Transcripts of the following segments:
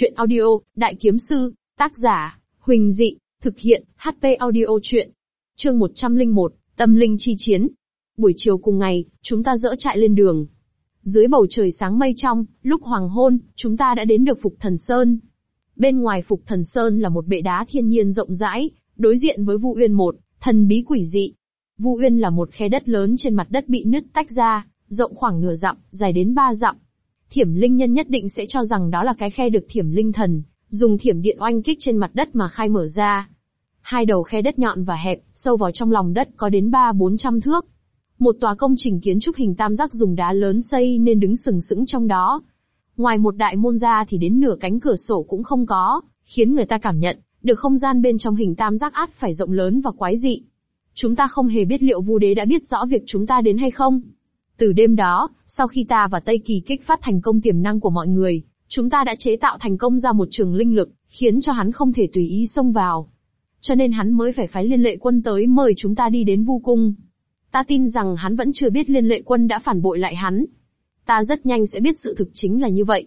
Chuyện audio, Đại Kiếm Sư, tác giả, Huỳnh Dị, thực hiện, HP audio chuyện. Chương 101, Tâm Linh Chi Chiến. Buổi chiều cùng ngày, chúng ta dỡ trại lên đường. Dưới bầu trời sáng mây trong, lúc hoàng hôn, chúng ta đã đến được Phục Thần Sơn. Bên ngoài Phục Thần Sơn là một bệ đá thiên nhiên rộng rãi, đối diện với Vu Uyên một, thần bí quỷ dị. Vu Uyên là một khe đất lớn trên mặt đất bị nứt tách ra, rộng khoảng nửa dặm, dài đến ba dặm. Thiểm linh nhân nhất định sẽ cho rằng đó là cái khe được thiểm linh thần, dùng thiểm điện oanh kích trên mặt đất mà khai mở ra. Hai đầu khe đất nhọn và hẹp, sâu vào trong lòng đất có đến ba bốn trăm thước. Một tòa công trình kiến trúc hình tam giác dùng đá lớn xây nên đứng sừng sững trong đó. Ngoài một đại môn ra thì đến nửa cánh cửa sổ cũng không có, khiến người ta cảm nhận được không gian bên trong hình tam giác át phải rộng lớn và quái dị. Chúng ta không hề biết liệu Vu Đế đã biết rõ việc chúng ta đến hay không. Từ đêm đó, sau khi ta và Tây Kỳ kích phát thành công tiềm năng của mọi người, chúng ta đã chế tạo thành công ra một trường linh lực, khiến cho hắn không thể tùy ý xông vào. Cho nên hắn mới phải phái liên lệ quân tới mời chúng ta đi đến Vu Cung. Ta tin rằng hắn vẫn chưa biết liên lệ quân đã phản bội lại hắn. Ta rất nhanh sẽ biết sự thực chính là như vậy.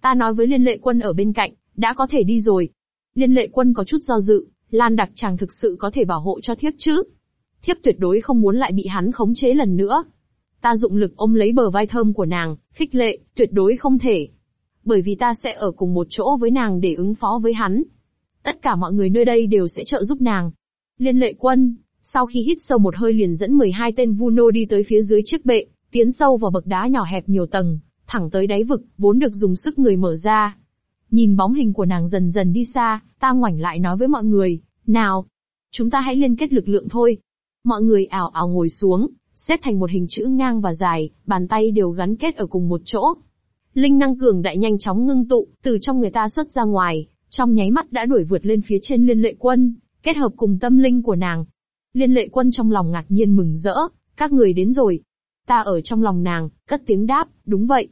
Ta nói với liên lệ quân ở bên cạnh, đã có thể đi rồi. Liên lệ quân có chút do dự, Lan đặc chàng thực sự có thể bảo hộ cho thiếp chứ. Thiếp tuyệt đối không muốn lại bị hắn khống chế lần nữa. Ta dụng lực ôm lấy bờ vai thơm của nàng, khích lệ, tuyệt đối không thể. Bởi vì ta sẽ ở cùng một chỗ với nàng để ứng phó với hắn. Tất cả mọi người nơi đây đều sẽ trợ giúp nàng. Liên lệ quân, sau khi hít sâu một hơi liền dẫn 12 tên Vuno đi tới phía dưới chiếc bệ, tiến sâu vào bậc đá nhỏ hẹp nhiều tầng, thẳng tới đáy vực, vốn được dùng sức người mở ra. Nhìn bóng hình của nàng dần dần đi xa, ta ngoảnh lại nói với mọi người, nào, chúng ta hãy liên kết lực lượng thôi. Mọi người ảo ảo ngồi xuống, xếp thành một hình chữ ngang và dài, bàn tay đều gắn kết ở cùng một chỗ. Linh năng cường đại nhanh chóng ngưng tụ, từ trong người ta xuất ra ngoài, trong nháy mắt đã đuổi vượt lên phía trên liên lệ quân, kết hợp cùng tâm linh của nàng. Liên lệ quân trong lòng ngạc nhiên mừng rỡ, các người đến rồi. Ta ở trong lòng nàng, cất tiếng đáp, đúng vậy.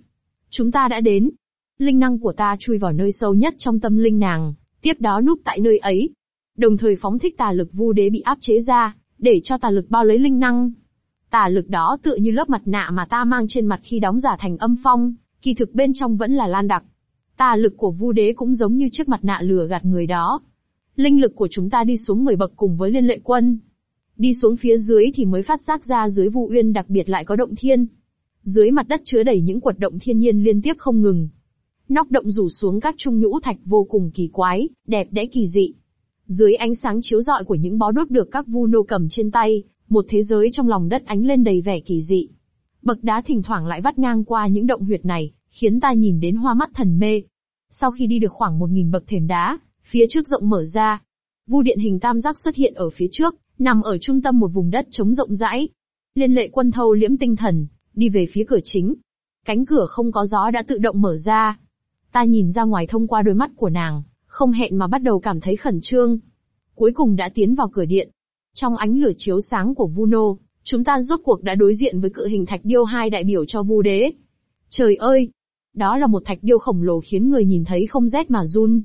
Chúng ta đã đến. Linh năng của ta chui vào nơi sâu nhất trong tâm linh nàng, tiếp đó núp tại nơi ấy. Đồng thời phóng thích tà lực vu đế bị áp chế ra, để cho tà lực bao lấy linh năng. Tà lực đó tựa như lớp mặt nạ mà ta mang trên mặt khi đóng giả thành âm phong, kỳ thực bên trong vẫn là lan đặc. Tà lực của vu đế cũng giống như chiếc mặt nạ lừa gạt người đó. Linh lực của chúng ta đi xuống 10 bậc cùng với liên lệ quân. Đi xuống phía dưới thì mới phát giác ra dưới vu uyên đặc biệt lại có động thiên. Dưới mặt đất chứa đầy những quật động thiên nhiên liên tiếp không ngừng. Nóc động rủ xuống các trung nhũ thạch vô cùng kỳ quái, đẹp đẽ kỳ dị. Dưới ánh sáng chiếu rọi của những bó đốt được các vu nô cầm trên tay, một thế giới trong lòng đất ánh lên đầy vẻ kỳ dị. Bậc đá thỉnh thoảng lại vắt ngang qua những động huyệt này, khiến ta nhìn đến hoa mắt thần mê. Sau khi đi được khoảng một nghìn bậc thềm đá, phía trước rộng mở ra. Vu điện hình tam giác xuất hiện ở phía trước, nằm ở trung tâm một vùng đất trống rộng rãi. Liên lệ quân thâu liễm tinh thần, đi về phía cửa chính. Cánh cửa không có gió đã tự động mở ra. Ta nhìn ra ngoài thông qua đôi mắt của nàng, không hẹn mà bắt đầu cảm thấy khẩn trương. Cuối cùng đã tiến vào cửa điện. Trong ánh lửa chiếu sáng của Vuno, chúng ta rốt cuộc đã đối diện với cự hình thạch điêu hai đại biểu cho Vu đế. Trời ơi! Đó là một thạch điêu khổng lồ khiến người nhìn thấy không rét mà run.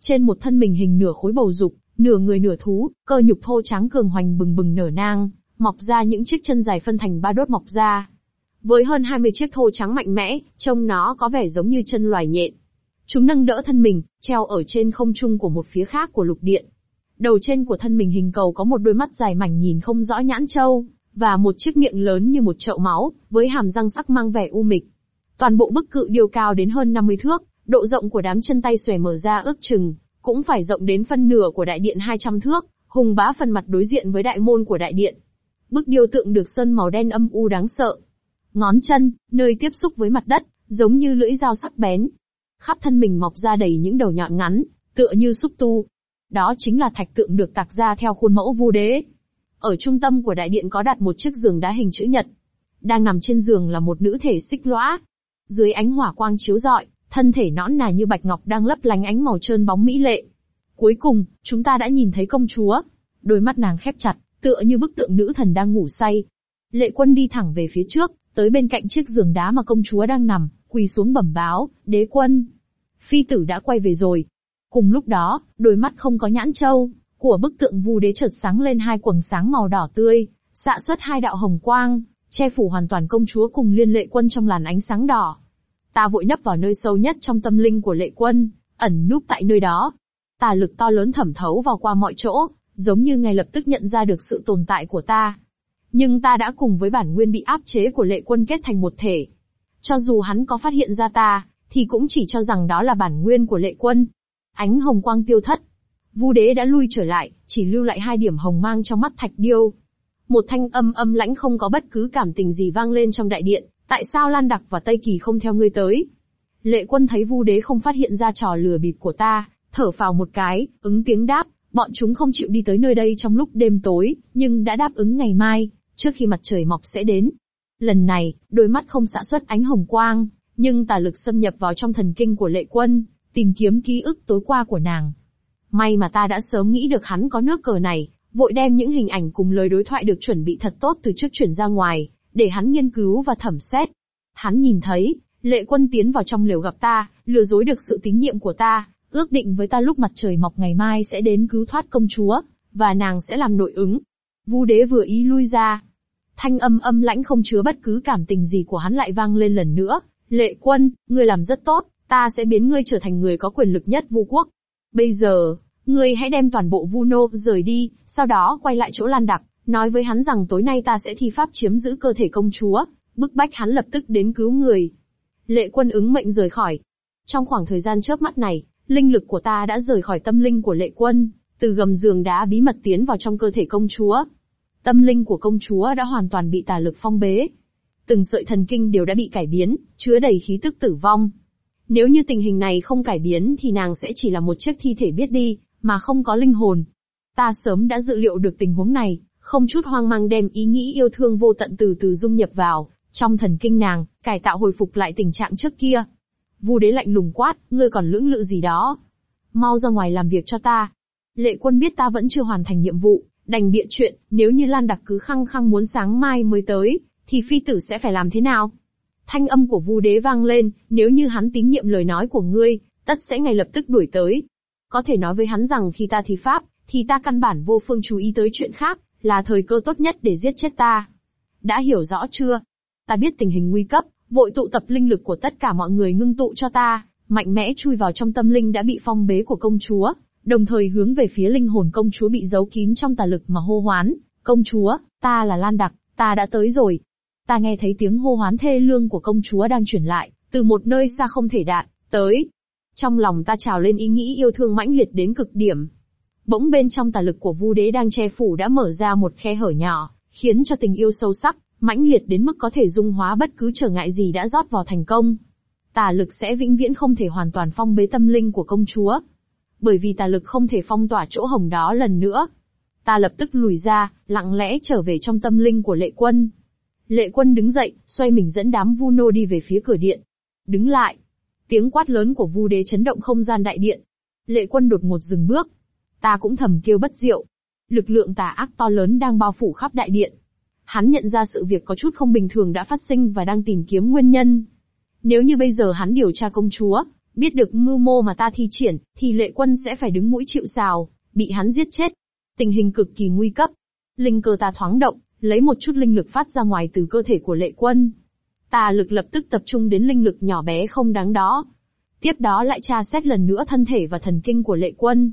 Trên một thân mình hình nửa khối bầu dục, nửa người nửa thú, cơ nhục thô trắng cường hoành bừng bừng nở nang, mọc ra những chiếc chân dài phân thành ba đốt mọc ra. Với hơn 20 chiếc thô trắng mạnh mẽ, trông nó có vẻ giống như chân loài nhện. Chúng nâng đỡ thân mình, treo ở trên không trung của một phía khác của lục điện. Đầu trên của thân mình hình cầu có một đôi mắt dài mảnh nhìn không rõ nhãn châu, và một chiếc miệng lớn như một chậu máu, với hàm răng sắc mang vẻ u mịch. Toàn bộ bức cự điều cao đến hơn 50 thước, độ rộng của đám chân tay xòe mở ra ước chừng, cũng phải rộng đến phân nửa của đại điện 200 thước, hùng bá phần mặt đối diện với đại môn của đại điện. Bức điêu tượng được sơn màu đen âm u đáng sợ. Ngón chân, nơi tiếp xúc với mặt đất, giống như lưỡi dao sắc bén. Khắp thân mình mọc ra đầy những đầu nhọn ngắn, tựa như xúc tu, đó chính là thạch tượng được tạc ra theo khuôn mẫu vu đế. Ở trung tâm của đại điện có đặt một chiếc giường đá hình chữ nhật. Đang nằm trên giường là một nữ thể xích lõa. Dưới ánh hỏa quang chiếu rọi, thân thể nõn nà như bạch ngọc đang lấp lánh ánh màu trơn bóng mỹ lệ. Cuối cùng, chúng ta đã nhìn thấy công chúa. Đôi mắt nàng khép chặt, tựa như bức tượng nữ thần đang ngủ say. Lệ quân đi thẳng về phía trước, tới bên cạnh chiếc giường đá mà công chúa đang nằm, quỳ xuống bẩm báo, đế quân. Phi tử đã quay về rồi, Cùng lúc đó, đôi mắt không có nhãn châu, của bức tượng vu đế chợt sáng lên hai quầng sáng màu đỏ tươi, xạ xuất hai đạo hồng quang, che phủ hoàn toàn công chúa cùng liên lệ quân trong làn ánh sáng đỏ. Ta vội nấp vào nơi sâu nhất trong tâm linh của lệ quân, ẩn núp tại nơi đó. Tà lực to lớn thẩm thấu vào qua mọi chỗ, giống như ngay lập tức nhận ra được sự tồn tại của ta. Nhưng ta đã cùng với bản nguyên bị áp chế của lệ quân kết thành một thể. Cho dù hắn có phát hiện ra ta, thì cũng chỉ cho rằng đó là bản nguyên của lệ quân. Ánh hồng quang tiêu thất. Vu đế đã lui trở lại, chỉ lưu lại hai điểm hồng mang trong mắt thạch điêu. Một thanh âm âm lãnh không có bất cứ cảm tình gì vang lên trong đại điện, tại sao Lan Đặc và Tây Kỳ không theo ngươi tới? Lệ quân thấy Vu đế không phát hiện ra trò lừa bịp của ta, thở phào một cái, ứng tiếng đáp, bọn chúng không chịu đi tới nơi đây trong lúc đêm tối, nhưng đã đáp ứng ngày mai, trước khi mặt trời mọc sẽ đến. Lần này, đôi mắt không xạ xuất ánh hồng quang, nhưng tà lực xâm nhập vào trong thần kinh của lệ quân, tìm kiếm ký ức tối qua của nàng. May mà ta đã sớm nghĩ được hắn có nước cờ này, vội đem những hình ảnh cùng lời đối thoại được chuẩn bị thật tốt từ trước chuyển ra ngoài, để hắn nghiên cứu và thẩm xét. Hắn nhìn thấy, lệ quân tiến vào trong liều gặp ta, lừa dối được sự tín nhiệm của ta, ước định với ta lúc mặt trời mọc ngày mai sẽ đến cứu thoát công chúa, và nàng sẽ làm nội ứng. Vu đế vừa ý lui ra. Thanh âm âm lãnh không chứa bất cứ cảm tình gì của hắn lại vang lên lần nữa. Lệ quân, ngươi làm rất tốt, ta sẽ biến ngươi trở thành người có quyền lực nhất vu quốc. Bây giờ, ngươi hãy đem toàn bộ vu nô rời đi, sau đó quay lại chỗ Lan Đặc, nói với hắn rằng tối nay ta sẽ thi pháp chiếm giữ cơ thể công chúa, bức bách hắn lập tức đến cứu người. Lệ quân ứng mệnh rời khỏi. Trong khoảng thời gian chớp mắt này, linh lực của ta đã rời khỏi tâm linh của lệ quân, từ gầm giường đá bí mật tiến vào trong cơ thể công chúa. Tâm linh của công chúa đã hoàn toàn bị tà lực phong bế. Từng sợi thần kinh đều đã bị cải biến, chứa đầy khí tức tử vong. Nếu như tình hình này không cải biến thì nàng sẽ chỉ là một chiếc thi thể biết đi, mà không có linh hồn. Ta sớm đã dự liệu được tình huống này, không chút hoang mang đem ý nghĩ yêu thương vô tận từ từ dung nhập vào, trong thần kinh nàng, cải tạo hồi phục lại tình trạng trước kia. Vu đế lạnh lùng quát, ngươi còn lưỡng lự gì đó? Mau ra ngoài làm việc cho ta. Lệ quân biết ta vẫn chưa hoàn thành nhiệm vụ, đành bịa chuyện, nếu như Lan Đặc cứ khăng khăng muốn sáng mai mới tới, thì phi tử sẽ phải làm thế nào? Thanh âm của Vu đế vang lên, nếu như hắn tín nhiệm lời nói của ngươi, tất sẽ ngay lập tức đuổi tới. Có thể nói với hắn rằng khi ta thi pháp, thì ta căn bản vô phương chú ý tới chuyện khác, là thời cơ tốt nhất để giết chết ta. Đã hiểu rõ chưa? Ta biết tình hình nguy cấp, vội tụ tập linh lực của tất cả mọi người ngưng tụ cho ta, mạnh mẽ chui vào trong tâm linh đã bị phong bế của công chúa, đồng thời hướng về phía linh hồn công chúa bị giấu kín trong tà lực mà hô hoán. Công chúa, ta là Lan Đặc, ta đã tới rồi. Ta nghe thấy tiếng hô hoán thê lương của công chúa đang truyền lại, từ một nơi xa không thể đạt, tới. Trong lòng ta trào lên ý nghĩ yêu thương mãnh liệt đến cực điểm. Bỗng bên trong tà lực của Vu Đế đang che phủ đã mở ra một khe hở nhỏ, khiến cho tình yêu sâu sắc, mãnh liệt đến mức có thể dung hóa bất cứ trở ngại gì đã rót vào thành công. Tà lực sẽ vĩnh viễn không thể hoàn toàn phong bế tâm linh của công chúa. Bởi vì tà lực không thể phong tỏa chỗ hồng đó lần nữa. Ta lập tức lùi ra, lặng lẽ trở về trong tâm linh của lệ quân. Lệ quân đứng dậy, xoay mình dẫn đám vu nô đi về phía cửa điện. Đứng lại. Tiếng quát lớn của vu đế chấn động không gian đại điện. Lệ quân đột ngột dừng bước. Ta cũng thầm kêu bất diệu. Lực lượng tà ác to lớn đang bao phủ khắp đại điện. Hắn nhận ra sự việc có chút không bình thường đã phát sinh và đang tìm kiếm nguyên nhân. Nếu như bây giờ hắn điều tra công chúa, biết được mưu mô mà ta thi triển, thì lệ quân sẽ phải đứng mũi chịu sào, bị hắn giết chết. Tình hình cực kỳ nguy cấp. Linh cơ ta thoáng động, lấy một chút linh lực phát ra ngoài từ cơ thể của lệ quân. Tà lực lập tức tập trung đến linh lực nhỏ bé không đáng đó. Tiếp đó lại tra xét lần nữa thân thể và thần kinh của lệ quân.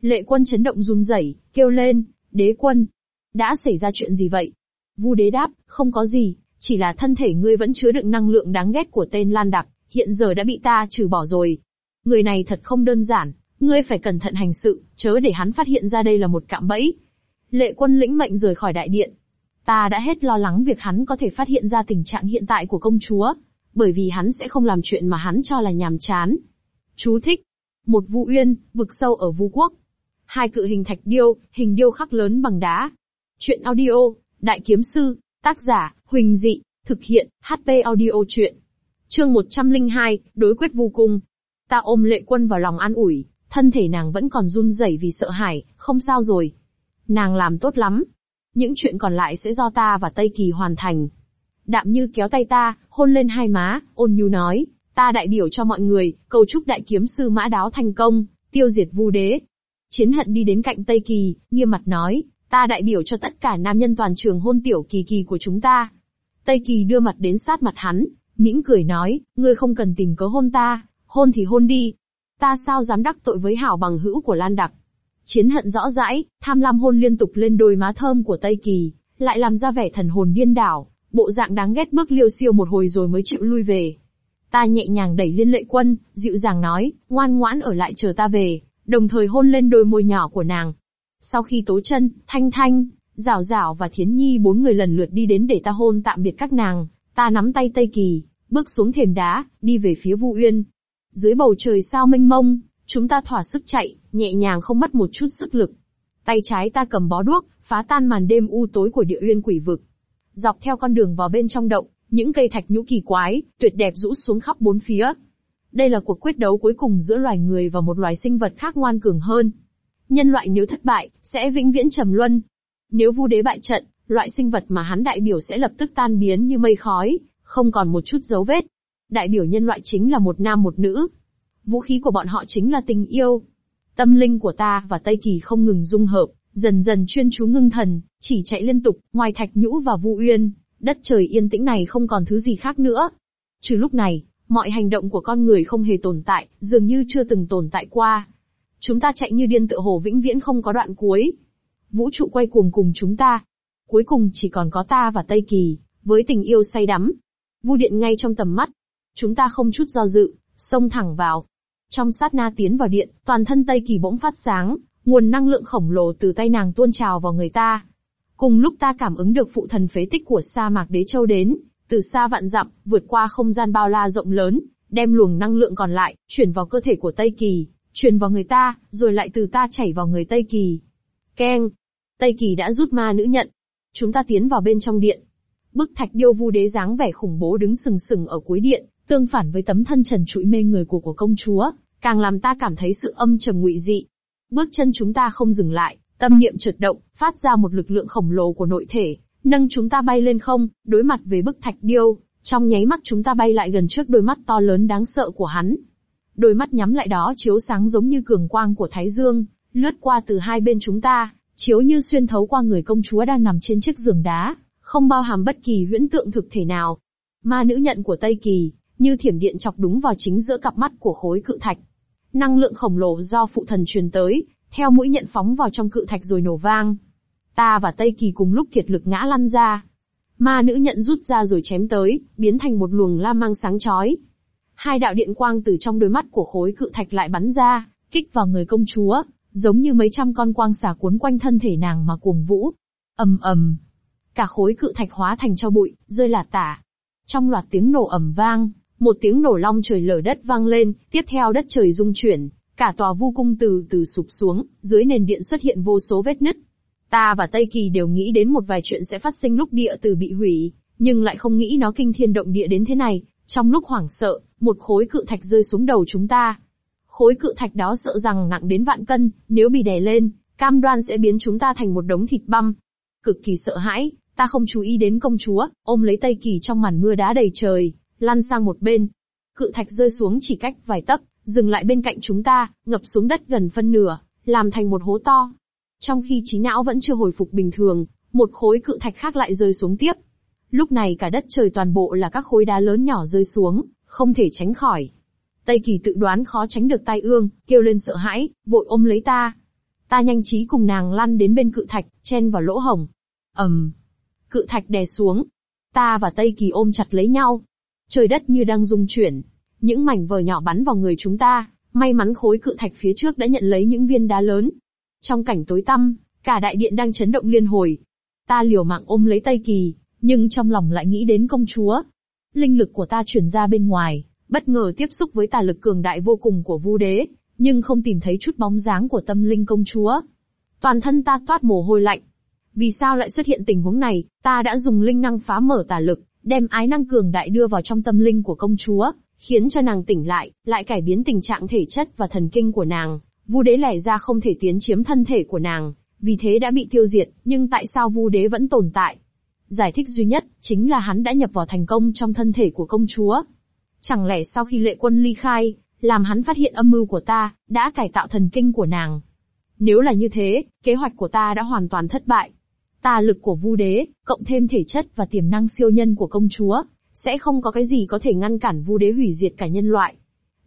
Lệ quân chấn động run rẩy, kêu lên, đế quân. Đã xảy ra chuyện gì vậy? Vu đế đáp, không có gì, chỉ là thân thể ngươi vẫn chứa đựng năng lượng đáng ghét của tên Lan Đặc, hiện giờ đã bị ta trừ bỏ rồi. Người này thật không đơn giản, ngươi phải cẩn thận hành sự, chớ để hắn phát hiện ra đây là một cạm bẫy. Lệ quân lĩnh mệnh rời khỏi đại điện. Ta đã hết lo lắng việc hắn có thể phát hiện ra tình trạng hiện tại của công chúa, bởi vì hắn sẽ không làm chuyện mà hắn cho là nhàm chán. Chú thích. Một vu uyên, vực sâu ở vu quốc. Hai cự hình thạch điêu, hình điêu khắc lớn bằng đá. Chuyện audio, Đại Kiếm Sư, tác giả, Huỳnh Dị, thực hiện, HP audio chuyện. Chương 102, đối quyết vô cung. Ta ôm lệ quân vào lòng an ủi, thân thể nàng vẫn còn run rẩy vì sợ hãi, không sao rồi. Nàng làm tốt lắm. Những chuyện còn lại sẽ do ta và Tây Kỳ hoàn thành. Đạm như kéo tay ta, hôn lên hai má, ôn nhu nói, ta đại biểu cho mọi người, cầu chúc đại kiếm sư mã đáo thành công, tiêu diệt vu đế. Chiến hận đi đến cạnh Tây Kỳ, nghiêm mặt nói, Ta đại biểu cho tất cả nam nhân toàn trường hôn tiểu kỳ kỳ của chúng ta. Tây Kỳ đưa mặt đến sát mặt hắn, mỉm cười nói, ngươi không cần tìm cớ hôn ta, hôn thì hôn đi. Ta sao dám đắc tội với hảo bằng hữu của Lan Đặc? Chiến hận rõ rãi, tham lam hôn liên tục lên đôi má thơm của Tây Kỳ, lại làm ra vẻ thần hồn điên đảo, bộ dạng đáng ghét bước liêu siêu một hồi rồi mới chịu lui về. Ta nhẹ nhàng đẩy liên lệ quân, dịu dàng nói, ngoan ngoãn ở lại chờ ta về, đồng thời hôn lên đôi môi nhỏ của nàng. Sau khi tố chân, thanh thanh, rào rào và thiến nhi bốn người lần lượt đi đến để ta hôn tạm biệt các nàng, ta nắm tay Tây Kỳ, bước xuống thềm đá, đi về phía Vu Uyên. Dưới bầu trời sao mênh mông, chúng ta thỏa sức chạy, nhẹ nhàng không mất một chút sức lực. Tay trái ta cầm bó đuốc, phá tan màn đêm u tối của địa uyên quỷ vực. Dọc theo con đường vào bên trong động, những cây thạch nhũ kỳ quái, tuyệt đẹp rũ xuống khắp bốn phía. Đây là cuộc quyết đấu cuối cùng giữa loài người và một loài sinh vật khác ngoan cường hơn. Nhân loại nếu thất bại, sẽ vĩnh viễn trầm luân. Nếu vu đế bại trận, loại sinh vật mà hắn đại biểu sẽ lập tức tan biến như mây khói, không còn một chút dấu vết. Đại biểu nhân loại chính là một nam một nữ. Vũ khí của bọn họ chính là tình yêu. Tâm linh của ta và Tây Kỳ không ngừng dung hợp, dần dần chuyên chú ngưng thần, chỉ chạy liên tục, ngoài thạch nhũ và vu uyên, đất trời yên tĩnh này không còn thứ gì khác nữa. Trừ lúc này, mọi hành động của con người không hề tồn tại, dường như chưa từng tồn tại qua. Chúng ta chạy như điên tựa hồ vĩnh viễn không có đoạn cuối. Vũ trụ quay cuồng cùng chúng ta. Cuối cùng chỉ còn có ta và Tây Kỳ, với tình yêu say đắm. Vu điện ngay trong tầm mắt. Chúng ta không chút do dự, xông thẳng vào. Trong sát na tiến vào điện, toàn thân Tây Kỳ bỗng phát sáng, nguồn năng lượng khổng lồ từ tay nàng tuôn trào vào người ta. Cùng lúc ta cảm ứng được phụ thần phế tích của sa mạc đế châu đến, từ xa vạn dặm, vượt qua không gian bao la rộng lớn, đem luồng năng lượng còn lại, chuyển vào cơ thể của Tây Kỳ, chuyển vào người ta, rồi lại từ ta chảy vào người Tây Kỳ. Keng! Tây Kỳ đã rút ma nữ nhận. Chúng ta tiến vào bên trong điện. Bức thạch điêu vu đế dáng vẻ khủng bố đứng sừng sừng ở cuối điện, tương phản với tấm thân trần trụi mê người của của công chúa, càng làm ta cảm thấy sự âm trầm ngụy dị. Bước chân chúng ta không dừng lại, tâm niệm trượt động, phát ra một lực lượng khổng lồ của nội thể, nâng chúng ta bay lên không, đối mặt với bức thạch điêu, trong nháy mắt chúng ta bay lại gần trước đôi mắt to lớn đáng sợ của hắn. Đôi mắt nhắm lại đó chiếu sáng giống như cường quang của Thái Dương, lướt qua từ hai bên chúng ta, chiếu như xuyên thấu qua người công chúa đang nằm trên chiếc giường đá, không bao hàm bất kỳ huyễn tượng thực thể nào. Ma nữ nhận của Tây Kỳ, như thiểm điện chọc đúng vào chính giữa cặp mắt của khối cự thạch. Năng lượng khổng lồ do phụ thần truyền tới, theo mũi nhận phóng vào trong cự thạch rồi nổ vang. Ta và Tây Kỳ cùng lúc kiệt lực ngã lăn ra. Ma nữ nhận rút ra rồi chém tới, biến thành một luồng lam mang sáng chói. Hai đạo điện quang từ trong đôi mắt của khối cự thạch lại bắn ra, kích vào người công chúa, giống như mấy trăm con quang xà cuốn quanh thân thể nàng mà cuồng vũ. ầm ầm, cả khối cự thạch hóa thành cho bụi, rơi lả tả. Trong loạt tiếng nổ ầm vang, một tiếng nổ long trời lở đất vang lên, tiếp theo đất trời rung chuyển, cả tòa vu cung từ từ sụp xuống, dưới nền điện xuất hiện vô số vết nứt. Ta và Tây Kỳ đều nghĩ đến một vài chuyện sẽ phát sinh lúc địa từ bị hủy, nhưng lại không nghĩ nó kinh thiên động địa đến thế này. Trong lúc hoảng sợ, một khối cự thạch rơi xuống đầu chúng ta. Khối cự thạch đó sợ rằng nặng đến vạn cân, nếu bị đè lên, cam đoan sẽ biến chúng ta thành một đống thịt băm. Cực kỳ sợ hãi, ta không chú ý đến công chúa, ôm lấy Tây Kỳ trong màn mưa đá đầy trời, lăn sang một bên. Cự thạch rơi xuống chỉ cách vài tấc, dừng lại bên cạnh chúng ta, ngập xuống đất gần phân nửa, làm thành một hố to. Trong khi trí não vẫn chưa hồi phục bình thường, một khối cự thạch khác lại rơi xuống tiếp. Lúc này cả đất trời toàn bộ là các khối đá lớn nhỏ rơi xuống, không thể tránh khỏi. Tây Kỳ tự đoán khó tránh được tai ương, kêu lên sợ hãi, vội ôm lấy ta. Ta nhanh trí cùng nàng lăn đến bên cự thạch, chen vào lỗ hồng. ầm, um, cự thạch đè xuống. Ta và Tây Kỳ ôm chặt lấy nhau. Trời đất như đang rung chuyển. Những mảnh vỡ nhỏ bắn vào người chúng ta, may mắn khối cự thạch phía trước đã nhận lấy những viên đá lớn. Trong cảnh tối tăm, cả đại điện đang chấn động liên hồi. Ta liều mạng ôm lấy Tây Kỳ, nhưng trong lòng lại nghĩ đến công chúa. Linh lực của ta chuyển ra bên ngoài, bất ngờ tiếp xúc với tà lực cường đại vô cùng của Vu Đế, nhưng không tìm thấy chút bóng dáng của tâm linh công chúa. Toàn thân ta toát mồ hôi lạnh. Vì sao lại xuất hiện tình huống này? Ta đã dùng linh năng phá mở tà lực, đem ái năng cường đại đưa vào trong tâm linh của công chúa, khiến cho nàng tỉnh lại, lại cải biến tình trạng thể chất và thần kinh của nàng. Vu đế lẻ ra không thể tiến chiếm thân thể của nàng, vì thế đã bị tiêu diệt, nhưng tại sao Vu đế vẫn tồn tại? Giải thích duy nhất, chính là hắn đã nhập vào thành công trong thân thể của công chúa. Chẳng lẽ sau khi lệ quân ly khai, làm hắn phát hiện âm mưu của ta, đã cải tạo thần kinh của nàng? Nếu là như thế, kế hoạch của ta đã hoàn toàn thất bại. Tà lực của Vu đế, cộng thêm thể chất và tiềm năng siêu nhân của công chúa, sẽ không có cái gì có thể ngăn cản Vu đế hủy diệt cả nhân loại.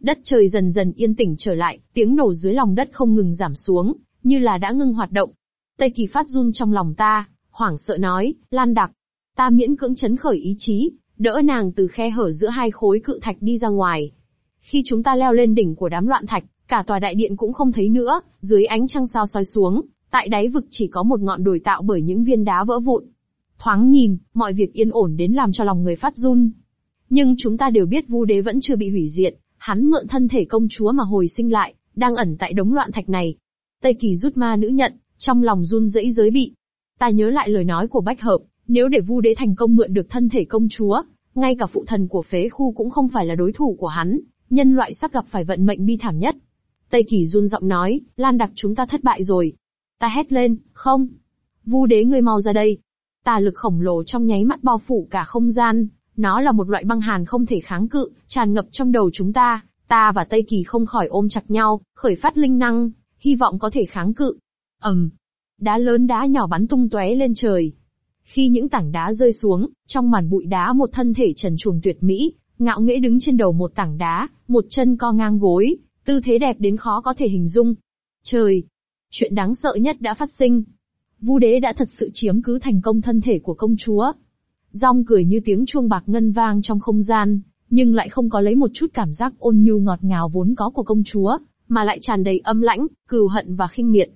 Đất trời dần dần yên tĩnh trở lại, tiếng nổ dưới lòng đất không ngừng giảm xuống, như là đã ngưng hoạt động. Tây Kỳ phát run trong lòng ta, hoảng sợ nói, Lan Đặc. Ta miễn cưỡng chấn khởi ý chí, đỡ nàng từ khe hở giữa hai khối cự thạch đi ra ngoài. Khi chúng ta leo lên đỉnh của đám loạn thạch, cả tòa đại điện cũng không thấy nữa, dưới ánh trăng sao soi xuống, tại đáy vực chỉ có một ngọn đồi tạo bởi những viên đá vỡ vụn. Thoáng nhìn, mọi việc yên ổn đến làm cho lòng người phát run. Nhưng chúng ta đều biết Vu Đế vẫn chưa bị hủy diệt, hắn mượn thân thể công chúa mà hồi sinh lại, đang ẩn tại đống loạn thạch này. Tây Kỳ rút ma nữ nhận, trong lòng run rẩy giới bị. Ta nhớ lại lời nói của Bách Hợp, nếu để Vu Đế thành công mượn được thân thể công chúa, ngay cả phụ thần của phế khu cũng không phải là đối thủ của hắn, nhân loại sắp gặp phải vận mệnh bi thảm nhất. Tây Kỳ run giọng nói, Lan Đặc chúng ta thất bại rồi. Ta hét lên, không. Vu đế ngươi mau ra đây. Tà lực khổng lồ trong nháy mắt bao phủ cả không gian, nó là một loại băng hàn không thể kháng cự, tràn ngập trong đầu chúng ta, ta và Tây Kỳ không khỏi ôm chặt nhau, khởi phát linh năng, hy vọng có thể kháng cự. ầm, đá lớn đá nhỏ bắn tung tóe lên trời. Khi những tảng đá rơi xuống, trong màn bụi đá một thân thể trần truồng tuyệt mỹ, ngạo nghễ đứng trên đầu một tảng đá, một chân co ngang gối, tư thế đẹp đến khó có thể hình dung. Trời, chuyện đáng sợ nhất đã phát sinh. Vu đế đã thật sự chiếm cứ thành công thân thể của công chúa. Rong cười như tiếng chuông bạc ngân vang trong không gian, nhưng lại không có lấy một chút cảm giác ôn nhu ngọt ngào vốn có của công chúa, mà lại tràn đầy âm lãnh, cừu hận và khinh miệt.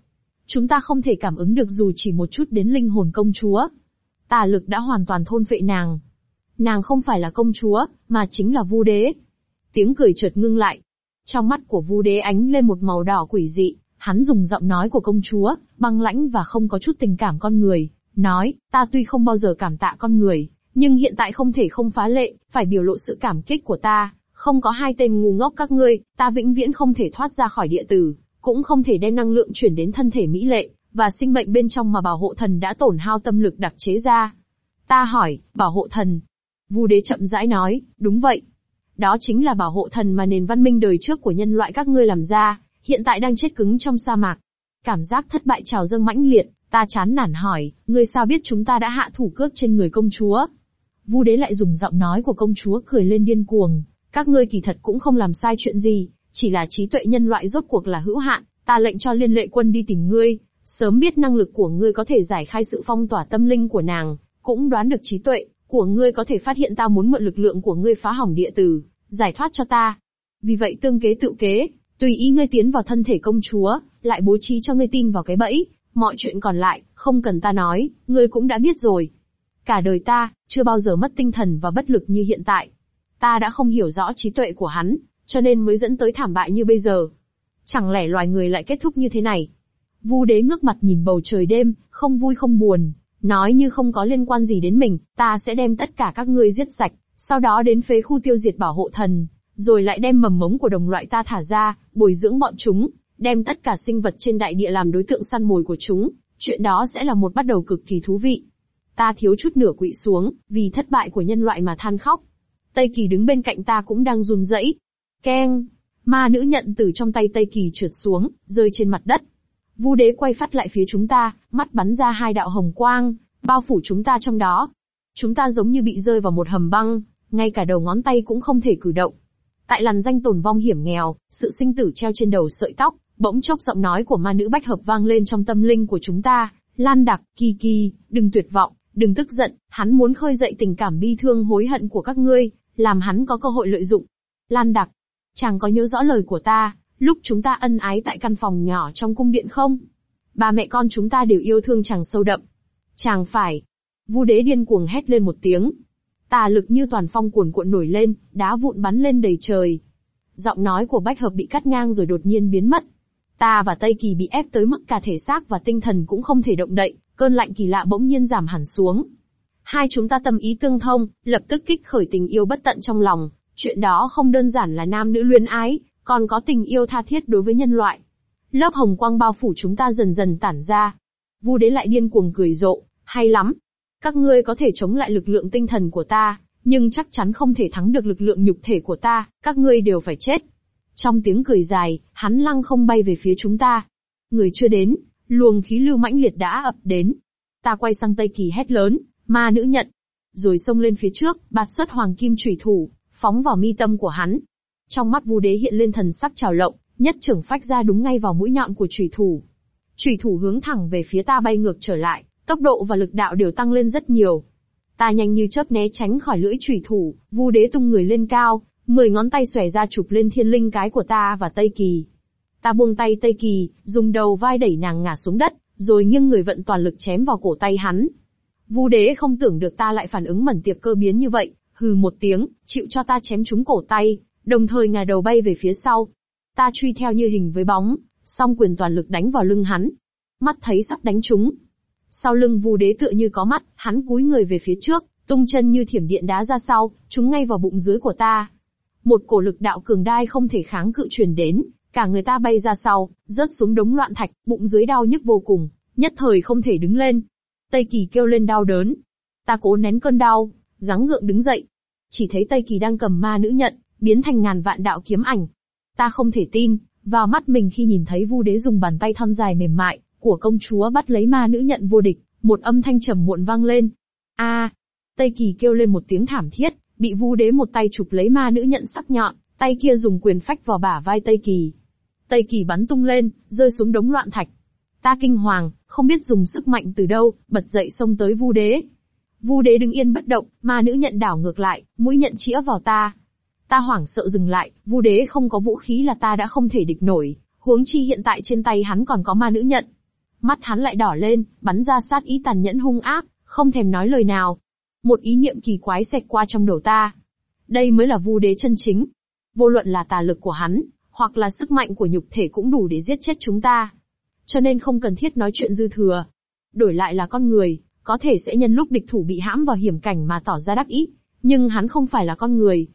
Chúng ta không thể cảm ứng được dù chỉ một chút đến linh hồn công chúa. Tà lực đã hoàn toàn thôn phệ nàng. Nàng không phải là công chúa, mà chính là vu đế. Tiếng cười chợt ngưng lại. Trong mắt của vu đế ánh lên một màu đỏ quỷ dị, hắn dùng giọng nói của công chúa, băng lãnh và không có chút tình cảm con người, nói, ta tuy không bao giờ cảm tạ con người, nhưng hiện tại không thể không phá lệ, phải biểu lộ sự cảm kích của ta, không có hai tên ngu ngốc các ngươi, ta vĩnh viễn không thể thoát ra khỏi địa tử, cũng không thể đem năng lượng chuyển đến thân thể mỹ lệ, và sinh mệnh bên trong mà bảo hộ thần đã tổn hao tâm lực đặc chế ra. Ta hỏi, bảo hộ thần. Vu đế chậm rãi nói, đúng vậy. Đó chính là bảo hộ thần mà nền văn minh đời trước của nhân loại các ngươi làm ra, hiện tại đang chết cứng trong sa mạc. Cảm giác thất bại trào dâng mãnh liệt, ta chán nản hỏi, ngươi sao biết chúng ta đã hạ thủ cước trên người công chúa? Vu đế lại dùng giọng nói của công chúa cười lên điên cuồng, các ngươi kỳ thật cũng không làm sai chuyện gì, chỉ là trí tuệ nhân loại rốt cuộc là hữu hạn, ta lệnh cho liên lệ quân đi tìm ngươi, sớm biết năng lực của ngươi có thể giải khai sự phong tỏa tâm linh của nàng, cũng đoán được trí tuệ của ngươi có thể phát hiện ta muốn mượn lực lượng của ngươi phá hỏng địa tử, giải thoát cho ta. Vì vậy tương kế tự kế, tùy ý ngươi tiến vào thân thể công chúa, lại bố trí cho ngươi tin vào cái bẫy, mọi chuyện còn lại, không cần ta nói, ngươi cũng đã biết rồi. Cả đời ta, chưa bao giờ mất tinh thần và bất lực như hiện tại. Ta đã không hiểu rõ trí tuệ của hắn, cho nên mới dẫn tới thảm bại như bây giờ. Chẳng lẽ loài người lại kết thúc như thế này? Vu đế ngước mặt nhìn bầu trời đêm, không vui không buồn, nói như không có liên quan gì đến mình, ta sẽ đem tất cả các ngươi giết sạch, sau đó đến phế khu tiêu diệt bảo hộ thần, rồi lại đem mầm mống của đồng loại ta thả ra, bồi dưỡng bọn chúng, đem tất cả sinh vật trên đại địa làm đối tượng săn mồi của chúng, chuyện đó sẽ là một bắt đầu cực kỳ thú vị. Ta thiếu chút nửa quỵ xuống, vì thất bại của nhân loại mà than khóc. Tây Kỳ đứng bên cạnh ta cũng đang run rẩy. Keng! Ma nữ nhận từ trong tay Tây Kỳ trượt xuống, rơi trên mặt đất. Vu đế quay phát lại phía chúng ta, mắt bắn ra hai đạo hồng quang, bao phủ chúng ta trong đó. Chúng ta giống như bị rơi vào một hầm băng, ngay cả đầu ngón tay cũng không thể cử động. Tại làn danh tồn vong hiểm nghèo, sự sinh tử treo trên đầu sợi tóc, bỗng chốc giọng nói của ma nữ bách hợp vang lên trong tâm linh của chúng ta. Lan đặc, kỳ kỳ, đừng tuyệt vọng, đừng tức giận, hắn muốn khơi dậy tình cảm bi thương hối hận của các ngươi, làm hắn có cơ hội lợi dụng. Lan đặc, chàng có nhớ rõ lời của ta, lúc chúng ta ân ái tại căn phòng nhỏ trong cung điện không? Ba mẹ con chúng ta đều yêu thương chàng sâu đậm. Chàng phải. Vu đế điên cuồng hét lên một tiếng. Tà lực như toàn phong cuồn cuộn nổi lên, đá vụn bắn lên đầy trời. Giọng nói của bách hợp bị cắt ngang rồi đột nhiên biến mất. Ta và Tây Kỳ bị ép tới mức cả thể xác và tinh thần cũng không thể động đậy, cơn lạnh kỳ lạ bỗng nhiên giảm hẳn xuống. Hai chúng ta tâm ý tương thông, lập tức kích khởi tình yêu bất tận trong lòng, chuyện đó không đơn giản là nam nữ luyến ái, còn có tình yêu tha thiết đối với nhân loại. Lớp hồng quang bao phủ chúng ta dần dần tản ra. Vu đế lại điên cuồng cười rộ, hay lắm. Các ngươi có thể chống lại lực lượng tinh thần của ta, nhưng chắc chắn không thể thắng được lực lượng nhục thể của ta, các ngươi đều phải chết. Trong tiếng cười dài, hắn lăng không bay về phía chúng ta. Người chưa đến, luồng khí lưu mãnh liệt đã ập đến. Ta quay sang Tây Kỳ hét lớn, ma nữ nhận. Rồi xông lên phía trước, bạt xuất hoàng kim chủy thủ, phóng vào mi tâm của hắn. Trong mắt Vu Đế hiện lên thần sắc trào lộng, nhất trưởng phách ra đúng ngay vào mũi nhọn của chủy thủ. Chủy thủ hướng thẳng về phía ta bay ngược trở lại, tốc độ và lực đạo đều tăng lên rất nhiều. Ta nhanh như chớp né tránh khỏi lưỡi chủy thủ, Vu Đế tung người lên cao, mười ngón tay xòe ra chụp lên thiên linh cái của ta và Tây Kỳ. Ta buông tay Tây Kỳ, dùng đầu vai đẩy nàng ngả xuống đất, rồi nghiêng người vận toàn lực chém vào cổ tay hắn. Vu đế không tưởng được ta lại phản ứng mẩn tiệp cơ biến như vậy, hừ một tiếng, chịu cho ta chém trúng cổ tay, đồng thời ngả đầu bay về phía sau. Ta truy theo như hình với bóng, song quyền toàn lực đánh vào lưng hắn. Mắt thấy sắp đánh trúng. Sau lưng vu đế tựa như có mắt, hắn cúi người về phía trước, tung chân như thiểm điện đá ra sau, trúng ngay vào bụng dưới của ta. Một cổ lực đạo cường đai không thể kháng cự truyền đến, cả người ta bay ra sau, rớt xuống đống loạn thạch, bụng dưới đau nhức vô cùng, nhất thời không thể đứng lên. Tây Kỳ kêu lên đau đớn. Ta cố nén cơn đau, gắng gượng đứng dậy. Chỉ thấy Tây Kỳ đang cầm ma nữ nhận, biến thành ngàn vạn đạo kiếm ảnh. Ta không thể tin, vào mắt mình khi nhìn thấy Vu Đế dùng bàn tay thon dài mềm mại của công chúa bắt lấy ma nữ nhận vô địch, một âm thanh trầm muộn vang lên. A! Tây Kỳ kêu lên một tiếng thảm thiết, bị Vu Đế một tay chụp lấy ma nữ nhận sắc nhọn, tay kia dùng quyền phách vào bả vai Tây Kỳ. Tây Kỳ bắn tung lên, rơi xuống đống loạn thạch. Ta kinh hoàng, không biết dùng sức mạnh từ đâu, bật dậy xông tới Vu Đế. Vu Đế đứng yên bất động, ma nữ nhận đảo ngược lại, mũi nhận chĩa vào ta. Ta hoảng sợ dừng lại, Vu Đế không có vũ khí là ta đã không thể địch nổi, huống chi hiện tại trên tay hắn còn có ma nữ nhận. Mắt hắn lại đỏ lên, bắn ra sát ý tàn nhẫn hung ác, không thèm nói lời nào. Một ý niệm kỳ quái xẹt qua trong đầu ta. Đây mới là Vu Đế chân chính. Vô luận là tà lực của hắn, hoặc là sức mạnh của nhục thể cũng đủ để giết chết chúng ta. Cho nên không cần thiết nói chuyện dư thừa. Đổi lại là con người, có thể sẽ nhân lúc địch thủ bị hãm vào hiểm cảnh mà tỏ ra đắc ý, nhưng hắn không phải là con người.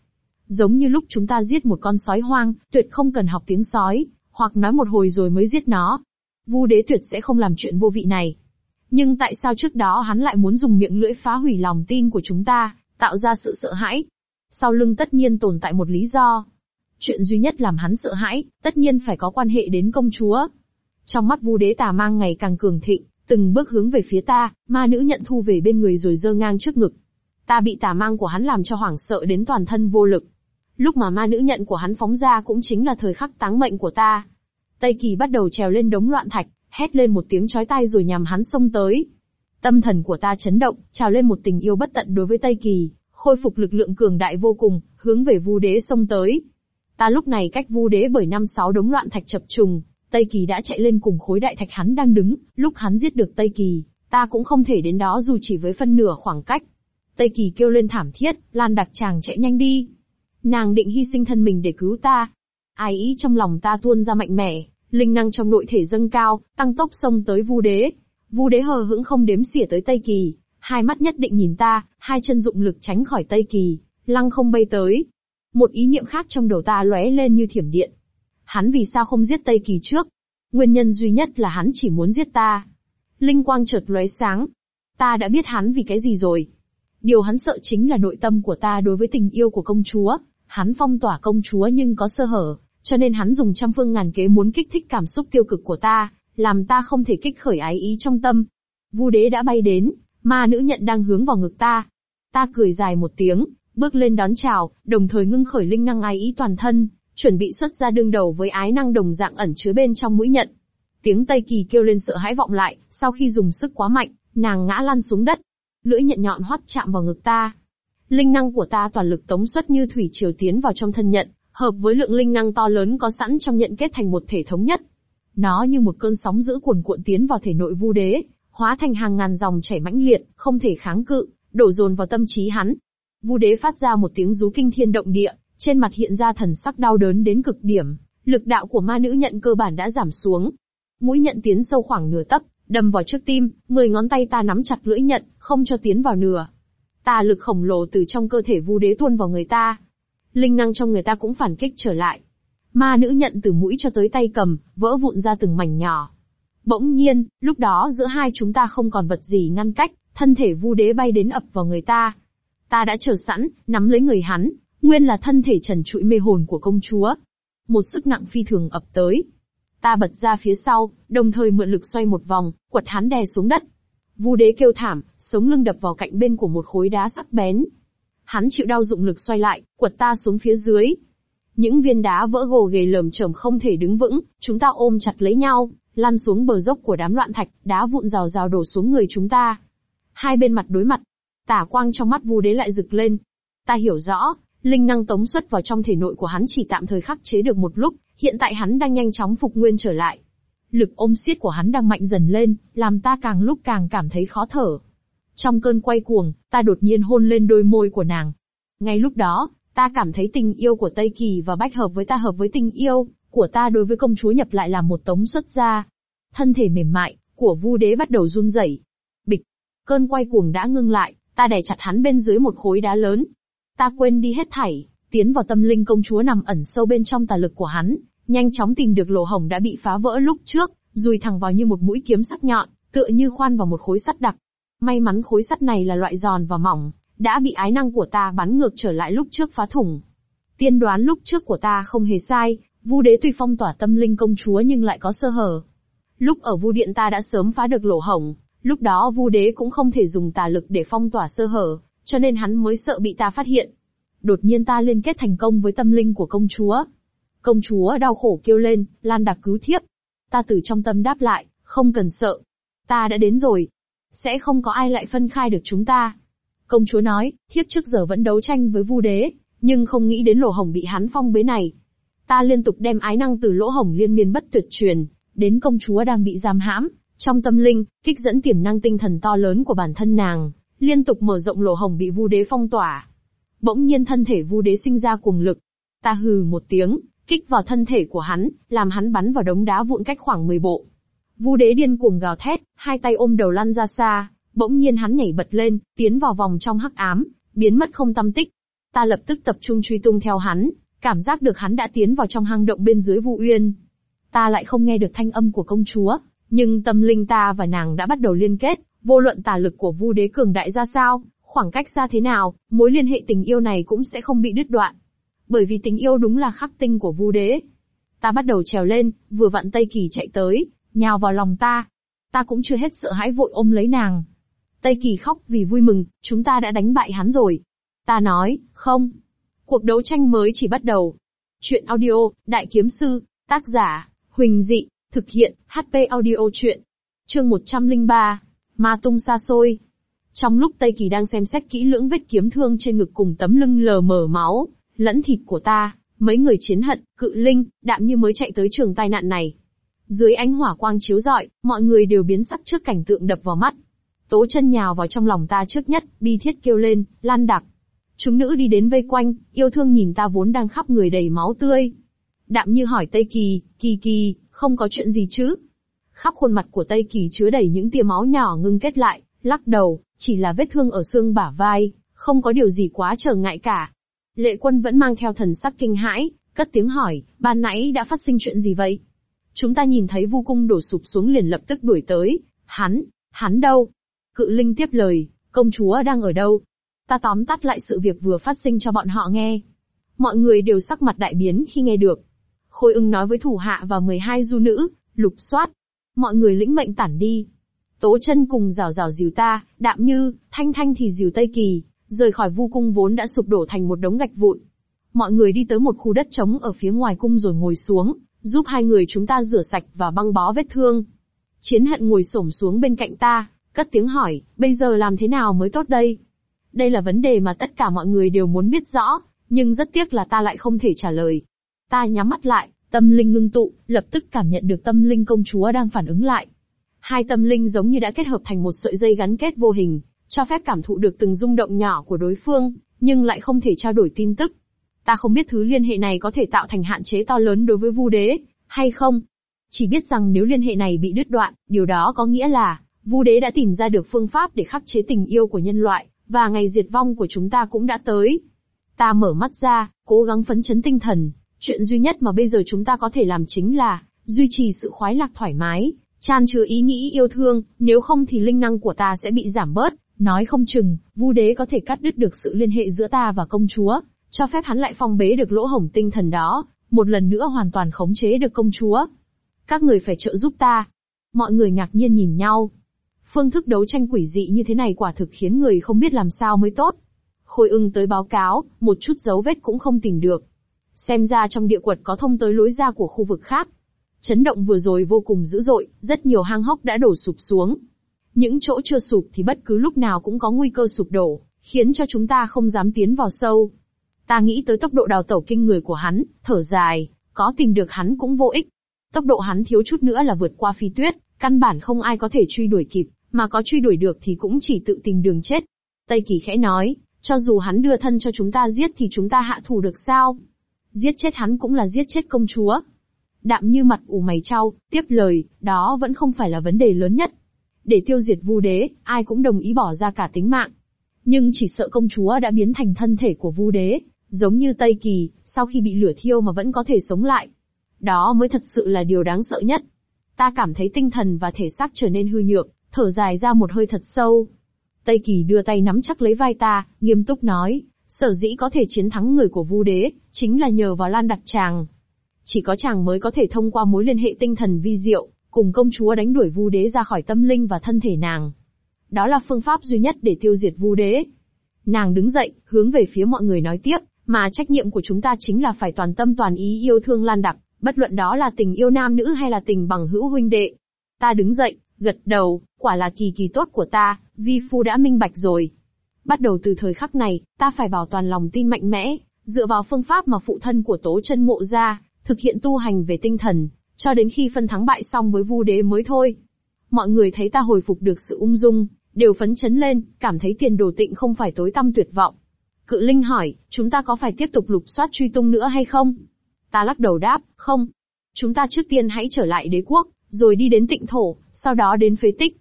Giống như lúc chúng ta giết một con sói hoang, tuyệt không cần học tiếng sói, hoặc nói một hồi rồi mới giết nó. Vu đế tuyệt sẽ không làm chuyện vô vị này. Nhưng tại sao trước đó hắn lại muốn dùng miệng lưỡi phá hủy lòng tin của chúng ta, tạo ra sự sợ hãi? Sau lưng tất nhiên tồn tại một lý do. Chuyện duy nhất làm hắn sợ hãi, tất nhiên phải có quan hệ đến công chúa. Trong mắt vu đế tà mang ngày càng cường thịnh, từng bước hướng về phía ta, ma nữ nhận thu về bên người rồi giơ ngang trước ngực. Ta bị tà mang của hắn làm cho hoảng sợ đến toàn thân vô lực. Lúc mà ma nữ nhận của hắn phóng ra cũng chính là thời khắc táng mệnh của ta. Tây Kỳ bắt đầu trèo lên đống loạn thạch, hét lên một tiếng chói tai rồi nhằm hắn xông tới. Tâm thần của ta chấn động, trào lên một tình yêu bất tận đối với Tây Kỳ, khôi phục lực lượng cường đại vô cùng, hướng về Vu Đế xông tới. Ta lúc này cách Vu Đế bởi năm sáu đống loạn thạch chập trùng, Tây Kỳ đã chạy lên cùng khối đại thạch hắn đang đứng, lúc hắn giết được Tây Kỳ, ta cũng không thể đến đó dù chỉ với phân nửa khoảng cách. Tây Kỳ kêu lên thảm thiết, Lan Đặc chàng chạy nhanh đi. Nàng định hy sinh thân mình để cứu ta. Ai ý trong lòng ta tuôn ra mạnh mẽ, linh năng trong nội thể dâng cao, tăng tốc xông tới Vu Đế. Vu Đế hờ hững không đếm xỉa tới Tây Kỳ, hai mắt nhất định nhìn ta, hai chân dụng lực tránh khỏi Tây Kỳ, lăng không bay tới. Một ý niệm khác trong đầu ta lóe lên như thiểm điện, Hắn vì sao không giết Tây Kỳ trước? Nguyên nhân duy nhất là hắn chỉ muốn giết ta. Linh quang chợt lóe sáng. Ta đã biết hắn vì cái gì rồi. Điều hắn sợ chính là nội tâm của ta đối với tình yêu của công chúa. Hắn phong tỏa công chúa nhưng có sơ hở, cho nên hắn dùng trăm phương ngàn kế muốn kích thích cảm xúc tiêu cực của ta, làm ta không thể kích khởi ái ý trong tâm. Vu đế đã bay đến, ma nữ nhận đang hướng vào ngực ta. Ta cười dài một tiếng, bước lên đón chào, đồng thời ngưng khởi linh năng ái ý toàn thân, chuẩn bị xuất ra đương đầu với ái năng đồng dạng ẩn chứa bên trong mũi nhận. Tiếng Tây Kỳ kêu lên sợ hãi vọng lại, sau khi dùng sức quá mạnh, nàng ngã lăn xuống đất. Lưỡi nhận nhọn hoắt chạm vào ngực ta. Linh năng của ta toàn lực tống xuất như thủy triều tiến vào trong thân nhận, hợp với lượng linh năng to lớn có sẵn trong nhận kết thành một thể thống nhất. Nó như một cơn sóng dữ cuồn cuộn tiến vào thể nội vu đế, hóa thành hàng ngàn dòng chảy mãnh liệt, không thể kháng cự, đổ dồn vào tâm trí hắn. Vu đế phát ra một tiếng rú kinh thiên động địa, trên mặt hiện ra thần sắc đau đớn đến cực điểm, lực đạo của ma nữ nhận cơ bản đã giảm xuống. Mũi nhận tiến sâu khoảng nửa tấc, đâm vào trước tim, mười ngón tay ta nắm chặt lưỡi nhận, không cho tiến vào nửa. Ta lực khổng lồ từ trong cơ thể vu đế tuôn vào người ta. Linh năng trong người ta cũng phản kích trở lại. Ma nữ nhận từ mũi cho tới tay cầm, vỡ vụn ra từng mảnh nhỏ. Bỗng nhiên, lúc đó giữa hai chúng ta không còn vật gì ngăn cách, thân thể vu đế bay đến ập vào người ta. Ta đã chờ sẵn, nắm lấy người hắn, Nguyên là thân thể trần trụi mê hồn của công chúa. Một sức nặng phi thường ập tới. Ta bật ra phía sau, đồng thời mượn lực xoay một vòng, quật hắn đè xuống đất. Vu đế kêu thảm, sống lưng đập vào cạnh bên của một khối đá sắc bén. Hắn chịu đau dụng lực xoay lại, quật ta xuống phía dưới. Những viên đá vỡ gồ ghề lởm chởm không thể đứng vững, chúng ta ôm chặt lấy nhau, lăn xuống bờ dốc của đám loạn thạch, đá vụn rào rào đổ xuống người chúng ta. Hai bên mặt đối mặt, tả quang trong mắt vu đế lại rực lên. Ta hiểu rõ, linh năng tống xuất vào trong thể nội của hắn chỉ tạm thời khắc chế được một lúc, hiện tại hắn đang nhanh chóng phục nguyên trở lại. Lực ôm siết của hắn đang mạnh dần lên, làm ta càng lúc càng cảm thấy khó thở. Trong cơn quay cuồng, ta đột nhiên hôn lên đôi môi của nàng. Ngay lúc đó, ta cảm thấy tình yêu của Tây Kỳ và Bách hợp với ta hợp với tình yêu của ta đối với công chúa nhập lại làm một tống xuất ra. Thân thể mềm mại của Vu Đế bắt đầu run rẩy. Bịch, cơn quay cuồng đã ngưng lại, ta đè chặt hắn bên dưới một khối đá lớn. Ta quên đi hết thảy, tiến vào tâm linh công chúa nằm ẩn sâu bên trong tà lực của hắn, nhanh chóng tìm được lỗ hổng đã bị phá vỡ lúc trước, dùi thẳng vào như một mũi kiếm sắc nhọn, tựa như khoan vào một khối sắt đặc. May mắn khối sắt này là loại giòn và mỏng, đã bị ái năng của ta bắn ngược trở lại lúc trước phá thủng. Tiên đoán lúc trước của ta không hề sai, Vu đế tuy phong tỏa tâm linh công chúa nhưng lại có sơ hở. Lúc ở Vu điện ta đã sớm phá được lỗ hổng, lúc đó Vu đế cũng không thể dùng tà lực để phong tỏa sơ hở, cho nên hắn mới sợ bị ta phát hiện. Đột nhiên ta liên kết thành công với tâm linh của công chúa. Công chúa đau khổ kêu lên, Lan Đạc cứu thiếp. Ta từ trong tâm đáp lại, không cần sợ. Ta đã đến rồi. Sẽ không có ai lại phân khai được chúng ta. Công chúa nói, thiếp trước giờ vẫn đấu tranh với vu đế, nhưng không nghĩ đến lỗ Hồng bị hắn phong bế này. Ta liên tục đem ái năng từ lỗ Hồng liên miên bất tuyệt truyền, đến công chúa đang bị giam hãm, trong tâm linh, kích dẫn tiềm năng tinh thần to lớn của bản thân nàng, liên tục mở rộng lỗ hồng bị vu đế phong tỏa. Bỗng nhiên thân thể vu đế sinh ra cùng lực. Ta hừ một tiếng, kích vào thân thể của hắn, làm hắn bắn vào đống đá vụn cách khoảng 10 bộ. Vu đế điên cuồng gào thét, hai tay ôm đầu lăn ra xa, bỗng nhiên hắn nhảy bật lên, tiến vào vòng trong hắc ám, biến mất không tâm tích. Ta lập tức tập trung truy tung theo hắn, cảm giác được hắn đã tiến vào trong hang động bên dưới Vu Uyên. Ta lại không nghe được thanh âm của công chúa, nhưng tâm linh ta và nàng đã bắt đầu liên kết, vô luận tà lực của Vu Đế cường đại ra sao, khoảng cách xa thế nào, mối liên hệ tình yêu này cũng sẽ không bị đứt đoạn. Bởi vì tình yêu đúng là khắc tinh của Vu Đế. Ta bắt đầu trèo lên, vừa vặn Tây Kỳ chạy tới, nhào vào lòng ta. Ta cũng chưa hết sợ hãi vội ôm lấy nàng. Tây Kỳ khóc vì vui mừng, chúng ta đã đánh bại hắn rồi. Ta nói, không. Cuộc đấu tranh mới chỉ bắt đầu. Chuyện audio, Đại Kiếm Sư, tác giả, Huỳnh Dị, thực hiện, HP audio chuyện. Chương 103, Ma Tung xa xôi. Trong lúc Tây Kỳ đang xem xét kỹ lưỡng vết kiếm thương trên ngực cùng tấm lưng lờ mờ máu, lẫn thịt của ta, mấy người chiến hận, cự linh, đạm như mới chạy tới trường tai nạn này. Dưới ánh hỏa quang chiếu rọi, mọi người đều biến sắc trước cảnh tượng đập vào mắt. Tố chân nhào vào trong lòng ta trước nhất, bi thiết kêu lên, lan đặc. Chúng nữ đi đến vây quanh, yêu thương nhìn ta vốn đang khắp người đầy máu tươi. Đạm như hỏi Tây Kỳ, Kỳ Kỳ, không có chuyện gì chứ? Khắp khuôn mặt của Tây Kỳ chứa đầy những tia máu nhỏ ngưng kết lại, lắc đầu, chỉ là vết thương ở xương bả vai, không có điều gì quá trở ngại cả. Lệ quân vẫn mang theo thần sắc kinh hãi, cất tiếng hỏi, ban nãy đã phát sinh chuyện gì vậy? Chúng ta nhìn thấy vu cung đổ sụp xuống liền lập tức đuổi tới. Hắn, hắn đâu? Cự linh tiếp lời, công chúa đang ở đâu? Ta tóm tắt lại sự việc vừa phát sinh cho bọn họ nghe. Mọi người đều sắc mặt đại biến khi nghe được. Khôi ưng nói với thủ hạ và 12 du nữ, lục soát. Mọi người lĩnh mệnh tản đi. Tố chân cùng rào rào dìu ta, đạm như, thanh thanh thì dìu Tây Kỳ, rời khỏi vu cung vốn đã sụp đổ thành một đống gạch vụn. Mọi người đi tới một khu đất trống ở phía ngoài cung rồi ngồi xuống, giúp hai người chúng ta rửa sạch và băng bó vết thương. Chiến hận ngồi xổm xuống bên cạnh ta, cất tiếng hỏi, bây giờ làm thế nào mới tốt đây? Đây là vấn đề mà tất cả mọi người đều muốn biết rõ, nhưng rất tiếc là ta lại không thể trả lời. Ta nhắm mắt lại, tâm linh ngưng tụ, lập tức cảm nhận được tâm linh công chúa đang phản ứng lại. Hai tâm linh giống như đã kết hợp thành một sợi dây gắn kết vô hình, cho phép cảm thụ được từng rung động nhỏ của đối phương, nhưng lại không thể trao đổi tin tức. Ta không biết thứ liên hệ này có thể tạo thành hạn chế to lớn đối với Vu Đế, hay không. Chỉ biết rằng nếu liên hệ này bị đứt đoạn, điều đó có nghĩa là, Vu Đế đã tìm ra được phương pháp để khắc chế tình yêu của nhân loại, và ngày diệt vong của chúng ta cũng đã tới. Ta mở mắt ra, cố gắng phấn chấn tinh thần, chuyện duy nhất mà bây giờ chúng ta có thể làm chính là, duy trì sự khoái lạc thoải mái, tràn chứa ý nghĩ yêu thương, nếu không thì linh năng của ta sẽ bị giảm bớt, nói không chừng, Vu Đế có thể cắt đứt được sự liên hệ giữa ta và công chúa, cho phép hắn lại phong bế được lỗ hổng tinh thần đó, một lần nữa hoàn toàn khống chế được công chúa. Các người phải trợ giúp ta. Mọi người ngạc nhiên nhìn nhau. Phương thức đấu tranh quỷ dị như thế này quả thực khiến người không biết làm sao mới tốt. Khôi ưng tới báo cáo, một chút dấu vết cũng không tìm được. Xem ra trong địa quật có thông tới lối ra của khu vực khác. Chấn động vừa rồi vô cùng dữ dội, rất nhiều hang hốc đã đổ sụp xuống. Những chỗ chưa sụp thì bất cứ lúc nào cũng có nguy cơ sụp đổ, khiến cho chúng ta không dám tiến vào sâu. Ta nghĩ tới tốc độ đào tẩu kinh người của hắn, thở dài, có tìm được hắn cũng vô ích. Tốc độ hắn thiếu chút nữa là vượt qua phi tuyết, căn bản không ai có thể truy đuổi kịp, mà có truy đuổi được thì cũng chỉ tự tìm đường chết. Tây Kỳ khẽ nói, cho dù hắn đưa thân cho chúng ta giết thì chúng ta hạ thủ được sao? Giết chết hắn cũng là giết chết công chúa. Đạm như mặt ủ mày trao, tiếp lời, đó vẫn không phải là vấn đề lớn nhất. Để tiêu diệt vu đế, ai cũng đồng ý bỏ ra cả tính mạng. Nhưng chỉ sợ công chúa đã biến thành thân thể của vu đế, giống như Tây Kỳ, sau khi bị lửa thiêu mà vẫn có thể sống lại. Đó mới thật sự là điều đáng sợ nhất. Ta cảm thấy tinh thần và thể xác trở nên hư nhược, thở dài ra một hơi thật sâu. Tây Kỳ đưa tay nắm chắc lấy vai ta, nghiêm túc nói, sở dĩ có thể chiến thắng người của Vu Đế, chính là nhờ vào Lan Đặc Tràng. Chỉ có chàng mới có thể thông qua mối liên hệ tinh thần vi diệu, cùng công chúa đánh đuổi Vu Đế ra khỏi tâm linh và thân thể nàng. Đó là phương pháp duy nhất để tiêu diệt Vu Đế. Nàng đứng dậy, hướng về phía mọi người nói tiếp, mà trách nhiệm của chúng ta chính là phải toàn tâm toàn ý yêu thương Lan Đặc, bất luận đó là tình yêu nam nữ hay là tình bằng hữu huynh đệ. Ta đứng dậy, gật đầu, quả là kỳ kỳ tốt của ta, vi phu đã minh bạch rồi. Bắt đầu từ thời khắc này, ta phải bảo toàn lòng tin mạnh mẽ, dựa vào phương pháp mà phụ thân của Tố chân ngộ ra, thực hiện tu hành về tinh thần, cho đến khi phân thắng bại xong với Vu Đế mới thôi. Mọi người thấy ta hồi phục được sự ung dung, đều phấn chấn lên, cảm thấy tiền đồ tịnh không phải tối tăm tuyệt vọng. Cự Linh hỏi, chúng ta có phải tiếp tục lục soát truy tung nữa hay không? Ta lắc đầu đáp, không. Chúng ta trước tiên hãy trở lại đế quốc, rồi đi đến tịnh thổ, sau đó đến phế tích.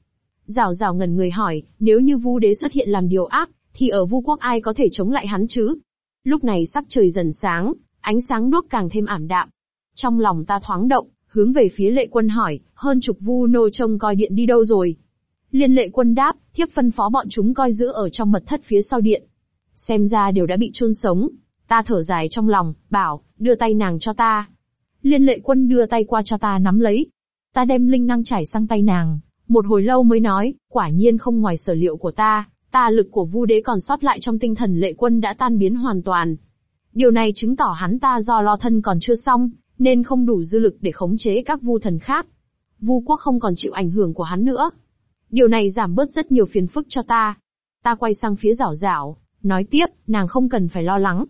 Rào rào ngẩn người hỏi, nếu như vu đế xuất hiện làm điều ác, thì ở vu quốc ai có thể chống lại hắn chứ? Lúc này sắc trời dần sáng, ánh sáng đuốc càng thêm ảm đạm. Trong lòng ta thoáng động, hướng về phía lệ quân hỏi, hơn chục vu nô trông coi điện đi đâu rồi? Liên lệ quân đáp, thiếp phân phó bọn chúng coi giữ ở trong mật thất phía sau điện. Xem ra đều đã bị chôn sống. Ta thở dài trong lòng, bảo, đưa tay nàng cho ta. Liên lệ quân đưa tay qua cho ta nắm lấy. Ta đem linh năng trải sang tay nàng. Một hồi lâu mới nói, quả nhiên không ngoài sở liệu của ta, ta lực của vu đế còn sót lại trong tinh thần lệ quân đã tan biến hoàn toàn. Điều này chứng tỏ hắn ta do lo thân còn chưa xong, nên không đủ dư lực để khống chế các vu thần khác. Vu quốc không còn chịu ảnh hưởng của hắn nữa. Điều này giảm bớt rất nhiều phiền phức cho ta. Ta quay sang phía rảo rảo, nói tiếp, nàng không cần phải lo lắng.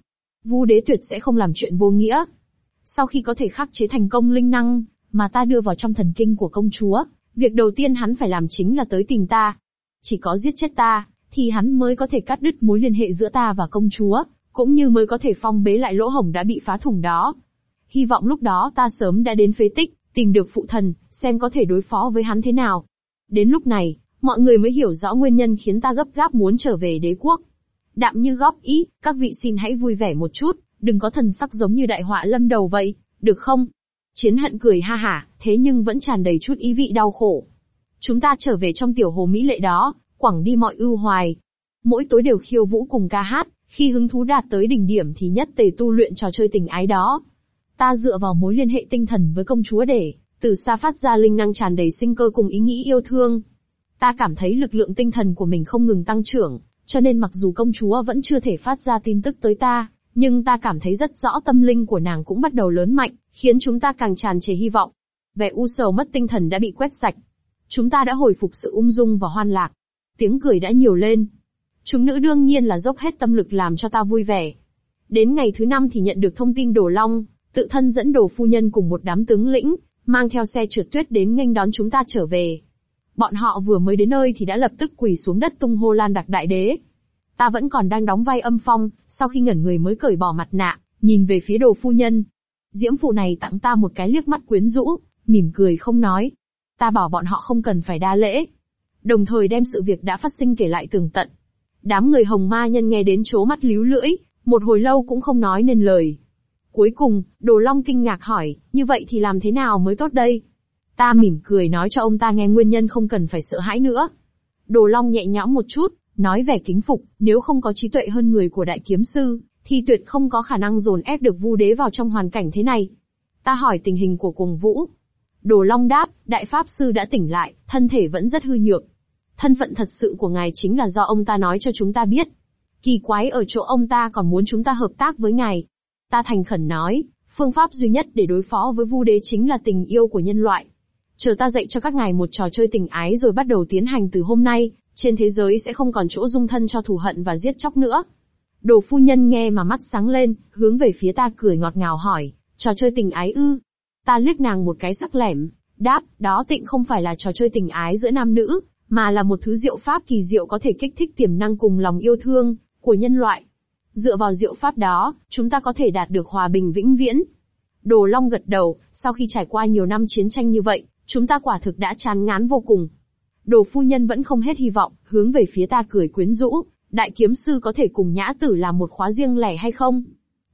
Vu đế tuyệt sẽ không làm chuyện vô nghĩa. Sau khi có thể khắc chế thành công linh năng, mà ta đưa vào trong thần kinh của công chúa, việc đầu tiên hắn phải làm chính là tới tìm ta. Chỉ có giết chết ta, thì hắn mới có thể cắt đứt mối liên hệ giữa ta và công chúa, cũng như mới có thể phong bế lại lỗ hổng đã bị phá thủng đó. Hy vọng lúc đó ta sớm đã đến phế tích, tìm được phụ thần, xem có thể đối phó với hắn thế nào. Đến lúc này, mọi người mới hiểu rõ nguyên nhân khiến ta gấp gáp muốn trở về đế quốc. Đạm như góp ý, các vị xin hãy vui vẻ một chút, đừng có thần sắc giống như đại họa lâm đầu vậy, được không? Chiến hận cười ha hả, thế nhưng vẫn tràn đầy chút ý vị đau khổ. Chúng ta trở về trong tiểu hồ mỹ lệ đó, quẳng đi mọi ưu hoài. Mỗi tối đều khiêu vũ cùng ca hát, khi hứng thú đạt tới đỉnh điểm thì nhất tề tu luyện trò chơi tình ái đó. Ta dựa vào mối liên hệ tinh thần với công chúa để, từ xa phát ra linh năng tràn đầy sinh cơ cùng ý nghĩ yêu thương. Ta cảm thấy lực lượng tinh thần của mình không ngừng tăng trưởng, cho nên mặc dù công chúa vẫn chưa thể phát ra tin tức tới ta, nhưng ta cảm thấy rất rõ tâm linh của nàng cũng bắt đầu lớn mạnh, khiến chúng ta càng tràn trề hy vọng. Vẻ u sầu mất tinh thần đã bị quét sạch. Chúng ta đã hồi phục sự ung dung và hoan lạc. Tiếng cười đã nhiều lên. Chúng nữ đương nhiên là dốc hết tâm lực làm cho ta vui vẻ. Đến ngày thứ năm thì nhận được thông tin Đồ Long, tự thân dẫn đồ phu nhân cùng một đám tướng lĩnh, mang theo xe trượt tuyết đến nghênh đón chúng ta trở về. Bọn họ vừa mới đến nơi thì đã lập tức quỳ xuống đất tung hô lan đặc đại đế. Ta vẫn còn đang đóng vai âm phong, sau khi ngẩn người mới cởi bỏ mặt nạ, nhìn về phía đồ phu nhân. Diễm phụ này tặng ta một cái liếc mắt quyến rũ, mỉm cười không nói. Ta bảo bọn họ không cần phải đa lễ. Đồng thời đem sự việc đã phát sinh kể lại tường tận. Đám người hồng ma nhân nghe đến chố mắt líu lưỡi, một hồi lâu cũng không nói nên lời. Cuối cùng, Đồ Long kinh ngạc hỏi, như vậy thì làm thế nào mới tốt đây? Ta mỉm cười nói cho ông ta nghe nguyên nhân không cần phải sợ hãi nữa. Đồ Long nhẹ nhõm một chút, nói vẻ kính phục, nếu không có trí tuệ hơn người của đại kiếm sư, thì tuyệt không có khả năng dồn ép được vu đế vào trong hoàn cảnh thế này. Ta hỏi tình hình của cùng vũ. Đồ Long đáp, đại pháp sư đã tỉnh lại, thân thể vẫn rất hư nhược. Thân phận thật sự của ngài chính là do ông ta nói cho chúng ta biết. Kỳ quái ở chỗ ông ta còn muốn chúng ta hợp tác với ngài. Ta thành khẩn nói, phương pháp duy nhất để đối phó với vu đế chính là tình yêu của nhân loại. Chờ ta dạy cho các ngài một trò chơi tình ái rồi bắt đầu tiến hành từ hôm nay, trên thế giới sẽ không còn chỗ dung thân cho thù hận và giết chóc nữa. Đồ phu nhân nghe mà mắt sáng lên, hướng về phía ta cười ngọt ngào hỏi, trò chơi tình ái ư? Ta liếc nàng một cái sắc lẻm, đáp, đó tịnh không phải là trò chơi tình ái giữa nam nữ, mà là một thứ diệu pháp kỳ diệu có thể kích thích tiềm năng cùng lòng yêu thương của nhân loại. Dựa vào diệu pháp đó, chúng ta có thể đạt được hòa bình vĩnh viễn. Đồ Long gật đầu, sau khi trải qua nhiều năm chiến tranh như vậy, chúng ta quả thực đã chán ngán vô cùng. Đồ phu nhân vẫn không hết hy vọng, hướng về phía ta cười quyến rũ, đại kiếm sư có thể cùng nhã tử làm một khóa riêng lẻ hay không?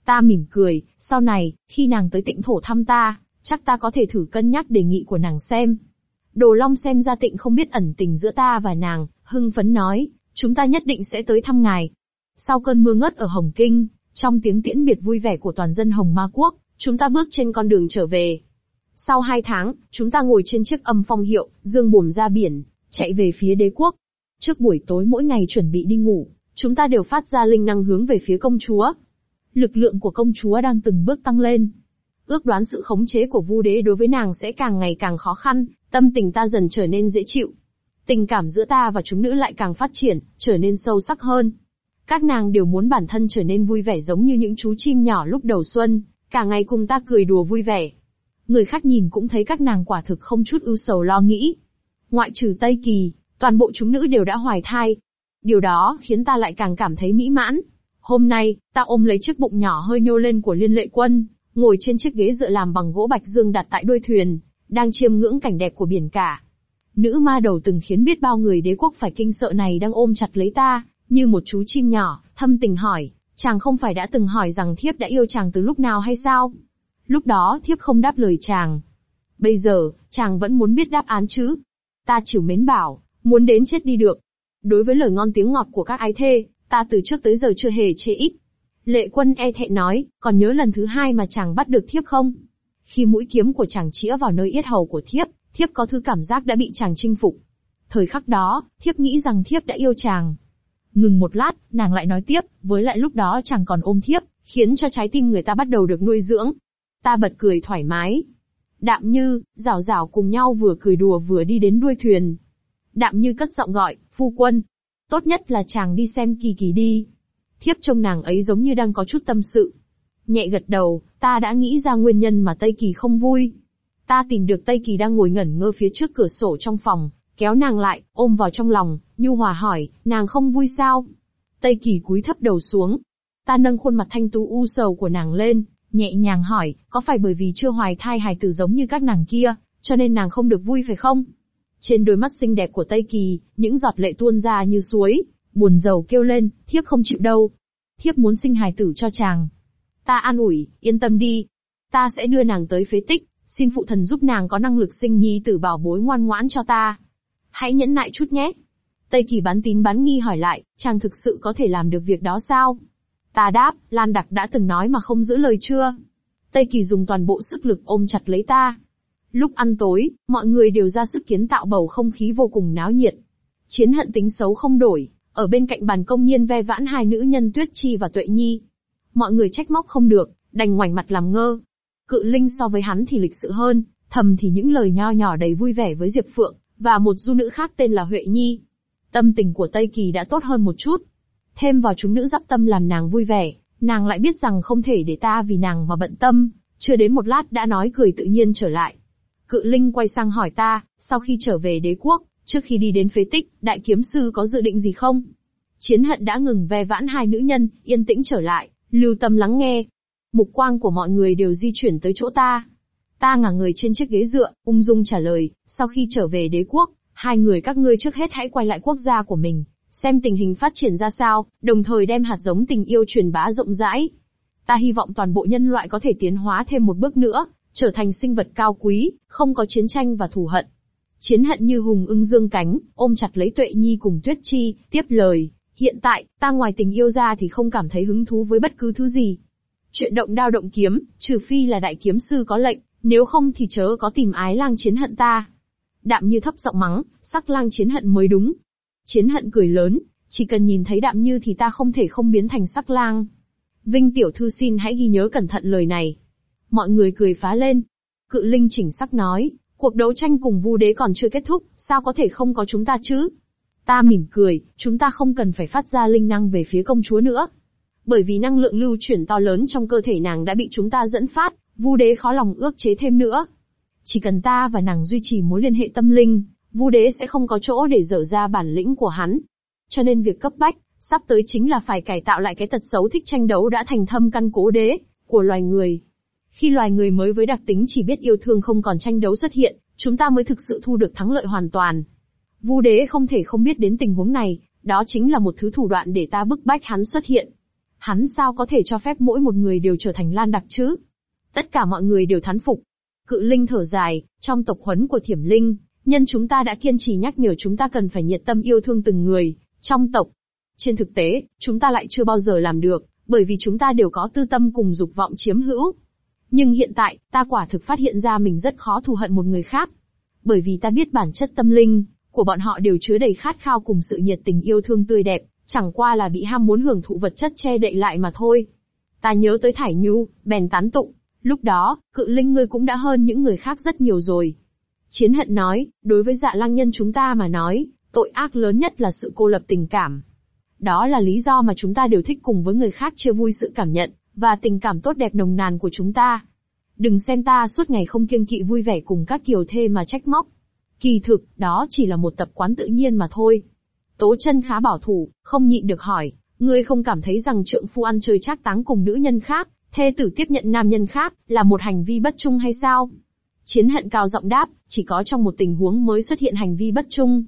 Ta mỉm cười, sau này, khi nàng tới tịnh thổ thăm ta, chắc ta có thể thử cân nhắc đề nghị của nàng xem. Đồ Long xem ra tịnh không biết ẩn tình giữa ta và nàng, hưng phấn nói, chúng ta nhất định sẽ tới thăm ngài. Sau cơn mưa ngất ở Hồng Kinh, trong tiếng tiễn biệt vui vẻ của toàn dân Hồng Ma Quốc, chúng ta bước trên con đường trở về. Sau hai tháng, chúng ta ngồi trên chiếc âm phong hiệu, dương buồm ra biển, chạy về phía đế quốc. Trước buổi tối mỗi ngày chuẩn bị đi ngủ, chúng ta đều phát ra linh năng hướng về phía công chúa. Lực lượng của công chúa đang từng bước tăng lên. Ước đoán sự khống chế của vu đế đối với nàng sẽ càng ngày càng khó khăn, tâm tình ta dần trở nên dễ chịu. Tình cảm giữa ta và chúng nữ lại càng phát triển, trở nên sâu sắc hơn. Các nàng đều muốn bản thân trở nên vui vẻ giống như những chú chim nhỏ lúc đầu xuân, cả ngày cùng ta cười đùa vui vẻ. Người khác nhìn cũng thấy các nàng quả thực không chút ưu sầu lo nghĩ. Ngoại trừ Tây Kỳ, toàn bộ chúng nữ đều đã hoài thai. Điều đó khiến ta lại càng cảm thấy mỹ mãn. Hôm nay, ta ôm lấy chiếc bụng nhỏ hơi nhô lên của liên lệ quân, ngồi trên chiếc ghế dựa làm bằng gỗ bạch dương đặt tại đuôi thuyền, đang chiêm ngưỡng cảnh đẹp của biển cả. Nữ ma đầu từng khiến biết bao người đế quốc phải kinh sợ này đang ôm chặt lấy ta, như một chú chim nhỏ, thâm tình hỏi, chàng không phải đã từng hỏi rằng thiếp đã yêu chàng từ lúc nào hay sao? Lúc đó thiếp không đáp lời chàng. Bây giờ, chàng vẫn muốn biết đáp án chứ? Ta chịu mến bảo, muốn đến chết đi được. Đối với lời ngon tiếng ngọt của các ái thê, ta từ trước tới giờ chưa hề chê ít. Lệ quân e thẹn nói, còn nhớ lần thứ hai mà chàng bắt được thiếp không? Khi mũi kiếm của chàng chĩa vào nơi yết hầu của thiếp, thiếp có thứ cảm giác đã bị chàng chinh phục. Thời khắc đó, thiếp nghĩ rằng thiếp đã yêu chàng. Ngừng một lát, nàng lại nói tiếp, với lại lúc đó chàng còn ôm thiếp, khiến cho trái tim người ta bắt đầu được nuôi dưỡng. Ta bật cười thoải mái. Đạm như, rào rào cùng nhau vừa cười đùa vừa đi đến đuôi thuyền. Đạm như cất giọng gọi, phu quân. Tốt nhất là chàng đi xem kỳ kỳ đi. Thiếp trông nàng ấy giống như đang có chút tâm sự. Nhẹ gật đầu, ta đã nghĩ ra nguyên nhân mà Tây Kỳ không vui. Ta tìm được Tây Kỳ đang ngồi ngẩn ngơ phía trước cửa sổ trong phòng, kéo nàng lại, ôm vào trong lòng, nhu hòa hỏi, nàng không vui sao? Tây Kỳ cúi thấp đầu xuống. Ta nâng khuôn mặt thanh tú u sầu của nàng lên, nhẹ nhàng hỏi, có phải bởi vì chưa hoài thai hài tử giống như các nàng kia, cho nên nàng không được vui phải không? Trên đôi mắt xinh đẹp của Tây Kỳ, những giọt lệ tuôn ra như suối, buồn rầu kêu lên, thiếp không chịu đâu. Thiếp muốn sinh hài tử cho chàng. Ta an ủi, yên tâm đi. Ta sẽ đưa nàng tới phế tích, xin phụ thần giúp nàng có năng lực sinh nhi tử bảo bối ngoan ngoãn cho ta. Hãy nhẫn nại chút nhé. Tây Kỳ bán tín bán nghi hỏi lại, chàng thực sự có thể làm được việc đó sao? Ta đáp, Lan Đặc đã từng nói mà không giữ lời chưa? Tây Kỳ dùng toàn bộ sức lực ôm chặt lấy ta. Lúc ăn tối, mọi người đều ra sức kiến tạo bầu không khí vô cùng náo nhiệt. Chiến hận tính xấu không đổi, ở bên cạnh bàn công nhiên ve vãn hai nữ nhân Tuyết Chi và Tuệ Nhi. Mọi người trách móc không được, đành ngoảnh mặt làm ngơ. Cự Linh so với hắn thì lịch sự hơn, thầm thì những lời nho nhỏ đầy vui vẻ với Diệp Phượng, và một du nữ khác tên là Huệ Nhi. Tâm tình của Tây Kỳ đã tốt hơn một chút. Thêm vào chúng nữ dắp tâm làm nàng vui vẻ, nàng lại biết rằng không thể để ta vì nàng mà bận tâm, chưa đến một lát đã nói cười tự nhiên trở lại. Cự Linh quay sang hỏi ta, sau khi trở về đế quốc, trước khi đi đến phế tích, đại kiếm sư có dự định gì không? Chiến hận đã ngừng ve vãn hai nữ nhân, yên tĩnh trở lại, lưu tâm lắng nghe. Mục quang của mọi người đều di chuyển tới chỗ ta. Ta ngả người trên chiếc ghế dựa, ung dung trả lời, sau khi trở về đế quốc, hai người các ngươi trước hết hãy quay lại quốc gia của mình, xem tình hình phát triển ra sao, đồng thời đem hạt giống tình yêu truyền bá rộng rãi. Ta hy vọng toàn bộ nhân loại có thể tiến hóa thêm một bước nữa, trở thành sinh vật cao quý, không có chiến tranh và thù hận. Chiến hận như hùng ưng dương cánh, ôm chặt lấy tuệ nhi cùng tuyết chi, tiếp lời. Hiện tại, ta ngoài tình yêu ra thì không cảm thấy hứng thú với bất cứ thứ gì. Chuyện động đao động kiếm, trừ phi là đại kiếm sư có lệnh, nếu không thì chớ có tìm ái lang chiến hận ta. Đạm như thấp giọng mắng, sắc lang chiến hận mới đúng. Chiến hận cười lớn, chỉ cần nhìn thấy đạm như thì ta không thể không biến thành sắc lang. Vinh tiểu thư xin hãy ghi nhớ cẩn thận lời này. Mọi người cười phá lên. Cự linh chỉnh sắc nói, cuộc đấu tranh cùng vu đế còn chưa kết thúc, sao có thể không có chúng ta chứ? Ta mỉm cười, chúng ta không cần phải phát ra linh năng về phía công chúa nữa. Bởi vì năng lượng lưu chuyển to lớn trong cơ thể nàng đã bị chúng ta dẫn phát, vu đế khó lòng ước chế thêm nữa. Chỉ cần ta và nàng duy trì mối liên hệ tâm linh, vu đế sẽ không có chỗ để dở ra bản lĩnh của hắn. Cho nên việc cấp bách, sắp tới chính là phải cải tạo lại cái tật xấu thích tranh đấu đã thành thâm căn cố đế, của loài người. Khi loài người mới với đặc tính chỉ biết yêu thương không còn tranh đấu xuất hiện, chúng ta mới thực sự thu được thắng lợi hoàn toàn. Vu đế không thể không biết đến tình huống này, đó chính là một thứ thủ đoạn để ta bức bách hắn xuất hiện. Hắn sao có thể cho phép mỗi một người đều trở thành lan đặc chứ? Tất cả mọi người đều thán phục. Cự linh thở dài, trong tộc huấn của thiểm linh, nhân chúng ta đã kiên trì nhắc nhở chúng ta cần phải nhiệt tâm yêu thương từng người, trong tộc. Trên thực tế, chúng ta lại chưa bao giờ làm được, bởi vì chúng ta đều có tư tâm cùng dục vọng chiếm hữu. Nhưng hiện tại, ta quả thực phát hiện ra mình rất khó thù hận một người khác. Bởi vì ta biết bản chất tâm linh, của bọn họ đều chứa đầy khát khao cùng sự nhiệt tình yêu thương tươi đẹp, chẳng qua là bị ham muốn hưởng thụ vật chất che đậy lại mà thôi. Ta nhớ tới Thải Nhu, bèn tán tụng, lúc đó, cự linh ngươi cũng đã hơn những người khác rất nhiều rồi. Chiến hận nói, đối với dạ lăng nhân chúng ta mà nói, tội ác lớn nhất là sự cô lập tình cảm. Đó là lý do mà chúng ta đều thích cùng với người khác chia vui sự cảm nhận, và tình cảm tốt đẹp nồng nàn của chúng ta. Đừng xem ta suốt ngày không kiêng kỵ vui vẻ cùng các kiều thê mà trách móc. Kỳ thực, đó chỉ là một tập quán tự nhiên mà thôi. Tố chân khá bảo thủ, không nhịn được hỏi, ngươi không cảm thấy rằng trượng phu ăn chơi trác táng cùng nữ nhân khác, thê tử tiếp nhận nam nhân khác, là một hành vi bất trung hay sao? Chiến hận cao giọng đáp, chỉ có trong một tình huống mới xuất hiện hành vi bất trung.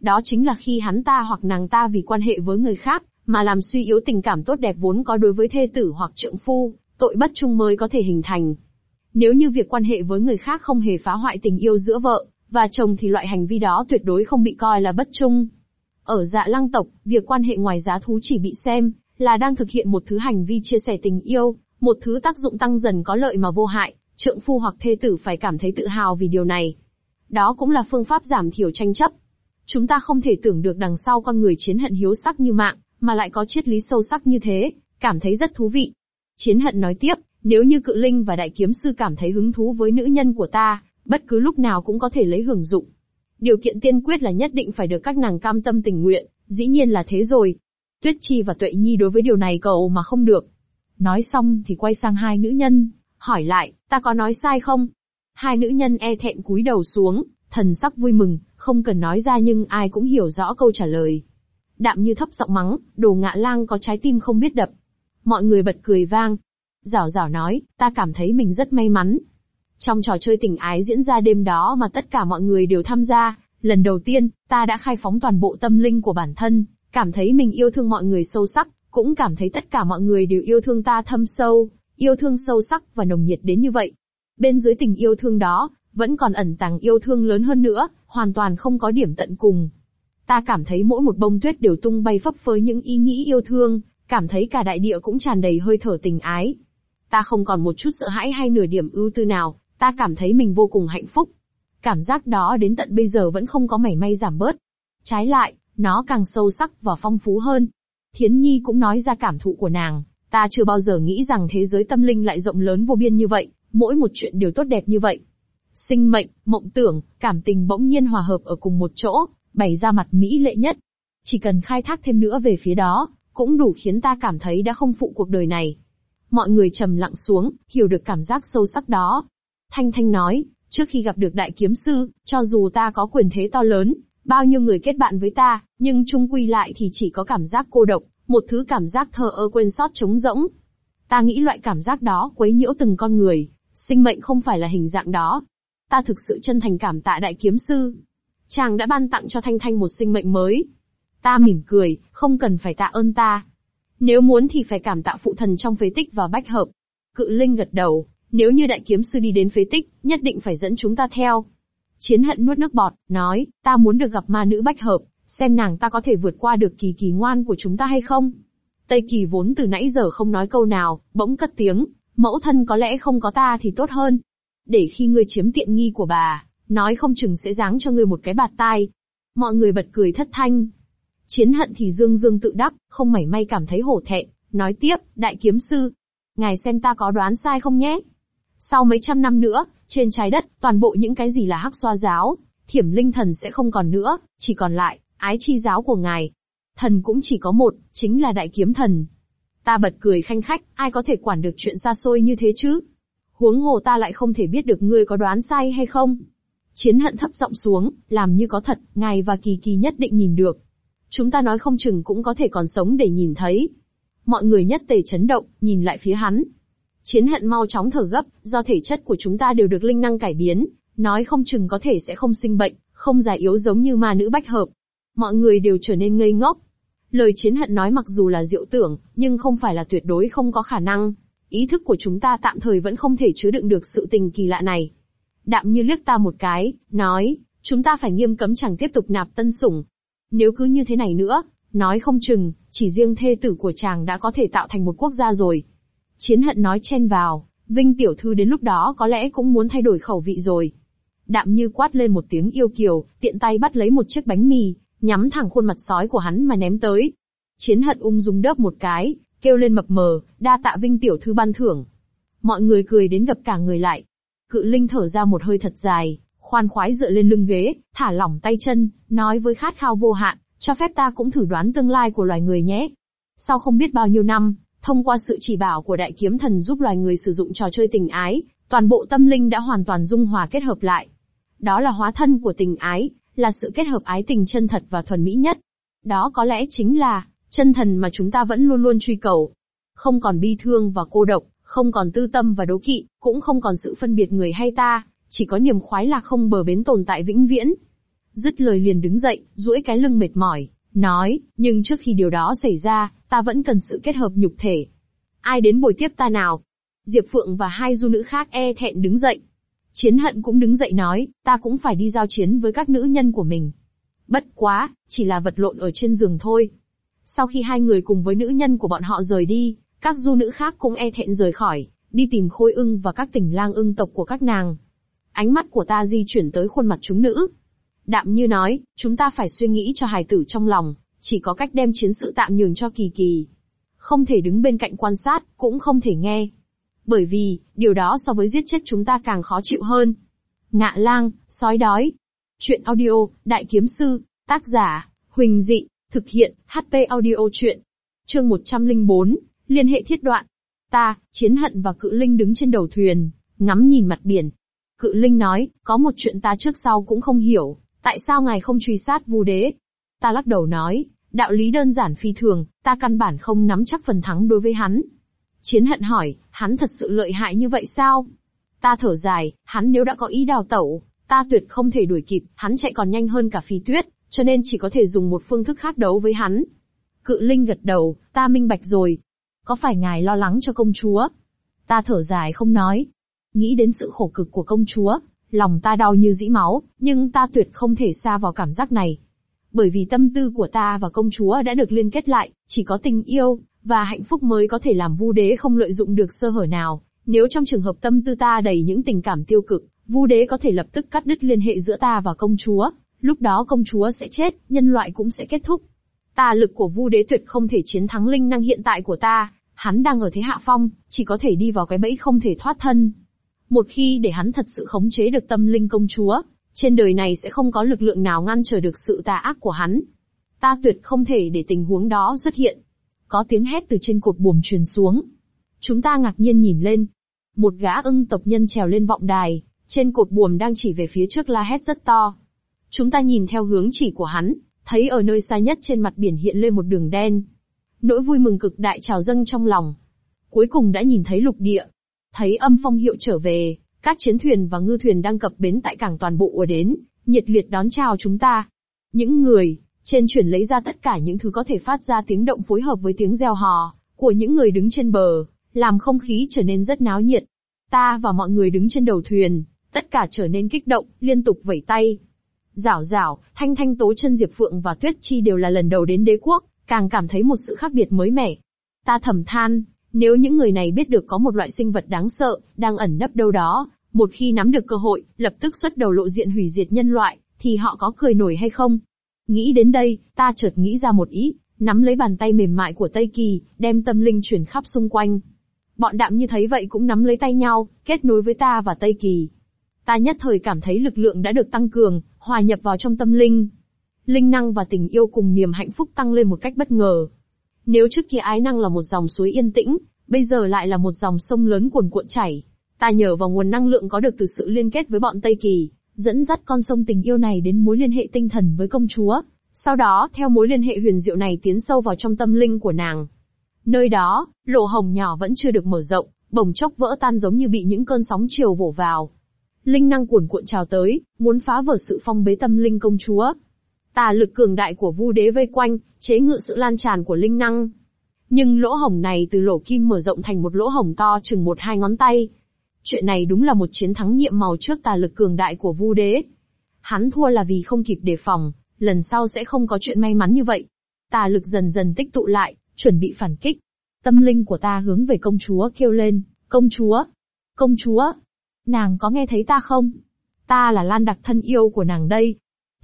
Đó chính là khi hắn ta hoặc nàng ta vì quan hệ với người khác, mà làm suy yếu tình cảm tốt đẹp vốn có đối với thê tử hoặc trượng phu, tội bất trung mới có thể hình thành. Nếu như việc quan hệ với người khác không hề phá hoại tình yêu giữa vợ và chồng thì loại hành vi đó tuyệt đối không bị coi là bất trung. Ở dạ lăng tộc, việc quan hệ ngoài giá thú chỉ bị xem là đang thực hiện một thứ hành vi chia sẻ tình yêu, một thứ tác dụng tăng dần có lợi mà vô hại, trượng phu hoặc thê tử phải cảm thấy tự hào vì điều này. Đó cũng là phương pháp giảm thiểu tranh chấp. Chúng ta không thể tưởng được đằng sau con người chiến hận hiếu sắc như mạng, mà lại có triết lý sâu sắc như thế, cảm thấy rất thú vị. Chiến hận nói tiếp, nếu như cự linh và đại kiếm sư cảm thấy hứng thú với nữ nhân của ta, bất cứ lúc nào cũng có thể lấy hưởng dụng. Điều kiện tiên quyết là nhất định phải được các nàng cam tâm tình nguyện, dĩ nhiên là thế rồi. Tuyết Chi và Tuệ Nhi đối với điều này cầu mà không được. Nói xong thì quay sang hai nữ nhân, hỏi lại, ta có nói sai không? Hai nữ nhân e thẹn cúi đầu xuống, thần sắc vui mừng, không cần nói ra nhưng ai cũng hiểu rõ câu trả lời. Đạm như thấp giọng mắng, đồ ngạ lang có trái tim không biết đập. Mọi người bật cười vang. Giảo giảo nói, ta cảm thấy mình rất may mắn. Trong trò chơi tình ái diễn ra đêm đó mà tất cả mọi người đều tham gia, lần đầu tiên, ta đã khai phóng toàn bộ tâm linh của bản thân, cảm thấy mình yêu thương mọi người sâu sắc, cũng cảm thấy tất cả mọi người đều yêu thương ta thâm sâu, yêu thương sâu sắc và nồng nhiệt đến như vậy. Bên dưới tình yêu thương đó, vẫn còn ẩn tàng yêu thương lớn hơn nữa, hoàn toàn không có điểm tận cùng. Ta cảm thấy mỗi một bông tuyết đều tung bay phấp phới những ý nghĩ yêu thương, cảm thấy cả đại địa cũng tràn đầy hơi thở tình ái. Ta không còn một chút sợ hãi hay nửa điểm ưu tư nào, ta cảm thấy mình vô cùng hạnh phúc. Cảm giác đó đến tận bây giờ vẫn không có mảy may giảm bớt. Trái lại, nó càng sâu sắc và phong phú hơn. Thiến Nhi cũng nói ra cảm thụ của nàng, ta chưa bao giờ nghĩ rằng thế giới tâm linh lại rộng lớn vô biên như vậy, mỗi một chuyện đều tốt đẹp như vậy. Sinh mệnh, mộng tưởng, cảm tình bỗng nhiên hòa hợp ở cùng một chỗ, bày ra mặt mỹ lệ nhất. Chỉ cần khai thác thêm nữa về phía đó, cũng đủ khiến ta cảm thấy đã không phụ cuộc đời này. Mọi người trầm lặng xuống, hiểu được cảm giác sâu sắc đó. Thanh Thanh nói, trước khi gặp được đại kiếm sư, cho dù ta có quyền thế to lớn, bao nhiêu người kết bạn với ta, nhưng chung quy lại thì chỉ có cảm giác cô độc, một thứ cảm giác thờ ơ quên sót trống rỗng. Ta nghĩ loại cảm giác đó quấy nhiễu từng con người, sinh mệnh không phải là hình dạng đó. Ta thực sự chân thành cảm tạ đại kiếm sư. Chàng đã ban tặng cho Thanh Thanh một sinh mệnh mới. Ta mỉm cười, không cần phải tạ ơn ta. Nếu muốn thì phải cảm tạ phụ thần trong phế tích và bách hợp. Cự Linh gật đầu, nếu như đại kiếm sư đi đến phế tích, nhất định phải dẫn chúng ta theo. Chiến hận nuốt nước bọt, nói, ta muốn được gặp ma nữ bách hợp, xem nàng ta có thể vượt qua được kỳ kỳ ngoan của chúng ta hay không. Tây kỳ vốn từ nãy giờ không nói câu nào, bỗng cất tiếng, mẫu thân có lẽ không có ta thì tốt hơn. Để khi ngươi chiếm tiện nghi của bà, nói không chừng sẽ giáng cho ngươi một cái bạt tai. Mọi người bật cười thất thanh. Chiến hận thì dương dương tự đắc, không mảy may cảm thấy hổ thẹn, nói tiếp, đại kiếm sư. Ngài xem ta có đoán sai không nhé? Sau mấy trăm năm nữa, trên trái đất, toàn bộ những cái gì là hắc xoa giáo, thiểm linh thần sẽ không còn nữa, chỉ còn lại, ái chi giáo của ngài. Thần cũng chỉ có một, chính là đại kiếm thần. Ta bật cười khanh khách, ai có thể quản được chuyện xa xôi như thế chứ? Huống hồ ta lại không thể biết được ngươi có đoán sai hay không. Chiến hận thấp giọng xuống, làm như có thật, ngài và kỳ kỳ nhất định nhìn được. Chúng ta nói không chừng cũng có thể còn sống để nhìn thấy. Mọi người nhất tề chấn động, nhìn lại phía hắn. Chiến hận mau chóng thở gấp, do thể chất của chúng ta đều được linh năng cải biến, nói không chừng có thể sẽ không sinh bệnh, không già yếu giống như ma nữ bách hợp. Mọi người đều trở nên ngây ngốc. Lời chiến hận nói mặc dù là diệu tưởng, nhưng không phải là tuyệt đối không có khả năng. Ý thức của chúng ta tạm thời vẫn không thể chứa đựng được sự tình kỳ lạ này. Đạm như liếc ta một cái, nói, chúng ta phải nghiêm cấm chẳng tiếp tục nạp tân sủng. Nếu cứ như thế này nữa, nói không chừng, chỉ riêng thê tử của chàng đã có thể tạo thành một quốc gia rồi. Chiến hận nói chen vào, Vinh tiểu thư đến lúc đó có lẽ cũng muốn thay đổi khẩu vị rồi. Đạm như quát lên một tiếng yêu kiều, tiện tay bắt lấy một chiếc bánh mì, nhắm thẳng khuôn mặt sói của hắn mà ném tới. Chiến hận ung dung đớp một cái, kêu lên mập mờ, đa tạ Vinh tiểu thư ban thưởng. Mọi người cười đến gặp cả người lại. Cự linh thở ra một hơi thật dài, khoan khoái dựa lên lưng ghế, thả lỏng tay chân, nói với khát khao vô hạn, cho phép ta cũng thử đoán tương lai của loài người nhé. Sau không biết bao nhiêu năm, thông qua sự chỉ bảo của đại kiếm thần giúp loài người sử dụng trò chơi tình ái, toàn bộ tâm linh đã hoàn toàn dung hòa kết hợp lại. Đó là hóa thân của tình ái, là sự kết hợp ái tình chân thật và thuần mỹ nhất. Đó có lẽ chính là chân thần mà chúng ta vẫn luôn luôn truy cầu. Không còn bi thương và cô độc, không còn tư tâm và đố kỵ, cũng không còn sự phân biệt người hay ta, chỉ có niềm khoái lạc không bờ bến tồn tại vĩnh viễn. Dứt lời liền đứng dậy, duỗi cái lưng mệt mỏi, nói, nhưng trước khi điều đó xảy ra, ta vẫn cần sự kết hợp nhục thể. Ai đến buổi tiếp ta nào? Diệp Phượng và hai du nữ khác e thẹn đứng dậy. Chiến hận cũng đứng dậy nói, ta cũng phải đi giao chiến với các nữ nhân của mình. Bất quá, chỉ là vật lộn ở trên giường thôi. Sau khi hai người cùng với nữ nhân của bọn họ rời đi, các du nữ khác cũng e thẹn rời khỏi, đi tìm khôi ưng và các tỉnh lang ưng tộc của các nàng. Ánh mắt của ta di chuyển tới khuôn mặt chúng nữ. Đạm như nói, chúng ta phải suy nghĩ cho hài tử trong lòng, chỉ có cách đem chiến sự tạm nhường cho kỳ kỳ. Không thể đứng bên cạnh quan sát, cũng không thể nghe. Bởi vì, điều đó so với giết chết chúng ta càng khó chịu hơn. Ngạ lang, sói đói. Chuyện audio, Đại Kiếm Sư, tác giả, Huỳnh Dị, thực hiện, HP audio chuyện. Chương 104, liên hệ thiết đoạn. Ta, chiến hận và cự linh đứng trên đầu thuyền, ngắm nhìn mặt biển. Cự linh nói, có một chuyện ta trước sau cũng không hiểu, tại sao ngài không truy sát vu đế? Ta lắc đầu nói, đạo lý đơn giản phi thường, ta căn bản không nắm chắc phần thắng đối với hắn. Chiến hận hỏi, hắn thật sự lợi hại như vậy sao? Ta thở dài, hắn nếu đã có ý đào tẩu, ta tuyệt không thể đuổi kịp, hắn chạy còn nhanh hơn cả phi tuyết, cho nên chỉ có thể dùng một phương thức khác đấu với hắn. Cự Linh gật đầu, ta minh bạch rồi. Có phải ngài lo lắng cho công chúa? Ta thở dài không nói. Nghĩ đến sự khổ cực của công chúa, lòng ta đau như dĩ máu, nhưng ta tuyệt không thể xa vào cảm giác này. Bởi vì tâm tư của ta và công chúa đã được liên kết lại, chỉ có tình yêu, và hạnh phúc mới có thể làm vu đế không lợi dụng được sơ hở nào. Nếu trong trường hợp tâm tư ta đầy những tình cảm tiêu cực, vu đế có thể lập tức cắt đứt liên hệ giữa ta và công chúa, lúc đó công chúa sẽ chết, nhân loại cũng sẽ kết thúc. Tà lực của vu đế tuyệt không thể chiến thắng linh năng hiện tại của ta, hắn đang ở thế hạ phong, chỉ có thể đi vào cái bẫy không thể thoát thân. Một khi để hắn thật sự khống chế được tâm linh công chúa, trên đời này sẽ không có lực lượng nào ngăn trở được sự tà ác của hắn. Ta tuyệt không thể để tình huống đó xuất hiện. Có tiếng hét từ trên cột buồm truyền xuống. Chúng ta ngạc nhiên nhìn lên. Một gã ưng tộc nhân trèo lên vọng đài, trên cột buồm đang chỉ về phía trước la hét rất to. Chúng ta nhìn theo hướng chỉ của hắn, thấy ở nơi xa nhất trên mặt biển hiện lên một đường đen. Nỗi vui mừng cực đại trào dâng trong lòng. Cuối cùng đã nhìn thấy lục địa. Thấy âm phong hiệu trở về, các chiến thuyền và ngư thuyền đang cập bến tại cảng toàn bộ ở đến, nhiệt liệt đón chào chúng ta. Những người, trên chuyển lấy ra tất cả những thứ có thể phát ra tiếng động phối hợp với tiếng reo hò, của những người đứng trên bờ, làm không khí trở nên rất náo nhiệt. Ta và mọi người đứng trên đầu thuyền, tất cả trở nên kích động, liên tục vẩy tay. Giảo giảo, thanh thanh tố chân Diệp Phượng và Tuyết Chi đều là lần đầu đến đế quốc, càng cảm thấy một sự khác biệt mới mẻ. Ta thầm than, nếu những người này biết được có một loại sinh vật đáng sợ, đang ẩn nấp đâu đó, một khi nắm được cơ hội, lập tức xuất đầu lộ diện hủy diệt nhân loại, thì họ có cười nổi hay không? Nghĩ đến đây, ta chợt nghĩ ra một ý, nắm lấy bàn tay mềm mại của Tây Kỳ, đem tâm linh chuyển khắp xung quanh. Bọn đạm như thấy vậy cũng nắm lấy tay nhau, kết nối với ta và Tây Kỳ. Ta nhất thời cảm thấy lực lượng đã được tăng cường, hòa nhập vào trong tâm linh. Linh năng và tình yêu cùng niềm hạnh phúc tăng lên một cách bất ngờ. Nếu trước kia ái năng là một dòng suối yên tĩnh, bây giờ lại là một dòng sông lớn cuồn cuộn chảy. Ta nhờ vào nguồn năng lượng có được từ sự liên kết với bọn Tây Kỳ, dẫn dắt con sông tình yêu này đến mối liên hệ tinh thần với công chúa. Sau đó, theo mối liên hệ huyền diệu này tiến sâu vào trong tâm linh của nàng. Nơi đó, lỗ hồng nhỏ vẫn chưa được mở rộng, bồng chốc vỡ tan giống như bị những cơn sóng chiều vỗ vào. Linh năng cuồn cuộn trào tới, muốn phá vỡ sự phong bế tâm linh công chúa. Tà lực cường đại của vu đế vây quanh, chế ngự sự lan tràn của linh năng. Nhưng lỗ hồng này từ lỗ kim mở rộng thành một lỗ hồng to chừng một hai ngón tay. Chuyện này đúng là một chiến thắng nhiệm màu trước tà lực cường đại của vu đế. Hắn thua là vì không kịp đề phòng, lần sau sẽ không có chuyện may mắn như vậy. Tà lực dần dần tích tụ lại, chuẩn bị phản kích. Tâm linh của ta hướng về công chúa kêu lên, công chúa, công chúa, nàng có nghe thấy ta không? Ta là Lan Đặc thân yêu của nàng đây.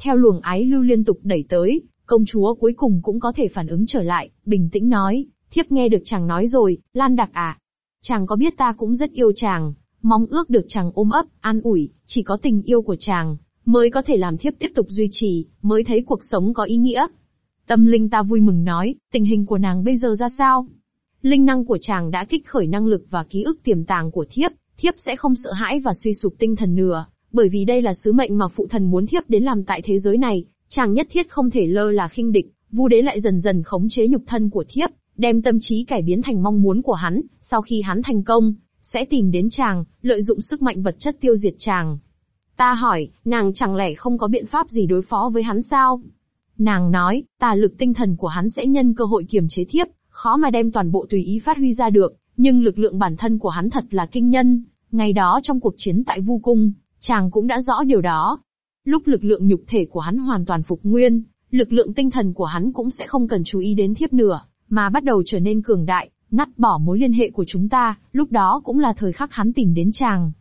Theo luồng ái lưu liên tục đẩy tới, công chúa cuối cùng cũng có thể phản ứng trở lại, bình tĩnh nói, thiếp nghe được chàng nói rồi, Lan Đặc à. Chàng có biết ta cũng rất yêu chàng, mong ước được chàng ôm ấp, an ủi, chỉ có tình yêu của chàng, mới có thể làm thiếp tiếp tục duy trì, mới thấy cuộc sống có ý nghĩa. Tâm linh ta vui mừng nói, tình hình của nàng bây giờ ra sao? Linh năng của chàng đã kích khởi năng lực và ký ức tiềm tàng của thiếp, thiếp sẽ không sợ hãi và suy sụp tinh thần nửa, bởi vì đây là sứ mệnh mà phụ thần muốn thiếp đến làm tại thế giới này, chàng nhất thiết không thể lơ là khinh địch, vu đế lại dần dần khống chế nhục thân của thiếp, đem tâm trí cải biến thành mong muốn của hắn, sau khi hắn thành công, sẽ tìm đến chàng, lợi dụng sức mạnh vật chất tiêu diệt chàng. Ta hỏi, nàng chẳng lẽ không có biện pháp gì đối phó với hắn sao? Nàng nói, tà lực tinh thần của hắn sẽ nhân cơ hội kiềm chế thiếp, khó mà đem toàn bộ tùy ý phát huy ra được, nhưng lực lượng bản thân của hắn thật là kinh nhân. Ngày đó trong cuộc chiến tại Vu Cung, chàng cũng đã rõ điều đó. Lúc lực lượng nhục thể của hắn hoàn toàn phục nguyên, lực lượng tinh thần của hắn cũng sẽ không cần chú ý đến thiếp nửa, mà bắt đầu trở nên cường đại, ngắt bỏ mối liên hệ của chúng ta, lúc đó cũng là thời khắc hắn tìm đến chàng.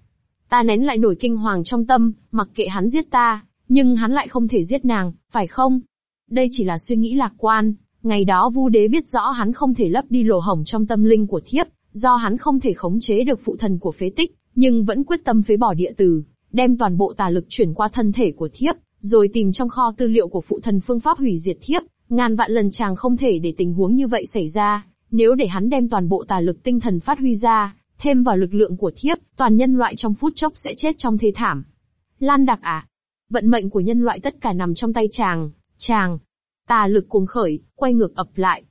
Ta nén lại nổi kinh hoàng trong tâm, mặc kệ hắn giết ta, nhưng hắn lại không thể giết nàng, phải không? Đây chỉ là suy nghĩ lạc quan, ngày đó Vu Đế biết rõ hắn không thể lấp đi lỗ hổng trong tâm linh của thiếp, do hắn không thể khống chế được phụ thần của phế tích, nhưng vẫn quyết tâm phế bỏ địa tử, đem toàn bộ tà lực chuyển qua thân thể của thiếp, rồi tìm trong kho tư liệu của phụ thần phương pháp hủy diệt thiếp, ngàn vạn lần chàng không thể để tình huống như vậy xảy ra, nếu để hắn đem toàn bộ tà lực tinh thần phát huy ra, thêm vào lực lượng của thiếp, toàn nhân loại trong phút chốc sẽ chết trong thê thảm. Lan đặc à? Vận mệnh của nhân loại tất cả nằm trong tay chàng, chàng. Tà lực cuồng khởi, quay ngược ập lại.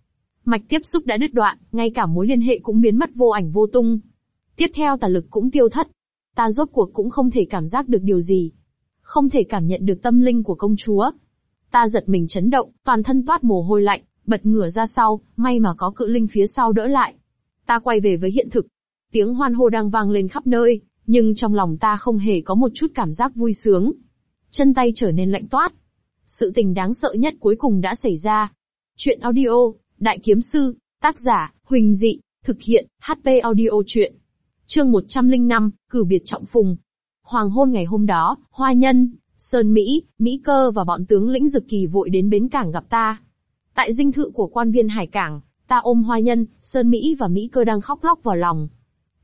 Mạch tiếp xúc đã đứt đoạn, ngay cả mối liên hệ cũng biến mất vô ảnh vô tung. Tiếp theo tà lực cũng tiêu thất. Ta rốt cuộc cũng không thể cảm giác được điều gì. Không thể cảm nhận được tâm linh của công chúa. Ta giật mình chấn động, toàn thân toát mồ hôi lạnh, bật ngửa ra sau, may mà có cự linh phía sau đỡ lại. Ta quay về với hiện thực. Tiếng hoan hô đang vang lên khắp nơi, nhưng trong lòng ta không hề có một chút cảm giác vui sướng. Chân tay trở nên lạnh toát. Sự tình đáng sợ nhất cuối cùng đã xảy ra. Chuyện audio, Đại Kiếm Sư, tác giả, Huỳnh Dị, thực hiện, HP audio chuyện. Chương 105, cử biệt trọng phùng. Hoàng hôn ngày hôm đó, Hoa Nhân, Sơn Mỹ, Mỹ Cơ và bọn tướng lĩnh Dực Kỳ vội đến bến cảng gặp ta. Tại dinh thự của quan viên hải cảng, ta ôm Hoa Nhân, Sơn Mỹ và Mỹ Cơ đang khóc lóc vào lòng.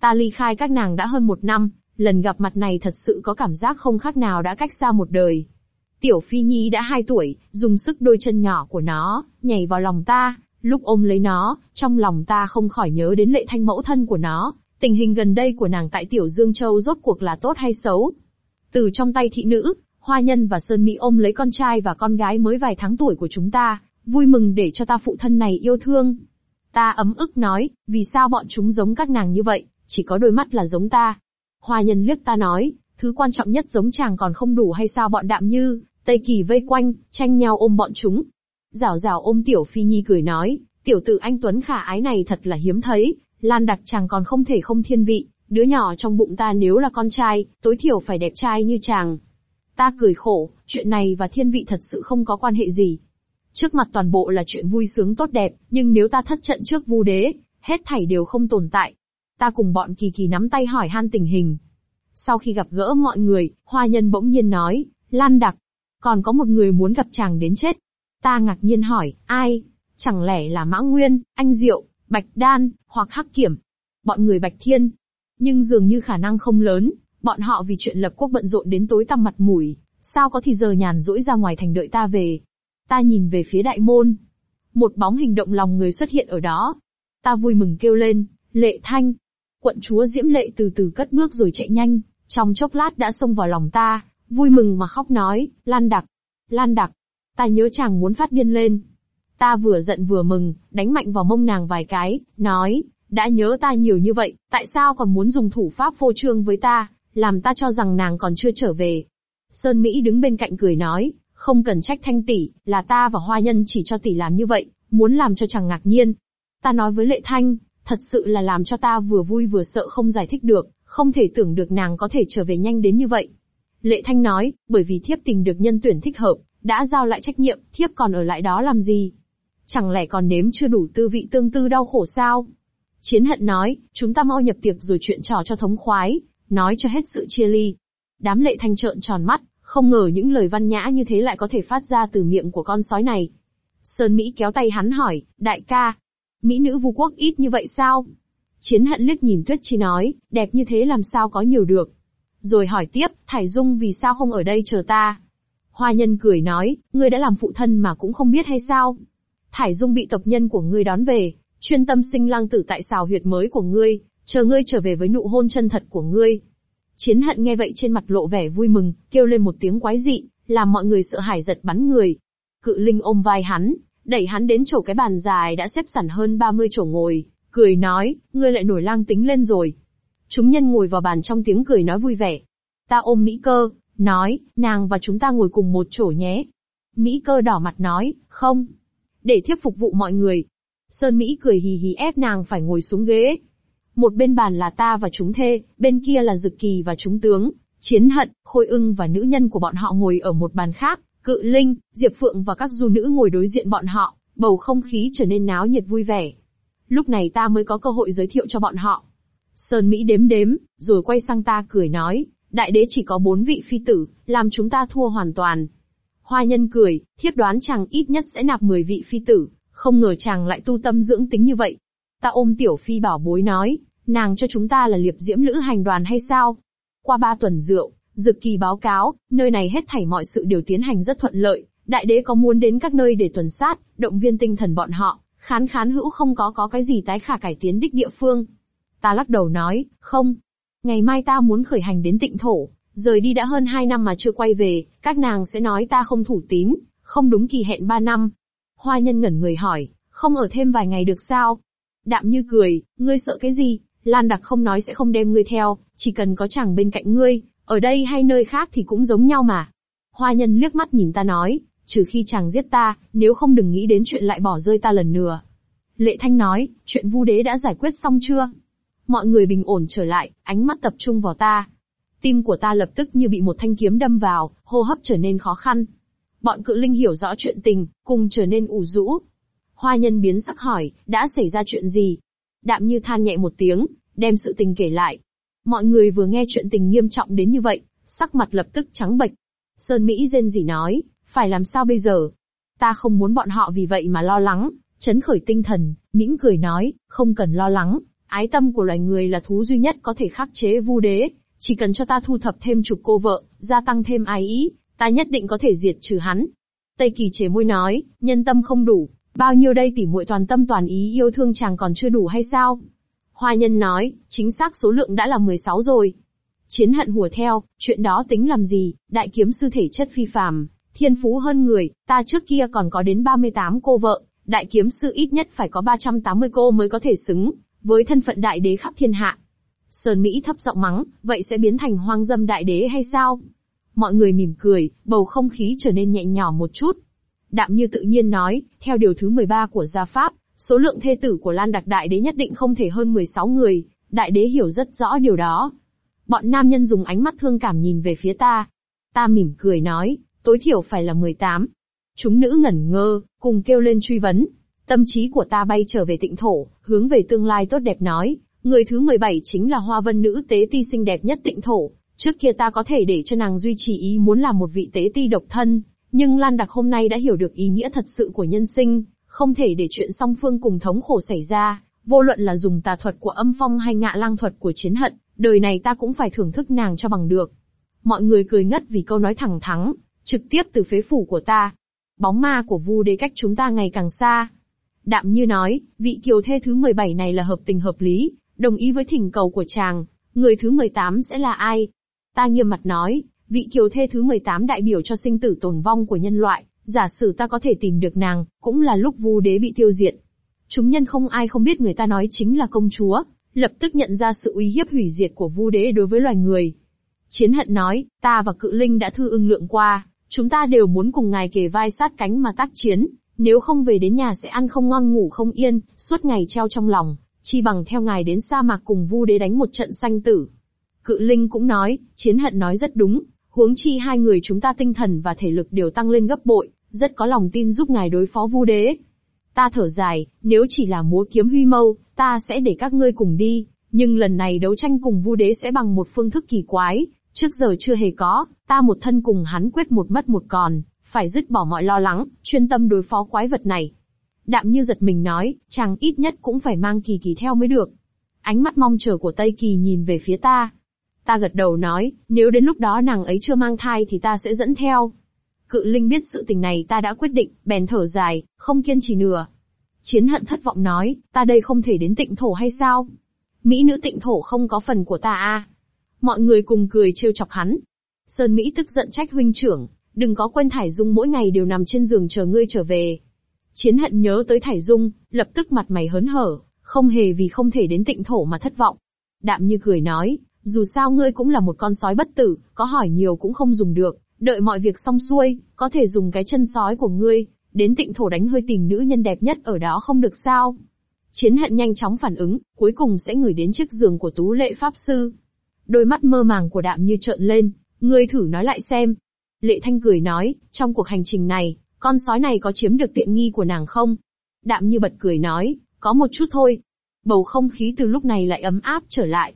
Ta ly khai các nàng đã hơn một năm, lần gặp mặt này thật sự có cảm giác không khác nào đã cách xa một đời. Tiểu Phi Nhi đã hai tuổi, dùng sức đôi chân nhỏ của nó, nhảy vào lòng ta, lúc ôm lấy nó, trong lòng ta không khỏi nhớ đến lệ thanh mẫu thân của nó, tình hình gần đây của nàng tại Tiểu Dương Châu rốt cuộc là tốt hay xấu. Từ trong tay thị nữ, Hoa Nhân và Sơn Mỹ ôm lấy con trai và con gái mới vài tháng tuổi của chúng ta, vui mừng để cho ta phụ thân này yêu thương. Ta ấm ức nói, vì sao bọn chúng giống các nàng như vậy, chỉ có đôi mắt là giống ta. Hoa nhân liếc ta nói, thứ quan trọng nhất giống chàng còn không đủ hay sao bọn đạm như, Tây Kỳ vây quanh, tranh nhau ôm bọn chúng. Rảo rảo ôm tiểu phi nhi cười nói, tiểu tử anh Tuấn khả ái này thật là hiếm thấy, Lan đặc chàng còn không thể không thiên vị, đứa nhỏ trong bụng ta nếu là con trai, tối thiểu phải đẹp trai như chàng. Ta cười khổ, chuyện này và thiên vị thật sự không có quan hệ gì. Trước mặt toàn bộ là chuyện vui sướng tốt đẹp, nhưng nếu ta thất trận trước vu đế, hết thảy đều không tồn tại. Ta cùng bọn kỳ kỳ nắm tay hỏi han tình hình. Sau khi gặp gỡ mọi người, hoa nhân bỗng nhiên nói, Lan đặc, còn có một người muốn gặp chàng đến chết. Ta ngạc nhiên hỏi, ai? Chẳng lẽ là Mã Nguyên, Anh Diệu, Bạch Đan, hoặc Hắc Kiểm? Bọn người Bạch Thiên. Nhưng dường như khả năng không lớn, bọn họ vì chuyện lập quốc bận rộn đến tối tăm mặt mũi, sao có thì giờ nhàn rỗi ra ngoài thành đợi ta về. Ta nhìn về phía đại môn. Một bóng hình động lòng người xuất hiện ở đó. Ta vui mừng kêu lên, lệ thanh. Quận chúa Diễm Lệ từ từ cất bước rồi chạy nhanh, trong chốc lát đã xông vào lòng ta, vui mừng mà khóc nói, Lan Đặc, Lan Đặc. Ta nhớ chàng muốn phát điên lên. Ta vừa giận vừa mừng, đánh mạnh vào mông nàng vài cái, nói, đã nhớ ta nhiều như vậy, tại sao còn muốn dùng thủ pháp phô trương với ta, làm ta cho rằng nàng còn chưa trở về. Sơn Mỹ đứng bên cạnh cười nói, không cần trách thanh tỷ, là ta và hoa nhân chỉ cho tỷ làm như vậy, muốn làm cho chàng ngạc nhiên. Ta nói với lệ thanh, thật sự là làm cho ta vừa vui vừa sợ không giải thích được, không thể tưởng được nàng có thể trở về nhanh đến như vậy. Lệ thanh nói, bởi vì thiếp tình được nhân tuyển thích hợp, đã giao lại trách nhiệm, thiếp còn ở lại đó làm gì? Chẳng lẽ còn nếm chưa đủ tư vị tương tư đau khổ sao? Chiến hận nói, chúng ta mau nhập tiệc rồi chuyện trò cho thống khoái, nói cho hết sự chia ly. Đám lệ thanh trợn tròn mắt, không ngờ những lời văn nhã như thế lại có thể phát ra từ miệng của con sói này. Sơn Mỹ kéo tay hắn hỏi, đại ca, Mỹ nữ vu quốc ít như vậy sao? Chiến hận liếc nhìn Tuyết Chi nói, đẹp như thế làm sao có nhiều được. Rồi hỏi tiếp, Thải Dung vì sao không ở đây chờ ta? Hoa nhân cười nói, ngươi đã làm phụ thân mà cũng không biết hay sao? Thải Dung bị tộc nhân của ngươi đón về, chuyên tâm sinh lang tử tại xào huyệt mới của ngươi, chờ ngươi trở về với nụ hôn chân thật của ngươi. Chiến hận nghe vậy trên mặt lộ vẻ vui mừng, kêu lên một tiếng quái dị, làm mọi người sợ hãi giật bắn người. Cự linh ôm vai hắn, đẩy hắn đến chỗ cái bàn dài đã xếp sẵn hơn 30 chỗ ngồi, cười nói, ngươi lại nổi lang tính lên rồi. Chúng nhân ngồi vào bàn trong tiếng cười nói vui vẻ. Ta ôm Mỹ cơ, nói, nàng và chúng ta ngồi cùng một chỗ nhé. Mỹ cơ đỏ mặt nói, không. Để thiếp phục vụ mọi người. Sơn Mỹ cười hì hì ép nàng phải ngồi xuống ghế. Một bên bàn là ta và chúng thê, bên kia là Dực Kỳ và chúng tướng, Chiến Hận, Khôi ưng và nữ nhân của bọn họ ngồi ở một bàn khác, Cự Linh, Diệp Phượng và các du nữ ngồi đối diện bọn họ, bầu không khí trở nên náo nhiệt vui vẻ. Lúc này ta mới có cơ hội giới thiệu cho bọn họ. Sơn Mỹ đếm đếm, rồi quay sang ta cười nói, đại đế chỉ có bốn vị phi tử, làm chúng ta thua hoàn toàn. Hoa nhân cười, thiếp đoán chàng ít nhất sẽ nạp 10 vị phi tử, không ngờ chàng lại tu tâm dưỡng tính như vậy. Ta ôm tiểu phi bảo bối nói, nàng cho chúng ta là liệp diễm lữ hành đoàn hay sao? Qua ba tuần rượu, Dực kỳ báo cáo, nơi này hết thảy mọi sự đều tiến hành rất thuận lợi, đại đế có muốn đến các nơi để tuần sát, động viên tinh thần bọn họ, khán khán hữu không có có cái gì tái khả cải tiến đích địa phương. Ta lắc đầu nói, không. Ngày mai ta muốn khởi hành đến tịnh thổ, rời đi đã hơn hai năm mà chưa quay về, các nàng sẽ nói ta không thủ tín, không đúng kỳ hẹn ba năm. Hoa nhân ngẩn người hỏi, không ở thêm vài ngày được sao? Đạm như cười, ngươi sợ cái gì? Lan đặc không nói sẽ không đem ngươi theo, chỉ cần có chàng bên cạnh ngươi, ở đây hay nơi khác thì cũng giống nhau mà. Hoa nhân liếc mắt nhìn ta nói, trừ khi chàng giết ta, nếu không đừng nghĩ đến chuyện lại bỏ rơi ta lần nữa. Lệ Thanh nói, chuyện vu đế đã giải quyết xong chưa? Mọi người bình ổn trở lại, ánh mắt tập trung vào ta. Tim của ta lập tức như bị một thanh kiếm đâm vào, hô hấp trở nên khó khăn. Bọn cự linh hiểu rõ chuyện tình, cùng trở nên ủ rũ. Hoa nhân biến sắc hỏi, đã xảy ra chuyện gì? Đạm như than nhẹ một tiếng, đem sự tình kể lại. Mọi người vừa nghe chuyện tình nghiêm trọng đến như vậy, sắc mặt lập tức trắng bệch. Sơn Mỹ rên rỉ nói, phải làm sao bây giờ? Ta không muốn bọn họ vì vậy mà lo lắng, chấn khởi tinh thần, mỉm cười nói, không cần lo lắng, ái tâm của loài người là thú duy nhất có thể khắc chế vu đế, chỉ cần cho ta thu thập thêm chục cô vợ, gia tăng thêm ái ý, ta nhất định có thể diệt trừ hắn. Tây Kỳ chế môi nói, nhân tâm không đủ, bao nhiêu đây tỉ muội toàn tâm toàn ý yêu thương chàng còn chưa đủ hay sao? Hoa nhân nói, chính xác số lượng đã là 16 rồi. Chiến hận hùa theo, chuyện đó tính làm gì, đại kiếm sư thể chất phi phàm, thiên phú hơn người, ta trước kia còn có đến 38 cô vợ, đại kiếm sư ít nhất phải có 380 cô mới có thể xứng, với thân phận đại đế khắp thiên hạ. Sơn Mỹ thấp giọng mắng, vậy sẽ biến thành hoang dâm đại đế hay sao? Mọi người mỉm cười, bầu không khí trở nên nhẹ nhõm một chút. Đạm như tự nhiên nói, theo điều thứ 13 của gia pháp, số lượng thê tử của Lan Đặc đại đế nhất định không thể hơn 16 người, đại đế hiểu rất rõ điều đó. Bọn nam nhân dùng ánh mắt thương cảm nhìn về phía ta. Ta mỉm cười nói, tối thiểu phải là 18. Chúng nữ ngẩn ngơ, cùng kêu lên truy vấn. Tâm trí của ta bay trở về tịnh thổ, hướng về tương lai tốt đẹp nói, người thứ 17 chính là hoa vân nữ tế ti xinh đẹp nhất tịnh thổ. Trước kia ta có thể để cho nàng duy trì ý muốn làm một vị tế ti độc thân, nhưng Lan Đặc hôm nay đã hiểu được ý nghĩa thật sự của nhân sinh, Không thể để chuyện song phương cùng thống khổ xảy ra, vô luận là dùng tà thuật của âm phong hay ngạ lang thuật của chiến hận, đời này ta cũng phải thưởng thức nàng cho bằng được. Mọi người cười ngất vì câu nói thẳng thắng, trực tiếp từ phế phủ của ta. Bóng ma của vu đế cách chúng ta ngày càng xa. Đạm như nói, vị kiều thê thứ 17 này là hợp tình hợp lý, đồng ý với thỉnh cầu của chàng, người thứ 18 sẽ là ai? Ta nghiêm mặt nói, vị kiều thê thứ 18 đại biểu cho sinh tử tồn vong của nhân loại, giả sử ta có thể tìm được nàng, cũng là lúc vu đế bị tiêu diệt. Chúng nhân không ai không biết người ta nói chính là công chúa, lập tức nhận ra sự uy hiếp hủy diệt của vu đế đối với loài người. Chiến hận nói, ta và cự linh đã thư ưng lượng qua, chúng ta đều muốn cùng ngài kề vai sát cánh mà tác chiến, nếu không về đến nhà sẽ ăn không ngon ngủ không yên, suốt ngày treo trong lòng, chi bằng theo ngài đến sa mạc cùng vu đế đánh một trận sanh tử. Cự linh cũng nói, chiến hận nói rất đúng, huống chi hai người chúng ta tinh thần và thể lực đều tăng lên gấp bội, rất có lòng tin giúp ngài đối phó vu đế. Ta thở dài, nếu chỉ là múa kiếm huy mâu, ta sẽ để các ngươi cùng đi, nhưng lần này đấu tranh cùng vu đế sẽ bằng một phương thức kỳ quái, trước giờ chưa hề có, ta một thân cùng hắn quyết một mất một còn, phải dứt bỏ mọi lo lắng, chuyên tâm đối phó quái vật này. Đạm như giật mình nói, chàng ít nhất cũng phải mang kỳ kỳ theo mới được. Ánh mắt mong chờ của Tây Kỳ nhìn về phía ta. Ta gật đầu nói, nếu đến lúc đó nàng ấy chưa mang thai thì ta sẽ dẫn theo. Cự Linh biết sự tình này ta đã quyết định, bèn thở dài, không kiên trì nửa. Chiến hận thất vọng nói, ta đây không thể đến tịnh thổ hay sao? Mỹ nữ tịnh thổ không có phần của ta à? Mọi người cùng cười trêu chọc hắn. Sơn Mỹ tức giận trách huynh trưởng, đừng có quên Thải Dung mỗi ngày đều nằm trên giường chờ ngươi trở về. Chiến hận nhớ tới Thải Dung, lập tức mặt mày hớn hở, không hề vì không thể đến tịnh thổ mà thất vọng. Đạm như cười nói, dù sao ngươi cũng là một con sói bất tử, có hỏi nhiều cũng không dùng được, đợi mọi việc xong xuôi, có thể dùng cái chân sói của ngươi, đến tịnh thổ đánh hơi tìm nữ nhân đẹp nhất ở đó không được sao. Chiến hận nhanh chóng phản ứng, cuối cùng sẽ ngửi đến chiếc giường của tú lệ pháp sư. Đôi mắt mơ màng của đạm như trợn lên, ngươi thử nói lại xem. Lệ thanh cười nói, trong cuộc hành trình này, con sói này có chiếm được tiện nghi của nàng không? Đạm như bật cười nói, có một chút thôi. Bầu không khí từ lúc này lại ấm áp trở lại.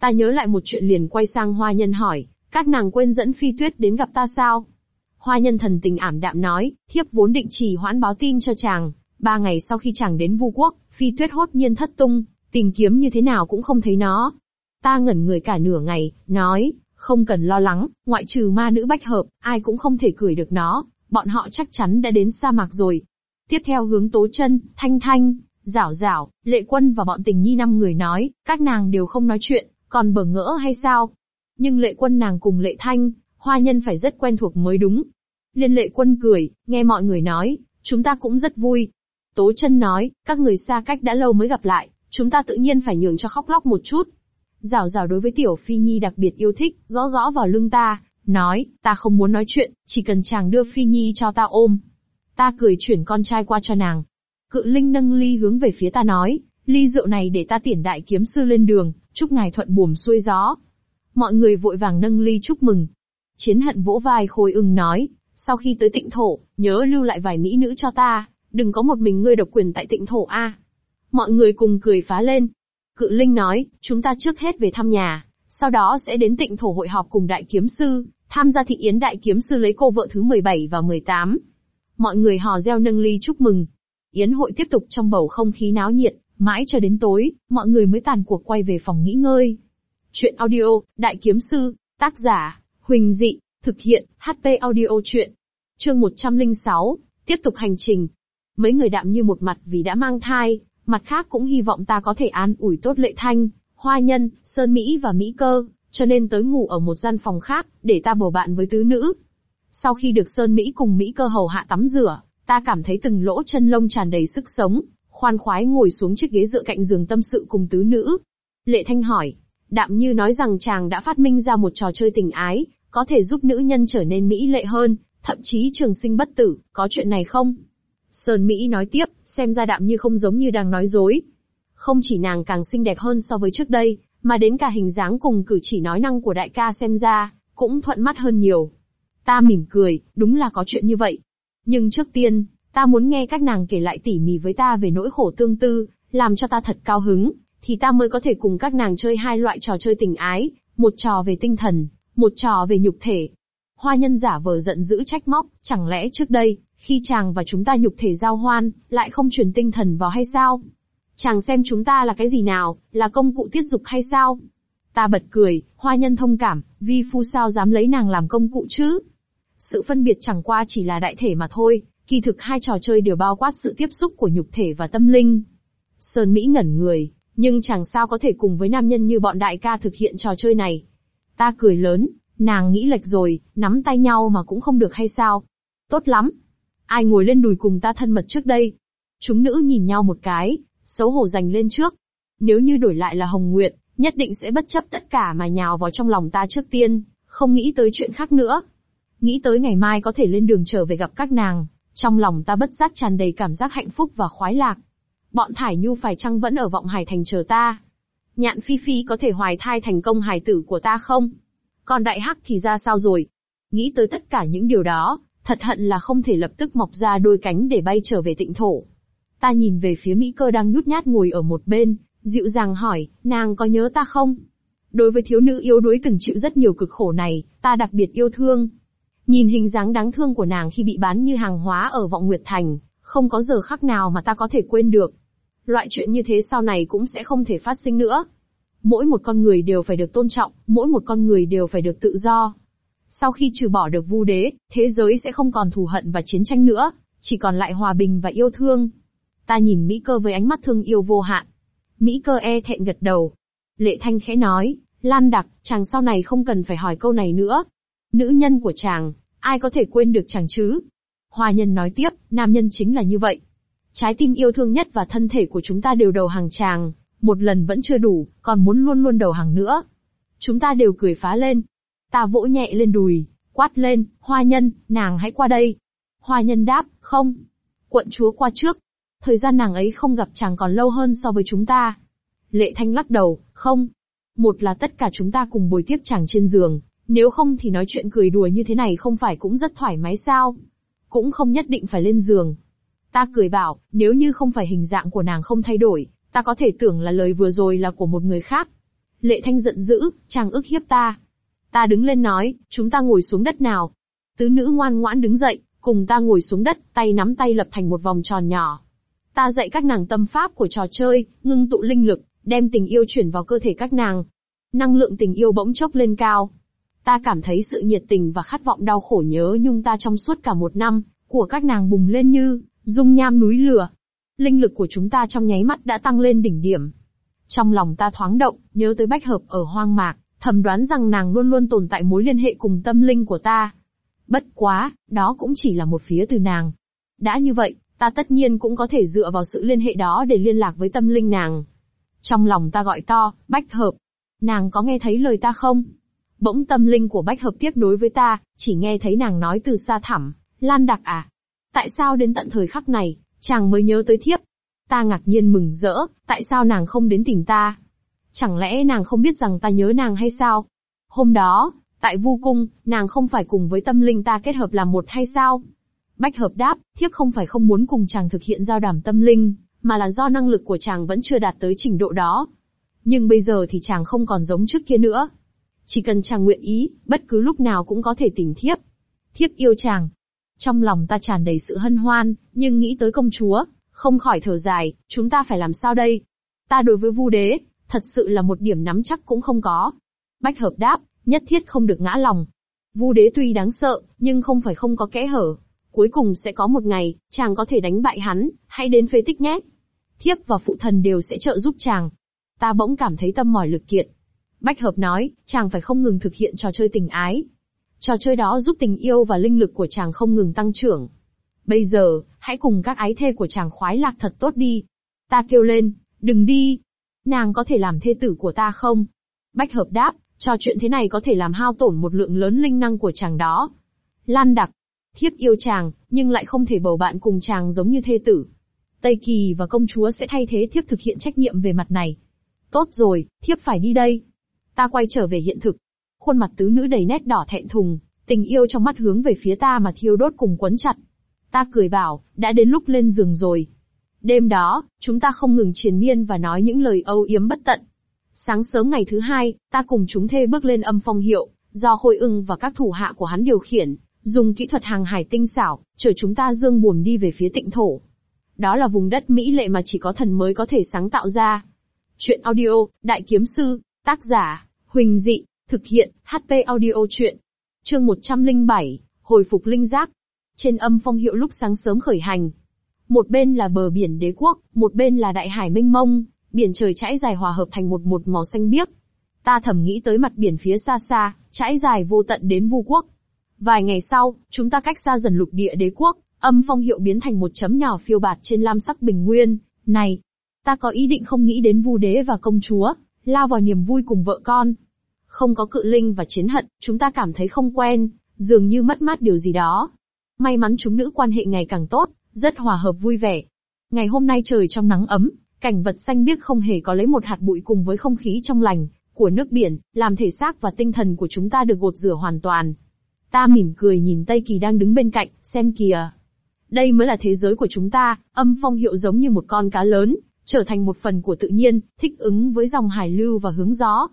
Ta nhớ lại một chuyện liền quay sang hoa nhân hỏi, các nàng quên dẫn phi tuyết đến gặp ta sao? Hoa nhân thần tình ảm đạm nói, thiếp vốn định trì hoãn báo tin cho chàng. Ba ngày sau khi chàng đến vu quốc, phi tuyết hốt nhiên thất tung, tìm kiếm như thế nào cũng không thấy nó. Ta ngẩn người cả nửa ngày, nói, không cần lo lắng, ngoại trừ ma nữ bách hợp, ai cũng không thể cười được nó, bọn họ chắc chắn đã đến sa mạc rồi. Tiếp theo hướng tố chân, thanh thanh, rảo rảo lệ quân và bọn tình nhi năm người nói, các nàng đều không nói chuyện, còn bở ngỡ hay sao? Nhưng lệ quân nàng cùng lệ thanh, hoa nhân phải rất quen thuộc mới đúng. Liên lệ quân cười, nghe mọi người nói, chúng ta cũng rất vui. Tố chân nói, các người xa cách đã lâu mới gặp lại, chúng ta tự nhiên phải nhường cho khóc lóc một chút. rào rào đối với tiểu phi nhi đặc biệt yêu thích, gõ gõ vào lưng ta, nói, ta không muốn nói chuyện, chỉ cần chàng đưa phi nhi cho ta ôm. Ta cười chuyển con trai qua cho nàng. Cự linh nâng ly hướng về phía ta nói, ly rượu này để ta tiển đại kiếm sư lên đường, chúc ngài thuận buồm xuôi gió. Mọi người vội vàng nâng ly chúc mừng. Chiến hận vỗ vai khôi ưng nói, sau khi tới tịnh thổ, nhớ lưu lại vài mỹ nữ cho ta, đừng có một mình ngươi độc quyền tại tịnh thổ a. Mọi người cùng cười phá lên. Cự Linh nói, chúng ta trước hết về thăm nhà, sau đó sẽ đến tịnh thổ hội họp cùng đại kiếm sư, tham gia thị yến đại kiếm sư lấy cô vợ thứ 17 và 18. Mọi người hò reo nâng ly chúc mừng. Yến hội tiếp tục trong bầu không khí náo nhiệt, mãi cho đến tối, mọi người mới tàn cuộc quay về phòng nghỉ ngơi. Chuyện audio, Đại Kiếm Sư, tác giả, Huỳnh Dị, thực hiện, HP audio chuyện. Chương 106, tiếp tục hành trình. Mấy người đạm như một mặt vì đã mang thai, mặt khác cũng hy vọng ta có thể an ủi tốt lệ thanh, hoa nhân, sơn Mỹ và Mỹ cơ, cho nên tới ngủ ở một gian phòng khác, để ta bầu bạn với tứ nữ. Sau khi được Sơn Mỹ cùng Mỹ cơ hầu hạ tắm rửa, ta cảm thấy từng lỗ chân lông tràn đầy sức sống, khoan khoái ngồi xuống chiếc ghế dựa cạnh giường tâm sự cùng tứ nữ. Lệ Thanh hỏi, đạm như nói rằng chàng đã phát minh ra một trò chơi tình ái, có thể giúp nữ nhân trở nên mỹ lệ hơn, thậm chí trường sinh bất tử, có chuyện này không? Sơn Mỹ nói tiếp, xem ra đạm như không giống như đang nói dối. Không chỉ nàng càng xinh đẹp hơn so với trước đây, mà đến cả hình dáng cùng cử chỉ nói năng của đại ca xem ra, cũng thuận mắt hơn nhiều. Ta mỉm cười, đúng là có chuyện như vậy. Nhưng trước tiên, ta muốn nghe các nàng kể lại tỉ mỉ với ta về nỗi khổ tương tư, làm cho ta thật cao hứng, thì ta mới có thể cùng các nàng chơi hai loại trò chơi tình ái, một trò về tinh thần, một trò về nhục thể. Hoa nhân giả vờ giận dữ trách móc, chẳng lẽ trước đây, Khi chàng và chúng ta nhục thể giao hoan, lại không truyền tinh thần vào hay sao? Chàng xem chúng ta là cái gì nào, là công cụ tiết dục hay sao? Ta bật cười, hoa nhân thông cảm, vi phu sao dám lấy nàng làm công cụ chứ? Sự phân biệt chẳng qua chỉ là đại thể mà thôi, kỳ thực hai trò chơi đều bao quát sự tiếp xúc của nhục thể và tâm linh. Sơn Mỹ ngẩn người, nhưng chẳng sao có thể cùng với nam nhân như bọn đại ca thực hiện trò chơi này. Ta cười lớn, nàng nghĩ lệch rồi, nắm tay nhau mà cũng không được hay sao? Tốt lắm. Ai ngồi lên đùi cùng ta thân mật trước đây? Chúng nữ nhìn nhau một cái, xấu hổ giành lên trước. Nếu như đổi lại là Hồng Nguyệt, nhất định sẽ bất chấp tất cả mà nhào vào trong lòng ta trước tiên, không nghĩ tới chuyện khác nữa. Nghĩ tới ngày mai có thể lên đường trở về gặp các nàng, trong lòng ta bất giác tràn đầy cảm giác hạnh phúc và khoái lạc. Bọn Thải Nhu phải chăng vẫn ở vọng hải thành chờ ta? Nhạn Phi Phi có thể hoài thai thành công hài tử của ta không? Còn Đại Hắc thì ra sao rồi? Nghĩ tới tất cả những điều đó, thật hận là không thể lập tức mọc ra đôi cánh để bay trở về tịnh thổ. Ta nhìn về phía Mỹ cơ đang nhút nhát ngồi ở một bên, dịu dàng hỏi, nàng có nhớ ta không? Đối với thiếu nữ yếu đuối từng chịu rất nhiều cực khổ này, ta đặc biệt yêu thương. Nhìn hình dáng đáng thương của nàng khi bị bán như hàng hóa ở vọng Nguyệt Thành, không có giờ khắc nào mà ta có thể quên được. Loại chuyện như thế sau này cũng sẽ không thể phát sinh nữa. Mỗi một con người đều phải được tôn trọng, mỗi một con người đều phải được tự do. Sau khi trừ bỏ được vu đế, thế giới sẽ không còn thù hận và chiến tranh nữa, chỉ còn lại hòa bình và yêu thương. Ta nhìn Mỹ cơ với ánh mắt thương yêu vô hạn. Mỹ cơ e thẹn gật đầu. Lệ Thanh khẽ nói, Lan Đặc, chàng sau này không cần phải hỏi câu này nữa. Nữ nhân của chàng, ai có thể quên được chàng chứ? Hoa nhân nói tiếp, nam nhân chính là như vậy. Trái tim yêu thương nhất và thân thể của chúng ta đều đầu hàng chàng, một lần vẫn chưa đủ, còn muốn luôn luôn đầu hàng nữa. Chúng ta đều cười phá lên. Ta vỗ nhẹ lên đùi, quát lên, hoa nhân, nàng hãy qua đây. Hoa nhân đáp, không. Quận chúa qua trước. Thời gian nàng ấy không gặp chàng còn lâu hơn so với chúng ta. Lệ thanh lắc đầu, không. Một là tất cả chúng ta cùng bồi tiếp chàng trên giường, nếu không thì nói chuyện cười đùa như thế này không phải cũng rất thoải mái sao? Cũng không nhất định phải lên giường. Ta cười bảo, nếu như không phải hình dạng của nàng không thay đổi, ta có thể tưởng là lời vừa rồi là của một người khác. Lệ Thanh giận dữ, chàng ức hiếp ta. Ta đứng lên nói, chúng ta ngồi xuống đất nào. Tứ nữ ngoan ngoãn đứng dậy, cùng ta ngồi xuống đất, tay nắm tay lập thành một vòng tròn nhỏ. Ta dạy các nàng tâm pháp của trò chơi, ngưng tụ linh lực, đem tình yêu chuyển vào cơ thể các nàng. Năng lượng tình yêu bỗng chốc lên cao. Ta cảm thấy sự nhiệt tình và khát vọng đau khổ nhớ nhung ta trong suốt cả một năm, của các nàng bùng lên như, dung nham núi lửa. Linh lực của chúng ta trong nháy mắt đã tăng lên đỉnh điểm. Trong lòng ta thoáng động, nhớ tới bách hợp ở hoang mạc, thầm đoán rằng nàng luôn luôn tồn tại mối liên hệ cùng tâm linh của ta. Bất quá, đó cũng chỉ là một phía từ nàng. Đã như vậy, ta tất nhiên cũng có thể dựa vào sự liên hệ đó để liên lạc với tâm linh nàng. Trong lòng ta gọi to, bách hợp. Nàng có nghe thấy lời ta không? Bỗng tâm linh của bách hợp tiếp nối với ta, chỉ nghe thấy nàng nói từ xa thẳm, Lan đặc à? Tại sao đến tận thời khắc này, chàng mới nhớ tới thiếp? Ta ngạc nhiên mừng rỡ, tại sao nàng không đến tìm ta? Chẳng lẽ nàng không biết rằng ta nhớ nàng hay sao? Hôm đó, tại Vu Cung, nàng không phải cùng với tâm linh ta kết hợp làm một hay sao? Bách hợp đáp, thiếp không phải không muốn cùng chàng thực hiện giao đàm tâm linh, mà là do năng lực của chàng vẫn chưa đạt tới trình độ đó. Nhưng bây giờ thì chàng không còn giống trước kia nữa. Chỉ cần chàng nguyện ý, bất cứ lúc nào cũng có thể tình thiếp. Thiếp yêu chàng. Trong lòng ta tràn đầy sự hân hoan, nhưng nghĩ tới công chúa, không khỏi thở dài, chúng ta phải làm sao đây? Ta đối với vu đế, thật sự là một điểm nắm chắc cũng không có. Bách hợp đáp, nhất thiết không được ngã lòng. Vu đế tuy đáng sợ, nhưng không phải không có kẽ hở. Cuối cùng sẽ có một ngày, chàng có thể đánh bại hắn, hãy đến phế tích nhé. Thiếp và phụ thần đều sẽ trợ giúp chàng. Ta bỗng cảm thấy tâm mỏi lực kiệt. Bách hợp nói, chàng phải không ngừng thực hiện trò chơi tình ái. Trò chơi đó giúp tình yêu và linh lực của chàng không ngừng tăng trưởng. Bây giờ, hãy cùng các ái thê của chàng khoái lạc thật tốt đi. Ta kêu lên, đừng đi. Nàng có thể làm thê tử của ta không? Bách hợp đáp, trò chuyện thế này có thể làm hao tổn một lượng lớn linh năng của chàng đó. Lan đặc, thiếp yêu chàng, nhưng lại không thể bầu bạn cùng chàng giống như thê tử. Tây Kỳ và công chúa sẽ thay thế thiếp thực hiện trách nhiệm về mặt này. Tốt rồi, thiếp phải đi đây. Ta quay trở về hiện thực. Khuôn mặt tứ nữ đầy nét đỏ thẹn thùng, tình yêu trong mắt hướng về phía ta mà thiêu đốt cùng quấn chặt. Ta cười bảo, đã đến lúc lên giường rồi. Đêm đó, chúng ta không ngừng triền miên và nói những lời âu yếm bất tận. Sáng sớm ngày thứ hai, ta cùng chúng thê bước lên âm phong hiệu, do Khôi ưng và các thủ hạ của hắn điều khiển, dùng kỹ thuật hàng hải tinh xảo, chở chúng ta dương buồm đi về phía tịnh thổ. Đó là vùng đất mỹ lệ mà chỉ có thần mới có thể sáng tạo ra. Chuyện audio, Đại Kiếm Sư, tác giả, Huỳnh Dị, thực hiện, HP audio chuyện. Chương 107, hồi phục linh giác. Trên âm phong hiệu lúc sáng sớm khởi hành. Một bên là bờ biển đế quốc, một bên là đại hải mênh mông, biển trời trải dài hòa hợp thành một một màu xanh biếc. Ta thầm nghĩ tới mặt biển phía xa xa, trải dài vô tận đến vu quốc. Vài ngày sau, chúng ta cách xa dần lục địa đế quốc, âm phong hiệu biến thành một chấm nhỏ phiêu bạt trên lam sắc bình nguyên. Này, ta có ý định không nghĩ đến vu đế và công chúa, lao vào niềm vui cùng vợ con. Không có cự linh và chiến hận, chúng ta cảm thấy không quen, dường như mất mát điều gì đó. May mắn chúng nữ quan hệ ngày càng tốt, rất hòa hợp vui vẻ. Ngày hôm nay trời trong nắng ấm, cảnh vật xanh biếc không hề có lấy một hạt bụi cùng với không khí trong lành của nước biển, làm thể xác và tinh thần của chúng ta được gột rửa hoàn toàn. Ta mỉm cười nhìn Tây Kỳ đang đứng bên cạnh, xem kìa. Đây mới là thế giới của chúng ta, âm phong hiệu giống như một con cá lớn, trở thành một phần của tự nhiên, thích ứng với dòng hải lưu và hướng gió.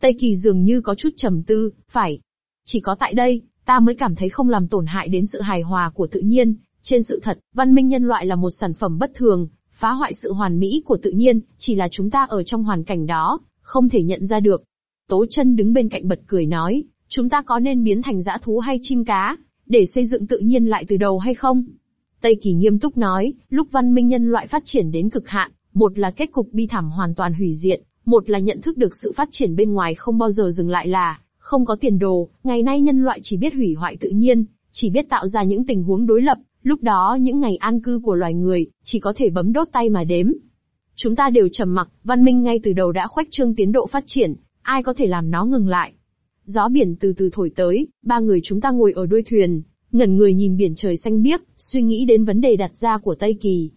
Tây Kỳ dường như có chút trầm tư, phải. Chỉ có tại đây, ta mới cảm thấy không làm tổn hại đến sự hài hòa của tự nhiên. Trên sự thật, văn minh nhân loại là một sản phẩm bất thường, phá hoại sự hoàn mỹ của tự nhiên, chỉ là chúng ta ở trong hoàn cảnh đó, không thể nhận ra được. Tố chân đứng bên cạnh bật cười nói, chúng ta có nên biến thành dã thú hay chim cá, để xây dựng tự nhiên lại từ đầu hay không? Tây Kỳ nghiêm túc nói, lúc văn minh nhân loại phát triển đến cực hạn, một là kết cục bi thảm hoàn toàn hủy diệt, một là nhận thức được sự phát triển bên ngoài không bao giờ dừng lại là, không có tiền đồ, ngày nay nhân loại chỉ biết hủy hoại tự nhiên, chỉ biết tạo ra những tình huống đối lập, lúc đó những ngày an cư của loài người, chỉ có thể bấm đốt tay mà đếm. Chúng ta đều trầm mặc, văn minh ngay từ đầu đã khoách trương tiến độ phát triển, ai có thể làm nó ngừng lại. Gió biển từ từ thổi tới, ba người chúng ta ngồi ở đuôi thuyền, ngẩn người nhìn biển trời xanh biếc, suy nghĩ đến vấn đề đặt ra của Tây Kỳ.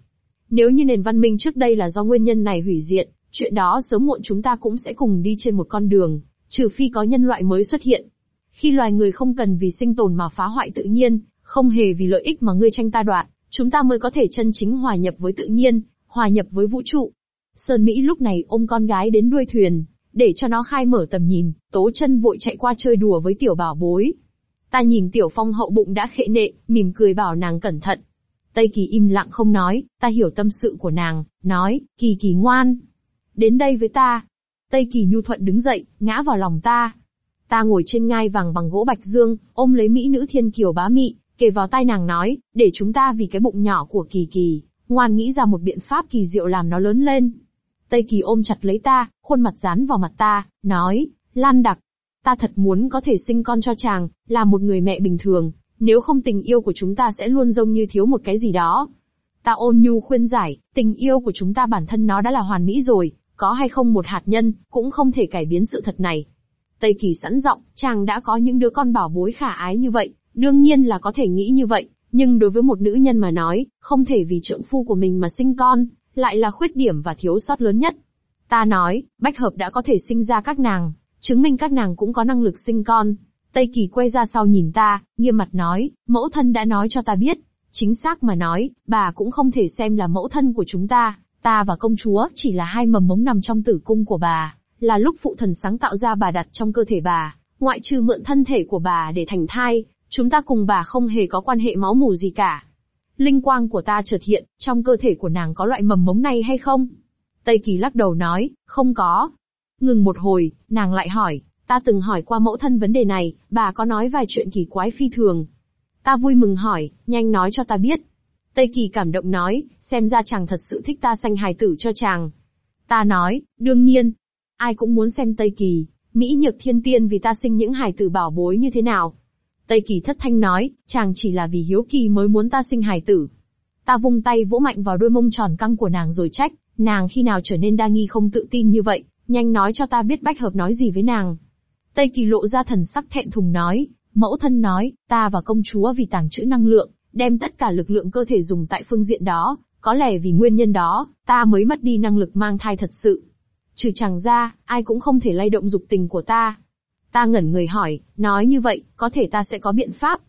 Nếu như nền văn minh trước đây là do nguyên nhân này hủy diệt, chuyện đó sớm muộn chúng ta cũng sẽ cùng đi trên một con đường, trừ phi có nhân loại mới xuất hiện. Khi loài người không cần vì sinh tồn mà phá hoại tự nhiên, không hề vì lợi ích mà ngươi tranh ta đoạt, chúng ta mới có thể chân chính hòa nhập với tự nhiên, hòa nhập với vũ trụ. Sơn Mỹ lúc này ôm con gái đến đuôi thuyền, để cho nó khai mở tầm nhìn, tố chân vội chạy qua chơi đùa với tiểu bảo bối. Ta nhìn tiểu phong hậu bụng đã khệ nệ, mỉm cười bảo nàng cẩn thận. Tây Kỳ im lặng không nói, ta hiểu tâm sự của nàng, nói, Kỳ Kỳ ngoan. Đến đây với ta. Tây Kỳ nhu thuận đứng dậy, ngã vào lòng ta. Ta ngồi trên ngai vàng bằng gỗ bạch dương, ôm lấy mỹ nữ thiên kiều bá mị, kề vào tai nàng nói, để chúng ta vì cái bụng nhỏ của Kỳ Kỳ, ngoan nghĩ ra một biện pháp kỳ diệu làm nó lớn lên. Tây Kỳ ôm chặt lấy ta, khuôn mặt dán vào mặt ta, nói, Lan Đặc, ta thật muốn có thể sinh con cho chàng, là một người mẹ bình thường, nếu không tình yêu của chúng ta sẽ luôn giống như thiếu một cái gì đó. Ta ôn nhu khuyên giải, tình yêu của chúng ta bản thân nó đã là hoàn mỹ rồi, có hay không một hạt nhân, cũng không thể cải biến sự thật này. Tây Kỳ sẵn giọng, chàng đã có những đứa con bảo bối khả ái như vậy, đương nhiên là có thể nghĩ như vậy, nhưng đối với một nữ nhân mà nói, không thể vì trượng phu của mình mà sinh con, lại là khuyết điểm và thiếu sót lớn nhất. Ta nói, bách hợp đã có thể sinh ra các nàng, chứng minh các nàng cũng có năng lực sinh con. Tây Kỳ quay ra sau nhìn ta, nghiêm mặt nói, mẫu thân đã nói cho ta biết. Chính xác mà nói, bà cũng không thể xem là mẫu thân của chúng ta, ta và công chúa chỉ là hai mầm mống nằm trong tử cung của bà, là lúc phụ thần sáng tạo ra bà đặt trong cơ thể bà, ngoại trừ mượn thân thể của bà để thành thai, chúng ta cùng bà không hề có quan hệ máu mủ gì cả. Linh quang của ta chợt hiện, trong cơ thể của nàng có loại mầm mống này hay không? Tây Kỳ lắc đầu nói, không có. Ngừng một hồi, nàng lại hỏi, ta từng hỏi qua mẫu thân vấn đề này, bà có nói vài chuyện kỳ quái phi thường. Ta vui mừng hỏi, nhanh nói cho ta biết. Tây Kỳ cảm động nói, xem ra chàng thật sự thích ta sanh hài tử cho chàng. Ta nói, đương nhiên. Ai cũng muốn xem Tây Kỳ, Mỹ Nhược Thiên Tiên vì ta sinh những hài tử bảo bối như thế nào. Tây Kỳ thất thanh nói, chàng chỉ là vì hiếu kỳ mới muốn ta sinh hài tử. Ta vung tay vỗ mạnh vào đôi mông tròn căng của nàng rồi trách, nàng khi nào trở nên đa nghi không tự tin như vậy, nhanh nói cho ta biết bách hợp nói gì với nàng. Tây Kỳ lộ ra thần sắc thẹn thùng nói, mẫu thân nói, ta và công chúa vì tàng trữ năng lượng, đem tất cả lực lượng cơ thể dùng tại phương diện đó, có lẽ vì nguyên nhân đó, ta mới mất đi năng lực mang thai thật sự. Trừ chàng ra, ai cũng không thể lay động dục tình của ta. Ta ngẩn người hỏi, nói như vậy, có thể ta sẽ có biện pháp.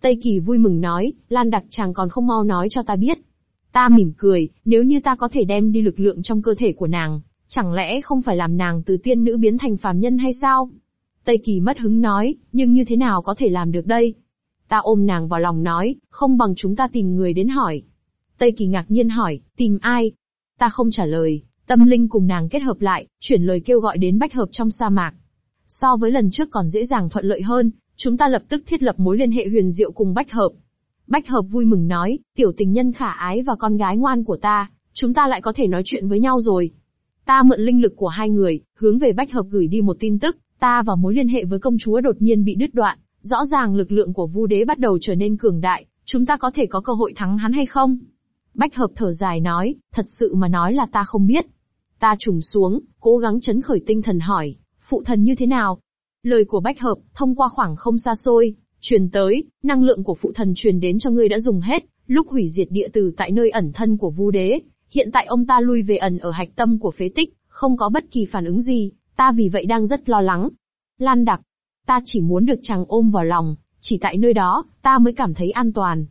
Tây Kỳ vui mừng nói, Lan Đặc chàng còn không mau nói cho ta biết. Ta mỉm cười, nếu như ta có thể đem đi lực lượng trong cơ thể của nàng, chẳng lẽ không phải làm nàng từ tiên nữ biến thành phàm nhân hay sao? Tây Kỳ mất hứng nói, nhưng như thế nào có thể làm được đây? Ta ôm nàng vào lòng nói, không bằng chúng ta tìm người đến hỏi. Tây Kỳ ngạc nhiên hỏi, tìm ai? Ta không trả lời, tâm linh cùng nàng kết hợp lại, chuyển lời kêu gọi đến bách hợp trong sa mạc. So với lần trước còn dễ dàng thuận lợi hơn, chúng ta lập tức thiết lập mối liên hệ huyền diệu cùng bách hợp. Bách hợp vui mừng nói, tiểu tình nhân khả ái và con gái ngoan của ta, chúng ta lại có thể nói chuyện với nhau rồi. Ta mượn linh lực của hai người, hướng về bách hợp gửi đi một tin tức, ta và mối liên hệ với công chúa đột nhiên bị đứt đoạn, rõ ràng lực lượng của vu đế bắt đầu trở nên cường đại, chúng ta có thể có cơ hội thắng hắn hay không? Bách hợp thở dài nói, thật sự mà nói là ta không biết. Ta trùng xuống, cố gắng chấn khởi tinh thần hỏi, phụ thần như thế nào? Lời của bách hợp, thông qua khoảng không xa xôi, truyền tới, năng lượng của phụ thần truyền đến cho ngươi đã dùng hết, lúc hủy diệt địa tử tại nơi ẩn thân của vu đế. Hiện tại ông ta lui về ẩn ở hạch tâm của phế tích, không có bất kỳ phản ứng gì, ta vì vậy đang rất lo lắng. Lan đặc, ta chỉ muốn được chàng ôm vào lòng, chỉ tại nơi đó, ta mới cảm thấy an toàn.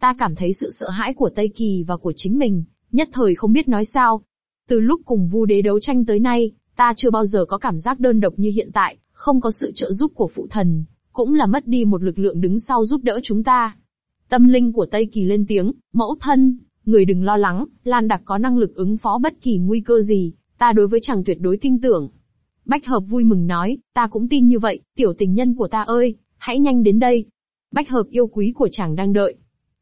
Ta cảm thấy sự sợ hãi của Tây Kỳ và của chính mình, nhất thời không biết nói sao. Từ lúc cùng Vu Đế đấu tranh tới nay, ta chưa bao giờ có cảm giác đơn độc như hiện tại, không có sự trợ giúp của phụ thần, cũng là mất đi một lực lượng đứng sau giúp đỡ chúng ta. Tâm linh của Tây Kỳ lên tiếng, mẫu thân, người đừng lo lắng, Lan Đặc có năng lực ứng phó bất kỳ nguy cơ gì, ta đối với chàng tuyệt đối tin tưởng. Bách Hợp vui mừng nói, ta cũng tin như vậy, tiểu tình nhân của ta ơi, hãy nhanh đến đây. Bách Hợp yêu quý của chàng đang đợi.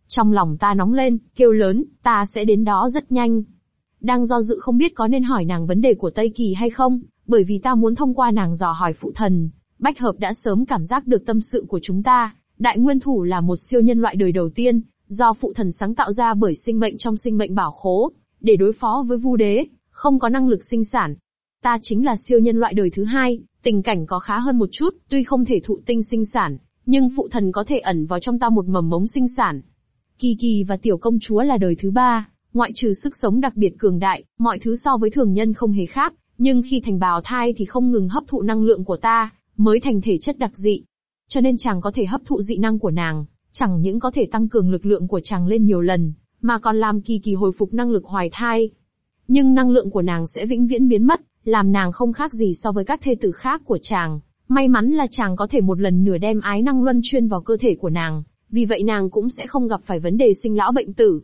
Trong lòng ta nóng lên, kêu lớn, ta sẽ đến đó rất nhanh. Đang do dự không biết có nên hỏi nàng vấn đề của Tây Kỳ hay không, bởi vì ta muốn thông qua nàng dò hỏi phụ thần. Bách Hợp đã sớm cảm giác được tâm sự của chúng ta, Đại Nguyên Thủ là một siêu nhân loại đời đầu tiên, do phụ thần sáng tạo ra bởi sinh mệnh trong sinh mệnh bảo khố, để đối phó với Vu Đế, không có năng lực sinh sản. Ta chính là siêu nhân loại đời thứ hai, tình cảnh có khá hơn một chút, tuy không thể thụ tinh sinh sản, nhưng phụ thần có thể ẩn vào trong ta một mầm mống sinh sản. Kỳ kỳ và tiểu công chúa là đời thứ ba, ngoại trừ sức sống đặc biệt cường đại, mọi thứ so với thường nhân không hề khác, nhưng khi thành bào thai thì không ngừng hấp thụ năng lượng của ta, mới thành thể chất đặc dị. Cho nên chàng có thể hấp thụ dị năng của nàng, chẳng những có thể tăng cường lực lượng của chàng lên nhiều lần, mà còn làm kỳ kỳ hồi phục năng lực hoài thai. Nhưng năng lượng của nàng sẽ vĩnh viễn biến mất, làm nàng không khác gì so với các thê tử khác của chàng. May mắn là chàng có thể một lần nửa đem ái năng luân chuyên vào cơ thể của nàng, vì vậy nàng cũng sẽ không gặp phải vấn đề sinh lão bệnh tử.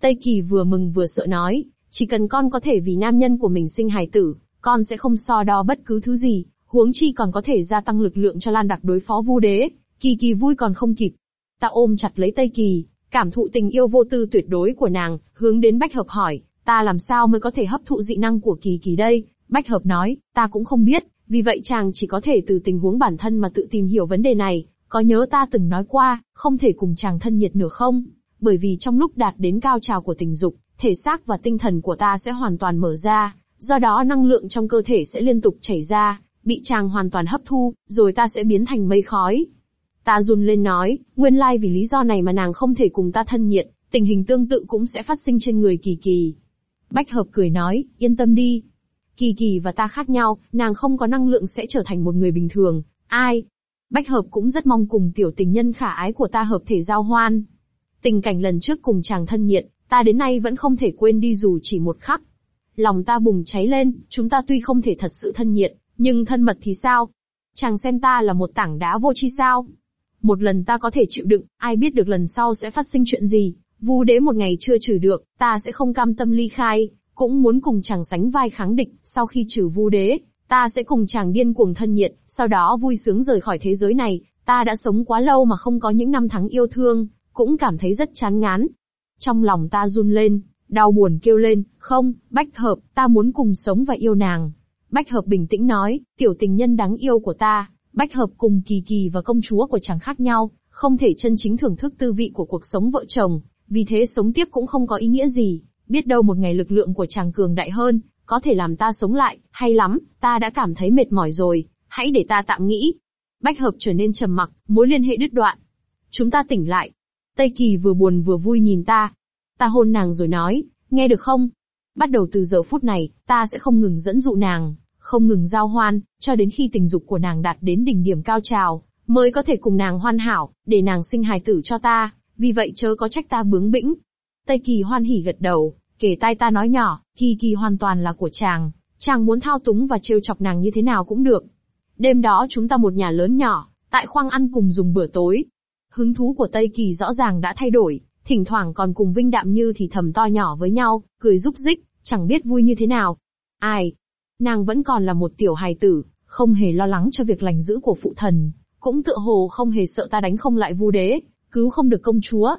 Tây Kỳ vừa mừng vừa sợ nói, chỉ cần con có thể vì nam nhân của mình sinh hài tử, con sẽ không so đo bất cứ thứ gì, huống chi còn có thể gia tăng lực lượng cho Lan Đặc đối phó Vu Đế. Kỳ Kỳ vui còn không kịp. Ta ôm chặt lấy Tây Kỳ, cảm thụ tình yêu vô tư tuyệt đối của nàng, hướng đến Bách Hợp hỏi, ta làm sao mới có thể hấp thụ dị năng của Kỳ Kỳ đây? Bách Hợp nói, ta cũng không biết, vì vậy chàng chỉ có thể từ tình huống bản thân mà tự tìm hiểu vấn đề này. Có nhớ ta từng nói qua, không thể cùng chàng thân nhiệt nửa không? Bởi vì trong lúc đạt đến cao trào của tình dục, thể xác và tinh thần của ta sẽ hoàn toàn mở ra, do đó năng lượng trong cơ thể sẽ liên tục chảy ra, bị chàng hoàn toàn hấp thu, rồi ta sẽ biến thành mây khói. Ta run lên nói, nguyên lai vì lý do này mà nàng không thể cùng ta thân nhiệt, tình hình tương tự cũng sẽ phát sinh trên người kỳ kỳ. Bách hợp cười nói, yên tâm đi. Kỳ kỳ và ta khác nhau, nàng không có năng lượng sẽ trở thành một người bình thường, ai? Bách hợp cũng rất mong cùng tiểu tình nhân khả ái của ta hợp thể giao hoan. Tình cảnh lần trước cùng chàng thân nhiệt, ta đến nay vẫn không thể quên đi dù chỉ một khắc. Lòng ta bùng cháy lên, chúng ta tuy không thể thật sự thân nhiệt, nhưng thân mật thì sao? Chàng xem ta là một tảng đá vô chi sao? Một lần ta có thể chịu đựng, ai biết được lần sau sẽ phát sinh chuyện gì. Vu đế một ngày chưa trừ được, ta sẽ không cam tâm ly khai, cũng muốn cùng chàng sánh vai kháng địch, sau khi trừ vu đế, ta sẽ cùng chàng điên cuồng thân nhiệt, sau đó vui sướng rời khỏi thế giới này, ta đã sống quá lâu mà không có những năm tháng yêu thương, cũng cảm thấy rất chán ngán. Trong lòng ta run lên, đau buồn kêu lên, không, bách hợp, ta muốn cùng sống và yêu nàng. Bách hợp bình tĩnh nói, tiểu tình nhân đáng yêu của ta, bách hợp cùng kỳ kỳ và công chúa của chàng khác nhau, không thể chân chính thưởng thức tư vị của cuộc sống vợ chồng, vì thế sống tiếp cũng không có ý nghĩa gì, biết đâu một ngày lực lượng của chàng cường đại hơn, có thể làm ta sống lại, hay lắm, ta đã cảm thấy mệt mỏi rồi, hãy để ta tạm nghĩ. Bách hợp trở nên trầm mặc, mối liên hệ đứt đoạn. Chúng ta tỉnh lại, Tây Kỳ vừa buồn vừa vui nhìn ta. Ta hôn nàng rồi nói, nghe được không? Bắt đầu từ giờ phút này, ta sẽ không ngừng dẫn dụ nàng, không ngừng giao hoan, cho đến khi tình dục của nàng đạt đến đỉnh điểm cao trào, mới có thể cùng nàng hoan hảo, để nàng sinh hài tử cho ta, vì vậy chớ có trách ta bướng bĩnh. Tây Kỳ hoan hỉ gật đầu, kể tai ta nói nhỏ, Kỳ Kỳ hoàn toàn là của chàng, chàng muốn thao túng và trêu chọc nàng như thế nào cũng được. Đêm đó chúng ta một nhà lớn nhỏ, tại khoang ăn cùng dùng bữa tối. Hứng thú của Tây Kỳ rõ ràng đã thay đổi, thỉnh thoảng còn cùng Vinh Đạm Như thì thầm to nhỏ với nhau, cười rúc rích, chẳng biết vui như thế nào. Ai? Nàng vẫn còn là một tiểu hài tử, không hề lo lắng cho việc lành giữ của phụ thần, cũng tựa hồ không hề sợ ta đánh không lại vu đế, cứu không được công chúa.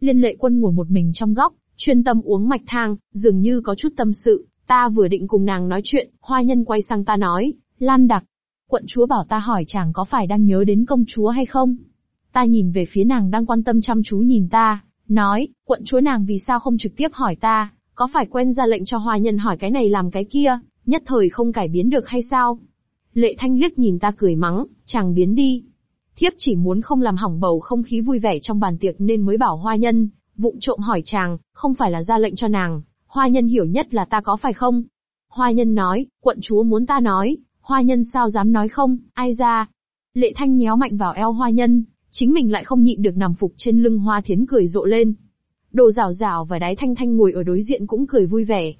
Liên lệ quân ngồi một mình trong góc, chuyên tâm uống mạch thang, dường như có chút tâm sự, ta vừa định cùng nàng nói chuyện, hoa nhân quay sang ta nói, Lan đặc. Quận chúa bảo ta hỏi chàng có phải đang nhớ đến công chúa hay không? Ta nhìn về phía nàng đang quan tâm chăm chú nhìn ta, nói, quận chúa nàng vì sao không trực tiếp hỏi ta, có phải quen ra lệnh cho hoa nhân hỏi cái này làm cái kia, nhất thời không cải biến được hay sao? Lệ thanh liếc nhìn ta cười mắng, chàng biến đi. Thiếp chỉ muốn không làm hỏng bầu không khí vui vẻ trong bàn tiệc nên mới bảo hoa nhân, vụng trộm hỏi chàng, không phải là ra lệnh cho nàng, hoa nhân hiểu nhất là ta có phải không? Hoa nhân nói, quận chúa muốn ta nói, hoa nhân sao dám nói không, ai ra? Lệ thanh nhéo mạnh vào eo hoa nhân, chính mình lại không nhịn được nằm phục trên lưng hoa thiến cười rộ lên. Đồ rào rào và đái thanh thanh ngồi ở đối diện cũng cười vui vẻ.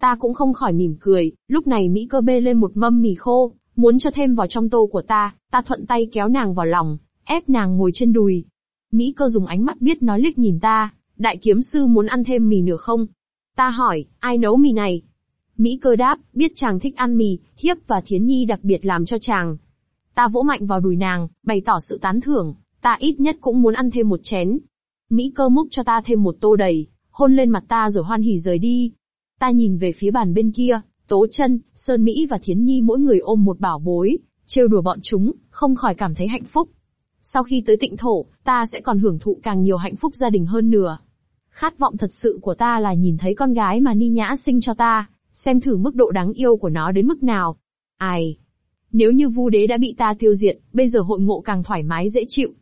Ta cũng không khỏi mỉm cười, lúc này Mỹ cơ bê lên một mâm mì khô, muốn cho thêm vào trong tô của ta, ta thuận tay kéo nàng vào lòng, ép nàng ngồi trên đùi. Mỹ cơ dùng ánh mắt biết nói liếc nhìn ta, đại kiếm sư muốn ăn thêm mì nữa không? Ta hỏi, ai nấu mì này? Mỹ cơ đáp, biết chàng thích ăn mì, thiếp và thiến nhi đặc biệt làm cho chàng. Ta vỗ mạnh vào đùi nàng, bày tỏ sự tán thưởng, ta ít nhất cũng muốn ăn thêm một chén. Mỹ cơ múc cho ta thêm một tô đầy, hôn lên mặt ta rồi hoan hỉ rời đi. Ta nhìn về phía bàn bên kia, Tố chân, Sơn Mỹ và Thiến Nhi mỗi người ôm một bảo bối, trêu đùa bọn chúng, không khỏi cảm thấy hạnh phúc. Sau khi tới tịnh thổ, ta sẽ còn hưởng thụ càng nhiều hạnh phúc gia đình hơn nữa. Khát vọng thật sự của ta là nhìn thấy con gái mà Ni Nhã sinh cho ta, xem thử mức độ đáng yêu của nó đến mức nào. Ai? Nếu như vu đế đã bị ta tiêu diệt, bây giờ hội ngộ càng thoải mái dễ chịu.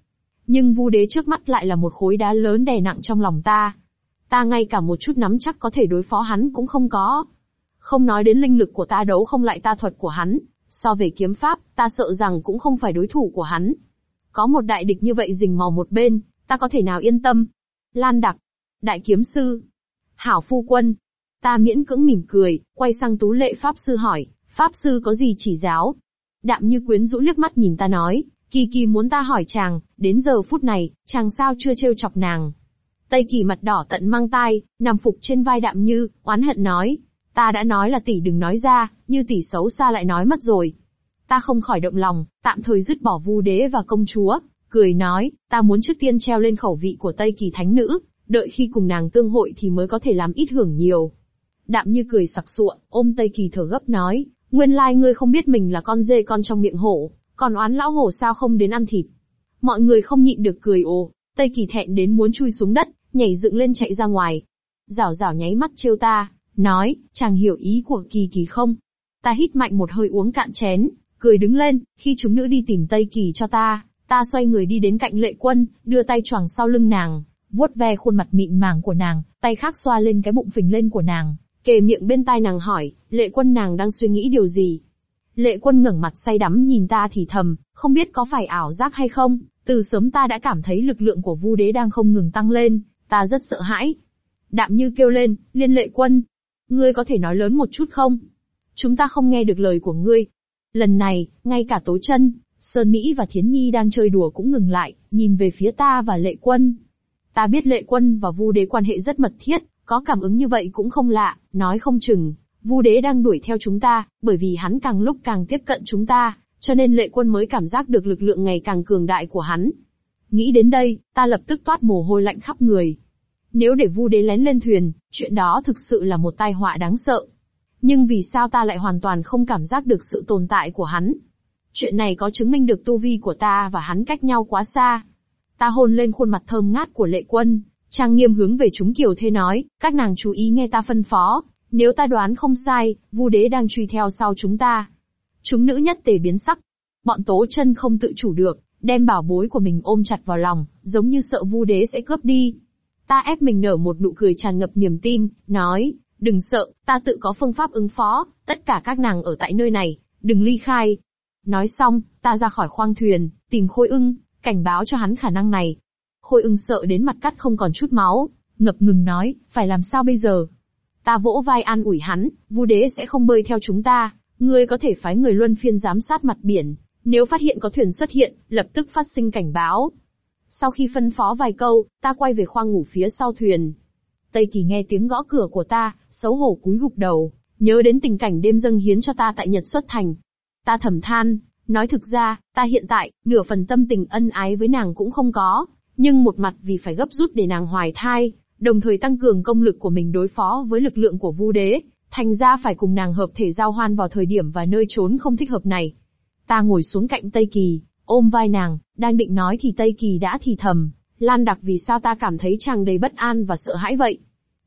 Nhưng vu đế trước mắt lại là một khối đá lớn đè nặng trong lòng ta. Ta ngay cả một chút nắm chắc có thể đối phó hắn cũng không có. Không nói đến linh lực của ta đấu không lại ta thuật của hắn, so về kiếm pháp, ta sợ rằng cũng không phải đối thủ của hắn. Có một đại địch như vậy rình mò một bên, ta có thể nào yên tâm. Lan đặc, đại kiếm sư, hảo phu quân. Ta miễn cưỡng mỉm cười, quay sang tú lệ pháp sư hỏi, pháp sư có gì chỉ giáo? Đạm như quyến rũ liếc mắt nhìn ta nói, kỳ kỳ muốn ta hỏi chàng, đến giờ phút này, chàng sao chưa trêu chọc nàng. Tây kỳ mặt đỏ tận mang tai, nằm phục trên vai đạm như, oán hận nói, Ta đã nói là tỷ đừng nói ra, như tỷ xấu xa lại nói mất rồi. Ta không khỏi động lòng, tạm thời dứt bỏ vu đế và công chúa, cười nói, ta muốn trước tiên treo lên khẩu vị của Tây Kỳ Thánh Nữ, đợi khi cùng nàng tương hội thì mới có thể làm ít hưởng nhiều. Đạm như cười sặc sụa, ôm Tây Kỳ thở gấp nói, nguyên lai ngươi không biết mình là con dê con trong miệng hổ, còn oán lão hổ sao không đến ăn thịt. Mọi người không nhịn được cười ồ, Tây Kỳ thẹn đến muốn chui xuống đất, nhảy dựng lên chạy ra ngoài. Rảo rảo nháy mắt trêu ta, nói, chàng hiểu ý của Kỳ Kỳ không? Ta hít mạnh một hơi uống cạn chén, cười đứng lên, khi chúng nữ đi tìm Tây Kỳ cho ta, ta xoay người đi đến cạnh lệ quân, đưa tay choàng sau lưng nàng, vuốt ve khuôn mặt mịn màng của nàng, tay khác xoa lên cái bụng phình lên của nàng, kề miệng bên tai nàng hỏi, lệ quân nàng đang suy nghĩ điều gì? Lệ quân ngẩng mặt say đắm nhìn ta thì thầm, không biết có phải ảo giác hay không, từ sớm ta đã cảm thấy lực lượng của vu đế đang không ngừng tăng lên, ta rất sợ hãi. Đạm như kêu lên, liên lệ quân, Ngươi có thể nói lớn một chút không? Chúng ta không nghe được lời của ngươi. Lần này, ngay cả Tố chân, Sơn Mỹ và Thiến Nhi đang chơi đùa cũng ngừng lại, nhìn về phía ta và Lệ Quân. Ta biết Lệ Quân và Vu Đế quan hệ rất mật thiết, có cảm ứng như vậy cũng không lạ, nói không chừng, Vu Đế đang đuổi theo chúng ta, bởi vì hắn càng lúc càng tiếp cận chúng ta, cho nên Lệ Quân mới cảm giác được lực lượng ngày càng cường đại của hắn. Nghĩ đến đây, ta lập tức toát mồ hôi lạnh khắp người. Nếu để vu đế lén lên thuyền, chuyện đó thực sự là một tai họa đáng sợ. Nhưng vì sao ta lại hoàn toàn không cảm giác được sự tồn tại của hắn? Chuyện này có chứng minh được tu vi của ta và hắn cách nhau quá xa. Ta hôn lên khuôn mặt thơm ngát của lệ quân, trang nghiêm hướng về chúng kiều thế nói, các nàng chú ý nghe ta phân phó, nếu ta đoán không sai, vu đế đang truy theo sau chúng ta. Chúng nữ nhất tề biến sắc. Bọn tố chân không tự chủ được, đem bảo bối của mình ôm chặt vào lòng, giống như sợ vu đế sẽ cướp đi. Ta ép mình nở một nụ cười tràn ngập niềm tin, nói, đừng sợ, ta tự có phương pháp ứng phó, tất cả các nàng ở tại nơi này, đừng ly khai. Nói xong, ta ra khỏi khoang thuyền, tìm khôi ưng, cảnh báo cho hắn khả năng này. Khôi ưng sợ đến mặt cắt không còn chút máu, ngập ngừng nói, phải làm sao bây giờ? Ta vỗ vai an ủi hắn, vu đế sẽ không bơi theo chúng ta, ngươi có thể phái người luân phiên giám sát mặt biển, nếu phát hiện có thuyền xuất hiện, lập tức phát sinh cảnh báo. Sau khi phân phó vài câu, ta quay về khoang ngủ phía sau thuyền. Tây Kỳ nghe tiếng gõ cửa của ta, xấu hổ cúi gục đầu, nhớ đến tình cảnh đêm dâng hiến cho ta tại Nhật xuất thành. Ta thầm than, nói thực ra, ta hiện tại, nửa phần tâm tình ân ái với nàng cũng không có, nhưng một mặt vì phải gấp rút để nàng hoài thai, đồng thời tăng cường công lực của mình đối phó với lực lượng của Vu Đế, thành ra phải cùng nàng hợp thể giao hoan vào thời điểm và nơi trốn không thích hợp này. Ta ngồi xuống cạnh Tây Kỳ, ôm vai nàng, đang định nói thì Tây Kỳ đã thì thầm, Lan đặc vì sao ta cảm thấy chàng đầy bất an và sợ hãi vậy.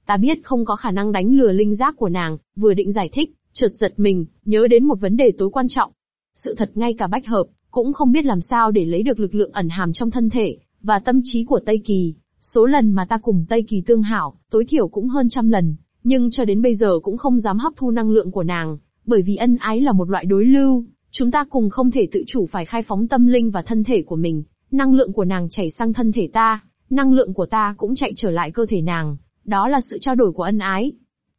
Ta biết không có khả năng đánh lừa linh giác của nàng, vừa định giải thích, chợt giật mình, nhớ đến một vấn đề tối quan trọng. Sự thật ngay cả bách hợp, cũng không biết làm sao để lấy được lực lượng ẩn hàm trong thân thể, và tâm trí của Tây Kỳ. Số lần mà ta cùng Tây Kỳ tương hảo, tối thiểu cũng hơn trăm lần, nhưng cho đến bây giờ cũng không dám hấp thu năng lượng của nàng, bởi vì ân ái là một loại đối lưu, chúng ta cùng không thể tự chủ phải khai phóng tâm linh và thân thể của mình, năng lượng của nàng chảy sang thân thể ta, năng lượng của ta cũng chạy trở lại cơ thể nàng, đó là sự trao đổi của ân ái.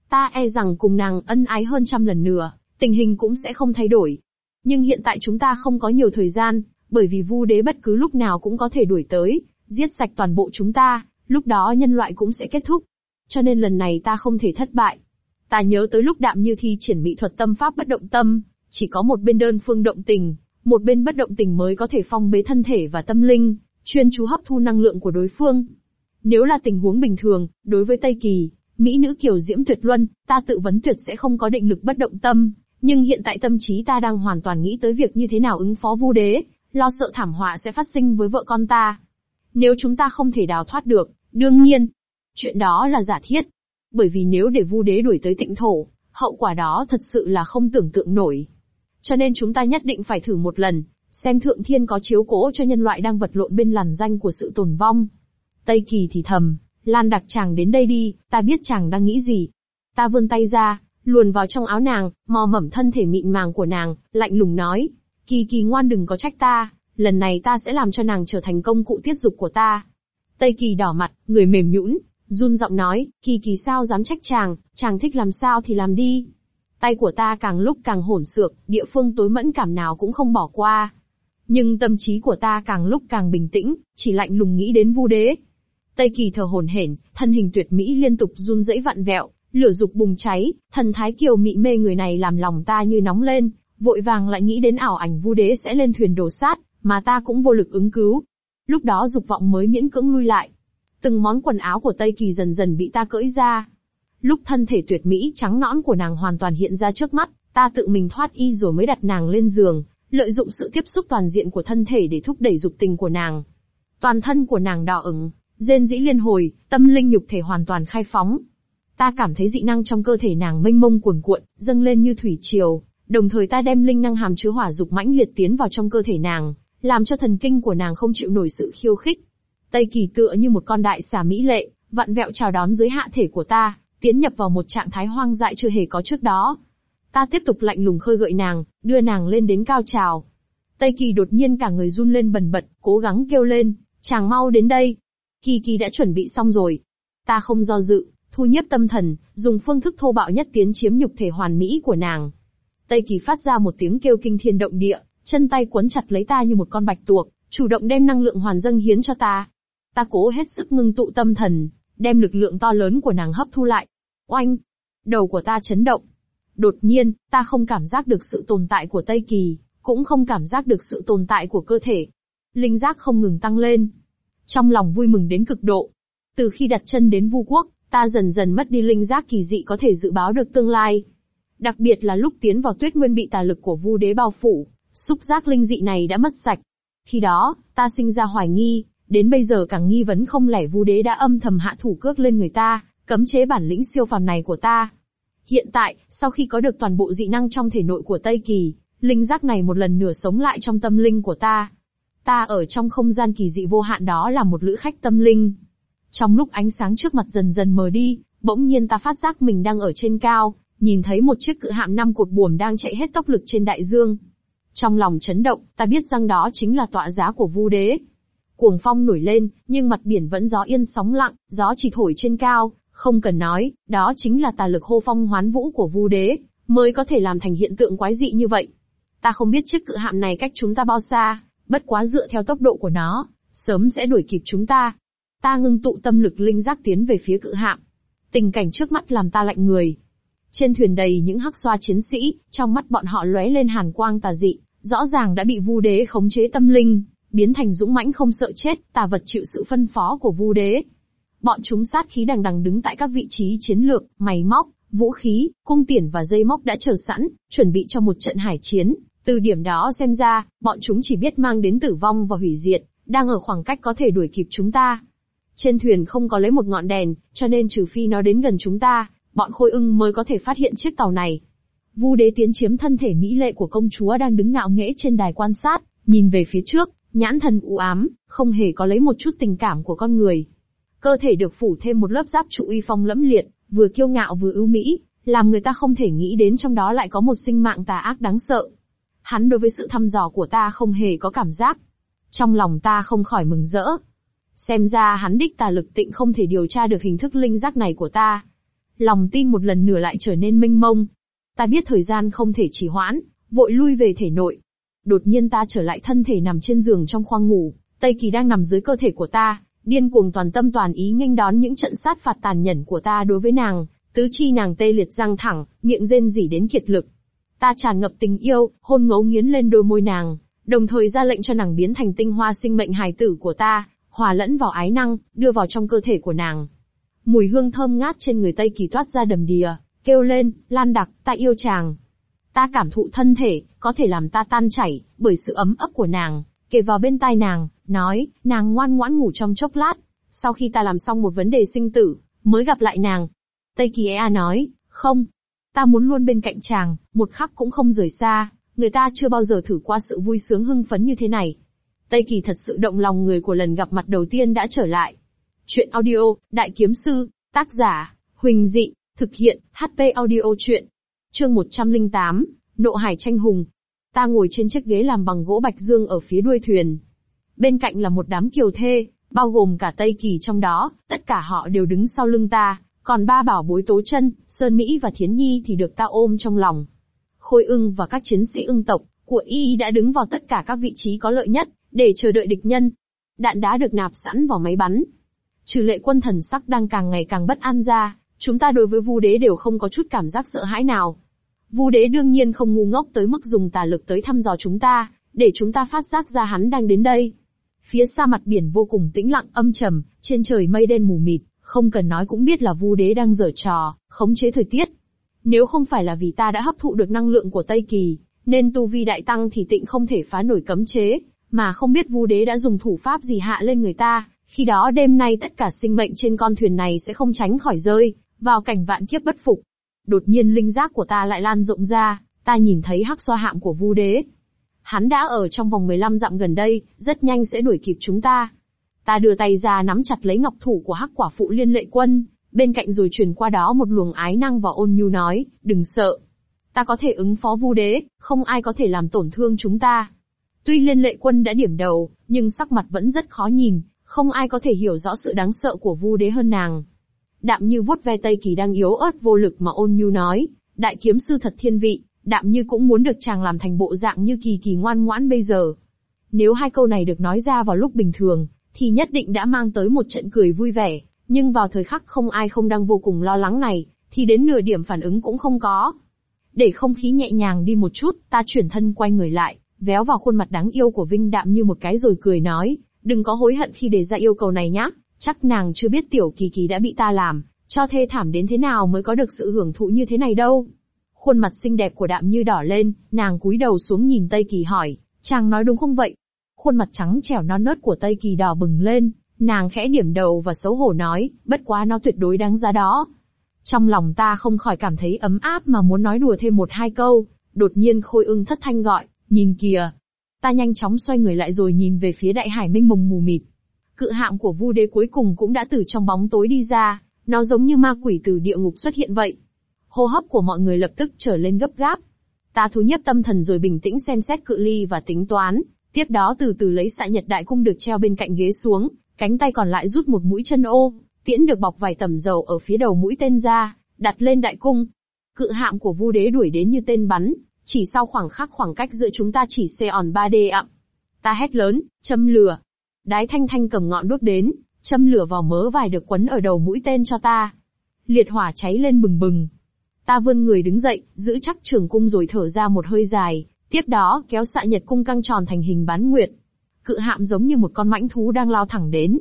Ta e rằng cùng nàng ân ái hơn trăm lần nữa, tình hình cũng sẽ không thay đổi. Nhưng hiện tại chúng ta không có nhiều thời gian, bởi vì vu đế bất cứ lúc nào cũng có thể đuổi tới, giết sạch toàn bộ chúng ta, lúc đó nhân loại cũng sẽ kết thúc. Cho nên lần này ta không thể thất bại. Ta nhớ tới lúc đạm như thi triển mỹ thuật tâm pháp bất động tâm, chỉ có một bên đơn phương động tình, một bên bất động tình mới có thể phong bế thân thể và tâm linh, chuyên chú hấp thu năng lượng của đối phương. Nếu là tình huống bình thường, đối với Tây Kỳ, Mỹ nữ kiểu diễm tuyệt luân, ta tự vấn tuyệt sẽ không có định lực bất động tâm, nhưng hiện tại tâm trí ta đang hoàn toàn nghĩ tới việc như thế nào ứng phó vu đế, lo sợ thảm họa sẽ phát sinh với vợ con ta. Nếu chúng ta không thể đào thoát được, đương nhiên, chuyện đó là giả thiết. Bởi vì nếu để vu đế đuổi tới tịnh thổ, hậu quả đó thật sự là không tưởng tượng nổi. Cho nên chúng ta nhất định phải thử một lần, xem thượng thiên có chiếu cố cho nhân loại đang vật lộn bên làn danh của sự tồn vong. Tây Kỳ thì thầm, Lan đặc chàng đến đây đi, ta biết chàng đang nghĩ gì. Ta vươn tay ra, luồn vào trong áo nàng, mò mẩm thân thể mịn màng của nàng, lạnh lùng nói, Kỳ kỳ ngoan đừng có trách ta, lần này ta sẽ làm cho nàng trở thành công cụ tiết dục của ta. Tây kỳ đỏ mặt, người mềm nhũn, run giọng nói, kỳ kỳ sao dám trách chàng, chàng thích làm sao thì làm đi. Tay của ta càng lúc càng hỗn xược, địa phương tối mẫn cảm nào cũng không bỏ qua. Nhưng tâm trí của ta càng lúc càng bình tĩnh, chỉ lạnh lùng nghĩ đến vu đế. Tây kỳ thở hổn hển, thân hình tuyệt mỹ liên tục run rẩy vặn vẹo, lửa dục bùng cháy, thần thái kiều mị mê người này làm lòng ta như nóng lên, vội vàng lại nghĩ đến ảo ảnh vu đế sẽ lên thuyền đổ sát, mà ta cũng vô lực ứng cứu. Lúc đó dục vọng mới miễn cưỡng lui lại. Từng món quần áo của Tây Kỳ dần dần bị ta cởi ra. Lúc thân thể tuyệt mỹ trắng nõn của nàng hoàn toàn hiện ra trước mắt, ta tự mình thoát y rồi mới đặt nàng lên giường, lợi dụng sự tiếp xúc toàn diện của thân thể để thúc đẩy dục tình của nàng. Toàn thân của nàng đỏ ửng, rên dĩ liên hồi, tâm linh nhục thể hoàn toàn khai phóng. Ta cảm thấy dị năng trong cơ thể nàng mênh mông cuồn cuộn, dâng lên như thủy triều, Đồng thời ta đem linh năng hàm chứa hỏa dục mãnh liệt tiến vào trong cơ thể nàng, làm cho thần kinh của nàng không chịu nổi sự khiêu khích. Tây Kỳ tựa như một con đại xà mỹ lệ, vặn vẹo chào đón dưới hạ thể của ta, tiến nhập vào một trạng thái hoang dại chưa hề có trước đó. Ta tiếp tục lạnh lùng khơi gợi nàng, đưa nàng lên đến cao trào. Tây Kỳ đột nhiên cả người run lên bần bật, cố gắng kêu lên, chàng mau đến đây. Kỳ Kỳ đã chuẩn bị xong rồi. Ta không do dự, thu nhếp tâm thần, dùng phương thức thô bạo nhất tiến chiếm nhục thể hoàn mỹ của nàng. Tây Kỳ phát ra một tiếng kêu kinh thiên động địa, chân tay quấn chặt lấy ta như một con bạch tuộc, chủ động đem năng lượng hoàn dâng hiến cho ta. Ta cố hết sức ngưng tụ tâm thần, đem lực lượng to lớn của nàng hấp thu lại. Oanh! Đầu của ta chấn động. Đột nhiên, ta không cảm giác được sự tồn tại của Tây Kỳ, cũng không cảm giác được sự tồn tại của cơ thể. Linh giác không ngừng tăng lên. Trong lòng vui mừng đến cực độ. Từ khi đặt chân đến Vu Quốc, ta dần dần mất đi linh giác kỳ dị có thể dự báo được tương lai. Đặc biệt là lúc tiến vào tuyết nguyên bị tà lực của vu đế bao phủ, xúc giác linh dị này đã mất sạch. Khi đó, ta sinh ra hoài nghi, đến bây giờ càng nghi vấn không lẻ vu đế đã âm thầm hạ thủ cước lên người ta, cấm chế bản lĩnh siêu phàm này của ta. Hiện tại, sau khi có được toàn bộ dị năng trong thể nội của Tây Kỳ, linh giác này một lần nửa sống lại trong tâm linh của ta. Ta ở trong không gian kỳ dị vô hạn đó là một lữ khách tâm linh. Trong lúc ánh sáng trước mặt dần dần mờ đi, bỗng nhiên ta phát giác mình đang ở trên cao, nhìn thấy một chiếc cự hạm năm cột buồm đang chạy hết tốc lực trên đại dương. Trong lòng chấn động, ta biết rằng đó chính là tọa giá của Vu Đế. Cuồng phong nổi lên, nhưng mặt biển vẫn gió yên sóng lặng, gió chỉ thổi trên cao, không cần nói, đó chính là tà lực hô phong hoán vũ của Vu Đế, mới có thể làm thành hiện tượng quái dị như vậy. Ta không biết chiếc cự hạm này cách chúng ta bao xa, bất quá dựa theo tốc độ của nó, sớm sẽ đuổi kịp chúng ta. Ta ngưng tụ tâm lực linh giác tiến về phía cự hạm. Tình cảnh trước mắt làm ta lạnh người. Trên thuyền đầy những hắc xoa chiến sĩ, trong mắt bọn họ lóe lên hàn quang tà dị, rõ ràng đã bị Vu Đế khống chế tâm linh, biến thành dũng mãnh không sợ chết, tà vật chịu sự phân phó của Vu Đế. Bọn chúng sát khí đằng đằng đứng tại các vị trí chiến lược, mày móc, vũ khí, cung tiễn và dây móc đã chờ sẵn, chuẩn bị cho một trận hải chiến. Từ điểm đó xem ra, bọn chúng chỉ biết mang đến tử vong và hủy diệt, đang ở khoảng cách có thể đuổi kịp chúng ta. Trên thuyền không có lấy một ngọn đèn, cho nên trừ phi nó đến gần chúng ta, bọn khôi ưng mới có thể phát hiện chiếc tàu này. Vu đế tiến chiếm thân thể mỹ lệ của công chúa đang đứng ngạo nghễ trên đài quan sát, nhìn về phía trước, nhãn thần u ám, không hề có lấy một chút tình cảm của con người. Cơ thể được phủ thêm một lớp giáp trụ uy phong lẫm liệt, vừa kiêu ngạo vừa ưu mỹ, làm người ta không thể nghĩ đến trong đó lại có một sinh mạng tà ác đáng sợ. Hắn đối với sự thăm dò của ta không hề có cảm giác. Trong lòng ta không khỏi mừng rỡ. Xem ra hắn đích tà lực tịnh không thể điều tra được hình thức linh giác này của ta. Lòng tin một lần nửa lại trở nên mênh mông. Ta biết thời gian không thể trì hoãn, vội lui về thể nội. Đột nhiên ta trở lại thân thể nằm trên giường trong khoang ngủ, Tây Kỳ đang nằm dưới cơ thể của ta, điên cuồng toàn tâm toàn ý nghênh đón những trận sát phạt tàn nhẫn của ta đối với nàng, tứ chi nàng tê liệt răng thẳng, miệng rên rỉ đến kiệt lực. Ta tràn ngập tình yêu, hôn ngấu nghiến lên đôi môi nàng, đồng thời ra lệnh cho nàng biến thành tinh hoa sinh mệnh hài tử của ta, hòa lẫn vào ái năng, đưa vào trong cơ thể của nàng. Mùi hương thơm ngát trên người Tây Kỳ toát ra đầm đìa, kêu lên, lan đặc, ta yêu chàng. Ta cảm thụ thân thể, có thể làm ta tan chảy, bởi sự ấm ấp của nàng, kề vào bên tai nàng, nói, nàng ngoan ngoãn ngủ trong chốc lát. Sau khi ta làm xong một vấn đề sinh tử, mới gặp lại nàng. Tây Kỳ Ea nói, không. Ta muốn luôn bên cạnh chàng, một khắc cũng không rời xa, người ta chưa bao giờ thử qua sự vui sướng hưng phấn như thế này. Tây Kỳ thật sự động lòng người của lần gặp mặt đầu tiên đã trở lại. Chuyện audio, Đại Kiếm Sư, tác giả, Huỳnh Dị, thực hiện, HP audio chuyện. Chương 108, Nộ Hải Tranh Hùng. Ta ngồi trên chiếc ghế làm bằng gỗ bạch dương ở phía đuôi thuyền. Bên cạnh là một đám kiều thê, bao gồm cả Tây Kỳ trong đó, tất cả họ đều đứng sau lưng ta, còn ba bảo bối tố chân, Sơn Mỹ và Thiến Nhi thì được ta ôm trong lòng. Khôi ưng và các chiến sĩ ưng tộc của Y đã đứng vào tất cả các vị trí có lợi nhất, để chờ đợi địch nhân. Đạn đá được nạp sẵn vào máy bắn. Trừ lệ quân thần sắc đang càng ngày càng bất an ra, chúng ta đối với Vu Đế đều không có chút cảm giác sợ hãi nào. Vu Đế đương nhiên không ngu ngốc tới mức dùng tà lực tới thăm dò chúng ta, để chúng ta phát giác ra hắn đang đến đây. Phía xa mặt biển vô cùng tĩnh lặng âm trầm, trên trời mây đen mù mịt, không cần nói cũng biết là Vu Đế đang giở trò, khống chế thời tiết. Nếu không phải là vì ta đã hấp thụ được năng lượng của Tây Kỳ, nên tu vi đại tăng thì tịnh không thể phá nổi cấm chế, mà không biết Vu Đế đã dùng thủ pháp gì hạ lên người ta, khi đó đêm nay tất cả sinh mệnh trên con thuyền này sẽ không tránh khỏi rơi vào cảnh vạn kiếp bất phục. Đột nhiên linh giác của ta lại lan rộng ra, ta nhìn thấy hắc xoa hạm của Vu Đế. Hắn đã ở trong vòng 15 dặm gần đây, rất nhanh sẽ đuổi kịp chúng ta. Ta đưa tay ra nắm chặt lấy ngọc thủ của hắc quả phụ liên lệ quân, bên cạnh rồi truyền qua đó một luồng ái năng và ôn nhu nói, đừng sợ. Ta có thể ứng phó Vu Đế, không ai có thể làm tổn thương chúng ta. Tuy liên lệ quân đã điểm đầu, nhưng sắc mặt vẫn rất khó nhìn, không ai có thể hiểu rõ sự đáng sợ của Vu Đế hơn nàng. Đạm như vuốt ve Tây Kỳ đang yếu ớt vô lực mà ôn nhu nói, đại kiếm sư thật thiên vị, đạm như cũng muốn được chàng làm thành bộ dạng như kỳ kỳ ngoan ngoãn bây giờ. Nếu hai câu này được nói ra vào lúc bình thường, thì nhất định đã mang tới một trận cười vui vẻ, nhưng vào thời khắc không ai không đang vô cùng lo lắng này, thì đến nửa điểm phản ứng cũng không có. Để không khí nhẹ nhàng đi một chút, ta chuyển thân quay người lại, véo vào khuôn mặt đáng yêu của Vinh Đạm như một cái rồi cười nói, đừng có hối hận khi đề ra yêu cầu này nhá, chắc nàng chưa biết tiểu kỳ kỳ đã bị ta làm, cho thê thảm đến thế nào mới có được sự hưởng thụ như thế này đâu. Khuôn mặt xinh đẹp của đạm như đỏ lên, nàng cúi đầu xuống nhìn Tây Kỳ hỏi, chàng nói đúng không vậy? Khuôn mặt trắng trẻo non nớt của Tây Kỳ đỏ bừng lên, nàng khẽ điểm đầu và xấu hổ nói, bất quá nó tuyệt đối đáng giá đó. Trong lòng ta không khỏi cảm thấy ấm áp mà muốn nói đùa thêm một hai câu, đột nhiên khôi ưng thất thanh gọi, nhìn kìa. Ta nhanh chóng xoay người lại rồi nhìn về phía đại hải mênh mông mù mịt. Cự hạm của vu đế cuối cùng cũng đã từ trong bóng tối đi ra, nó giống như ma quỷ từ địa ngục xuất hiện vậy. Hô hấp của mọi người lập tức trở lên gấp gáp. Ta thu nhếp tâm thần rồi bình tĩnh xem xét cự ly và tính toán, tiếp đó từ từ lấy xạ nhật đại cung được treo bên cạnh ghế xuống, cánh tay còn lại rút một mũi chân ô, tiễn được bọc vài tầm dầu ở phía đầu mũi tên ra, đặt lên đại cung. Cự hạm của vu đế đuổi đến như tên bắn, chỉ sau khoảng khắc khoảng cách giữa chúng ta chỉ xe on 3D ạ. Ta hét lớn, châm lửa. Đái thanh thanh cầm ngọn đuốc đến, châm lửa vào mớ vải được quấn ở đầu mũi tên cho ta. Liệt hỏa cháy lên bừng bừng. Ta vươn người đứng dậy, giữ chắc trường cung rồi thở ra một hơi dài, tiếp đó kéo xạ nhật cung căng tròn thành hình bán nguyệt. Cự hạm giống như một con mãnh thú đang lao thẳng đến.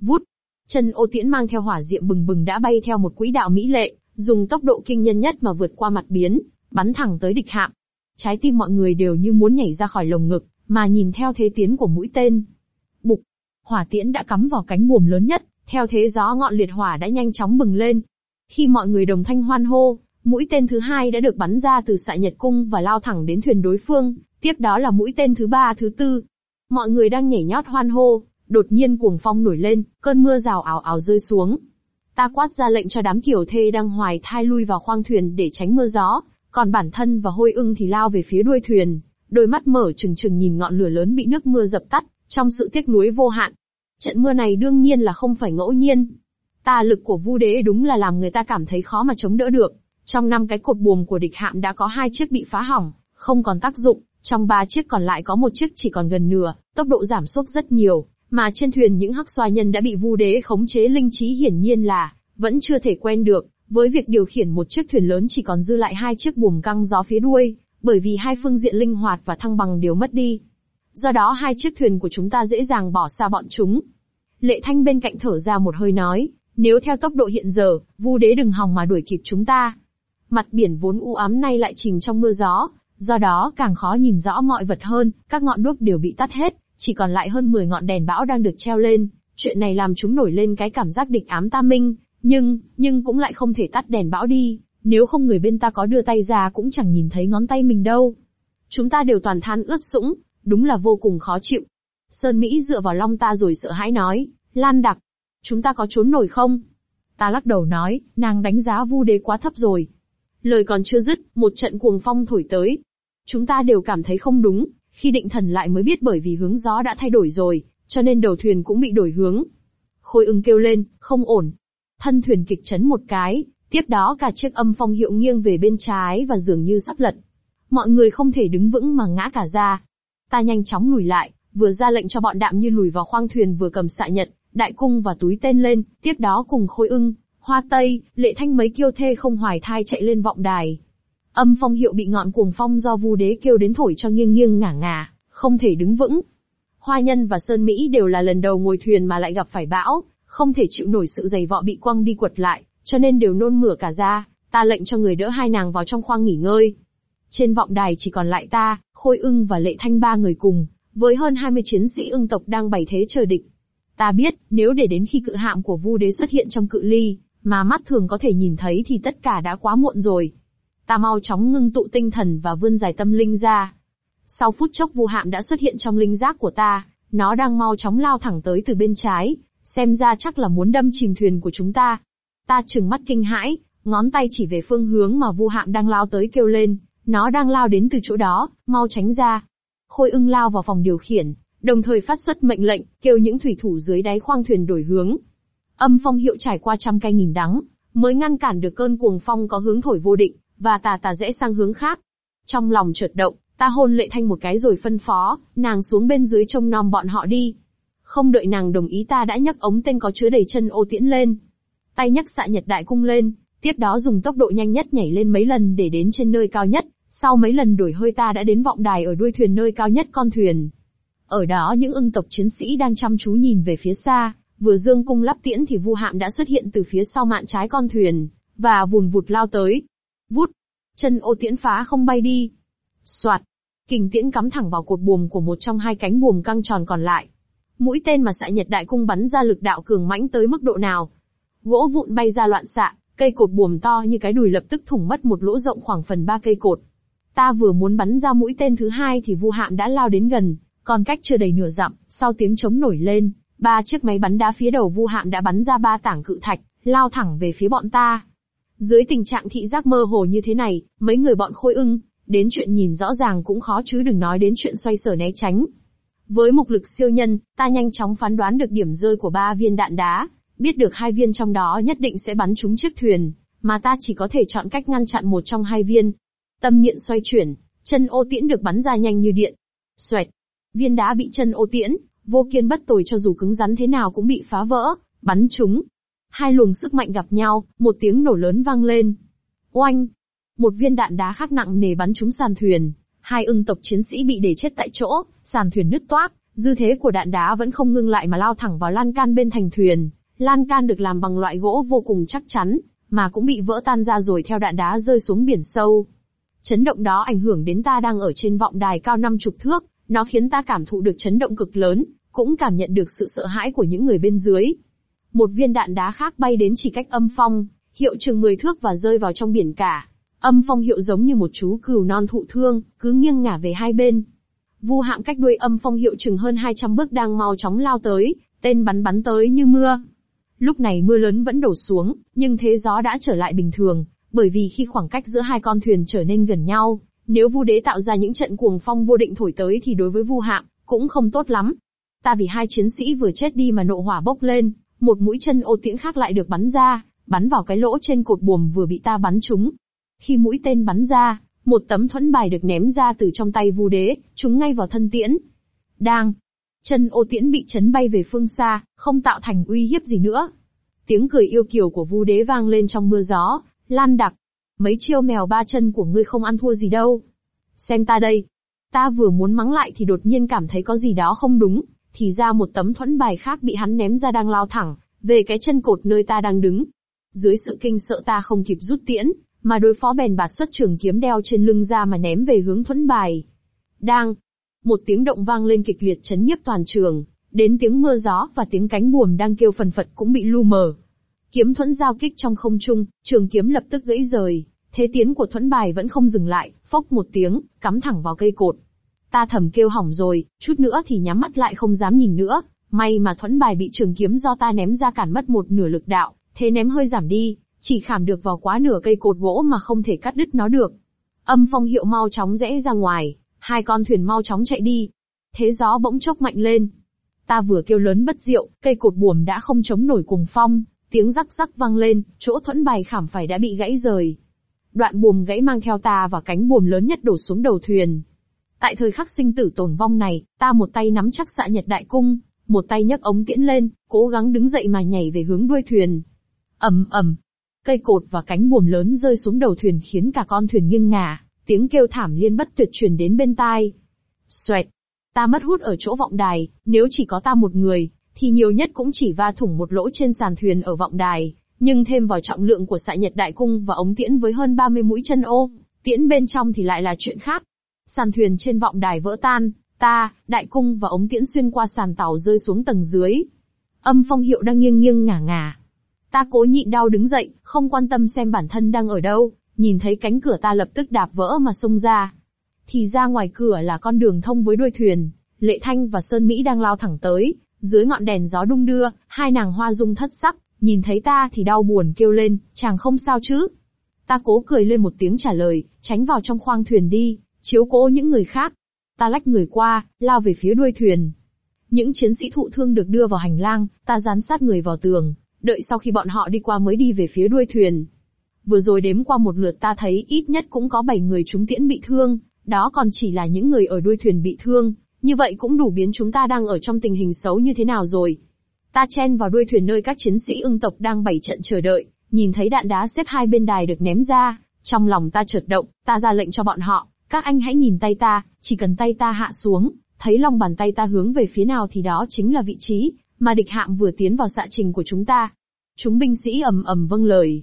Vút, chân ô tiễn mang theo hỏa diệm bừng bừng đã bay theo một quỹ đạo mỹ lệ, dùng tốc độ kinh nhân nhất mà vượt qua mặt biến, bắn thẳng tới địch hạm. Trái tim mọi người đều như muốn nhảy ra khỏi lồng ngực, mà nhìn theo thế tiến của mũi tên. Bục, hỏa tiễn đã cắm vào cánh buồm lớn nhất, theo thế gió ngọn liệt hỏa đã nhanh chóng bừng lên. Khi mọi người đồng thanh hoan hô, mũi tên thứ hai đã được bắn ra từ xạ nhật cung và lao thẳng đến thuyền đối phương, tiếp đó là mũi tên thứ ba thứ tư. Mọi người đang nhảy nhót hoan hô, đột nhiên cuồng phong nổi lên, cơn mưa rào ảo ảo rơi xuống. Ta quát ra lệnh cho đám kiểu thê đang hoài thai lui vào khoang thuyền để tránh mưa gió, còn bản thân và hôi ưng thì lao về phía đuôi thuyền, đôi mắt mở trừng trừng nhìn ngọn lửa lớn bị nước mưa dập tắt, trong sự tiếc nuối vô hạn. Trận mưa này đương nhiên là không phải ngẫu nhiên. Tà lực của Vu Đế đúng là làm người ta cảm thấy khó mà chống đỡ được. Trong năm cái cột buồm của địch hạm đã có hai chiếc bị phá hỏng, không còn tác dụng, trong ba chiếc còn lại có một chiếc chỉ còn gần nửa, tốc độ giảm sút rất nhiều, mà trên thuyền những hắc xoa nhân đã bị Vu Đế khống chế linh trí hiển nhiên là vẫn chưa thể quen được, với việc điều khiển một chiếc thuyền lớn chỉ còn dư lại hai chiếc buồm căng gió phía đuôi, bởi vì hai phương diện linh hoạt và thăng bằng đều mất đi. Do đó hai chiếc thuyền của chúng ta dễ dàng bỏ xa bọn chúng. Lệ Thanh bên cạnh thở ra một hơi nói, nếu theo tốc độ hiện giờ, Vu Đế đừng hòng mà đuổi kịp chúng ta. Mặt biển vốn u ám nay lại chìm trong mưa gió, do đó càng khó nhìn rõ mọi vật hơn, các ngọn đuốc đều bị tắt hết, chỉ còn lại hơn 10 ngọn đèn bão đang được treo lên. Chuyện này làm chúng nổi lên cái cảm giác địch ám ta minh, nhưng, nhưng cũng lại không thể tắt đèn bão đi, nếu không người bên ta có đưa tay ra cũng chẳng nhìn thấy ngón tay mình đâu. Chúng ta đều toàn than ướt sũng, đúng là vô cùng khó chịu. Sơn Mỹ dựa vào long ta rồi sợ hãi nói, Lan đặc, chúng ta có trốn nổi không? Ta lắc đầu nói, nàng đánh giá vu đế quá thấp rồi. Lời còn chưa dứt, một trận cuồng phong thổi tới. Chúng ta đều cảm thấy không đúng, khi định thần lại mới biết bởi vì hướng gió đã thay đổi rồi, cho nên đầu thuyền cũng bị đổi hướng. Khôi ưng kêu lên, không ổn. Thân thuyền kịch chấn một cái, tiếp đó cả chiếc âm phong hiệu nghiêng về bên trái và dường như sắp lật. Mọi người không thể đứng vững mà ngã cả ra. Ta nhanh chóng lùi lại, vừa ra lệnh cho bọn đạm như lùi vào khoang thuyền vừa cầm xạ nhận đại cung và túi tên lên, tiếp đó cùng khôi ưng, hoa tây, lệ thanh mấy kiêu thê không hoài thai chạy lên vọng đài. Âm phong hiệu bị ngọn cuồng phong do vu đế kêu đến thổi cho nghiêng nghiêng ngả ngả, không thể đứng vững. Hoa nhân và Sơn Mỹ đều là lần đầu ngồi thuyền mà lại gặp phải bão, không thể chịu nổi sự dày vọ bị quăng đi quật lại, cho nên đều nôn mửa cả ra, ta lệnh cho người đỡ hai nàng vào trong khoang nghỉ ngơi. Trên vọng đài chỉ còn lại ta, Khôi ưng và Lệ Thanh ba người cùng, với hơn 20 chiến sĩ ưng tộc đang bày thế chờ địch. Ta biết, nếu để đến khi cự hạm của Vu Đế xuất hiện trong cự ly, mà mắt thường có thể nhìn thấy thì tất cả đã quá muộn rồi. Ta mau chóng ngưng tụ tinh thần và vươn giải tâm linh ra. Sau phút chốc Vu hạm đã xuất hiện trong linh giác của ta, nó đang mau chóng lao thẳng tới từ bên trái, xem ra chắc là muốn đâm chìm thuyền của chúng ta. Ta trừng mắt kinh hãi, ngón tay chỉ về phương hướng mà Vu hạm đang lao tới kêu lên, nó đang lao đến từ chỗ đó, mau tránh ra. Khôi ưng lao vào phòng điều khiển, đồng thời phát xuất mệnh lệnh, kêu những thủy thủ dưới đáy khoang thuyền đổi hướng. Âm phong hiệu trải qua trăm cây nghìn đắng, mới ngăn cản được cơn cuồng phong có hướng thổi vô định, và tà tà rẽ sang hướng khác. Trong lòng chợt động, ta hôn lệ thanh một cái rồi phân phó, nàng xuống bên dưới trông nom bọn họ đi. Không đợi nàng đồng ý ta đã nhấc ống tên có chứa đầy chân ô tiễn lên. Tay nhấc xạ nhật đại cung lên, tiếp đó dùng tốc độ nhanh nhất nhảy lên mấy lần để đến trên nơi cao nhất, sau mấy lần đổi hơi ta đã đến vọng đài ở đuôi thuyền nơi cao nhất con thuyền. Ở đó những ưng tộc chiến sĩ đang chăm chú nhìn về phía xa, vừa dương cung lắp tiễn thì vu hạm đã xuất hiện từ phía sau mạn trái con thuyền, và vùn vụt lao tới. Vút! Chân ô tiễn phá không bay đi. Soạt! Kình tiễn cắm thẳng vào cột buồm của một trong hai cánh buồm căng tròn còn lại. Mũi tên mà xạ nhật đại cung bắn ra lực đạo cường mãnh tới mức độ nào. Gỗ vụn bay ra loạn xạ, cây cột buồm to như cái đùi lập tức thủng mất một lỗ rộng khoảng phần ba cây cột. Ta vừa muốn bắn ra mũi tên thứ hai thì vu hạm đã lao đến gần, còn cách chưa đầy nửa dặm, sau tiếng chống nổi lên, ba chiếc máy bắn đá phía đầu vu hạm đã bắn ra ba tảng cự thạch, lao thẳng về phía bọn ta. Dưới tình trạng thị giác mơ hồ như thế này, mấy người bọn khôi ưng, đến chuyện nhìn rõ ràng cũng khó chứ đừng nói đến chuyện xoay sở né tránh. Với mục lực siêu nhân, ta nhanh chóng phán đoán được điểm rơi của ba viên đạn đá, biết được hai viên trong đó nhất định sẽ bắn trúng chiếc thuyền, mà ta chỉ có thể chọn cách ngăn chặn một trong hai viên. Tâm niệm xoay chuyển, chân ô tiễn được bắn ra nhanh như điện. Xoẹt. Viên đá bị chân ô tiễn, vô kiên bất tồi cho dù cứng rắn thế nào cũng bị phá vỡ, bắn trúng. Hai luồng sức mạnh gặp nhau, một tiếng nổ lớn vang lên. Oanh! Một viên đạn đá khác nặng nề bắn trúng sàn thuyền. Hai ưng tộc chiến sĩ bị để chết tại chỗ, sàn thuyền nứt toác, dư thế của đạn đá vẫn không ngưng lại mà lao thẳng vào lan can bên thành thuyền. Lan can được làm bằng loại gỗ vô cùng chắc chắn, mà cũng bị vỡ tan ra rồi theo đạn đá rơi xuống biển sâu. Chấn động đó ảnh hưởng đến ta đang ở trên vọng đài cao năm chục thước, nó khiến ta cảm thụ được chấn động cực lớn, cũng cảm nhận được sự sợ hãi của những người bên dưới. Một viên đạn đá khác bay đến chỉ cách âm phong, hiệu chừng 10 thước và rơi vào trong biển cả. Âm phong hiệu giống như một chú cừu non thụ thương, cứ nghiêng ngả về hai bên. Vu hạng cách đuôi âm phong hiệu chừng hơn 200 bước đang mau chóng lao tới, tên bắn bắn tới như mưa. Lúc này mưa lớn vẫn đổ xuống, nhưng thế gió đã trở lại bình thường, bởi vì khi khoảng cách giữa hai con thuyền trở nên gần nhau, nếu Vu Đế tạo ra những trận cuồng phong vô định thổi tới thì đối với Vu Hạm cũng không tốt lắm. Ta vì hai chiến sĩ vừa chết đi mà nộ hỏa bốc lên, một mũi chân ô tiễn khác lại được bắn ra, bắn vào cái lỗ trên cột buồm vừa bị ta bắn trúng. Khi mũi tên bắn ra, một tấm thuẫn bài được ném ra từ trong tay Vu Đế, trúng ngay vào thân tiễn. Đang, chân ô tiễn bị chấn bay về phương xa, không tạo thành uy hiếp gì nữa. Tiếng cười yêu kiều của Vu Đế vang lên trong mưa gió, Lan đặc, mấy chiêu mèo ba chân của ngươi không ăn thua gì đâu. Xem ta đây. Ta vừa muốn mắng lại thì đột nhiên cảm thấy có gì đó không đúng, thì ra một tấm thuẫn bài khác bị hắn ném ra đang lao thẳng, về cái chân cột nơi ta đang đứng. Dưới sự kinh sợ ta không kịp rút tiễn, mà đối phó bèn bạt xuất trường kiếm đeo trên lưng ra mà ném về hướng thuẫn bài. Đang. Một tiếng động vang lên kịch liệt chấn nhiếp toàn trường, đến tiếng mưa gió và tiếng cánh buồm đang kêu phần phật cũng bị lu mờ. Kiếm thuẫn giao kích trong không trung, trường kiếm lập tức gãy rời. Thế tiến của thuẫn bài vẫn không dừng lại, phốc một tiếng, cắm thẳng vào cây cột. Ta thầm kêu hỏng rồi, chút nữa thì nhắm mắt lại không dám nhìn nữa. May mà thuẫn bài bị trường kiếm do ta ném ra cản mất một nửa lực đạo, thế ném hơi giảm đi, chỉ khảm được vào quá nửa cây cột gỗ mà không thể cắt đứt nó được. Âm phong hiệu mau chóng rẽ ra ngoài, hai con thuyền mau chóng chạy đi. Thế gió bỗng chốc mạnh lên. Ta vừa kêu lớn bất diệu, cây cột buồm đã không chống nổi cùng phong, Tiếng rắc rắc vang lên, chỗ thuẫn bài khảm phải đã bị gãy rời. Đoạn buồm gãy mang theo ta và cánh buồm lớn nhất đổ xuống đầu thuyền. Tại thời khắc sinh tử tổn vong này, ta một tay nắm chắc xạ nhật đại cung, một tay nhấc ống tiễn lên, cố gắng đứng dậy mà nhảy về hướng đuôi thuyền. ầm ầm, cây cột và cánh buồm lớn rơi xuống đầu thuyền khiến cả con thuyền nghiêng ngả, tiếng kêu thảm liên bất tuyệt truyền đến bên tai. Xoẹt, ta mất hút ở chỗ vọng đài, nếu chỉ có ta một người, thì nhiều nhất cũng chỉ va thủng một lỗ trên sàn thuyền ở vọng đài, nhưng thêm vào trọng lượng của xạ nhật đại cung và ống tiễn với hơn 30 mũi chân ô, tiễn bên trong thì lại là chuyện khác. Sàn thuyền trên vọng đài vỡ tan, ta, đại cung và ống tiễn xuyên qua sàn tàu rơi xuống tầng dưới. Âm phong hiệu đang nghiêng nghiêng ngả ngả. Ta cố nhịn đau đứng dậy, không quan tâm xem bản thân đang ở đâu, nhìn thấy cánh cửa ta lập tức đạp vỡ mà xông ra. Thì ra ngoài cửa là con đường thông với đuôi thuyền, Lệ Thanh và Sơn Mỹ đang lao thẳng tới, dưới ngọn đèn gió đung đưa, hai nàng hoa dung thất sắc, nhìn thấy ta thì đau buồn kêu lên, chàng không sao chứ? Ta cố cười lên một tiếng trả lời, tránh vào trong khoang thuyền đi, chiếu cố những người khác. Ta lách người qua, lao về phía đuôi thuyền. Những chiến sĩ thụ thương được đưa vào hành lang, ta dán sát người vào tường, đợi sau khi bọn họ đi qua mới đi về phía đuôi thuyền. Vừa rồi đếm qua một lượt ta thấy ít nhất cũng có 7 người chúng tiễn bị thương, đó còn chỉ là những người ở đuôi thuyền bị thương, như vậy cũng đủ biến chúng ta đang ở trong tình hình xấu như thế nào rồi. Ta chen vào đuôi thuyền nơi các chiến sĩ ưng tộc đang bảy trận chờ đợi, nhìn thấy đạn đá xếp hai bên đài được ném ra, trong lòng ta chợt động, ta ra lệnh cho bọn họ, các anh hãy nhìn tay ta, chỉ cần tay ta hạ xuống, thấy lòng bàn tay ta hướng về phía nào thì đó chính là vị trí mà địch hạm vừa tiến vào xạ trình của chúng ta. Chúng binh sĩ ầm ầm vâng lời.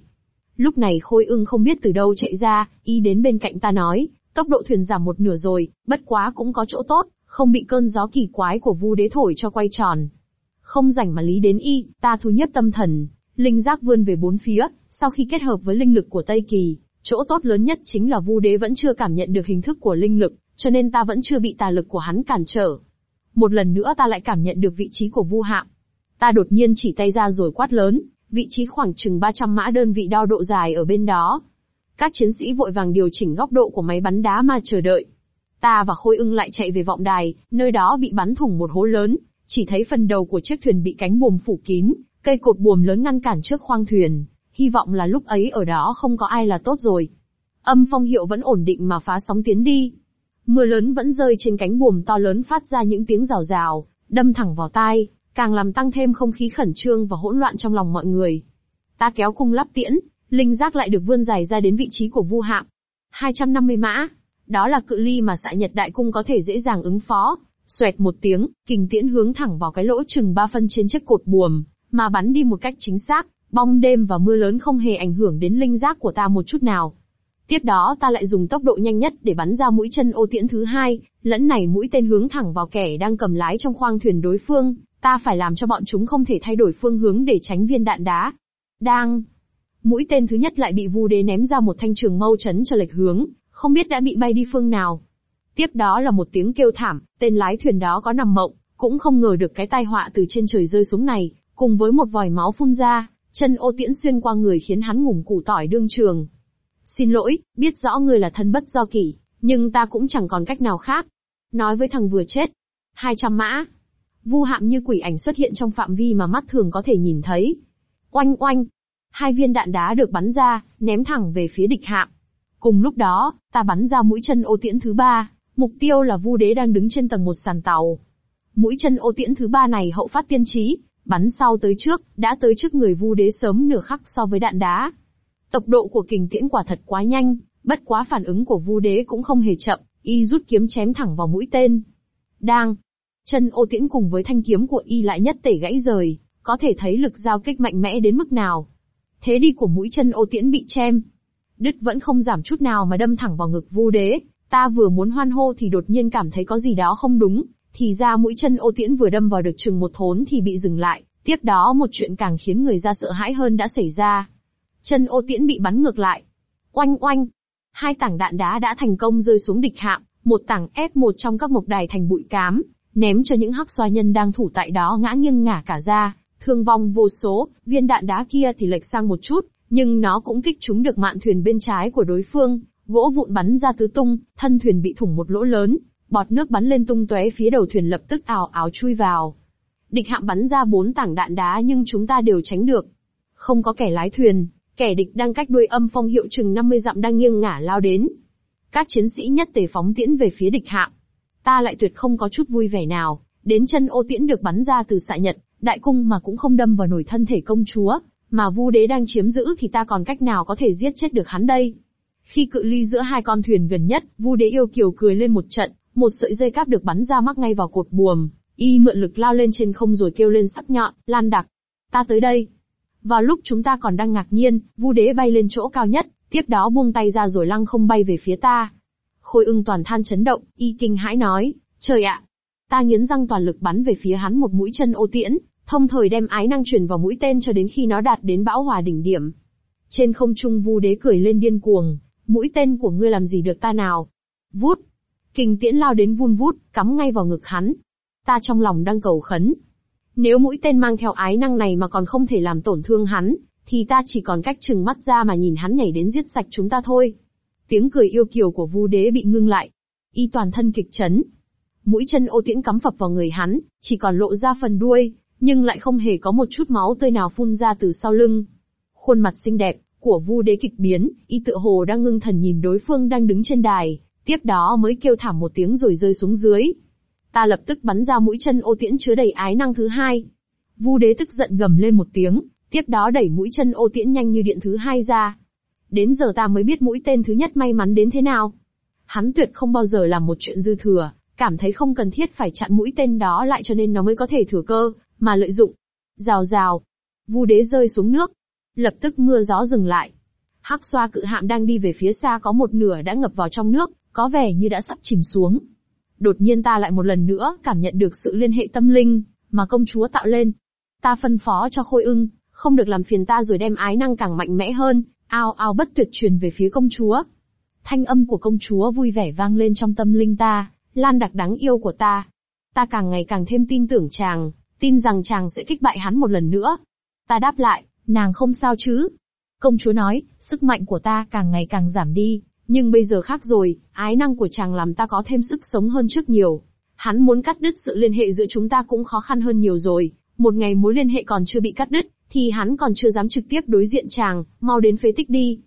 Lúc này Khôi ưng không biết từ đâu chạy ra, y đến bên cạnh ta nói, tốc độ thuyền giảm một nửa rồi, bất quá cũng có chỗ tốt, không bị cơn gió kỳ quái của vu đế thổi cho quay tròn. Không rảnh mà lý đến y, ta thu nhất tâm thần, linh giác vươn về bốn phía, sau khi kết hợp với linh lực của Tây Kỳ, chỗ tốt lớn nhất chính là vu đế vẫn chưa cảm nhận được hình thức của linh lực, cho nên ta vẫn chưa bị tà lực của hắn cản trở. Một lần nữa ta lại cảm nhận được vị trí của vu hạm. Ta đột nhiên chỉ tay ra rồi quát lớn, vị trí khoảng chừng 300 mã đơn vị đo độ dài ở bên đó. Các chiến sĩ vội vàng điều chỉnh góc độ của máy bắn đá mà chờ đợi. Ta và Khôi ưng lại chạy về vọng đài, nơi đó bị bắn thủng một hố lớn, chỉ thấy phần đầu của chiếc thuyền bị cánh buồm phủ kín, cây cột buồm lớn ngăn cản trước khoang thuyền. Hy vọng là lúc ấy ở đó không có ai là tốt rồi. Âm phong hiệu vẫn ổn định mà phá sóng tiến đi. Mưa lớn vẫn rơi trên cánh buồm to lớn phát ra những tiếng rào rào, đâm thẳng vào tai, càng làm tăng thêm không khí khẩn trương và hỗn loạn trong lòng mọi người. Ta kéo cung lắp tiễn, linh giác lại được vươn dài ra đến vị trí của Vu Hạm. 250 mã, đó là cự ly mà xạ Nhật Đại cung có thể dễ dàng ứng phó. Xoẹt một tiếng, kình tiễn hướng thẳng vào cái lỗ chừng ba phân trên chiếc cột buồm, mà bắn đi một cách chính xác, bong đêm và mưa lớn không hề ảnh hưởng đến linh giác của ta một chút nào. Tiếp đó ta lại dùng tốc độ nhanh nhất để bắn ra mũi chân ô tiễn thứ hai, lẫn này mũi tên hướng thẳng vào kẻ đang cầm lái trong khoang thuyền đối phương, ta phải làm cho bọn chúng không thể thay đổi phương hướng để tránh viên đạn đá. Đang. Mũi tên thứ nhất lại bị vu đế ném ra một thanh trường mâu chấn cho lệch hướng, không biết đã bị bay đi phương nào. Tiếp đó là một tiếng kêu thảm, tên lái thuyền đó có nằm mộng, cũng không ngờ được cái tai họa từ trên trời rơi xuống này, cùng với một vòi máu phun ra, chân ô tiễn xuyên qua người khiến hắn ngủm củ tỏi đương trường. Xin lỗi, biết rõ người là thân bất do kỷ, nhưng ta cũng chẳng còn cách nào khác. Nói với thằng vừa chết. 200 mã. Vu hạm như quỷ ảnh xuất hiện trong phạm vi mà mắt thường có thể nhìn thấy. Oanh oanh. Hai viên đạn đá được bắn ra, ném thẳng về phía địch hạm. Cùng lúc đó, ta bắn ra mũi chân ô tiễn thứ ba, mục tiêu là Vu Đế đang đứng trên tầng một sàn tàu. Mũi chân ô tiễn thứ ba này hậu phát tiên trí, bắn sau tới trước, đã tới trước người Vu Đế sớm nửa khắc so với đạn đá. Tốc độ của kình tiễn quả thật quá nhanh, bất quá phản ứng của Vu Đế cũng không hề chậm, y rút kiếm chém thẳng vào mũi tên. Đang, chân ô tiễn cùng với thanh kiếm của y lại nhất tể gãy rời, có thể thấy lực giao kích mạnh mẽ đến mức nào. Thế đi của mũi chân ô tiễn bị chém, đứt vẫn không giảm chút nào mà đâm thẳng vào ngực Vu Đế. Ta vừa muốn hoan hô thì đột nhiên cảm thấy có gì đó không đúng, thì ra mũi chân ô tiễn vừa đâm vào được chừng một thốn thì bị dừng lại. Tiếp đó một chuyện càng khiến người ra sợ hãi hơn đã xảy ra. Chân ô tiễn bị bắn ngược lại. Oanh oanh. Hai tảng đạn đá đã thành công rơi xuống địch hạm, một tảng ép một trong các mộc đài thành bụi cám, ném cho những hắc xoa nhân đang thủ tại đó ngã nghiêng ngả cả ra, thương vong vô số, viên đạn đá kia thì lệch sang một chút, nhưng nó cũng kích trúng được mạn thuyền bên trái của đối phương, gỗ vụn bắn ra tứ tung, thân thuyền bị thủng một lỗ lớn, bọt nước bắn lên tung tóe phía đầu thuyền lập tức ảo ảo chui vào. Địch hạm bắn ra bốn tảng đạn đá nhưng chúng ta đều tránh được. Không có kẻ lái thuyền, kẻ địch đang cách đuôi âm phong hiệu chừng 50 dặm đang nghiêng ngả lao đến. Các chiến sĩ nhất tề phóng tiễn về phía địch hạm. Ta lại tuyệt không có chút vui vẻ nào, đến chân ô tiễn được bắn ra từ xạ nhật, đại cung mà cũng không đâm vào nổi thân thể công chúa, mà Vu Đế đang chiếm giữ thì ta còn cách nào có thể giết chết được hắn đây? Khi cự ly giữa hai con thuyền gần nhất, Vu Đế yêu kiều cười lên một trận, một sợi dây cáp được bắn ra mắc ngay vào cột buồm, y mượn lực lao lên trên không rồi kêu lên sắc nhọn, lan đặc. Ta tới đây. Vào lúc chúng ta còn đang ngạc nhiên, Vu Đế bay lên chỗ cao nhất, tiếp đó buông tay ra rồi lăng không bay về phía ta. Khôi ưng toàn than chấn động, y kinh hãi nói, trời ạ! Ta nghiến răng toàn lực bắn về phía hắn một mũi chân ô tiễn, thông thời đem ái năng truyền vào mũi tên cho đến khi nó đạt đến bão hòa đỉnh điểm. Trên không trung vu đế cười lên điên cuồng, mũi tên của ngươi làm gì được ta nào? Vút! Kình tiễn lao đến vun vút, cắm ngay vào ngực hắn. Ta trong lòng đang cầu khấn. Nếu mũi tên mang theo ái năng này mà còn không thể làm tổn thương hắn, thì ta chỉ còn cách chừng mắt ra mà nhìn hắn nhảy đến giết sạch chúng ta thôi. Tiếng cười yêu kiều của vu đế bị ngưng lại. Y toàn thân kịch chấn. Mũi chân ô tiễn cắm phập vào người hắn, chỉ còn lộ ra phần đuôi, nhưng lại không hề có một chút máu tươi nào phun ra từ sau lưng. Khuôn mặt xinh đẹp của Vu Đế kịch biến, y tựa hồ đang ngưng thần nhìn đối phương đang đứng trên đài, tiếp đó mới kêu thảm một tiếng rồi rơi xuống dưới. Ta lập tức bắn ra mũi chân ô tiễn chứa đầy ái năng thứ hai. Vu Đế tức giận gầm lên một tiếng, tiếp đó đẩy mũi chân ô tiễn nhanh như điện thứ hai ra. Đến giờ ta mới biết mũi tên thứ nhất may mắn đến thế nào. Hắn tuyệt không bao giờ làm một chuyện dư thừa, cảm thấy không cần thiết phải chặn mũi tên đó lại cho nên nó mới có thể thừa cơ, mà lợi dụng. Rào rào. Vu đế rơi xuống nước. Lập tức mưa gió dừng lại. Hắc xoa cự hạm đang đi về phía xa có một nửa đã ngập vào trong nước, có vẻ như đã sắp chìm xuống. Đột nhiên ta lại một lần nữa cảm nhận được sự liên hệ tâm linh, mà công chúa tạo lên. Ta phân phó cho khôi ưng, không được làm phiền ta rồi đem ái năng càng mạnh mẽ hơn, ao ao bất tuyệt truyền về phía công chúa. Thanh âm của công chúa vui vẻ vang lên trong tâm linh ta, lan đặc đáng yêu của ta. Ta càng ngày càng thêm tin tưởng chàng, tin rằng chàng sẽ kích bại hắn một lần nữa. Ta đáp lại, nàng không sao chứ. Công chúa nói, sức mạnh của ta càng ngày càng giảm đi, nhưng bây giờ khác rồi, ái năng của chàng làm ta có thêm sức sống hơn trước nhiều. Hắn muốn cắt đứt sự liên hệ giữa chúng ta cũng khó khăn hơn nhiều rồi, một ngày mối liên hệ còn chưa bị cắt đứt, thì hắn còn chưa dám trực tiếp đối diện chàng, mau đến phế tích đi.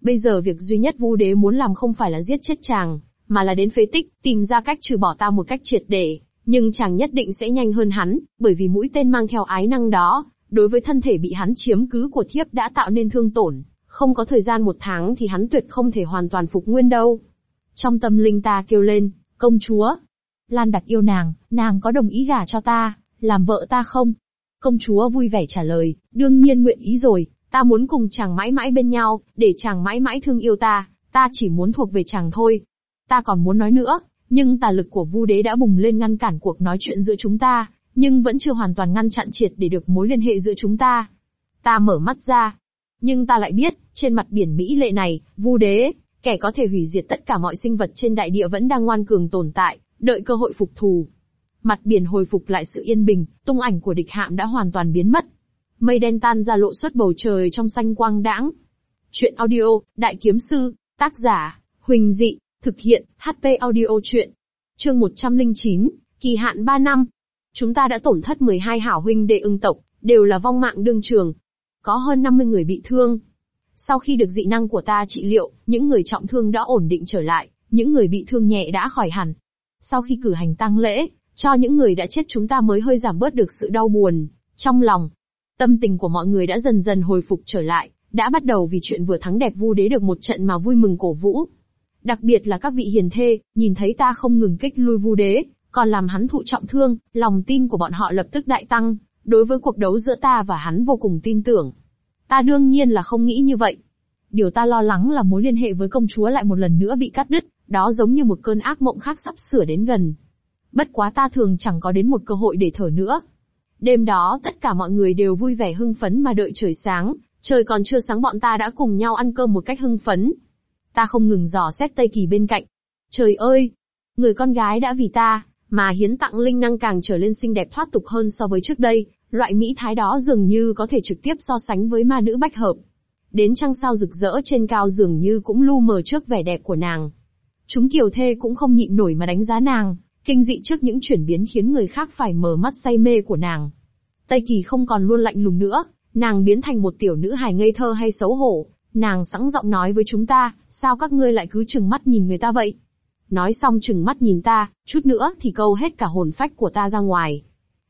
Bây giờ việc duy nhất Vu Đế muốn làm không phải là giết chết chàng, mà là đến phế tích, tìm ra cách trừ bỏ ta một cách triệt để, Nhưng chàng nhất định sẽ nhanh hơn hắn, bởi vì mũi tên mang theo ái năng đó, đối với thân thể bị hắn chiếm cứ của thiếp đã tạo nên thương tổn, không có thời gian một tháng thì hắn tuyệt không thể hoàn toàn phục nguyên đâu. Trong tâm linh ta kêu lên, công chúa. Lan đặc yêu nàng, nàng có đồng ý gả cho ta, làm vợ ta không? Công chúa vui vẻ trả lời, đương nhiên nguyện ý rồi, ta muốn cùng chàng mãi mãi bên nhau, để chàng mãi mãi thương yêu ta, ta chỉ muốn thuộc về chàng thôi. Ta còn muốn nói nữa, nhưng tà lực của Vu Đế đã bùng lên ngăn cản cuộc nói chuyện giữa chúng ta, nhưng vẫn chưa hoàn toàn ngăn chặn triệt để được mối liên hệ giữa chúng ta. Ta mở mắt ra, nhưng ta lại biết, trên mặt biển Mỹ lệ này, Vu Đế, kẻ có thể hủy diệt tất cả mọi sinh vật trên đại địa vẫn đang ngoan cường tồn tại, đợi cơ hội phục thù. Mặt biển hồi phục lại sự yên bình, tung ảnh của địch hạm đã hoàn toàn biến mất. Mây đen tan ra lộ xuất bầu trời trong xanh quang đãng. Chuyện audio, Đại Kiếm Sư, tác giả, Huỳnh Dị, thực hiện, HP audio chuyện. Chương 109, kỳ hạn 3 năm. Chúng ta đã tổn thất 12 hảo huynh đệ ưng tộc, đều là vong mạng đương trường. Có hơn 50 người bị thương. Sau khi được dị năng của ta trị liệu, những người trọng thương đã ổn định trở lại, những người bị thương nhẹ đã khỏi hẳn. Sau khi cử hành tang lễ, cho những người đã chết chúng ta mới hơi giảm bớt được sự đau buồn. Trong lòng, tâm tình của mọi người đã dần dần hồi phục trở lại, đã bắt đầu vì chuyện vừa thắng đẹp vu đế được một trận mà vui mừng cổ vũ. Đặc biệt là các vị hiền thê, nhìn thấy ta không ngừng kích lui vu đế, còn làm hắn thụ trọng thương, lòng tin của bọn họ lập tức đại tăng, đối với cuộc đấu giữa ta và hắn vô cùng tin tưởng. Ta đương nhiên là không nghĩ như vậy. Điều ta lo lắng là mối liên hệ với công chúa lại một lần nữa bị cắt đứt, đó giống như một cơn ác mộng khác sắp sửa đến gần. Bất quá ta thường chẳng có đến một cơ hội để thở nữa. Đêm đó tất cả mọi người đều vui vẻ hưng phấn mà đợi trời sáng, trời còn chưa sáng bọn ta đã cùng nhau ăn cơm một cách hưng phấn. Ta không ngừng dò xét Tây Kỳ bên cạnh. Trời ơi! Người con gái đã vì ta, mà hiến tặng linh năng càng trở lên xinh đẹp thoát tục hơn so với trước đây, loại mỹ thái đó dường như có thể trực tiếp so sánh với ma nữ bách hợp. Đến trăng sao rực rỡ trên cao dường như cũng lu mờ trước vẻ đẹp của nàng. Chúng kiều thê cũng không nhịn nổi mà đánh giá nàng, kinh dị trước những chuyển biến khiến người khác phải mở mắt say mê của nàng. Tây Kỳ không còn luôn lạnh lùng nữa, nàng biến thành một tiểu nữ hài ngây thơ hay xấu hổ. Nàng sẵn giọng nói với chúng ta, sao các ngươi lại cứ chừng mắt nhìn người ta vậy? Nói xong chừng mắt nhìn ta, chút nữa thì câu hết cả hồn phách của ta ra ngoài.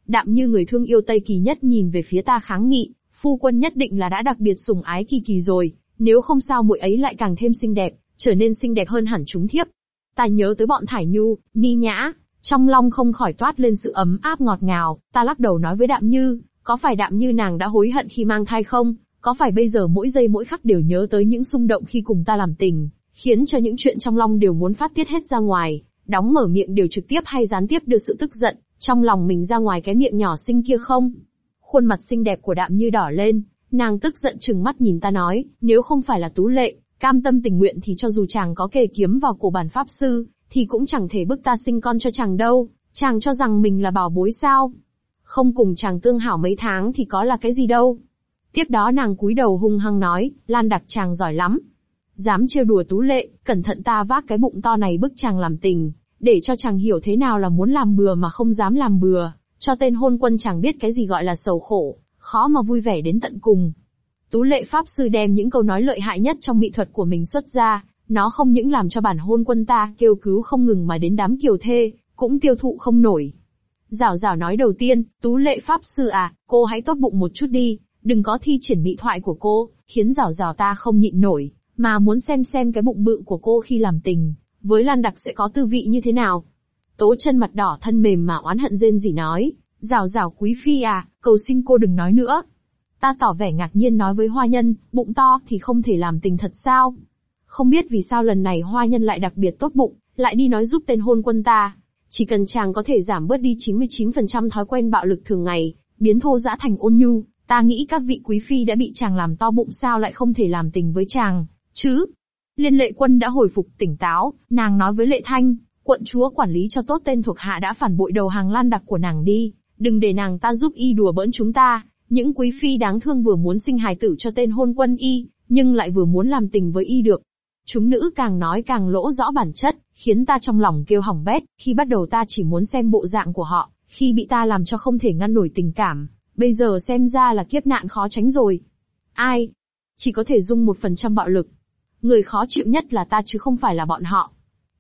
Đạm như người thương yêu Tây Kỳ nhất nhìn về phía ta kháng nghị, phu quân nhất định là đã đặc biệt sủng ái Kỳ Kỳ rồi, nếu không sao muội ấy lại càng thêm xinh đẹp, trở nên xinh đẹp hơn hẳn chúng thiếp. Ta nhớ tới bọn Thải Nhu, Ni Nhã, trong lòng không khỏi toát lên sự ấm áp ngọt ngào, ta lắc đầu nói với Đạm Như, có phải Đạm Như nàng đã hối hận khi mang thai không? Có phải bây giờ mỗi giây mỗi khắc đều nhớ tới những xung động khi cùng ta làm tình, khiến cho những chuyện trong lòng đều muốn phát tiết hết ra ngoài, đóng mở miệng đều trực tiếp hay gián tiếp đưa sự tức giận, trong lòng mình ra ngoài cái miệng nhỏ xinh kia không? Khuôn mặt xinh đẹp của Đạm Như đỏ lên, nàng tức giận chừng mắt nhìn ta nói, nếu không phải là tú lệ, cam tâm tình nguyện thì cho dù chàng có kề kiếm vào cổ bản pháp sư, thì cũng chẳng thể bức ta sinh con cho chàng đâu, chàng cho rằng mình là bảo bối sao. Không cùng chàng tương hảo mấy tháng thì có là cái gì đâu. Tiếp đó nàng cúi đầu hung hăng nói, Lan đặc chàng giỏi lắm. Dám trêu đùa tú lệ, cẩn thận ta vác cái bụng to này bức chàng làm tình, để cho chàng hiểu thế nào là muốn làm bừa mà không dám làm bừa, cho tên hôn quân chàng biết cái gì gọi là sầu khổ, khó mà vui vẻ đến tận cùng. Tú lệ pháp sư đem những câu nói lợi hại nhất trong mỹ thuật của mình xuất ra, nó không những làm cho bản hôn quân ta kêu cứu không ngừng mà đến đám kiều thê, cũng tiêu thụ không nổi. Giảo giảo nói đầu tiên, tú lệ pháp sư à, cô hãy tốt bụng một chút đi, đừng có thi triển mỹ thoại của cô, khiến rào rào ta không nhịn nổi, mà muốn xem xem cái bụng bự của cô khi làm tình, với Lan Đặc sẽ có tư vị như thế nào. Tố chân mặt đỏ thân mềm mà oán hận rên gì nói, rào rào quý phi à, cầu xin cô đừng nói nữa. Ta tỏ vẻ ngạc nhiên nói với hoa nhân, bụng to thì không thể làm tình thật sao? Không biết vì sao lần này hoa nhân lại đặc biệt tốt bụng, lại đi nói giúp tên hôn quân ta. Chỉ cần chàng có thể giảm bớt đi 99% thói quen bạo lực thường ngày, biến thô dã thành ôn nhu, ta nghĩ các vị quý phi đã bị chàng làm to bụng sao lại không thể làm tình với chàng, chứ? Liên lệ quân đã hồi phục tỉnh táo, nàng nói với lệ thanh, quận chúa quản lý cho tốt tên thuộc hạ đã phản bội đầu hàng lan đặc của nàng đi, đừng để nàng ta giúp y đùa bỡn chúng ta, những quý phi đáng thương vừa muốn sinh hài tử cho tên hôn quân y, nhưng lại vừa muốn làm tình với y được, Chúng nữ càng nói càng lỗ rõ bản chất, khiến ta trong lòng kêu hỏng bét, khi bắt đầu ta chỉ muốn xem bộ dạng của họ, khi bị ta làm cho không thể ngăn nổi tình cảm, bây giờ xem ra là kiếp nạn khó tránh rồi. Ai? Chỉ có thể dung một phần trăm bạo lực. Người khó chịu nhất là ta chứ không phải là bọn họ.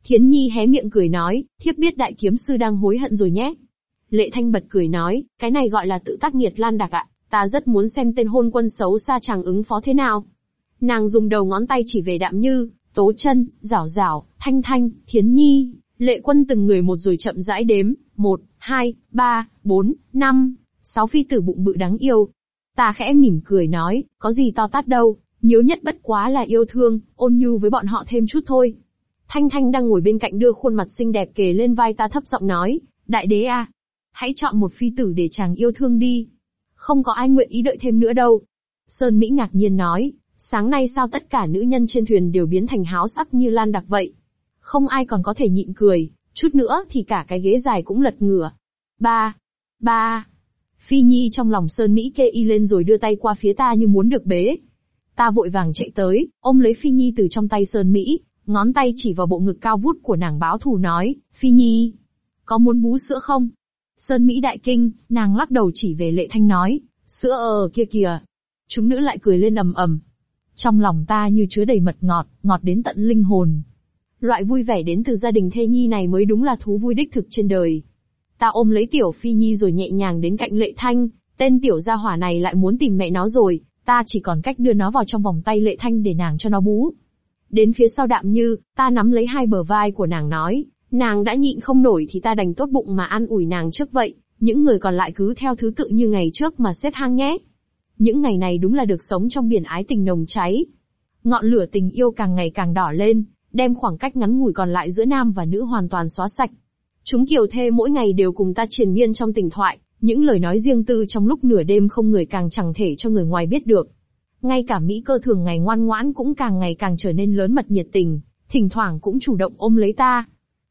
Thiến Nhi hé miệng cười nói, thiếp biết đại kiếm sư đang hối hận rồi nhé. Lệ Thanh bật cười nói, cái này gọi là tự tác nghiệt lan đặc ạ, ta rất muốn xem tên hôn quân xấu xa chàng ứng phó thế nào. Nàng dùng đầu ngón tay chỉ về đạm như, tố chân, rảo rảo, thanh thanh, thiến nhi, lệ quân từng người một rồi chậm rãi đếm, một, hai, ba, bốn, năm, sáu phi tử bụng bự đáng yêu. Ta khẽ mỉm cười nói, có gì to tát đâu, nhớ nhất bất quá là yêu thương, ôn nhu với bọn họ thêm chút thôi. Thanh Thanh đang ngồi bên cạnh đưa khuôn mặt xinh đẹp kề lên vai ta thấp giọng nói, đại đế à, hãy chọn một phi tử để chàng yêu thương đi. Không có ai nguyện ý đợi thêm nữa đâu. Sơn Mỹ ngạc nhiên nói, sáng nay sao tất cả nữ nhân trên thuyền đều biến thành háo sắc như lan đặc vậy? Không ai còn có thể nhịn cười, chút nữa thì cả cái ghế dài cũng lật ngửa. Ba, ba. Phi Nhi trong lòng Sơn Mỹ kê y lên rồi đưa tay qua phía ta như muốn được bế. Ta vội vàng chạy tới, ôm lấy Phi Nhi từ trong tay Sơn Mỹ, ngón tay chỉ vào bộ ngực cao vút của nàng báo thù nói, Phi Nhi, có muốn bú sữa không? Sơn Mỹ đại kinh, nàng lắc đầu chỉ về lệ thanh nói, sữa ở kia kìa. Chúng nữ lại cười lên ầm ầm. Trong lòng ta như chứa đầy mật ngọt, ngọt đến tận linh hồn. Loại vui vẻ đến từ gia đình thê nhi này mới đúng là thú vui đích thực trên đời. Ta ôm lấy tiểu phi nhi rồi nhẹ nhàng đến cạnh lệ thanh, tên tiểu gia hỏa này lại muốn tìm mẹ nó rồi, ta chỉ còn cách đưa nó vào trong vòng tay lệ thanh để nàng cho nó bú. Đến phía sau đạm như, ta nắm lấy hai bờ vai của nàng nói, nàng đã nhịn không nổi thì ta đành tốt bụng mà ăn ủi nàng trước vậy, những người còn lại cứ theo thứ tự như ngày trước mà xếp hang nhé. Những ngày này đúng là được sống trong biển ái tình nồng cháy. Ngọn lửa tình yêu càng ngày càng đỏ lên, đem khoảng cách ngắn ngủi còn lại giữa nam và nữ hoàn toàn xóa sạch. Chúng kiều thê mỗi ngày đều cùng ta triền miên trong tình thoại, những lời nói riêng tư trong lúc nửa đêm không người càng chẳng thể cho người ngoài biết được. Ngay cả Mỹ cơ thường ngày ngoan ngoãn cũng càng ngày càng trở nên lớn mật nhiệt tình, thỉnh thoảng cũng chủ động ôm lấy ta.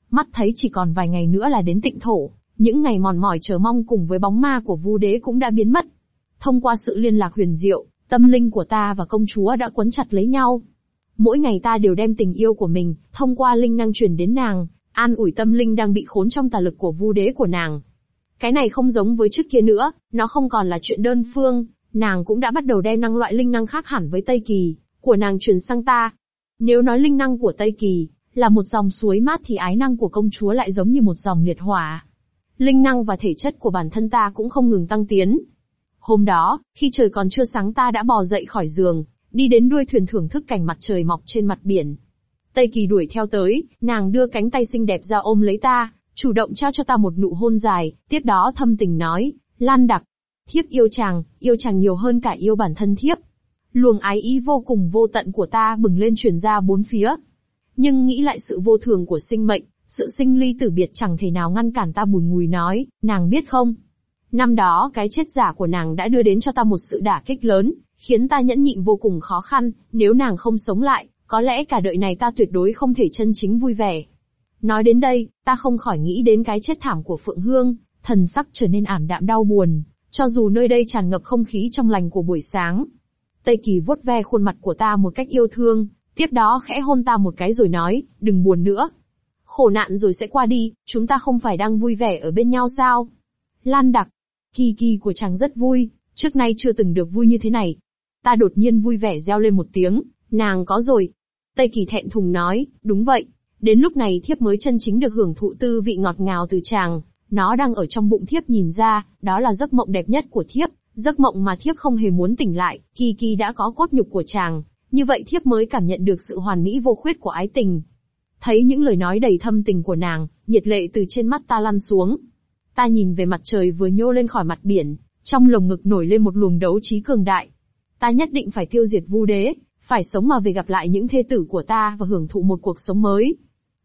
Mắt thấy chỉ còn vài ngày nữa là đến tịnh thổ, những ngày mòn mỏi chờ mong cùng với bóng ma của vu đế cũng đã biến mất. Thông qua sự liên lạc huyền diệu, tâm linh của ta và công chúa đã quấn chặt lấy nhau. Mỗi ngày ta đều đem tình yêu của mình, thông qua linh năng truyền đến nàng, an ủi tâm linh đang bị khốn trong tà lực của vu đế của nàng. Cái này không giống với trước kia nữa, nó không còn là chuyện đơn phương, nàng cũng đã bắt đầu đem năng loại linh năng khác hẳn với Tây Kỳ, của nàng truyền sang ta. Nếu nói linh năng của Tây Kỳ, là một dòng suối mát thì ái năng của công chúa lại giống như một dòng liệt hỏa. Linh năng và thể chất của bản thân ta cũng không ngừng tăng tiến. Hôm đó, khi trời còn chưa sáng ta đã bò dậy khỏi giường, đi đến đuôi thuyền thưởng thức cảnh mặt trời mọc trên mặt biển. Tây Kỳ đuổi theo tới, nàng đưa cánh tay xinh đẹp ra ôm lấy ta, chủ động trao cho ta một nụ hôn dài, tiếp đó thâm tình nói, Lan đặc, thiếp yêu chàng, yêu chàng nhiều hơn cả yêu bản thân thiếp. Luồng ái ý vô cùng vô tận của ta bừng lên truyền ra bốn phía. Nhưng nghĩ lại sự vô thường của sinh mệnh, sự sinh ly tử biệt chẳng thể nào ngăn cản ta bùi ngùi nói, nàng biết không? Năm đó cái chết giả của nàng đã đưa đến cho ta một sự đả kích lớn, khiến ta nhẫn nhịn vô cùng khó khăn, nếu nàng không sống lại, có lẽ cả đời này ta tuyệt đối không thể chân chính vui vẻ. Nói đến đây, ta không khỏi nghĩ đến cái chết thảm của Phượng Hương, thần sắc trở nên ảm đạm đau buồn, cho dù nơi đây tràn ngập không khí trong lành của buổi sáng. Tây Kỳ vuốt ve khuôn mặt của ta một cách yêu thương, tiếp đó khẽ hôn ta một cái rồi nói, đừng buồn nữa. Khổ nạn rồi sẽ qua đi, chúng ta không phải đang vui vẻ ở bên nhau sao? Lan đặc, kỳ kỳ của chàng rất vui, trước nay chưa từng được vui như thế này. Ta đột nhiên vui vẻ reo lên một tiếng, nàng có rồi. Tây Kỳ thẹn thùng nói, đúng vậy. Đến lúc này thiếp mới chân chính được hưởng thụ tư vị ngọt ngào từ chàng, nó đang ở trong bụng thiếp nhìn ra, đó là giấc mộng đẹp nhất của thiếp, giấc mộng mà thiếp không hề muốn tỉnh lại, kỳ kỳ đã có cốt nhục của chàng, như vậy thiếp mới cảm nhận được sự hoàn mỹ vô khuyết của ái tình. Thấy những lời nói đầy thâm tình của nàng, nhiệt lệ từ trên mắt ta lăn xuống. Ta nhìn về mặt trời vừa nhô lên khỏi mặt biển, trong lồng ngực nổi lên một luồng đấu trí cường đại. Ta nhất định phải tiêu diệt vu đế, phải sống mà về gặp lại những thê tử của ta và hưởng thụ một cuộc sống mới.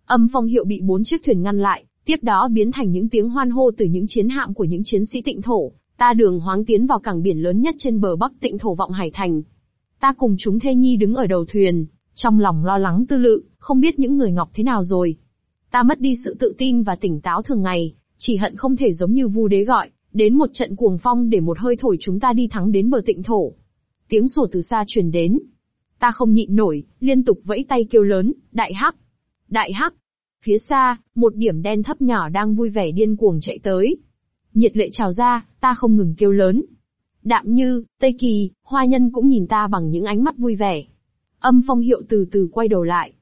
Âm phong hiệu bị bốn chiếc thuyền ngăn lại, tiếp đó biến thành những tiếng hoan hô từ những chiến hạm của những chiến sĩ tịnh thổ. Ta đường hoáng tiến vào cảng biển lớn nhất trên bờ bắc tịnh thổ vọng hải thành. Ta cùng chúng thê nhi đứng ở đầu thuyền, trong lòng lo lắng tư lự, không biết những người ngọc thế nào rồi. Ta mất đi sự tự tin và tỉnh táo thường ngày, chỉ hận không thể giống như vu đế gọi, đến một trận cuồng phong để một hơi thổi chúng ta đi thắng đến bờ tịnh thổ. Tiếng sủa từ xa truyền đến. Ta không nhịn nổi, liên tục vẫy tay kêu lớn, đại hắc, đại hắc. Phía xa, một điểm đen thấp nhỏ đang vui vẻ điên cuồng chạy tới. Nhiệt lệ trào ra, ta không ngừng kêu lớn. Đạm như, Tây Kỳ, hoa nhân cũng nhìn ta bằng những ánh mắt vui vẻ. Âm phong hiệu từ từ quay đầu lại.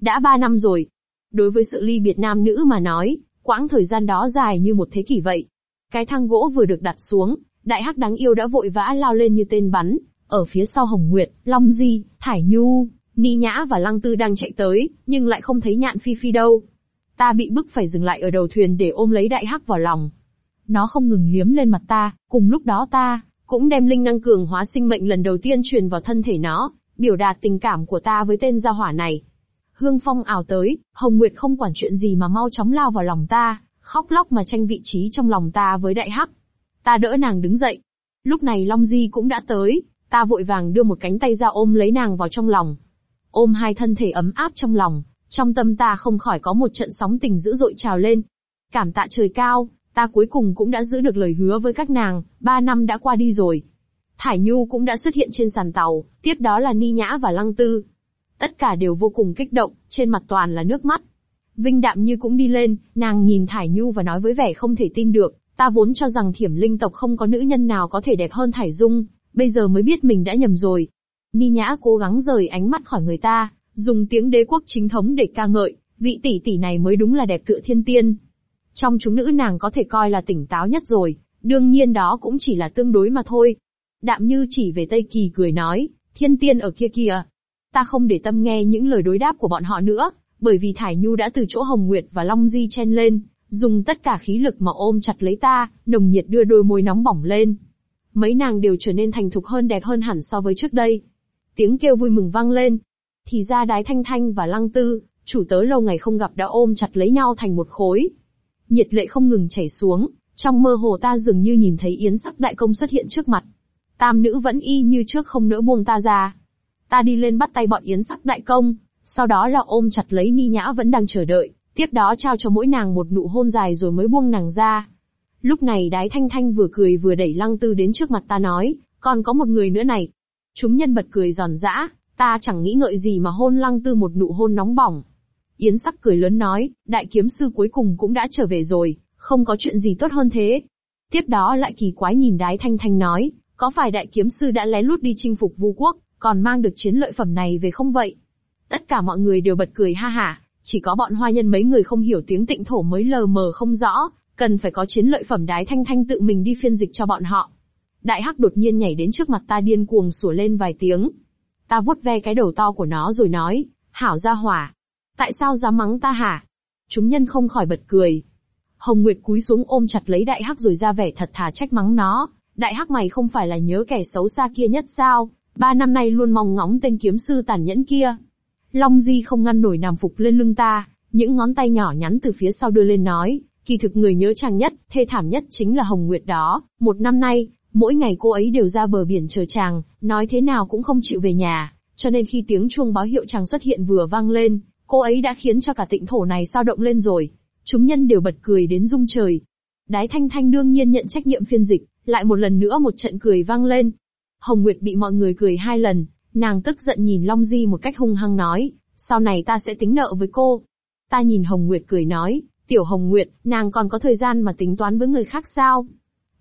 Đã ba năm rồi. Đối với sự ly biệt nam nữ mà nói, quãng thời gian đó dài như một thế kỷ vậy. Cái thang gỗ vừa được đặt xuống, đại hắc đáng yêu đã vội vã lao lên như tên bắn. Ở phía sau Hồng Nguyệt, Long Di, Thải Nhu, Ni Nhã và Lăng Tư đang chạy tới, nhưng lại không thấy nhạn phi phi đâu. Ta bị bức phải dừng lại ở đầu thuyền để ôm lấy đại hắc vào lòng. Nó không ngừng liếm lên mặt ta, cùng lúc đó ta, cũng đem linh năng cường hóa sinh mệnh lần đầu tiên truyền vào thân thể nó, biểu đạt tình cảm của ta với tên gia hỏa này. Hương phong ảo tới, Hồng Nguyệt không quản chuyện gì mà mau chóng lao vào lòng ta, khóc lóc mà tranh vị trí trong lòng ta với đại hắc. Ta đỡ nàng đứng dậy. Lúc này Long Di cũng đã tới, ta vội vàng đưa một cánh tay ra ôm lấy nàng vào trong lòng. Ôm hai thân thể ấm áp trong lòng, trong tâm ta không khỏi có một trận sóng tình dữ dội trào lên. Cảm tạ trời cao, ta cuối cùng cũng đã giữ được lời hứa với các nàng, ba năm đã qua đi rồi. Thải Nhu cũng đã xuất hiện trên sàn tàu, tiếp đó là Ni Nhã và Lăng Tư. Tất cả đều vô cùng kích động, trên mặt toàn là nước mắt. Vinh Đạm Như cũng đi lên, nàng nhìn Thải Nhu và nói với vẻ không thể tin được, ta vốn cho rằng thiểm linh tộc không có nữ nhân nào có thể đẹp hơn Thải Dung, bây giờ mới biết mình đã nhầm rồi. Ni Nhã cố gắng rời ánh mắt khỏi người ta, dùng tiếng đế quốc chính thống để ca ngợi, vị tỷ tỷ này mới đúng là đẹp tựa thiên tiên. Trong chúng nữ nàng có thể coi là tỉnh táo nhất rồi, đương nhiên đó cũng chỉ là tương đối mà thôi. Đạm như chỉ về Tây Kỳ cười nói, thiên tiên ở kia kìa. Ta không để tâm nghe những lời đối đáp của bọn họ nữa, bởi vì Thải Nhu đã từ chỗ Hồng Nguyệt và Long Di chen lên, dùng tất cả khí lực mà ôm chặt lấy ta, nồng nhiệt đưa đôi môi nóng bỏng lên. Mấy nàng đều trở nên thành thục hơn đẹp hơn hẳn so với trước đây. Tiếng kêu vui mừng vang lên. Thì ra đái thanh thanh và lăng tư, chủ tớ lâu ngày không gặp đã ôm chặt lấy nhau thành một khối. Nhiệt lệ không ngừng chảy xuống, trong mơ hồ ta dường như nhìn thấy yến sắc đại công xuất hiện trước mặt. Tam nữ vẫn y như trước không nỡ buông ta ra. Ta đi lên bắt tay bọn yến sắc đại công, sau đó là ôm chặt lấy Ni Nhã vẫn đang chờ đợi, tiếp đó trao cho mỗi nàng một nụ hôn dài rồi mới buông nàng ra. Lúc này đái thanh thanh vừa cười vừa đẩy lăng tư đến trước mặt ta nói, còn có một người nữa này. Chúng nhân bật cười giòn giã, ta chẳng nghĩ ngợi gì mà hôn lăng tư một nụ hôn nóng bỏng. Yến sắc cười lớn nói, đại kiếm sư cuối cùng cũng đã trở về rồi, không có chuyện gì tốt hơn thế. Tiếp đó lại kỳ quái nhìn đái thanh thanh nói, có phải đại kiếm sư đã lén lút đi chinh phục vu quốc, còn mang được chiến lợi phẩm này về không vậy? Tất cả mọi người đều bật cười ha hả, chỉ có bọn hoa nhân mấy người không hiểu tiếng tịnh thổ mới lờ mờ không rõ, cần phải có chiến lợi phẩm đái thanh thanh tự mình đi phiên dịch cho bọn họ. Đại hắc đột nhiên nhảy đến trước mặt ta điên cuồng sủa lên vài tiếng. Ta vuốt ve cái đầu to của nó rồi nói, hảo ra hỏa. Tại sao dám mắng ta hả? Chúng nhân không khỏi bật cười. Hồng Nguyệt cúi xuống ôm chặt lấy đại hắc rồi ra vẻ thật thà trách mắng nó. Đại hắc mày không phải là nhớ kẻ xấu xa kia nhất sao? Ba năm nay luôn mong ngóng tên kiếm sư tàn nhẫn kia. Long Di không ngăn nổi nằm phục lên lưng ta, những ngón tay nhỏ nhắn từ phía sau đưa lên nói, kỳ thực người nhớ chàng nhất, thê thảm nhất chính là Hồng Nguyệt đó. Một năm nay, mỗi ngày cô ấy đều ra bờ biển chờ chàng, nói thế nào cũng không chịu về nhà, cho nên khi tiếng chuông báo hiệu chàng xuất hiện vừa vang lên, cô ấy đã khiến cho cả tịnh thổ này sao động lên rồi. Chúng nhân đều bật cười đến rung trời. Đái Thanh Thanh đương nhiên nhận trách nhiệm phiên dịch, lại một lần nữa một trận cười vang lên. Hồng Nguyệt bị mọi người cười hai lần, Nàng tức giận nhìn Long Di một cách hung hăng nói, sau này ta sẽ tính nợ với cô. Ta nhìn Hồng Nguyệt cười nói, tiểu Hồng Nguyệt, nàng còn có thời gian mà tính toán với người khác sao?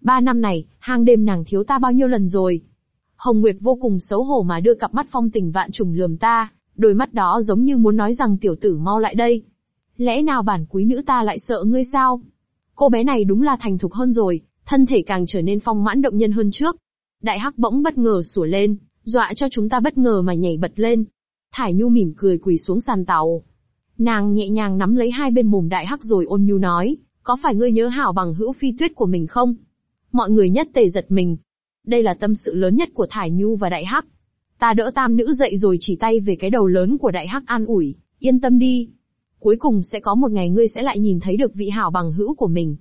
Ba năm này, hàng đêm nàng thiếu ta bao nhiêu lần rồi? Hồng Nguyệt vô cùng xấu hổ mà đưa cặp mắt phong tình vạn trùng lườm ta, đôi mắt đó giống như muốn nói rằng tiểu tử mau lại đây. Lẽ nào bản quý nữ ta lại sợ ngươi sao? Cô bé này đúng là thành thục hơn rồi, thân thể càng trở nên phong mãn động nhân hơn trước. Đại hắc bỗng bất ngờ sủa lên, dọa cho chúng ta bất ngờ mà nhảy bật lên. Thải Nhu mỉm cười quỳ xuống sàn tàu. Nàng nhẹ nhàng nắm lấy hai bên mồm đại hắc rồi ôn nhu nói, có phải ngươi nhớ hảo bằng hữu phi tuyết của mình không? Mọi người nhất tề giật mình. Đây là tâm sự lớn nhất của Thải Nhu và đại hắc. Ta đỡ tam nữ dậy rồi chỉ tay về cái đầu lớn của đại hắc an ủi, yên tâm đi. Cuối cùng sẽ có một ngày ngươi sẽ lại nhìn thấy được vị hảo bằng hữu của mình.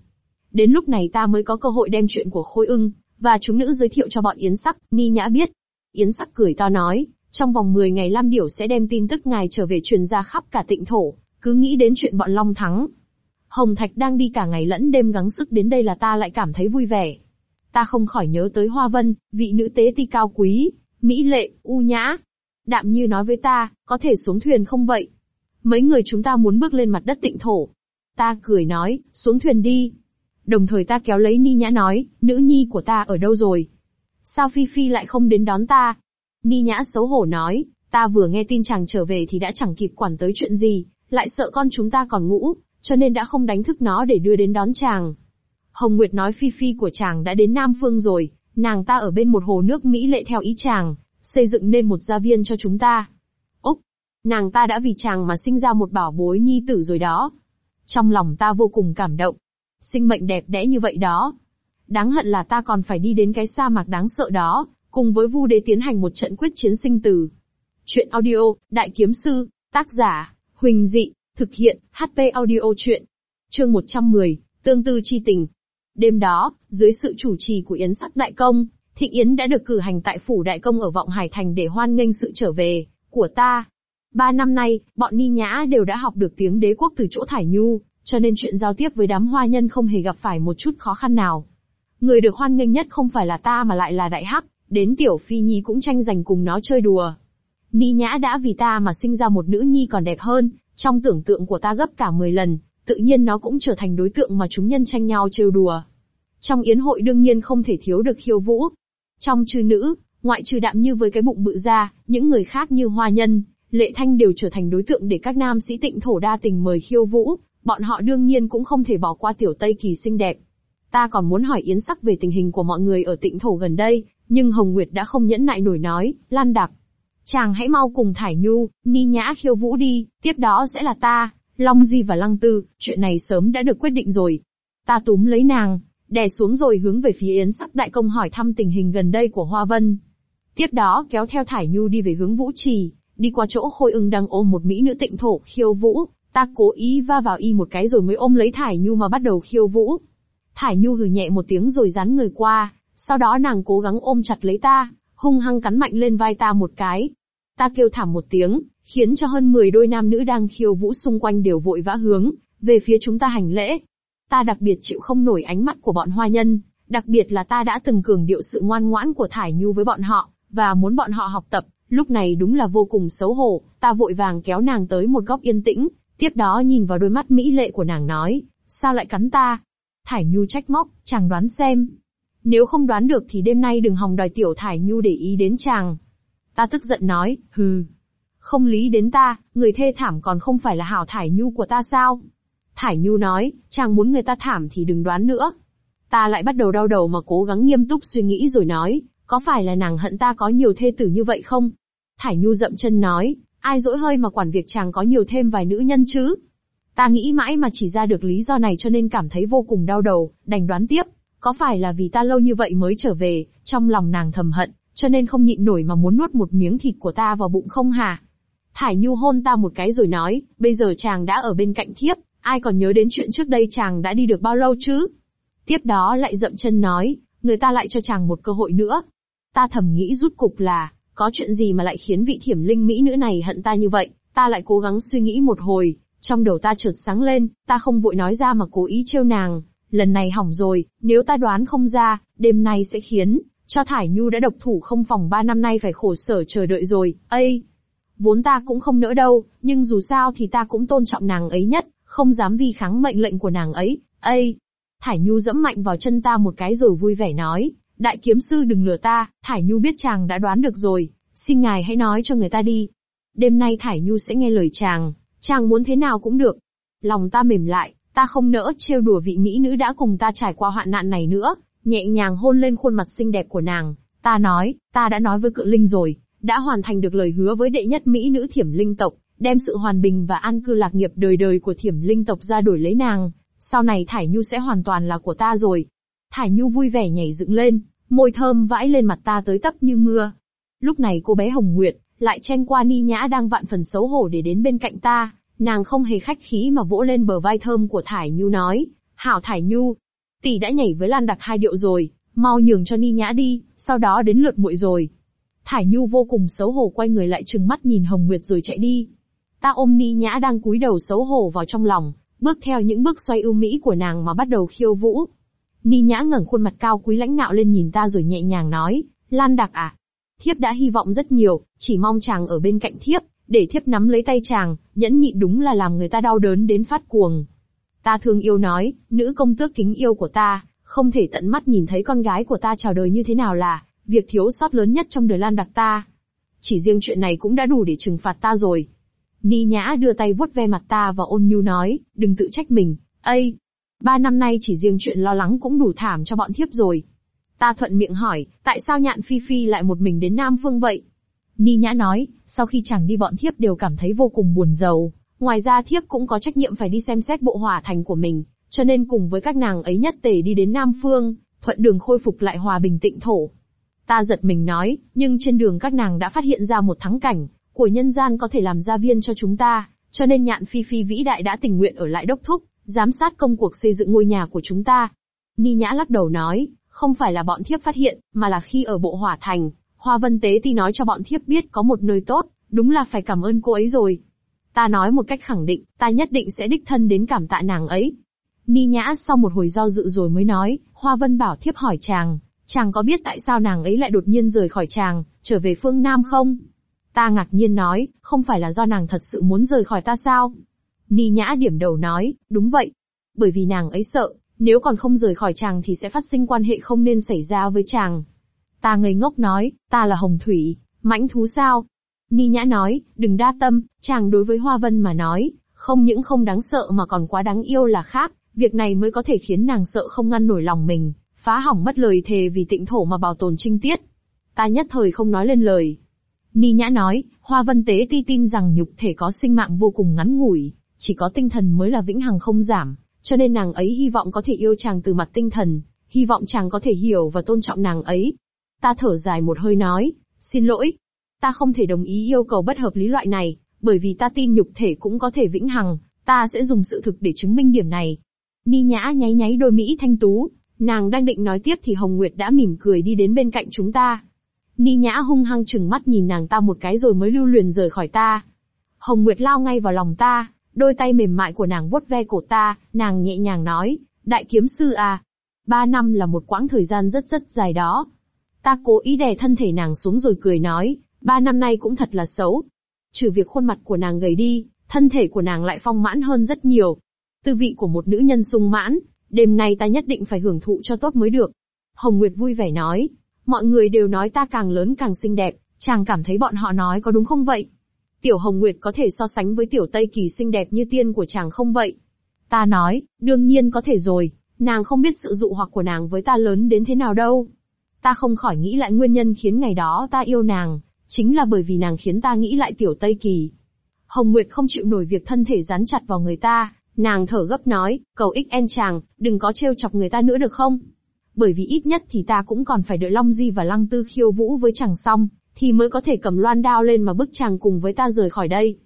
Đến lúc này ta mới có cơ hội đem chuyện của Khôi ưng, và chúng nữ giới thiệu cho bọn Yến Sắc, Ni Nhã biết. Yến sắc cười to nói, trong vòng 10 ngày Lam Điểu sẽ đem tin tức ngài trở về truyền ra khắp cả tịnh thổ, cứ nghĩ đến chuyện bọn Long thắng. Hồng Thạch đang đi cả ngày lẫn đêm gắng sức đến đây là ta lại cảm thấy vui vẻ. Ta không khỏi nhớ tới Hoa Vân, vị nữ tế ti cao quý, mỹ lệ, u nhã. Đạm như nói với ta, có thể xuống thuyền không vậy? Mấy người chúng ta muốn bước lên mặt đất tịnh thổ. Ta cười nói, xuống thuyền đi. Đồng thời ta kéo lấy Ni Nhã nói, nữ nhi của ta ở đâu rồi? Sao Phi Phi lại không đến đón ta? Ni Nhã xấu hổ nói, ta vừa nghe tin chàng trở về thì đã chẳng kịp quản tới chuyện gì, lại sợ con chúng ta còn ngủ, cho nên đã không đánh thức nó để đưa đến đón chàng. Hồng Nguyệt nói phi phi của chàng đã đến Nam Phương rồi, nàng ta ở bên một hồ nước Mỹ lệ theo ý chàng, xây dựng nên một gia viên cho chúng ta. Úc! Nàng ta đã vì chàng mà sinh ra một bảo bối nhi tử rồi đó. Trong lòng ta vô cùng cảm động. Sinh mệnh đẹp đẽ như vậy đó. Đáng hận là ta còn phải đi đến cái sa mạc đáng sợ đó, cùng với Vu Đế tiến hành một trận quyết chiến sinh tử. Chuyện audio, Đại Kiếm Sư, tác giả, Huỳnh Dị, thực hiện, HP audio chuyện. Chương 110, Tương tư chi tình. Đêm đó, dưới sự chủ trì của Yến Sắc Đại Công, Thịnh Yến đã được cử hành tại Phủ Đại Công ở Vọng Hải Thành để hoan nghênh sự trở về của ta. Ba năm nay, bọn Ni Nhã đều đã học được tiếng đế quốc từ chỗ Thải Nhu, cho nên chuyện giao tiếp với đám hoa nhân không hề gặp phải một chút khó khăn nào. Người được hoan nghênh nhất không phải là ta mà lại là Đại Hắc, đến Tiểu Phi Nhi cũng tranh giành cùng nó chơi đùa. Ni Nhã đã vì ta mà sinh ra một nữ nhi còn đẹp hơn, trong tưởng tượng của ta gấp cả 10 lần, tự nhiên nó cũng trở thành đối tượng mà chúng nhân tranh nhau trêu đùa. Trong yến hội đương nhiên không thể thiếu được khiêu vũ. Trong trừ nữ, ngoại trừ đạm như với cái bụng bự ra, những người khác như hoa nhân, lệ thanh đều trở thành đối tượng để các nam sĩ tịnh thổ đa tình mời khiêu vũ, bọn họ đương nhiên cũng không thể bỏ qua tiểu Tây Kỳ xinh đẹp. Ta còn muốn hỏi Yến Sắc về tình hình của mọi người ở tịnh thổ gần đây, nhưng Hồng Nguyệt đã không nhẫn nại nổi nói, Lan Đặc. Chàng hãy mau cùng Thải Nhu, Ni Nhã khiêu vũ đi, tiếp đó sẽ là ta, Long Di và Lăng Tư, chuyện này sớm đã được quyết định rồi. Ta túm lấy nàng, đè xuống rồi hướng về phía Yến Sắc Đại Công hỏi thăm tình hình gần đây của Hoa Vân. Tiếp đó kéo theo Thải Nhu đi về hướng Vũ Trì, đi qua chỗ Khôi ưng đang ôm một mỹ nữ tịnh thổ khiêu vũ, ta cố ý va vào y một cái rồi mới ôm lấy Thải Nhu mà bắt đầu khiêu vũ. Thải Nhu hừ nhẹ một tiếng rồi dán người qua, sau đó nàng cố gắng ôm chặt lấy ta, hung hăng cắn mạnh lên vai ta một cái. Ta kêu thảm một tiếng, khiến cho hơn 10 đôi nam nữ đang khiêu vũ xung quanh đều vội vã hướng về phía chúng ta hành lễ. Ta đặc biệt chịu không nổi ánh mắt của bọn hoa nhân, đặc biệt là ta đã từng cường điệu sự ngoan ngoãn của Thải Nhu với bọn họ, và muốn bọn họ học tập, lúc này đúng là vô cùng xấu hổ, ta vội vàng kéo nàng tới một góc yên tĩnh, tiếp đó nhìn vào đôi mắt mỹ lệ của nàng nói, sao lại cắn ta? Thải Nhu trách móc, chàng đoán xem. Nếu không đoán được thì đêm nay đừng hòng đòi tiểu Thải Nhu để ý đến chàng. Ta tức giận nói, hừ. Không lý đến ta, người thê thảm còn không phải là hảo Thải Nhu của ta sao? Thải Nhu nói, chàng muốn người ta thảm thì đừng đoán nữa. Ta lại bắt đầu đau đầu mà cố gắng nghiêm túc suy nghĩ rồi nói, có phải là nàng hận ta có nhiều thê tử như vậy không? Thải Nhu dậm chân nói, ai dỗi hơi mà quản việc chàng có nhiều thêm vài nữ nhân chứ? Ta nghĩ mãi mà chỉ ra được lý do này cho nên cảm thấy vô cùng đau đầu, đành đoán tiếp. Có phải là vì ta lâu như vậy mới trở về, trong lòng nàng thầm hận, cho nên không nhịn nổi mà muốn nuốt một miếng thịt của ta vào bụng không hả? Thải Nhu hôn ta một cái rồi nói, bây giờ chàng đã ở bên cạnh thiếp, ai còn nhớ đến chuyện trước đây chàng đã đi được bao lâu chứ? Tiếp đó lại dậm chân nói, người ta lại cho chàng một cơ hội nữa. Ta thầm nghĩ rút cục là, có chuyện gì mà lại khiến vị thiểm linh mỹ nữ này hận ta như vậy, ta lại cố gắng suy nghĩ một hồi, trong đầu ta chợt sáng lên, ta không vội nói ra mà cố ý trêu nàng, lần này hỏng rồi, nếu ta đoán không ra, đêm nay sẽ khiến, cho Thải Nhu đã độc thủ không phòng ba năm nay phải khổ sở chờ đợi rồi, ây. Vốn ta cũng không nỡ đâu, nhưng dù sao thì ta cũng tôn trọng nàng ấy nhất, không dám vi kháng mệnh lệnh của nàng ấy, ây. Thải Nhu dẫm mạnh vào chân ta một cái rồi vui vẻ nói, đại kiếm sư đừng lừa ta, Thải Nhu biết chàng đã đoán được rồi, xin ngài hãy nói cho người ta đi. Đêm nay Thải Nhu sẽ nghe lời chàng, chàng muốn thế nào cũng được. Lòng ta mềm lại, ta không nỡ trêu đùa vị mỹ nữ đã cùng ta trải qua hoạn nạn này nữa, nhẹ nhàng hôn lên khuôn mặt xinh đẹp của nàng. Ta nói, ta đã nói với cự linh rồi, đã hoàn thành được lời hứa với đệ nhất mỹ nữ thiểm linh tộc, đem sự hoàn bình và an cư lạc nghiệp đời đời của thiểm linh tộc ra đổi lấy nàng. Sau này Thải Nhu sẽ hoàn toàn là của ta rồi. Thải Nhu vui vẻ nhảy dựng lên, môi thơm vãi lên mặt ta tới tấp như mưa. Lúc này cô bé Hồng Nguyệt, lại chen qua Ni Nhã đang vạn phần xấu hổ để đến bên cạnh ta, nàng không hề khách khí mà vỗ lên bờ vai thơm của Thải Nhu nói, hảo Thải Nhu, tỷ đã nhảy với Lan Đặc hai điệu rồi, mau nhường cho Ni Nhã đi, sau đó đến lượt muội rồi. Thải Nhu vô cùng xấu hổ quay người lại trừng mắt nhìn Hồng Nguyệt rồi chạy đi. Ta ôm Ni Nhã đang cúi đầu xấu hổ vào trong lòng, bước theo những bước xoay ưu mỹ của nàng mà bắt đầu khiêu vũ. Ni Nhã ngẩng khuôn mặt cao quý lãnh ngạo lên nhìn ta rồi nhẹ nhàng nói, Lan Đặc à, thiếp đã hy vọng rất nhiều, chỉ mong chàng ở bên cạnh thiếp, để thiếp nắm lấy tay chàng, nhẫn nhịn đúng là làm người ta đau đớn đến phát cuồng. Ta thương yêu nói, nữ công tước kính yêu của ta, không thể tận mắt nhìn thấy con gái của ta chào đời như thế nào là, việc thiếu sót lớn nhất trong đời Lan Đặc ta. Chỉ riêng chuyện này cũng đã đủ để trừng phạt ta rồi. Ni Nhã đưa tay vuốt ve mặt ta và ôn nhu nói, đừng tự trách mình, ây. Ba năm nay chỉ riêng chuyện lo lắng cũng đủ thảm cho bọn thiếp rồi. Ta thuận miệng hỏi, tại sao nhạn phi phi lại một mình đến Nam Phương vậy? Ni Nhã nói, sau khi chàng đi bọn thiếp đều cảm thấy vô cùng buồn giàu. Ngoài ra thiếp cũng có trách nhiệm phải đi xem xét bộ hỏa thành của mình, cho nên cùng với các nàng ấy nhất tề đi đến Nam Phương, thuận đường khôi phục lại hòa bình tịnh thổ. Ta giật mình nói, nhưng trên đường các nàng đã phát hiện ra một thắng cảnh, của nhân gian có thể làm gia viên cho chúng ta, cho nên nhạn phi phi vĩ đại đã tình nguyện ở lại đốc thúc, giám sát công cuộc xây dựng ngôi nhà của chúng ta. Ni Nhã lắc đầu nói, không phải là bọn thiếp phát hiện, mà là khi ở bộ hỏa thành, Hoa Vân Tế Ti nói cho bọn thiếp biết có một nơi tốt, đúng là phải cảm ơn cô ấy rồi. Ta nói một cách khẳng định, ta nhất định sẽ đích thân đến cảm tạ nàng ấy. Ni Nhã sau một hồi do dự rồi mới nói, Hoa Vân bảo thiếp hỏi chàng, chàng có biết tại sao nàng ấy lại đột nhiên rời khỏi chàng, trở về phương Nam không? Ta ngạc nhiên nói, không phải là do nàng thật sự muốn rời khỏi ta sao? Ni Nhã điểm đầu nói, đúng vậy. Bởi vì nàng ấy sợ, nếu còn không rời khỏi chàng thì sẽ phát sinh quan hệ không nên xảy ra với chàng. Ta ngây ngốc nói, ta là Hồng Thủy, mãnh thú sao? Ni Nhã nói, đừng đa tâm, chàng đối với Hoa Vân mà nói, không những không đáng sợ mà còn quá đáng yêu là khác, việc này mới có thể khiến nàng sợ không ngăn nổi lòng mình, phá hỏng mất lời thề vì tịnh thổ mà bảo tồn trinh tiết. Ta nhất thời không nói lên lời. Ni Nhã nói, Hoa Vân Tế ti tin rằng nhục thể có sinh mạng vô cùng ngắn ngủi, chỉ có tinh thần mới là vĩnh hằng không giảm, cho nên nàng ấy hy vọng có thể yêu chàng từ mặt tinh thần, hy vọng chàng có thể hiểu và tôn trọng nàng ấy. Ta thở dài một hơi nói, xin lỗi. Ta không thể đồng ý yêu cầu bất hợp lý loại này, bởi vì ta tin nhục thể cũng có thể vĩnh hằng, ta sẽ dùng sự thực để chứng minh điểm này. Ni nhã nháy nháy đôi Mỹ thanh tú, nàng đang định nói tiếp thì Hồng Nguyệt đã mỉm cười đi đến bên cạnh chúng ta. Ni nhã hung hăng chừng mắt nhìn nàng ta một cái rồi mới lưu luyến rời khỏi ta. Hồng Nguyệt lao ngay vào lòng ta, đôi tay mềm mại của nàng vuốt ve cổ ta, nàng nhẹ nhàng nói, đại kiếm sư à. Ba năm là một quãng thời gian rất rất dài đó. Ta cố ý đè thân thể nàng xuống rồi cười nói, ba năm nay cũng thật là xấu. Trừ việc khuôn mặt của nàng gầy đi, thân thể của nàng lại phong mãn hơn rất nhiều. Tư vị của một nữ nhân sung mãn, đêm nay ta nhất định phải hưởng thụ cho tốt mới được. Hồng Nguyệt vui vẻ nói, mọi người đều nói ta càng lớn càng xinh đẹp, chàng cảm thấy bọn họ nói có đúng không vậy? Tiểu Hồng Nguyệt có thể so sánh với Tiểu Tây Kỳ xinh đẹp như tiên của chàng không vậy? Ta nói, đương nhiên có thể rồi, nàng không biết sự dụ hoặc của nàng với ta lớn đến thế nào đâu. Ta không khỏi nghĩ lại nguyên nhân khiến ngày đó ta yêu nàng, chính là bởi vì nàng khiến ta nghĩ lại Tiểu Tây Kỳ. Hồng Nguyệt không chịu nổi việc thân thể dán chặt vào người ta, nàng thở gấp nói, cầu ích en chàng, đừng có trêu chọc người ta nữa được không? Bởi vì ít nhất thì ta cũng còn phải đợi Long Di và Lăng Tư khiêu vũ với chàng xong, thì mới có thể cầm loan đao lên mà bức chàng cùng với ta rời khỏi đây.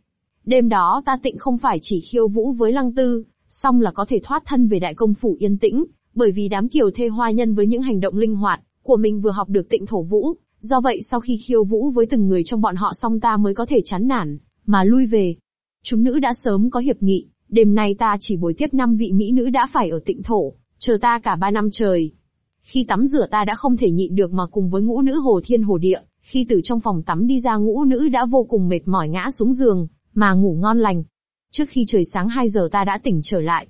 Đêm đó ta tịnh không phải chỉ khiêu vũ với lăng tư, xong là có thể thoát thân về đại công phủ yên tĩnh, bởi vì đám kiều thê hoa nhân với những hành động linh hoạt của mình vừa học được tịnh thổ vũ, do vậy sau khi khiêu vũ với từng người trong bọn họ xong ta mới có thể chán nản, mà lui về. Chúng nữ đã sớm có hiệp nghị, đêm nay ta chỉ bồi tiếp năm vị mỹ nữ đã phải ở tịnh thổ, chờ ta cả ba năm trời. Khi tắm rửa ta đã không thể nhịn được mà cùng với ngũ nữ hồ thiên hồ địa, khi từ trong phòng tắm đi ra ngũ nữ đã vô cùng mệt mỏi ngã xuống giường, mà ngủ ngon lành. Trước khi trời sáng 2 giờ ta đã tỉnh trở lại.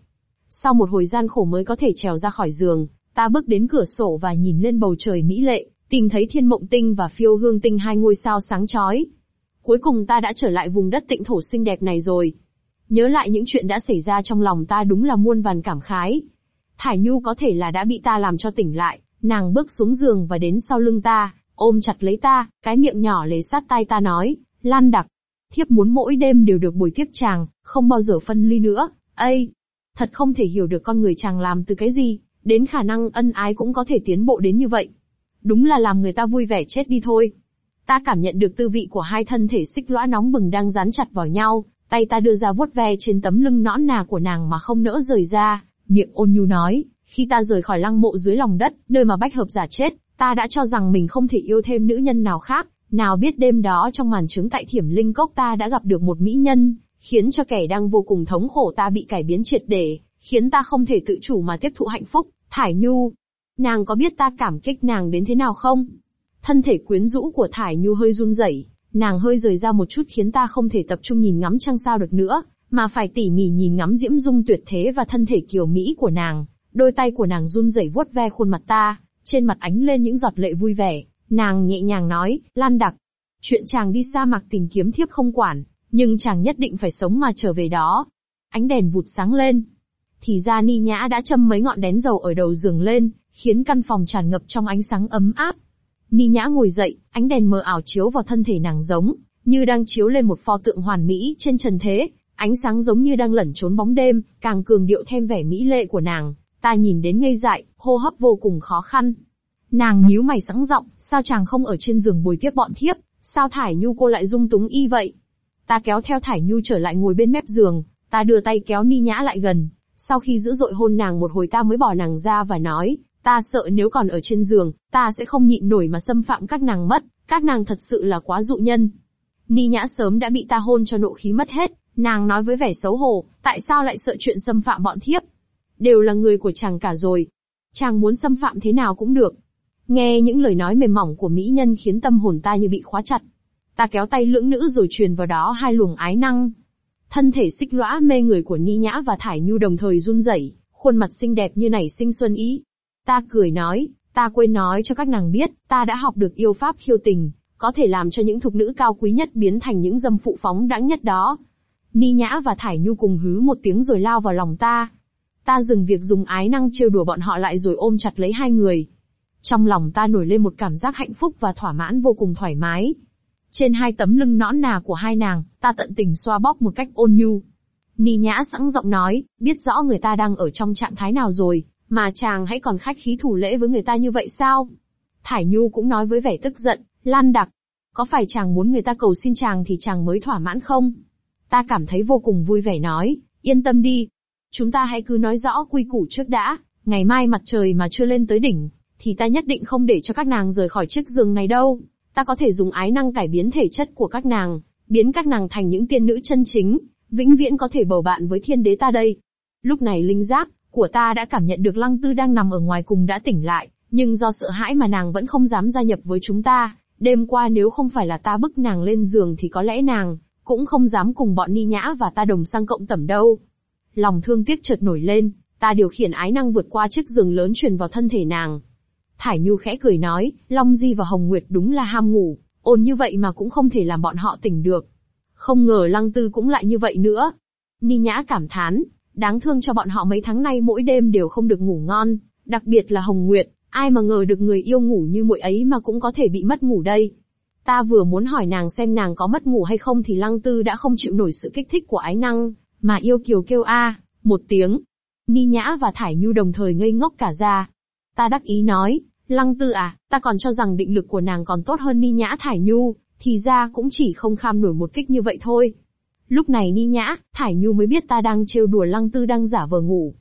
Sau một hồi gian khổ mới có thể trèo ra khỏi giường, ta bước đến cửa sổ và nhìn lên bầu trời mỹ lệ, tìm thấy thiên mộng tinh và phiêu hương tinh hai ngôi sao sáng chói. Cuối cùng ta đã trở lại vùng đất tịnh thổ xinh đẹp này rồi. Nhớ lại những chuyện đã xảy ra trong lòng ta đúng là muôn vàn cảm khái. Thải Nhu có thể là đã bị ta làm cho tỉnh lại, nàng bước xuống giường và đến sau lưng ta, ôm chặt lấy ta, cái miệng nhỏ lấy sát tai ta nói, Lan đặc, thiếp muốn mỗi đêm đều được buổi tiếp chàng, không bao giờ phân ly nữa, ây, thật không thể hiểu được con người chàng làm từ cái gì, đến khả năng ân ái cũng có thể tiến bộ đến như vậy. Đúng là làm người ta vui vẻ chết đi thôi. Ta cảm nhận được tư vị của hai thân thể xích lõa nóng bừng đang dán chặt vào nhau, tay ta đưa ra vuốt ve trên tấm lưng nõn nà của nàng mà không nỡ rời ra, miệng ôn nhu nói, khi ta rời khỏi lăng mộ dưới lòng đất, nơi mà bách hợp giả chết, Ta đã cho rằng mình không thể yêu thêm nữ nhân nào khác, nào biết đêm đó trong màn trứng tại thiểm linh cốc ta đã gặp được một mỹ nhân, khiến cho kẻ đang vô cùng thống khổ ta bị cải biến triệt để, khiến ta không thể tự chủ mà tiếp thụ hạnh phúc, Thải Nhu. Nàng có biết ta cảm kích nàng đến thế nào không? Thân thể quyến rũ của Thải Nhu hơi run rẩy, nàng hơi rời ra một chút khiến ta không thể tập trung nhìn ngắm trăng sao được nữa, mà phải tỉ mỉ nhìn ngắm diễm dung tuyệt thế và thân thể kiều mỹ của nàng. Đôi tay của nàng run rẩy vuốt ve khuôn mặt ta, trên mặt ánh lên những giọt lệ vui vẻ, nàng nhẹ nhàng nói, Lan Đặc. Chuyện chàng đi sa mạc tìm kiếm thiếp không quản, nhưng chàng nhất định phải sống mà trở về đó. Ánh đèn vụt sáng lên thì ra Ni Nhã đã châm mấy ngọn đèn dầu ở đầu giường lên, khiến căn phòng tràn ngập trong ánh sáng ấm áp. Ni Nhã ngồi dậy, ánh đèn mờ ảo chiếu vào thân thể nàng giống, như đang chiếu lên một pho tượng hoàn mỹ trên trần thế, ánh sáng giống như đang lẩn trốn bóng đêm, càng cường điệu thêm vẻ mỹ lệ của nàng. Ta nhìn đến ngây dại, hô hấp vô cùng khó khăn. Nàng nhíu mày sẵn giọng, sao chàng không ở trên giường bồi tiếp bọn thiếp, sao Thải Nhu cô lại dung túng y vậy? Ta kéo theo Thải Nhu trở lại ngồi bên mép giường, ta đưa tay kéo Ni Nhã lại gần. Sau khi dữ dội hôn nàng một hồi ta mới bỏ nàng ra và nói, ta sợ nếu còn ở trên giường, ta sẽ không nhịn nổi mà xâm phạm các nàng mất, các nàng thật sự là quá dụ nhân. Ni Nhã sớm đã bị ta hôn cho nộ khí mất hết, nàng nói với vẻ xấu hổ, tại sao lại sợ chuyện xâm phạm bọn thiếp? Đều là người của chàng cả rồi. Chàng muốn xâm phạm thế nào cũng được. Nghe những lời nói mềm mỏng của mỹ nhân khiến tâm hồn ta như bị khóa chặt. Ta kéo tay lưỡng nữ rồi truyền vào đó hai luồng ái năng. Thân thể xích lõa mê người của Ni Nhã và Thải Nhu đồng thời run rẩy, khuôn mặt xinh đẹp như nảy sinh xuân ý. Ta cười nói, ta quên nói cho các nàng biết, ta đã học được yêu pháp khiêu tình, có thể làm cho những thục nữ cao quý nhất biến thành những dâm phụ phóng đãng nhất đó. Ni Nhã và Thải Nhu cùng hứ một tiếng rồi lao vào lòng ta. Ta dừng việc dùng ái năng trêu đùa bọn họ lại rồi ôm chặt lấy hai người. Trong lòng ta nổi lên một cảm giác hạnh phúc và thỏa mãn vô cùng thoải mái. Trên hai tấm lưng nõn nà của hai nàng, ta tận tình xoa bóp một cách ôn nhu. Ni Nhã sẵn giọng nói, biết rõ người ta đang ở trong trạng thái nào rồi, mà chàng hãy còn khách khí thủ lễ với người ta như vậy sao? Thải Nhu cũng nói với vẻ tức giận, Lan đặc. Có phải chàng muốn người ta cầu xin chàng thì chàng mới thỏa mãn không? Ta cảm thấy vô cùng vui vẻ nói, yên tâm đi. Chúng ta hãy cứ nói rõ quy củ trước đã, ngày mai mặt trời mà chưa lên tới đỉnh, thì ta nhất định không để cho các nàng rời khỏi chiếc giường này đâu. Ta có thể dùng ái năng cải biến thể chất của các nàng, biến các nàng thành những tiên nữ chân chính, vĩnh viễn có thể bầu bạn với thiên đế ta đây. Lúc này linh giác của ta đã cảm nhận được lăng tư đang nằm ở ngoài cùng đã tỉnh lại, nhưng do sợ hãi mà nàng vẫn không dám gia nhập với chúng ta. Đêm qua nếu không phải là ta bức nàng lên giường thì có lẽ nàng cũng không dám cùng bọn ni nhã và ta đồng sang cộng tẩm đâu. Lòng thương tiếc chợt nổi lên, ta điều khiển ái năng vượt qua chiếc giường lớn truyền vào thân thể nàng. Thải Nhu khẽ cười nói, Long Di và Hồng Nguyệt đúng là ham ngủ, ồn như vậy mà cũng không thể làm bọn họ tỉnh được. Không ngờ Lăng Tư cũng lại như vậy nữa. Ni Nhã cảm thán, đáng thương cho bọn họ mấy tháng nay mỗi đêm đều không được ngủ ngon, đặc biệt là Hồng Nguyệt, ai mà ngờ được người yêu ngủ như muội ấy mà cũng có thể bị mất ngủ đây. Ta vừa muốn hỏi nàng xem nàng có mất ngủ hay không thì Lăng Tư đã không chịu nổi sự kích thích của ái năng, mà yêu kiều kêu a, một tiếng. Ni Nhã và Thải Nhu đồng thời ngây ngốc cả ra. Ta đắc ý nói, Lăng Tư à, ta còn cho rằng định lực của nàng còn tốt hơn Ni Nhã Thải Nhu, thì ra cũng chỉ không kham nổi một kích như vậy thôi. Lúc này Ni Nhã, Thải Nhu mới biết ta đang trêu đùa Lăng Tư đang giả vờ ngủ.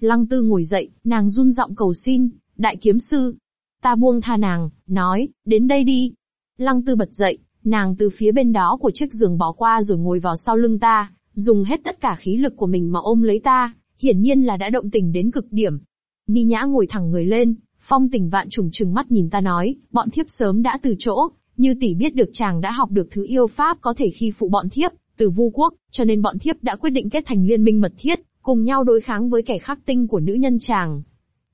Lăng Tư ngồi dậy, nàng run giọng cầu xin, đại kiếm sư. Ta buông tha nàng, nói, đến đây đi. Lăng Tư bật dậy, nàng từ phía bên đó của chiếc giường bỏ qua rồi ngồi vào sau lưng ta, dùng hết tất cả khí lực của mình mà ôm lấy ta, hiển nhiên là đã động tình đến cực điểm. Ni Nhã ngồi thẳng người lên, phong tình vạn trùng trừng mắt nhìn ta nói, bọn thiếp sớm đã từ chỗ, như tỷ biết được chàng đã học được thứ yêu pháp có thể khi phụ bọn thiếp, từ vu quốc, cho nên bọn thiếp đã quyết định kết thành liên minh mật thiết, cùng nhau đối kháng với kẻ khắc tinh của nữ nhân chàng.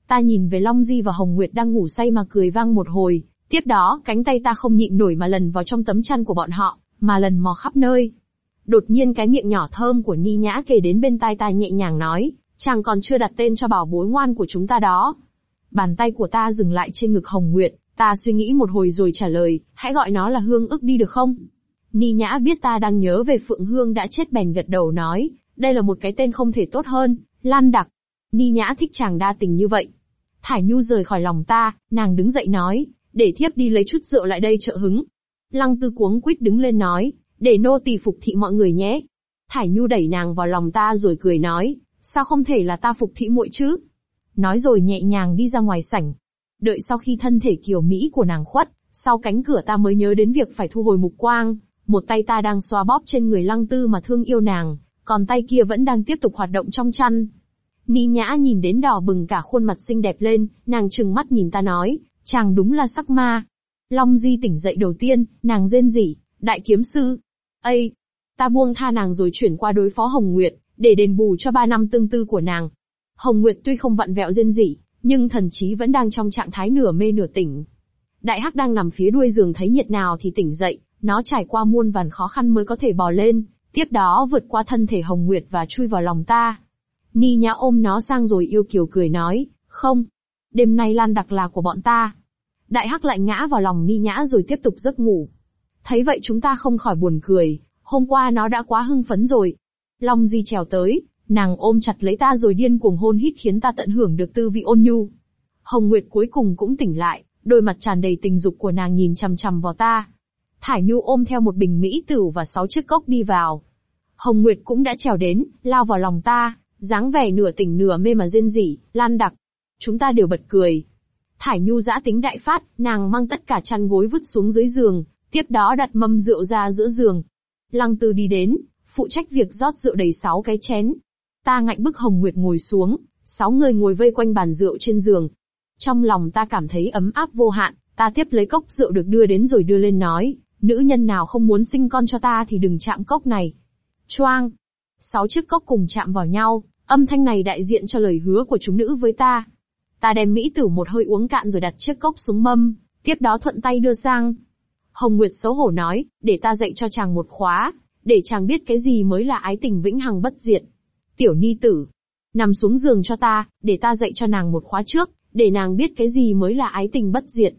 Ta nhìn về Long Di và Hồng Nguyệt đang ngủ say mà cười vang một hồi, tiếp đó cánh tay ta không nhịn nổi mà lần vào trong tấm chăn của bọn họ, mà lần mò khắp nơi. Đột nhiên cái miệng nhỏ thơm của Ni Nhã kề đến bên tai ta nhẹ nhàng nói, chàng còn chưa đặt tên cho bảo bối ngoan của chúng ta đó. Bàn tay của ta dừng lại trên ngực Hồng Nguyệt, ta suy nghĩ một hồi rồi trả lời, hãy gọi nó là Hương ức đi được không? Ni Nhã biết ta đang nhớ về Phượng Hương đã chết bèn gật đầu nói, đây là một cái tên không thể tốt hơn, Lan Đặc. Ni Nhã thích chàng đa tình như vậy. Thải Nhu rời khỏi lòng ta, nàng đứng dậy nói, để thiếp đi lấy chút rượu lại đây trợ hứng. Lăng Tư cuống quýt đứng lên nói, để nô tỳ phục thị mọi người nhé. Thải Nhu đẩy nàng vào lòng ta rồi cười nói, sao không thể là ta phục thị muội chứ? Nói rồi nhẹ nhàng đi ra ngoài sảnh. Đợi sau khi thân thể kiều Mỹ của nàng khuất, sau cánh cửa ta mới nhớ đến việc phải thu hồi mục quang, một tay ta đang xoa bóp trên người lăng tư mà thương yêu nàng, còn tay kia vẫn đang tiếp tục hoạt động trong chăn. Ni nhã nhìn đến đỏ bừng cả khuôn mặt xinh đẹp lên, nàng trừng mắt nhìn ta nói, chàng đúng là sắc ma. Long Di tỉnh dậy đầu tiên, nàng rên rỉ, đại kiếm sư. Ây! Ta buông tha nàng rồi chuyển qua đối phó Hồng Nguyệt, để đền bù cho ba năm tương tư của nàng. Hồng Nguyệt tuy không vặn vẹo rên rỉ, nhưng thần trí vẫn đang trong trạng thái nửa mê nửa tỉnh. Đại Hắc đang nằm phía đuôi giường thấy nhiệt nào thì tỉnh dậy, nó trải qua muôn vàn khó khăn mới có thể bò lên, tiếp đó vượt qua thân thể Hồng Nguyệt và chui vào lòng ta. Ni Nhã ôm nó sang rồi yêu kiều cười nói, không. Đêm nay Lan đặc là của bọn ta. Đại Hắc lại ngã vào lòng Ni Nhã rồi tiếp tục giấc ngủ. Thấy vậy chúng ta không khỏi buồn cười, hôm qua nó đã quá hưng phấn rồi. Long Di trèo tới, nàng ôm chặt lấy ta rồi điên cuồng hôn hít khiến ta tận hưởng được tư vị ôn nhu. Hồng Nguyệt cuối cùng cũng tỉnh lại, đôi mặt tràn đầy tình dục của nàng nhìn chằm chằm vào ta. Thải Nhu ôm theo một bình mỹ tử và sáu chiếc cốc đi vào. Hồng Nguyệt cũng đã trèo đến, lao vào lòng ta, dáng vẻ nửa tỉnh nửa mê mà rên rỉ, lan đặc. Chúng ta đều bật cười. Thải Nhu giã tính đại phát, nàng mang tất cả chăn gối vứt xuống dưới giường, tiếp đó đặt mâm rượu ra giữa giường. Lăng Tư đi đến, phụ trách việc rót rượu đầy sáu cái chén. Ta ngạnh bức Hồng Nguyệt ngồi xuống, sáu người ngồi vây quanh bàn rượu trên giường. Trong lòng ta cảm thấy ấm áp vô hạn, ta tiếp lấy cốc rượu được đưa đến rồi đưa lên nói, nữ nhân nào không muốn sinh con cho ta thì đừng chạm cốc này. Choang! Sáu chiếc cốc cùng chạm vào nhau, âm thanh này đại diện cho lời hứa của chúng nữ với ta. Ta đem Mỹ tử một hơi uống cạn rồi đặt chiếc cốc xuống mâm, tiếp đó thuận tay đưa sang. Hồng Nguyệt xấu hổ nói, để ta dạy cho chàng một khóa, để chàng biết cái gì mới là ái tình vĩnh hằng bất diệt. Tiểu ni tử, nằm xuống giường cho ta, để ta dạy cho nàng một khóa trước, để nàng biết cái gì mới là ái tình bất diệt.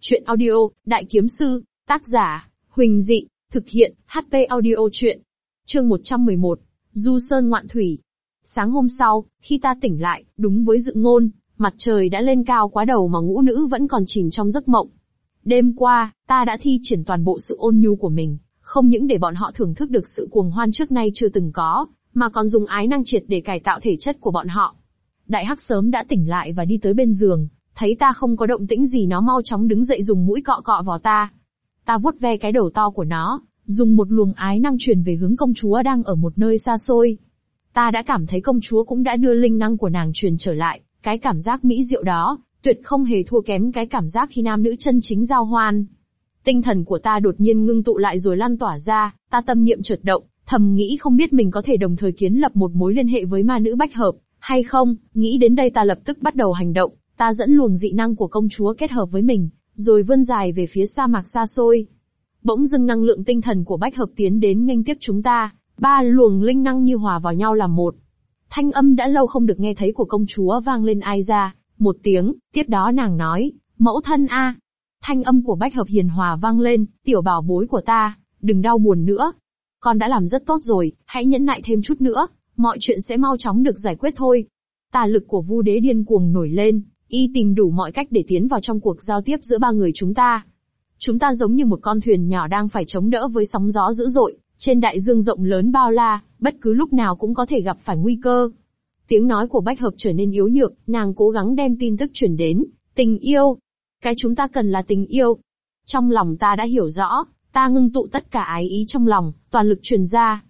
Chuyện audio, Đại Kiếm Sư, tác giả, Huỳnh Dị, thực hiện, HP audio chuyện. Chương 111, Du Sơn Ngoạn Thủy. Sáng hôm sau, khi ta tỉnh lại, đúng với dự ngôn, mặt trời đã lên cao quá đầu mà ngũ nữ vẫn còn chìm trong giấc mộng. Đêm qua, ta đã thi triển toàn bộ sự ôn nhu của mình, không những để bọn họ thưởng thức được sự cuồng hoan trước nay chưa từng có, mà còn dùng ái năng triệt để cải tạo thể chất của bọn họ. Đại Hắc sớm đã tỉnh lại và đi tới bên giường, thấy ta không có động tĩnh gì nó mau chóng đứng dậy dùng mũi cọ cọ vào ta. Ta vuốt ve cái đầu to của nó, dùng một luồng ái năng truyền về hướng công chúa đang ở một nơi xa xôi. Ta đã cảm thấy công chúa cũng đã đưa linh năng của nàng truyền trở lại, cái cảm giác mỹ diệu đó, tuyệt không hề thua kém cái cảm giác khi nam nữ chân chính giao hoan. Tinh thần của ta đột nhiên ngưng tụ lại rồi lan tỏa ra, ta tâm niệm chợt động, thầm nghĩ không biết mình có thể đồng thời kiến lập một mối liên hệ với ma nữ bách hợp, hay không, nghĩ đến đây ta lập tức bắt đầu hành động, ta dẫn luồng dị năng của công chúa kết hợp với mình, rồi vươn dài về phía sa mạc xa xôi. Bỗng dưng năng lượng tinh thần của bách hợp tiến đến nghênh tiếp chúng ta, ba luồng linh năng như hòa vào nhau làm một. Thanh âm đã lâu không được nghe thấy của công chúa vang lên ai ra, một tiếng, tiếp đó nàng nói, mẫu thân a. Thanh âm của bách hợp hiền hòa vang lên, tiểu bảo bối của ta, đừng đau buồn nữa. Con đã làm rất tốt rồi, hãy nhẫn nại thêm chút nữa, mọi chuyện sẽ mau chóng được giải quyết thôi. Tà lực của vu đế điên cuồng nổi lên, y tìm đủ mọi cách để tiến vào trong cuộc giao tiếp giữa ba người chúng ta. Chúng ta giống như một con thuyền nhỏ đang phải chống đỡ với sóng gió dữ dội, trên đại dương rộng lớn bao la, bất cứ lúc nào cũng có thể gặp phải nguy cơ. Tiếng nói của Bách Hợp trở nên yếu nhược, nàng cố gắng đem tin tức truyền đến. Tình yêu. Cái chúng ta cần là tình yêu. Trong lòng ta đã hiểu rõ, ta ngưng tụ tất cả ái ý trong lòng, toàn lực truyền ra.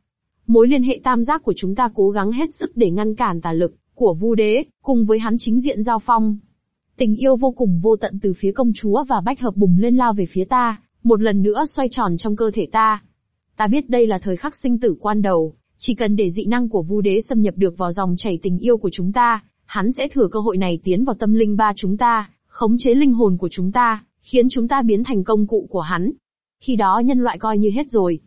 Mối liên hệ tam giác của chúng ta cố gắng hết sức để ngăn cản tà lực của Vu Đế, cùng với hắn chính diện giao phong. Tình yêu vô cùng vô tận từ phía công chúa và Bách Hợp bùng lên lao về phía ta, một lần nữa xoay tròn trong cơ thể ta. Ta biết đây là thời khắc sinh tử quan đầu, chỉ cần để dị năng của Vu Đế xâm nhập được vào dòng chảy tình yêu của chúng ta, hắn sẽ thừa cơ hội này tiến vào tâm linh ba chúng ta, khống chế linh hồn của chúng ta, khiến chúng ta biến thành công cụ của hắn. Khi đó nhân loại coi như hết rồi.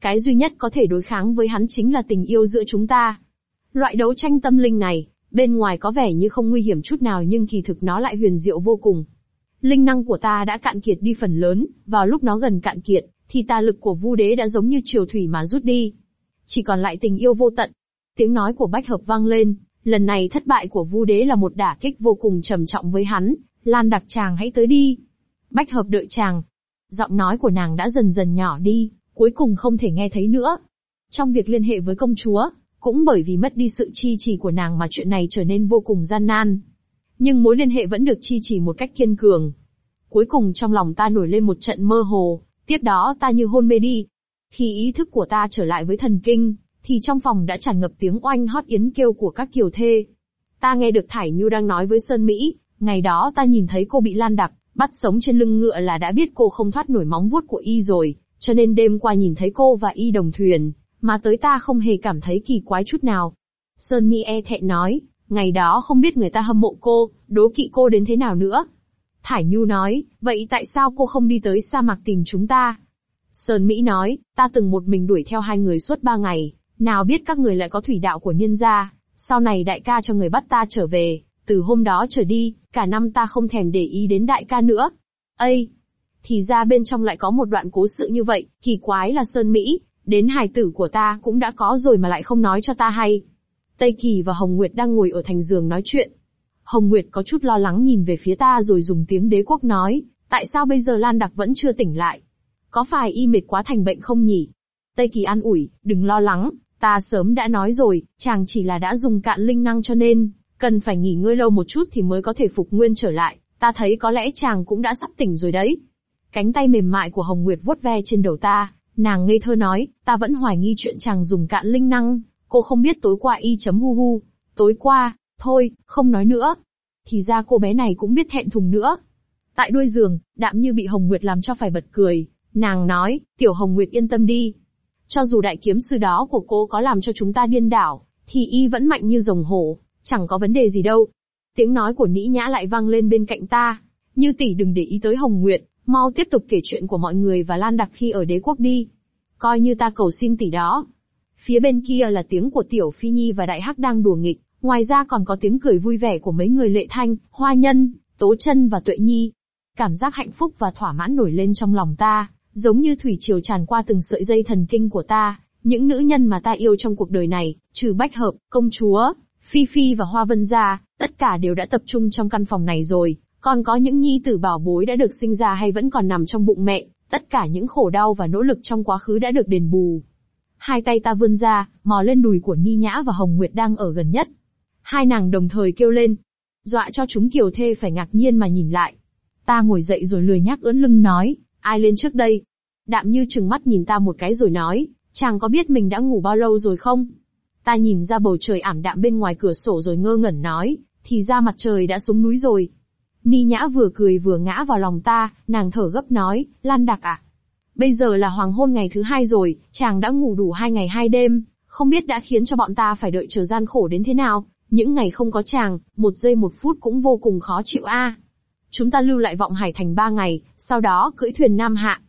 Cái duy nhất có thể đối kháng với hắn chính là tình yêu giữa chúng ta. Loại đấu tranh tâm linh này, bên ngoài có vẻ như không nguy hiểm chút nào nhưng kỳ thực nó lại huyền diệu vô cùng. Linh năng của ta đã cạn kiệt đi phần lớn, vào lúc nó gần cạn kiệt, thì tà lực của Vu Đế đã giống như triều thủy mà rút đi. Chỉ còn lại tình yêu vô tận. Tiếng nói của Bách Hợp vang lên, lần này thất bại của Vu Đế là một đả kích vô cùng trầm trọng với hắn, Lan đặc chàng hãy tới đi. Bách Hợp đợi chàng. Giọng nói của nàng đã dần dần nhỏ đi, cuối cùng không thể nghe thấy nữa. Trong việc liên hệ với công chúa, cũng bởi vì mất đi sự chi trì của nàng mà chuyện này trở nên vô cùng gian nan. Nhưng mối liên hệ vẫn được chi trì một cách kiên cường. Cuối cùng trong lòng ta nổi lên một trận mơ hồ, tiếp đó ta như hôn mê đi. Khi ý thức của ta trở lại với thần kinh, thì trong phòng đã tràn ngập tiếng oanh hót yến kêu của các kiều thê. Ta nghe được Thải Nhu đang nói với Sơn Mỹ, ngày đó ta nhìn thấy cô bị lan đặc, bắt sống trên lưng ngựa là đã biết cô không thoát nổi móng vuốt của y rồi, cho nên đêm qua nhìn thấy cô và y đồng thuyền, mà tới ta không hề cảm thấy kỳ quái chút nào. Sơn Mi e thẹn nói, ngày đó không biết người ta hâm mộ cô, đố kỵ cô đến thế nào nữa. Thải Nhu nói, vậy tại sao cô không đi tới sa mạc tìm chúng ta? Sơn Mỹ nói, ta từng một mình đuổi theo hai người suốt ba ngày, nào biết các người lại có thủy đạo của nhân gia, sau này đại ca cho người bắt ta trở về, từ hôm đó trở đi, cả năm ta không thèm để ý đến đại ca nữa. Ây! Thì ra bên trong lại có một đoạn cố sự như vậy, kỳ quái là Sơn Mỹ, đến hài tử của ta cũng đã có rồi mà lại không nói cho ta hay. Tây Kỳ và Hồng Nguyệt đang ngồi ở thành giường nói chuyện. Hồng Nguyệt có chút lo lắng nhìn về phía ta rồi dùng tiếng đế quốc nói, tại sao bây giờ Lan Đặc vẫn chưa tỉnh lại? Có phải y mệt quá thành bệnh không nhỉ? Tây Kỳ an ủi, đừng lo lắng, ta sớm đã nói rồi, chàng chỉ là đã dùng cạn linh năng cho nên, cần phải nghỉ ngơi lâu một chút thì mới có thể phục nguyên trở lại, ta thấy có lẽ chàng cũng đã sắp tỉnh rồi đấy. Cánh tay mềm mại của Hồng Nguyệt vuốt ve trên đầu ta, nàng ngây thơ nói, ta vẫn hoài nghi chuyện chàng dùng cạn linh năng, cô không biết tối qua y chấm hu hu, tối qua, thôi, không nói nữa. Thì ra cô bé này cũng biết thẹn thùng nữa. Tại đuôi giường, đạm như bị Hồng Nguyệt làm cho phải bật cười, nàng nói, tiểu Hồng Nguyệt yên tâm đi. Cho dù đại kiếm sư đó của cô có làm cho chúng ta điên đảo, thì y vẫn mạnh như rồng hổ, chẳng có vấn đề gì đâu. Tiếng nói của Nĩ Nhã lại vang lên bên cạnh ta. Như tỷ đừng để ý tới Hồng Nguyệt, mau tiếp tục kể chuyện của mọi người và Lan Đặc khi ở đế quốc đi. Coi như ta cầu xin tỷ đó. Phía bên kia là tiếng của Tiểu Phi Nhi và Đại Hắc đang đùa nghịch, ngoài ra còn có tiếng cười vui vẻ của mấy người lệ thanh, hoa nhân, tố chân và tuệ nhi. Cảm giác hạnh phúc và thỏa mãn nổi lên trong lòng ta, giống như thủy triều tràn qua từng sợi dây thần kinh của ta. Những nữ nhân mà ta yêu trong cuộc đời này, trừ bách hợp, công chúa, Phi Phi và Hoa Vân gia, tất cả đều đã tập trung trong căn phòng này rồi, còn có những nhi tử bảo bối đã được sinh ra hay vẫn còn nằm trong bụng mẹ, tất cả những khổ đau và nỗ lực trong quá khứ đã được đền bù. Hai tay ta vươn ra, mò lên đùi của Ni Nhã và Hồng Nguyệt đang ở gần nhất. Hai nàng đồng thời kêu lên, dọa cho chúng kiều thê phải ngạc nhiên mà nhìn lại. Ta ngồi dậy rồi lười nhác ưỡn lưng nói, ai lên trước đây? Đạm như trừng mắt nhìn ta một cái rồi nói, chàng có biết mình đã ngủ bao lâu rồi không? Ta nhìn ra bầu trời ảm đạm bên ngoài cửa sổ rồi ngơ ngẩn nói, thì ra mặt trời đã xuống núi rồi. Ni Nhã vừa cười vừa ngã vào lòng ta, nàng thở gấp nói, Lan Đặc à? Bây giờ là hoàng hôn ngày thứ hai rồi, chàng đã ngủ đủ hai ngày hai đêm, không biết đã khiến cho bọn ta phải đợi chờ gian khổ đến thế nào. Những ngày không có chàng, một giây một phút cũng vô cùng khó chịu a. Chúng ta lưu lại vọng hải thành ba ngày, sau đó cưỡi thuyền Nam Hạ.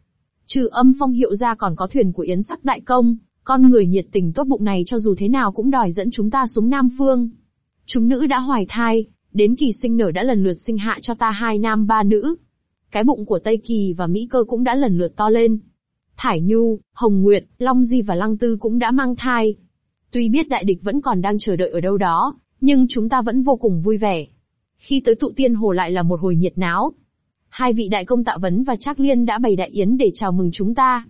Trừ âm phong hiệu ra còn có thuyền của Yến Sắc Đại Công, con người nhiệt tình tốt bụng này cho dù thế nào cũng đòi dẫn chúng ta xuống Nam Phương. Chúng nữ đã hoài thai, đến kỳ sinh nở đã lần lượt sinh hạ cho ta hai nam ba nữ. Cái bụng của Tây Kỳ và Mỹ Cơ cũng đã lần lượt to lên. Thải Nhu, Hồng Nguyệt, Long Di và Lăng Tư cũng đã mang thai. Tuy biết đại địch vẫn còn đang chờ đợi ở đâu đó, nhưng chúng ta vẫn vô cùng vui vẻ. Khi tới tụ tiên hồ lại là một hồi nhiệt náo. Hai vị đại công tạ vấn và Trác Liên đã bày đại yến để chào mừng chúng ta.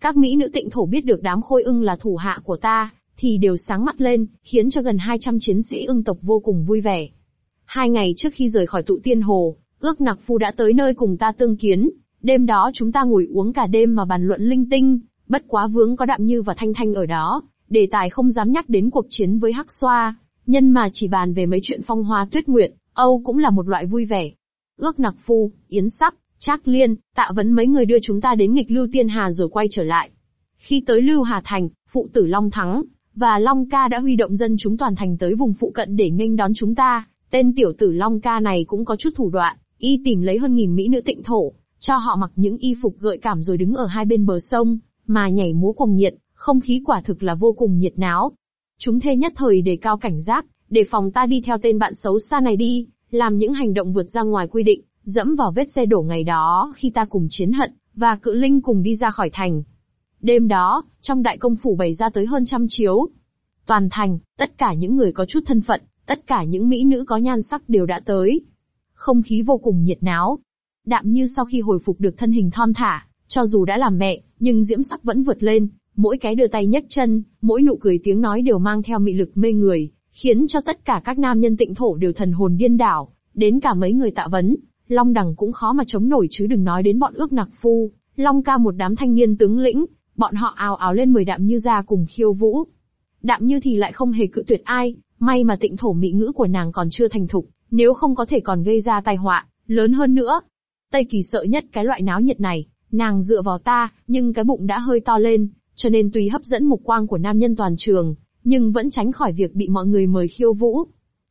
Các mỹ nữ tịnh thổ biết được đám khôi ưng là thủ hạ của ta, thì đều sáng mắt lên, khiến cho gần 200 chiến sĩ ưng tộc vô cùng vui vẻ. Hai ngày trước khi rời khỏi tụ tiên hồ, ước nặc phu đã tới nơi cùng ta tương kiến. Đêm đó chúng ta ngồi uống cả đêm mà bàn luận linh tinh, bất quá vướng có đạm như và thanh thanh ở đó. Đề tài không dám nhắc đến cuộc chiến với Hắc Xoa, nhân mà chỉ bàn về mấy chuyện phong hoa tuyết nguyệt, Âu cũng là một loại vui vẻ. Ước nặc phu, yến sắc, Trác Liên, tạ vấn mấy người đưa chúng ta đến nghịch Lưu Tiên Hà rồi quay trở lại. Khi tới Lưu Hà Thành, phụ tử Long Thắng, và Long Ca đã huy động dân chúng toàn thành tới vùng phụ cận để nghênh đón chúng ta. Tên tiểu tử Long Ca này cũng có chút thủ đoạn, y tìm lấy hơn nghìn mỹ nữ tịnh thổ, cho họ mặc những y phục gợi cảm rồi đứng ở hai bên bờ sông, mà nhảy múa cuồng nhiệt, không khí quả thực là vô cùng nhiệt náo. Chúng thê nhất thời đề cao cảnh giác, để phòng ta đi theo tên bạn xấu xa này đi, làm những hành động vượt ra ngoài quy định dẫm vào vết xe đổ ngày đó khi ta cùng chiến hận, và cự linh cùng đi ra khỏi thành. Đêm đó, trong đại công phủ bày ra tới hơn trăm chiếu. Toàn thành, tất cả những người có chút thân phận, tất cả những mỹ nữ có nhan sắc đều đã tới. Không khí vô cùng nhiệt náo. Đạm như sau khi hồi phục được thân hình thon thả, cho dù đã làm mẹ, nhưng diễm sắc vẫn vượt lên, mỗi cái đưa tay nhấc chân, mỗi nụ cười tiếng nói đều mang theo mị lực mê người, khiến cho tất cả các nam nhân tịnh thổ đều thần hồn điên đảo, đến cả mấy người tạ vấn, Long đằng cũng khó mà chống nổi chứ đừng nói đến bọn ước nặc phu, Long ca một đám thanh niên tướng lĩnh, bọn họ ào ào lên mời đạm như ra cùng khiêu vũ. Đạm như thì lại không hề cự tuyệt ai, may mà tịnh thổ mỹ ngữ của nàng còn chưa thành thục, nếu không có thể còn gây ra tai họa, lớn hơn nữa. Tây kỳ sợ nhất cái loại náo nhiệt này, nàng dựa vào ta, nhưng cái bụng đã hơi to lên, cho nên tuy hấp dẫn mục quang của nam nhân toàn trường, nhưng vẫn tránh khỏi việc bị mọi người mời khiêu vũ.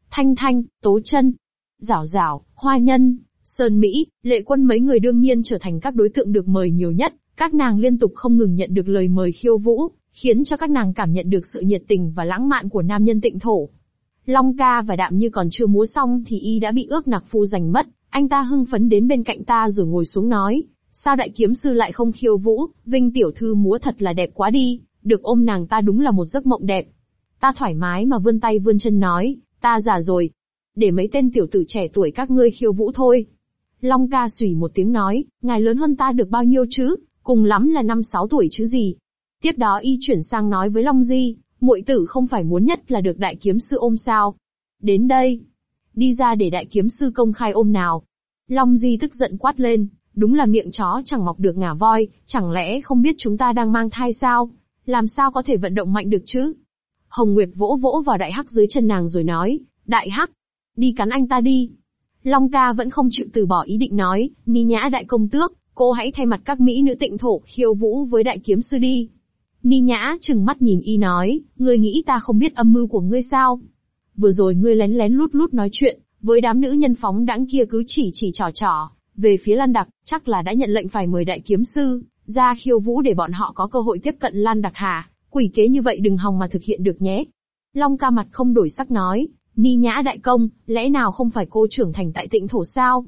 Thanh thanh, tố chân, rảo rảo, hoa nhân, Sơn Mỹ, lệ quân mấy người đương nhiên trở thành các đối tượng được mời nhiều nhất, các nàng liên tục không ngừng nhận được lời mời khiêu vũ, khiến cho các nàng cảm nhận được sự nhiệt tình và lãng mạn của nam nhân tịnh thổ. Long ca và đạm như còn chưa múa xong thì y đã bị ước nặc phu giành mất, anh ta hưng phấn đến bên cạnh ta rồi ngồi xuống nói, sao đại kiếm sư lại không khiêu vũ, Vinh tiểu thư múa thật là đẹp quá đi, được ôm nàng ta đúng là một giấc mộng đẹp. Ta thoải mái mà vươn tay vươn chân nói, ta già rồi. Để mấy tên tiểu tử trẻ tuổi các ngươi khiêu vũ thôi. Long ca sủi một tiếng nói, ngài lớn hơn ta được bao nhiêu chứ, cùng lắm là năm sáu tuổi chứ gì. Tiếp đó y chuyển sang nói với Long Di, muội tử không phải muốn nhất là được đại kiếm sư ôm sao. Đến đây. Đi ra để đại kiếm sư công khai ôm nào. Long Di tức giận quát lên, đúng là miệng chó chẳng mọc được ngả voi, chẳng lẽ không biết chúng ta đang mang thai sao? Làm sao có thể vận động mạnh được chứ? Hồng Nguyệt vỗ vỗ vào đại hắc dưới chân nàng rồi nói, đại hắc, đi cắn anh ta đi. Long ca vẫn không chịu từ bỏ ý định nói, ni nhã đại công tước, cô hãy thay mặt các mỹ nữ tịnh thổ khiêu vũ với đại kiếm sư đi. Ni nhã chừng mắt nhìn y nói, ngươi nghĩ ta không biết âm mưu của ngươi sao? Vừa rồi ngươi lén lén lút lút nói chuyện, với đám nữ nhân phóng đãng kia cứ chỉ chỉ trò trò, về phía Lan Đặc, chắc là đã nhận lệnh phải mời đại kiếm sư, ra khiêu vũ để bọn họ có cơ hội tiếp cận Lan Đặc hà, quỷ kế như vậy đừng hòng mà thực hiện được nhé. Long ca mặt không đổi sắc nói, Ni nhã đại công, lẽ nào không phải cô trưởng thành tại tịnh thổ sao?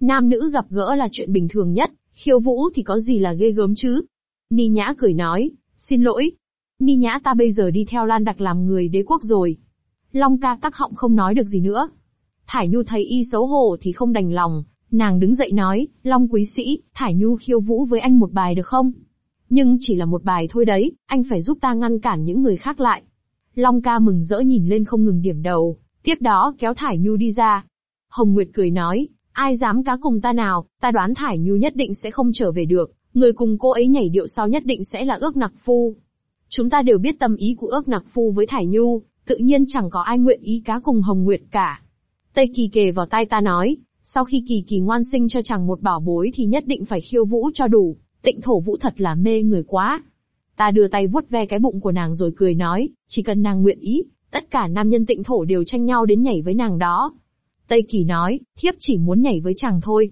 Nam nữ gặp gỡ là chuyện bình thường nhất, khiêu vũ thì có gì là ghê gớm chứ? Ni nhã cười nói, xin lỗi. Ni nhã ta bây giờ đi theo Lan Đặc làm người đế quốc rồi. Long ca tắc họng không nói được gì nữa. Thải Nhu thấy y xấu hổ thì không đành lòng, nàng đứng dậy nói, Long quý sĩ, Thải Nhu khiêu vũ với anh một bài được không? Nhưng chỉ là một bài thôi đấy, anh phải giúp ta ngăn cản những người khác lại. Long ca mừng rỡ nhìn lên không ngừng điểm đầu, tiếp đó kéo Thải Nhu đi ra. Hồng Nguyệt cười nói, ai dám cá cùng ta nào, ta đoán Thải Nhu nhất định sẽ không trở về được, người cùng cô ấy nhảy điệu sau nhất định sẽ là ước nặc phu. Chúng ta đều biết tâm ý của ước nặc phu với Thải Nhu, tự nhiên chẳng có ai nguyện ý cá cùng Hồng Nguyệt cả. Tây Kỳ kề vào tai ta nói, sau khi Kỳ Kỳ ngoan sinh cho chàng một bảo bối thì nhất định phải khiêu vũ cho đủ, tịnh thổ vũ thật là mê người quá. Ta đưa tay vuốt ve cái bụng của nàng rồi cười nói, chỉ cần nàng nguyện ý, tất cả nam nhân tịnh thổ đều tranh nhau đến nhảy với nàng đó. Tây Kỳ nói, thiếp chỉ muốn nhảy với chàng thôi.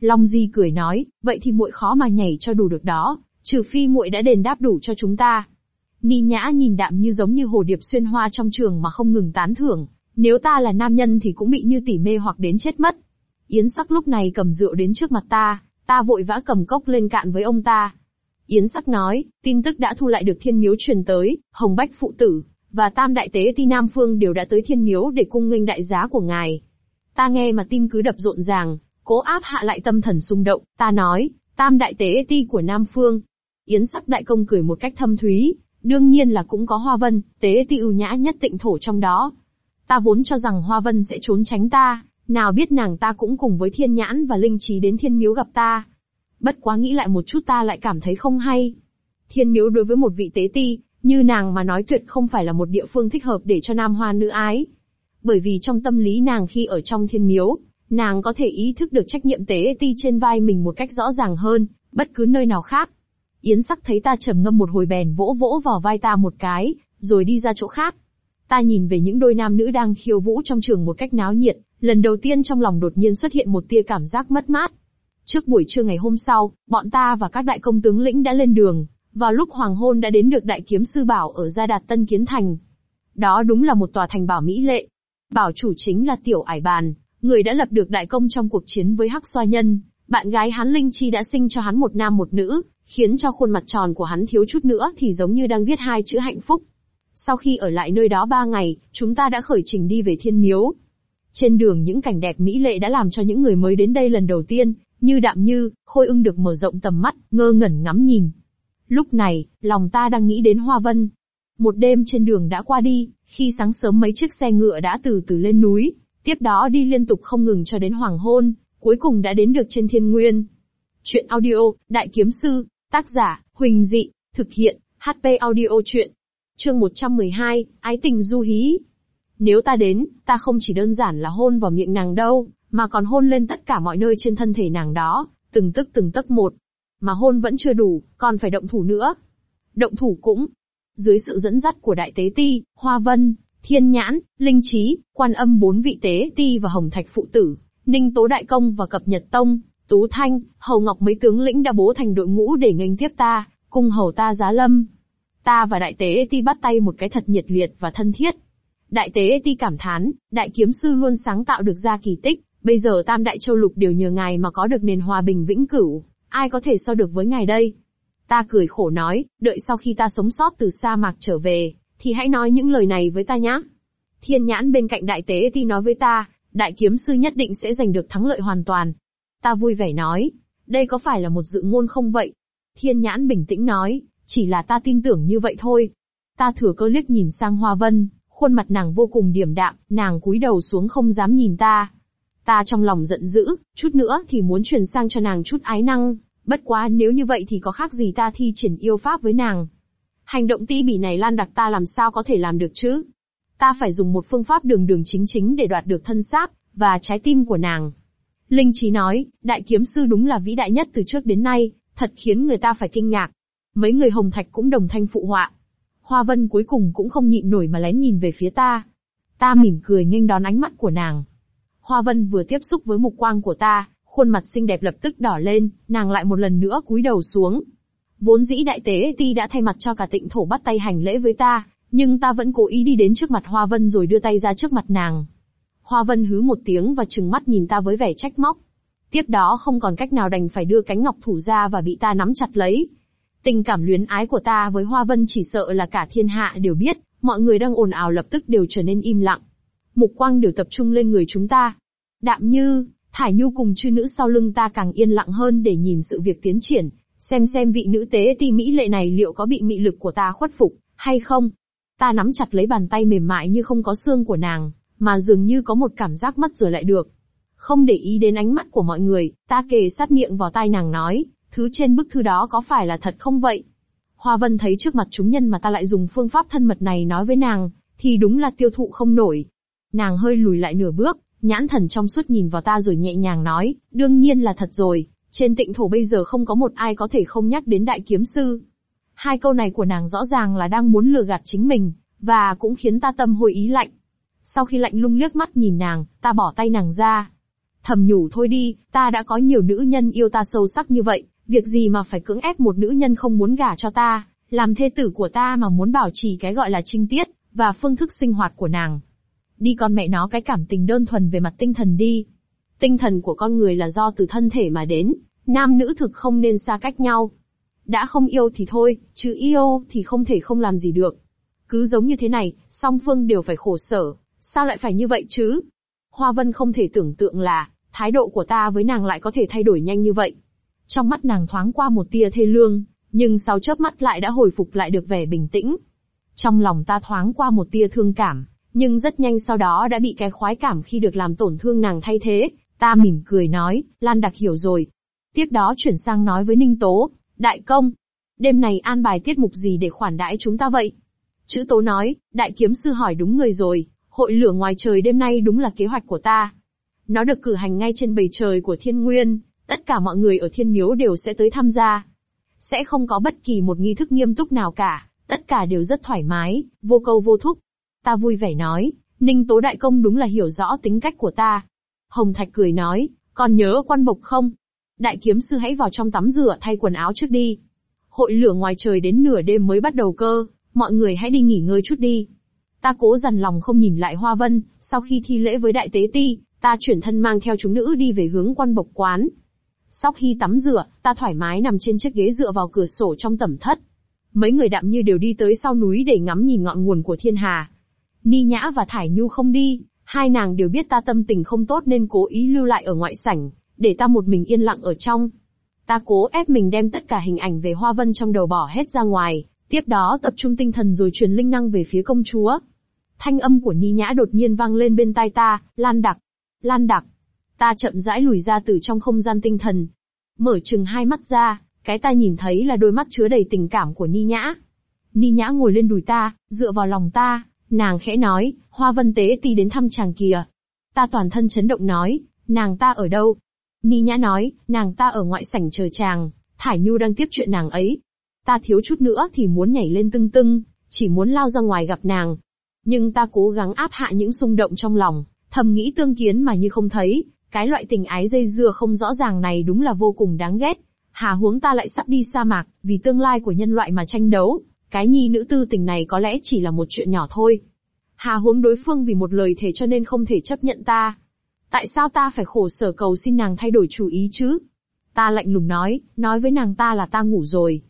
Long Di cười nói, vậy thì muội khó mà nhảy cho đủ được đó, trừ phi muội đã đền đáp đủ cho chúng ta. Ni Nhã nhìn đạm như giống như hồ điệp xuyên hoa trong trường mà không ngừng tán thưởng, nếu ta là nam nhân thì cũng bị như tỉ mê hoặc đến chết mất. Yến sắc lúc này cầm rượu đến trước mặt ta, ta vội vã cầm cốc lên cạn với ông ta. Yến sắc nói, tin tức đã thu lại được thiên miếu truyền tới, Hồng Bách phụ tử, và Tam Đại Tế Ti Nam Phương đều đã tới thiên miếu để cung nghênh đại giá của ngài. Ta nghe mà tim cứ đập rộn ràng, cố áp hạ lại tâm thần xung động, ta nói, Tam Đại Tế Ti của Nam Phương. Yến sắc đại công cười một cách thâm thúy, đương nhiên là cũng có Hoa Vân, Tế Ti ưu nhã nhất tịnh thổ trong đó. Ta vốn cho rằng Hoa Vân sẽ trốn tránh ta, nào biết nàng ta cũng cùng với Thiên Nhãn và Linh Trí đến Thiên Miếu gặp ta. Bất quá nghĩ lại một chút ta lại cảm thấy không hay. Thiên Miếu đối với một vị tế ti, như nàng mà nói tuyệt không phải là một địa phương thích hợp để cho nam hoa nữ ái. Bởi vì trong tâm lý nàng khi ở trong thiên miếu, nàng có thể ý thức được trách nhiệm tế ti trên vai mình một cách rõ ràng hơn, bất cứ nơi nào khác. Yến sắc thấy ta trầm ngâm một hồi bèn vỗ vỗ vào vai ta một cái, rồi đi ra chỗ khác. Ta nhìn về những đôi nam nữ đang khiêu vũ trong trường một cách náo nhiệt, lần đầu tiên trong lòng đột nhiên xuất hiện một tia cảm giác mất mát. Trước buổi trưa ngày hôm sau, bọn ta và các đại công tướng lĩnh đã lên đường, vào lúc hoàng hôn đã đến được đại kiếm sư bảo ở Gia Đạt Tân Kiến Thành. Đó đúng là một tòa thành bảo mỹ lệ. Bảo chủ chính là Tiểu Ải Bàn, người đã lập được đại công trong cuộc chiến với Hắc Xoa Nhân. Bạn gái hắn Linh Chi đã sinh cho hắn một nam một nữ, khiến cho khuôn mặt tròn của hắn thiếu chút nữa thì giống như đang viết hai chữ hạnh phúc. Sau khi ở lại nơi đó ba ngày, chúng ta đã khởi trình đi về thiên miếu. Trên đường những cảnh đẹp mỹ lệ đã làm cho những người mới đến đây lần đầu tiên, như đạm như, khôi ưng được mở rộng tầm mắt, ngơ ngẩn ngắm nhìn. Lúc này, lòng ta đang nghĩ đến Hoa Vân. Một đêm trên đường đã qua đi, khi sáng sớm mấy chiếc xe ngựa đã từ từ lên núi, tiếp đó đi liên tục không ngừng cho đến hoàng hôn, cuối cùng đã đến được trên thiên nguyên. Chuyện audio, Đại Kiếm Sư, tác giả, Huỳnh Dị, thực hiện, HP audio chuyện. Chương 112, Ái tình du hí. Nếu ta đến, ta không chỉ đơn giản là hôn vào miệng nàng đâu, mà còn hôn lên tất cả mọi nơi trên thân thể nàng đó, từng tức từng tấc một, mà hôn vẫn chưa đủ, còn phải động thủ nữa. Động thủ cũng. Dưới sự dẫn dắt của Đại Tế Ti, Hoa Vân, Thiên Nhãn, Linh Trí, Quan Âm bốn vị Tế Ti và Hồng Thạch Phụ Tử, Ninh Tố Đại Công và Cập Nhật Tông, Tú Thanh, Hầu Ngọc mấy tướng lĩnh đã bố thành đội ngũ để nghênh tiếp ta, cùng hầu ta giá lâm. Ta và Đại Tế Ti bắt tay một cái thật nhiệt liệt và thân thiết. Đại tế ti cảm thán, đại kiếm sư luôn sáng tạo được ra kỳ tích, bây giờ tam đại châu lục đều nhờ ngài mà có được nền hòa bình vĩnh cửu, ai có thể so được với ngài đây? Ta cười khổ nói, đợi sau khi ta sống sót từ sa mạc trở về, thì hãy nói những lời này với ta nhé. Thiên nhãn bên cạnh đại tế ti nói với ta, đại kiếm sư nhất định sẽ giành được thắng lợi hoàn toàn. Ta vui vẻ nói, đây có phải là một dự ngôn không vậy? Thiên nhãn bình tĩnh nói, chỉ là ta tin tưởng như vậy thôi. Ta thừa cơ liếc nhìn sang Hoa Vân, khuôn mặt nàng vô cùng điềm đạm, nàng cúi đầu xuống không dám nhìn ta. Ta trong lòng giận dữ, chút nữa thì muốn truyền sang cho nàng chút ái năng, bất quá nếu như vậy thì có khác gì ta thi triển yêu pháp với nàng. Hành động ti bỉ này lan đặc ta làm sao có thể làm được chứ? Ta phải dùng một phương pháp đường đường chính chính để đoạt được thân xác, và trái tim của nàng. Linh Trí nói, đại kiếm sư đúng là vĩ đại nhất từ trước đến nay, thật khiến người ta phải kinh ngạc. Mấy người hồng thạch cũng đồng thanh phụ họa. Hoa Vân cuối cùng cũng không nhịn nổi mà lén nhìn về phía ta. Ta mỉm cười nghênh đón ánh mắt của nàng. Hoa Vân vừa tiếp xúc với mục quang của ta, khuôn mặt xinh đẹp lập tức đỏ lên, nàng lại một lần nữa cúi đầu xuống. Vốn dĩ đại tế ti đã thay mặt cho cả tịnh thổ bắt tay hành lễ với ta, nhưng ta vẫn cố ý đi đến trước mặt Hoa Vân rồi đưa tay ra trước mặt nàng. Hoa Vân hứ một tiếng và trừng mắt nhìn ta với vẻ trách móc. Tiếp đó không còn cách nào đành phải đưa cánh ngọc thủ ra và bị ta nắm chặt lấy. Tình cảm luyến ái của ta với Hoa Vân chỉ sợ là cả thiên hạ đều biết, mọi người đang ồn ào lập tức đều trở nên im lặng. Mục quang đều tập trung lên người chúng ta. Đạm như, Thải Nhu cùng chư nữ sau lưng ta càng yên lặng hơn để nhìn sự việc tiến triển, xem xem vị nữ tế ti mỹ lệ này liệu có bị mị lực của ta khuất phục, hay không. Ta nắm chặt lấy bàn tay mềm mại như không có xương của nàng, mà dường như có một cảm giác mất rồi lại được. Không để ý đến ánh mắt của mọi người, ta kề sát miệng vào tai nàng nói, thứ trên bức thư đó có phải là thật không vậy? Hoa Vân thấy trước mặt chúng nhân mà ta lại dùng phương pháp thân mật này nói với nàng, thì đúng là tiêu thụ không nổi. Nàng hơi lùi lại nửa bước, nhãn thần trong suốt nhìn vào ta rồi nhẹ nhàng nói, đương nhiên là thật rồi, trên tịnh thổ bây giờ không có một ai có thể không nhắc đến đại kiếm sư. Hai câu này của nàng rõ ràng là đang muốn lừa gạt chính mình, và cũng khiến ta tâm hồi ý lạnh. Sau khi lạnh lung liếc mắt nhìn nàng, ta bỏ tay nàng ra. Thầm nhủ thôi đi, ta đã có nhiều nữ nhân yêu ta sâu sắc như vậy, việc gì mà phải cưỡng ép một nữ nhân không muốn gả cho ta, làm thê tử của ta mà muốn bảo trì cái gọi là trinh tiết, và phương thức sinh hoạt của nàng. Đi con mẹ nó cái cảm tình đơn thuần về mặt tinh thần đi. Tinh thần của con người là do từ thân thể mà đến, nam nữ thực không nên xa cách nhau. Đã không yêu thì thôi, chứ yêu thì không thể không làm gì được. Cứ giống như thế này, song phương đều phải khổ sở, sao lại phải như vậy chứ? Hoa Vân không thể tưởng tượng là, thái độ của ta với nàng lại có thể thay đổi nhanh như vậy. Trong mắt nàng thoáng qua một tia thê lương, nhưng sau chớp mắt lại đã hồi phục lại được vẻ bình tĩnh. Trong lòng ta thoáng qua một tia thương cảm, nhưng rất nhanh sau đó đã bị cái khoái cảm khi được làm tổn thương nàng thay thế. Ta mỉm cười nói, Lan Đặc hiểu rồi. Tiếp đó chuyển sang nói với Ninh Tố, Đại công, đêm này an bài tiết mục gì để khoản đãi chúng ta vậy? Chữ Tố nói, Đại kiếm sư hỏi đúng người rồi, hội lửa ngoài trời đêm nay đúng là kế hoạch của ta. Nó được cử hành ngay trên bầy trời của thiên nguyên, tất cả mọi người ở thiên miếu đều sẽ tới tham gia. Sẽ không có bất kỳ một nghi thức nghiêm túc nào cả, tất cả đều rất thoải mái, vô câu vô thúc. Ta vui vẻ nói, Ninh Tố Đại Công đúng là hiểu rõ tính cách của ta. Hồng Thạch cười nói, còn nhớ quan bộc không? Đại kiếm sư hãy vào trong tắm rửa thay quần áo trước đi. Hội lửa ngoài trời đến nửa đêm mới bắt đầu cơ, mọi người hãy đi nghỉ ngơi chút đi. Ta cố dằn lòng không nhìn lại Hoa Vân, sau khi thi lễ với đại tế ti, ta chuyển thân mang theo chúng nữ đi về hướng quan bộc quán. Sau khi tắm rửa, ta thoải mái nằm trên chiếc ghế dựa vào cửa sổ trong tẩm thất. Mấy người đạm như đều đi tới sau núi để ngắm nhìn ngọn nguồn của thiên hà. Ni Nhã và Thải Nhu không đi, hai nàng đều biết ta tâm tình không tốt nên cố ý lưu lại ở ngoại sảnh, để ta một mình yên lặng ở trong. Ta cố ép mình đem tất cả hình ảnh về Hoa Vân trong đầu bỏ hết ra ngoài, tiếp đó tập trung tinh thần rồi truyền linh năng về phía công chúa. Thanh âm của Ni Nhã đột nhiên vang lên bên tai ta, Lan Đặc. Lan Đặc. Ta chậm rãi lùi ra từ trong không gian tinh thần. Mở chừng hai mắt ra, cái ta nhìn thấy là đôi mắt chứa đầy tình cảm của Ni Nhã. Ni Nhã ngồi lên đùi ta, dựa vào lòng ta, nàng khẽ nói, Hoa Vân Tế ti đến thăm chàng kìa. Ta toàn thân chấn động nói, nàng ta ở đâu? Ni Nhã nói, nàng ta ở ngoại sảnh chờ chàng, Thải Nhu đang tiếp chuyện nàng ấy. Ta thiếu chút nữa thì muốn nhảy lên tưng tưng, chỉ muốn lao ra ngoài gặp nàng, nhưng ta cố gắng áp hạ những xung động trong lòng, thầm nghĩ tương kiến mà như không thấy, cái loại tình ái dây dưa không rõ ràng này đúng là vô cùng đáng ghét. Hà huống ta lại sắp đi sa mạc, vì tương lai của nhân loại mà tranh đấu, cái nhi nữ tư tình này có lẽ chỉ là một chuyện nhỏ thôi. Hà huống đối phương vì một lời thề cho nên không thể chấp nhận ta. Tại sao ta phải khổ sở cầu xin nàng thay đổi chủ ý chứ? Ta lạnh lùng nói, nói với nàng ta là ta ngủ rồi.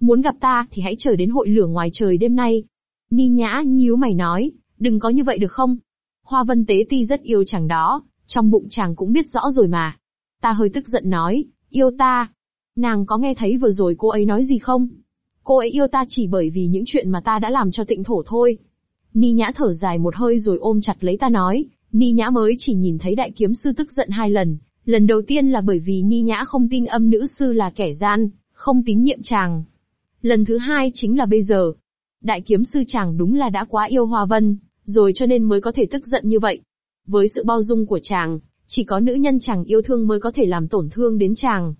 Muốn gặp ta thì hãy chờ đến hội lửa ngoài trời đêm nay. Ni nhã nhíu mày nói, đừng có như vậy được không? Hoa vân tế ti rất yêu chàng đó, trong bụng chàng cũng biết rõ rồi mà. Ta hơi tức giận nói, yêu ta. Nàng có nghe thấy vừa rồi cô ấy nói gì không? Cô ấy yêu ta chỉ bởi vì những chuyện mà ta đã làm cho tịnh thổ thôi. Ni nhã thở dài một hơi rồi ôm chặt lấy ta nói, Ni nhã mới chỉ nhìn thấy đại kiếm sư tức giận hai lần. Lần đầu tiên là bởi vì Ni nhã không tin âm nữ sư là kẻ gian, không tín nhiệm chàng. Lần thứ hai chính là bây giờ. Đại kiếm sư chàng đúng là đã quá yêu Hoa Vân, rồi cho nên mới có thể tức giận như vậy. Với sự bao dung của chàng, chỉ có nữ nhân chàng yêu thương mới có thể làm tổn thương đến chàng.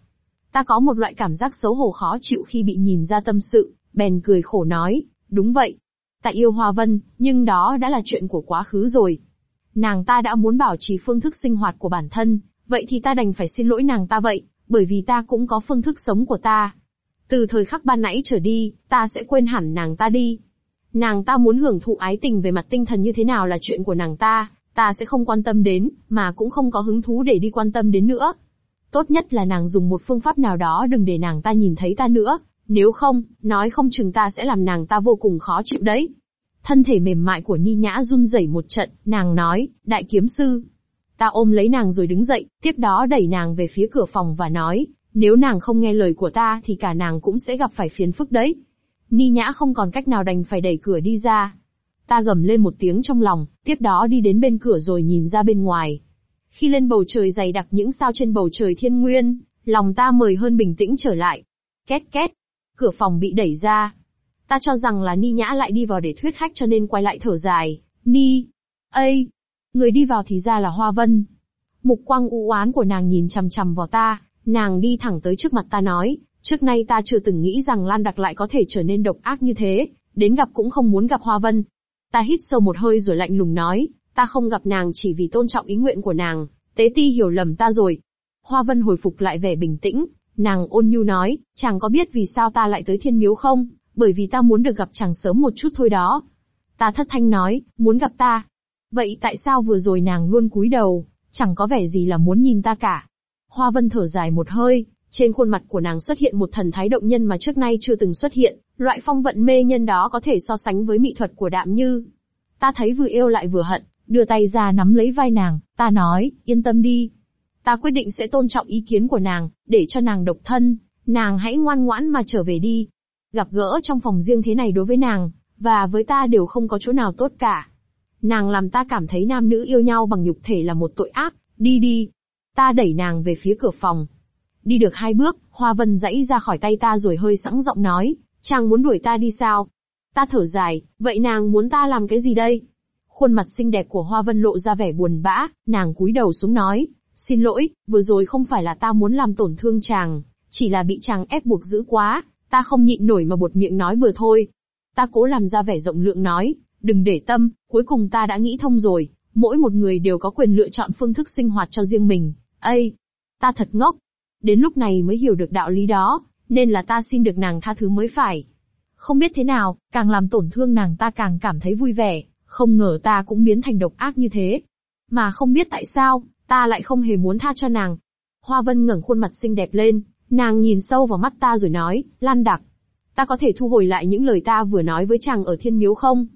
Ta có một loại cảm giác xấu hổ khó chịu khi bị nhìn ra tâm sự, bèn cười khổ nói, đúng vậy. Ta yêu Hoa Vân, nhưng đó đã là chuyện của quá khứ rồi. Nàng ta đã muốn bảo trì phương thức sinh hoạt của bản thân, vậy thì ta đành phải xin lỗi nàng ta vậy, bởi vì ta cũng có phương thức sống của ta. Từ thời khắc ban nãy trở đi, ta sẽ quên hẳn nàng ta đi. Nàng ta muốn hưởng thụ ái tình về mặt tinh thần như thế nào là chuyện của nàng ta, ta sẽ không quan tâm đến, mà cũng không có hứng thú để đi quan tâm đến nữa. Tốt nhất là nàng dùng một phương pháp nào đó đừng để nàng ta nhìn thấy ta nữa, nếu không, nói không chừng ta sẽ làm nàng ta vô cùng khó chịu đấy. Thân thể mềm mại của Ni Nhã run rẩy một trận, nàng nói, đại kiếm sư. Ta ôm lấy nàng rồi đứng dậy, tiếp đó đẩy nàng về phía cửa phòng và nói, nếu nàng không nghe lời của ta thì cả nàng cũng sẽ gặp phải phiền phức đấy. Ni Nhã không còn cách nào đành phải đẩy cửa đi ra. Ta gầm lên một tiếng trong lòng, tiếp đó đi đến bên cửa rồi nhìn ra bên ngoài. Khi lên bầu trời dày đặc những sao trên bầu trời thiên nguyên, lòng ta mời hơn bình tĩnh trở lại. Két két. Cửa phòng bị đẩy ra. Ta cho rằng là Ni Nhã lại đi vào để thuyết khách cho nên quay lại thở dài. Ni. Ây. Người đi vào thì ra là Hoa Vân. Mục quang u oán của nàng nhìn chằm chằm vào ta, nàng đi thẳng tới trước mặt ta nói, trước nay ta chưa từng nghĩ rằng Lan Đặc lại có thể trở nên độc ác như thế, đến gặp cũng không muốn gặp Hoa Vân. Ta hít sâu một hơi rồi lạnh lùng nói, ta không gặp nàng chỉ vì tôn trọng ý nguyện của nàng, tế ti hiểu lầm ta rồi. Hoa Vân hồi phục lại vẻ bình tĩnh, nàng ôn nhu nói, chàng có biết vì sao ta lại tới thiên miếu không? Bởi vì ta muốn được gặp chàng sớm một chút thôi đó. Ta thất thanh nói, muốn gặp ta. Vậy tại sao vừa rồi nàng luôn cúi đầu, chẳng có vẻ gì là muốn nhìn ta cả. Hoa Vân thở dài một hơi, trên khuôn mặt của nàng xuất hiện một thần thái động nhân mà trước nay chưa từng xuất hiện, loại phong vận mê nhân đó có thể so sánh với mỹ thuật của đạm như. Ta thấy vừa yêu lại vừa hận, đưa tay ra nắm lấy vai nàng, ta nói, yên tâm đi. Ta quyết định sẽ tôn trọng ý kiến của nàng, để cho nàng độc thân, nàng hãy ngoan ngoãn mà trở về đi. Gặp gỡ trong phòng riêng thế này đối với nàng, và với ta đều không có chỗ nào tốt cả. Nàng làm ta cảm thấy nam nữ yêu nhau bằng nhục thể là một tội ác, đi đi. Ta đẩy nàng về phía cửa phòng. Đi được hai bước, Hoa Vân dãy ra khỏi tay ta rồi hơi sẵn giọng nói, chàng muốn đuổi ta đi sao? Ta thở dài, vậy nàng muốn ta làm cái gì đây? Khuôn mặt xinh đẹp của Hoa Vân lộ ra vẻ buồn bã, nàng cúi đầu xuống nói, xin lỗi, vừa rồi không phải là ta muốn làm tổn thương chàng, chỉ là bị chàng ép buộc dữ quá, ta không nhịn nổi mà buột miệng nói bừa thôi. Ta cố làm ra vẻ rộng lượng nói, đừng để tâm, cuối cùng ta đã nghĩ thông rồi, mỗi một người đều có quyền lựa chọn phương thức sinh hoạt cho riêng mình. Ây, ta thật ngốc. Đến lúc này mới hiểu được đạo lý đó, nên là ta xin được nàng tha thứ mới phải. Không biết thế nào, càng làm tổn thương nàng ta càng cảm thấy vui vẻ, không ngờ ta cũng biến thành độc ác như thế. Mà không biết tại sao, ta lại không hề muốn tha cho nàng. Hoa Vân ngẩng khuôn mặt xinh đẹp lên, nàng nhìn sâu vào mắt ta rồi nói, Lan Đặc. Ta có thể thu hồi lại những lời ta vừa nói với chàng ở thiên miếu không?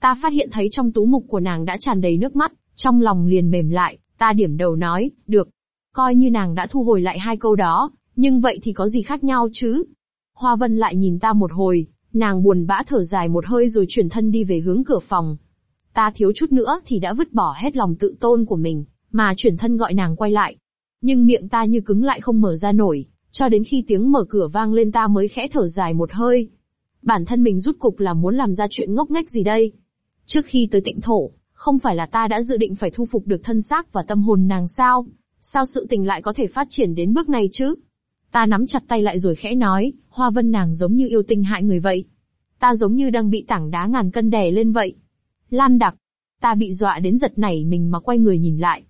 Ta phát hiện thấy trong tú mục của nàng đã tràn đầy nước mắt, trong lòng liền mềm lại, ta điểm đầu nói, được. Coi như nàng đã thu hồi lại hai câu đó, nhưng vậy thì có gì khác nhau chứ? Hoa Vân lại nhìn ta một hồi, nàng buồn bã thở dài một hơi rồi chuyển thân đi về hướng cửa phòng. Ta thiếu chút nữa thì đã vứt bỏ hết lòng tự tôn của mình, mà chuyển thân gọi nàng quay lại. Nhưng miệng ta như cứng lại không mở ra nổi, cho đến khi tiếng mở cửa vang lên ta mới khẽ thở dài một hơi. Bản thân mình rút cục là muốn làm ra chuyện ngốc nghếch gì đây? Trước khi tới tịnh thổ, không phải là ta đã dự định phải thu phục được thân xác và tâm hồn nàng sao? Sao sự tình lại có thể phát triển đến bước này chứ? Ta nắm chặt tay lại rồi khẽ nói, hoa vân nàng giống như yêu tinh hại người vậy. Ta giống như đang bị tảng đá ngàn cân đè lên vậy. Lan đặc. Ta bị dọa đến giật nảy mình mà quay người nhìn lại.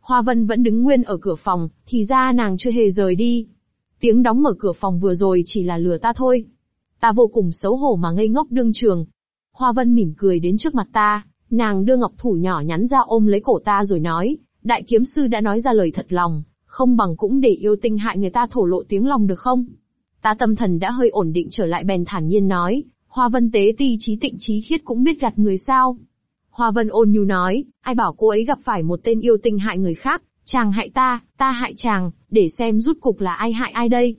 Hoa vân vẫn đứng nguyên ở cửa phòng, thì ra nàng chưa hề rời đi. Tiếng đóng mở cửa phòng vừa rồi chỉ là lừa ta thôi. Ta vô cùng xấu hổ mà ngây ngốc đương trường. Hoa vân mỉm cười đến trước mặt ta, Nàng đưa ngọc thủ nhỏ nhắn ra ôm lấy cổ ta rồi nói, đại kiếm sư đã nói ra lời thật lòng, không bằng cũng để yêu tinh hại người ta thổ lộ tiếng lòng được không? Ta tâm thần đã hơi ổn định trở lại bèn thản nhiên nói, Hoa Vân tế ti trí tịnh trí khiết cũng biết gạt người sao. Hoa Vân ôn nhu nói, ai bảo cô ấy gặp phải một tên yêu tinh hại người khác, chàng hại ta, ta hại chàng, để xem rút cục là ai hại ai đây.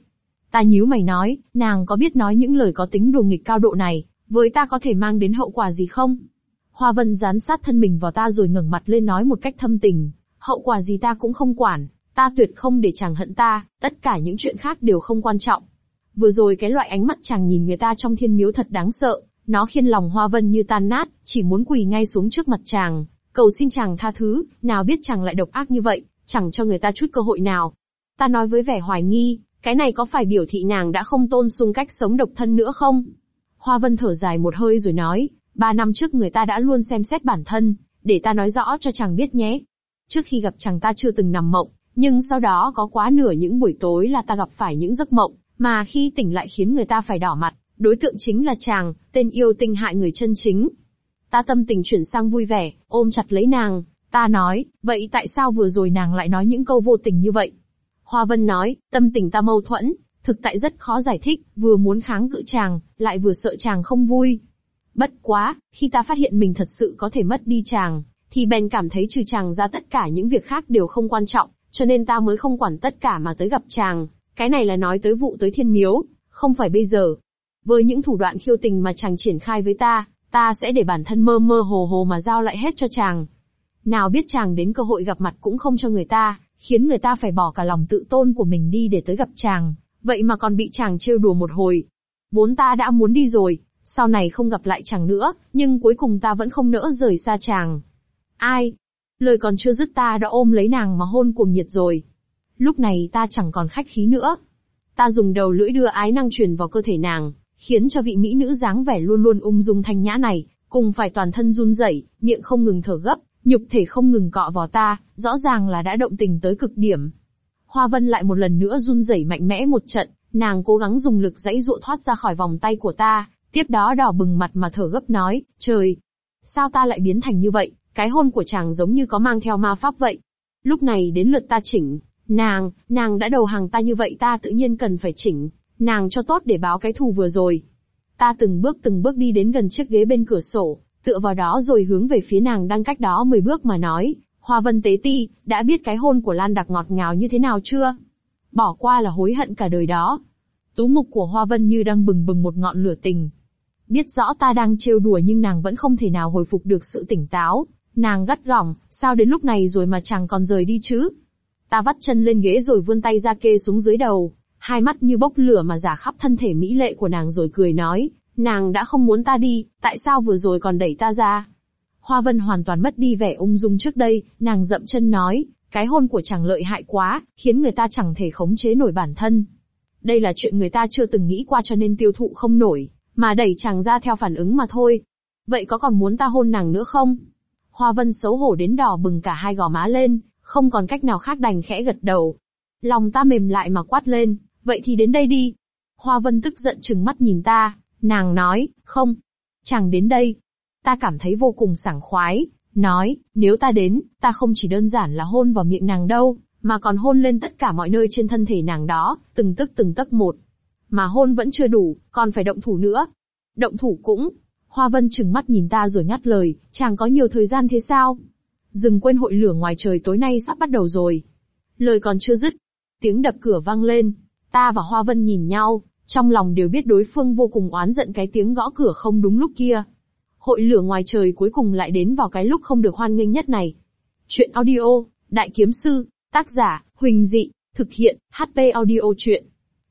Ta nhíu mày nói, nàng có biết nói những lời có tính đùa nghịch cao độ này, với ta có thể mang đến hậu quả gì không? Hoa Vân dán sát thân mình vào ta rồi ngẩng mặt lên nói một cách thâm tình, hậu quả gì ta cũng không quản, ta tuyệt không để chàng hận ta, tất cả những chuyện khác đều không quan trọng. Vừa rồi cái loại ánh mắt chàng nhìn người ta trong thiên miếu thật đáng sợ, nó khiến lòng Hoa Vân như tan nát, chỉ muốn quỳ ngay xuống trước mặt chàng, cầu xin chàng tha thứ, nào biết chàng lại độc ác như vậy, chẳng cho người ta chút cơ hội nào. Ta nói với vẻ hoài nghi, cái này có phải biểu thị nàng đã không tôn sung cách sống độc thân nữa không? Hoa Vân thở dài một hơi rồi nói, ba năm trước người ta đã luôn xem xét bản thân, để ta nói rõ cho chàng biết nhé. Trước khi gặp chàng ta chưa từng nằm mộng, nhưng sau đó có quá nửa những buổi tối là ta gặp phải những giấc mộng, mà khi tỉnh lại khiến người ta phải đỏ mặt, đối tượng chính là chàng, tên yêu tinh hại người chân chính. Ta tâm tình chuyển sang vui vẻ, ôm chặt lấy nàng, ta nói, vậy tại sao vừa rồi nàng lại nói những câu vô tình như vậy? Hoa Vân nói, tâm tình ta mâu thuẫn, thực tại rất khó giải thích, vừa muốn kháng cự chàng, lại vừa sợ chàng không vui. Bất quá, khi ta phát hiện mình thật sự có thể mất đi chàng, thì bèn cảm thấy trừ chàng ra tất cả những việc khác đều không quan trọng, cho nên ta mới không quản tất cả mà tới gặp chàng. Cái này là nói tới vụ tới thiên miếu, không phải bây giờ. Với những thủ đoạn khiêu tình mà chàng triển khai với ta, ta sẽ để bản thân mơ mơ hồ hồ mà giao lại hết cho chàng. Nào biết chàng đến cơ hội gặp mặt cũng không cho người ta, khiến người ta phải bỏ cả lòng tự tôn của mình đi để tới gặp chàng, vậy mà còn bị chàng trêu đùa một hồi. Vốn ta đã muốn đi rồi, sau này không gặp lại chàng nữa, nhưng cuối cùng ta vẫn không nỡ rời xa chàng. Ai? Lời còn chưa dứt ta đã ôm lấy nàng mà hôn cuồng nhiệt rồi. Lúc này ta chẳng còn khách khí nữa. Ta dùng đầu lưỡi đưa ái năng truyền vào cơ thể nàng, khiến cho vị mỹ nữ dáng vẻ luôn luôn ung dung thanh nhã này, cùng phải toàn thân run rẩy, miệng không ngừng thở gấp, nhục thể không ngừng cọ vào ta, rõ ràng là đã động tình tới cực điểm. Hoa Vân lại một lần nữa run rẩy mạnh mẽ một trận, nàng cố gắng dùng lực dãy dụa thoát ra khỏi vòng tay của ta, tiếp đó đỏ bừng mặt mà thở gấp nói, trời, sao ta lại biến thành như vậy, cái hôn của chàng giống như có mang theo ma pháp vậy. Lúc này đến lượt ta chỉnh, nàng, nàng đã đầu hàng ta như vậy ta tự nhiên cần phải chỉnh, nàng cho tốt để báo cái thù vừa rồi. Ta từng bước từng bước đi đến gần chiếc ghế bên cửa sổ, tựa vào đó rồi hướng về phía nàng đang cách đó 10 bước mà nói, Hoa Vân Tế Ti, đã biết cái hôn của Lan Đặc ngọt ngào như thế nào chưa? Bỏ qua là hối hận cả đời đó. Tú mục của Hoa Vân như đang bừng bừng một ngọn lửa tình. Biết rõ ta đang trêu đùa nhưng nàng vẫn không thể nào hồi phục được sự tỉnh táo. Nàng gắt gỏng, sao đến lúc này rồi mà chàng còn rời đi chứ? Ta vắt chân lên ghế rồi vươn tay ra kê xuống dưới đầu, hai mắt như bốc lửa mà giả khắp thân thể mỹ lệ của nàng rồi cười nói, Nàng đã không muốn ta đi, tại sao vừa rồi còn đẩy ta ra? Hoa Vân hoàn toàn mất đi vẻ ung dung trước đây, nàng dậm chân nói, cái hôn của chàng lợi hại quá, khiến người ta chẳng thể khống chế nổi bản thân. Đây là chuyện người ta chưa từng nghĩ qua cho nên tiêu thụ không nổi, mà đẩy chàng ra theo phản ứng mà thôi. Vậy có còn muốn ta hôn nàng nữa không? Hoa Vân xấu hổ đến đỏ bừng cả hai gò má lên, không còn cách nào khác đành khẽ gật đầu. Lòng ta mềm lại mà quát lên, vậy thì đến đây đi. Hoa Vân tức giận chừng mắt nhìn ta, Nàng nói, không. Chàng đến đây. Ta cảm thấy vô cùng sảng khoái. Nói, nếu ta đến, ta không chỉ đơn giản là hôn vào miệng nàng đâu, mà còn hôn lên tất cả mọi nơi trên thân thể nàng đó, từng tức từng tấc một. Mà hôn vẫn chưa đủ, còn phải động thủ nữa. Động thủ cũng. Hoa Vân chừng mắt nhìn ta rồi ngắt lời, chàng có nhiều thời gian thế sao? Dừng quên hội lửa ngoài trời tối nay sắp bắt đầu rồi. Lời còn chưa dứt. Tiếng đập cửa vang lên. Ta và Hoa Vân nhìn nhau, trong lòng đều biết đối phương vô cùng oán giận cái tiếng gõ cửa không đúng lúc kia. Hội lửa ngoài trời cuối cùng lại đến vào cái lúc không được hoan nghênh nhất này. Chuyện audio, Đại Kiếm Sư, tác giả, Huỳnh Dị, thực hiện, HP audio chuyện.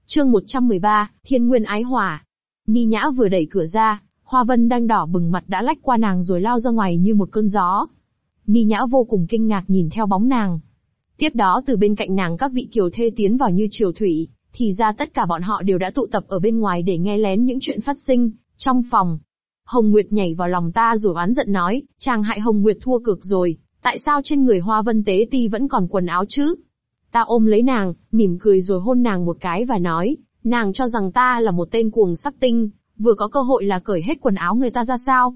Chương 113, Thiên Nguyên Ái Hòa. Ni Nhã vừa đẩy cửa ra, Hoa Vân đang đỏ bừng mặt đã lách qua nàng rồi lao ra ngoài như một cơn gió. Ni Nhã vô cùng kinh ngạc nhìn theo bóng nàng. Tiếp đó từ bên cạnh nàng các vị kiều thê tiến vào như triều thủy, thì ra tất cả bọn họ đều đã tụ tập ở bên ngoài để nghe lén những chuyện phát sinh, trong phòng. Hồng Nguyệt nhảy vào lòng ta rồi oán giận nói, chàng hại Hồng Nguyệt thua cực rồi, tại sao trên người Hoa Vân Tế Ti vẫn còn quần áo chứ? Ta ôm lấy nàng, mỉm cười rồi hôn nàng một cái và nói, nàng cho rằng ta là một tên cuồng sắc tinh, vừa có cơ hội là cởi hết quần áo người ta ra sao?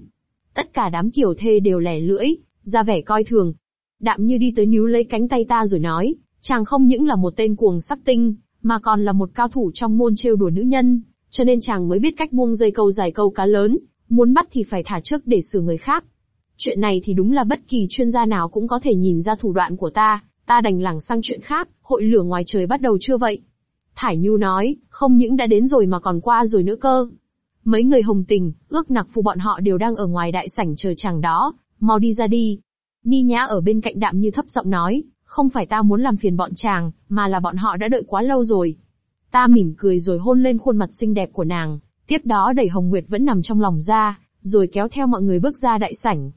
Tất cả đám kiểu thê đều lẻ lưỡi, ra vẻ coi thường. Đạm như đi tới níu lấy cánh tay ta rồi nói, chàng không những là một tên cuồng sắc tinh, mà còn là một cao thủ trong môn trêu đùa nữ nhân, cho nên chàng mới biết cách buông dây câu dài câu cá lớn, muốn bắt thì phải thả trước để xử người khác. Chuyện này thì đúng là bất kỳ chuyên gia nào cũng có thể nhìn ra thủ đoạn của ta, ta đành lảng sang chuyện khác, hội lửa ngoài trời bắt đầu chưa vậy? Thải Nhu nói, không những đã đến rồi mà còn qua rồi nữa cơ. Mấy người hồng tình, ước nặc phù bọn họ đều đang ở ngoài đại sảnh chờ chàng đó, mau đi ra đi. Ni Nhã ở bên cạnh đạm như thấp giọng nói, không phải ta muốn làm phiền bọn chàng, mà là bọn họ đã đợi quá lâu rồi. Ta mỉm cười rồi hôn lên khuôn mặt xinh đẹp của nàng, tiếp đó đẩy Hồng Nguyệt vẫn nằm trong lòng ra, rồi kéo theo mọi người bước ra đại sảnh.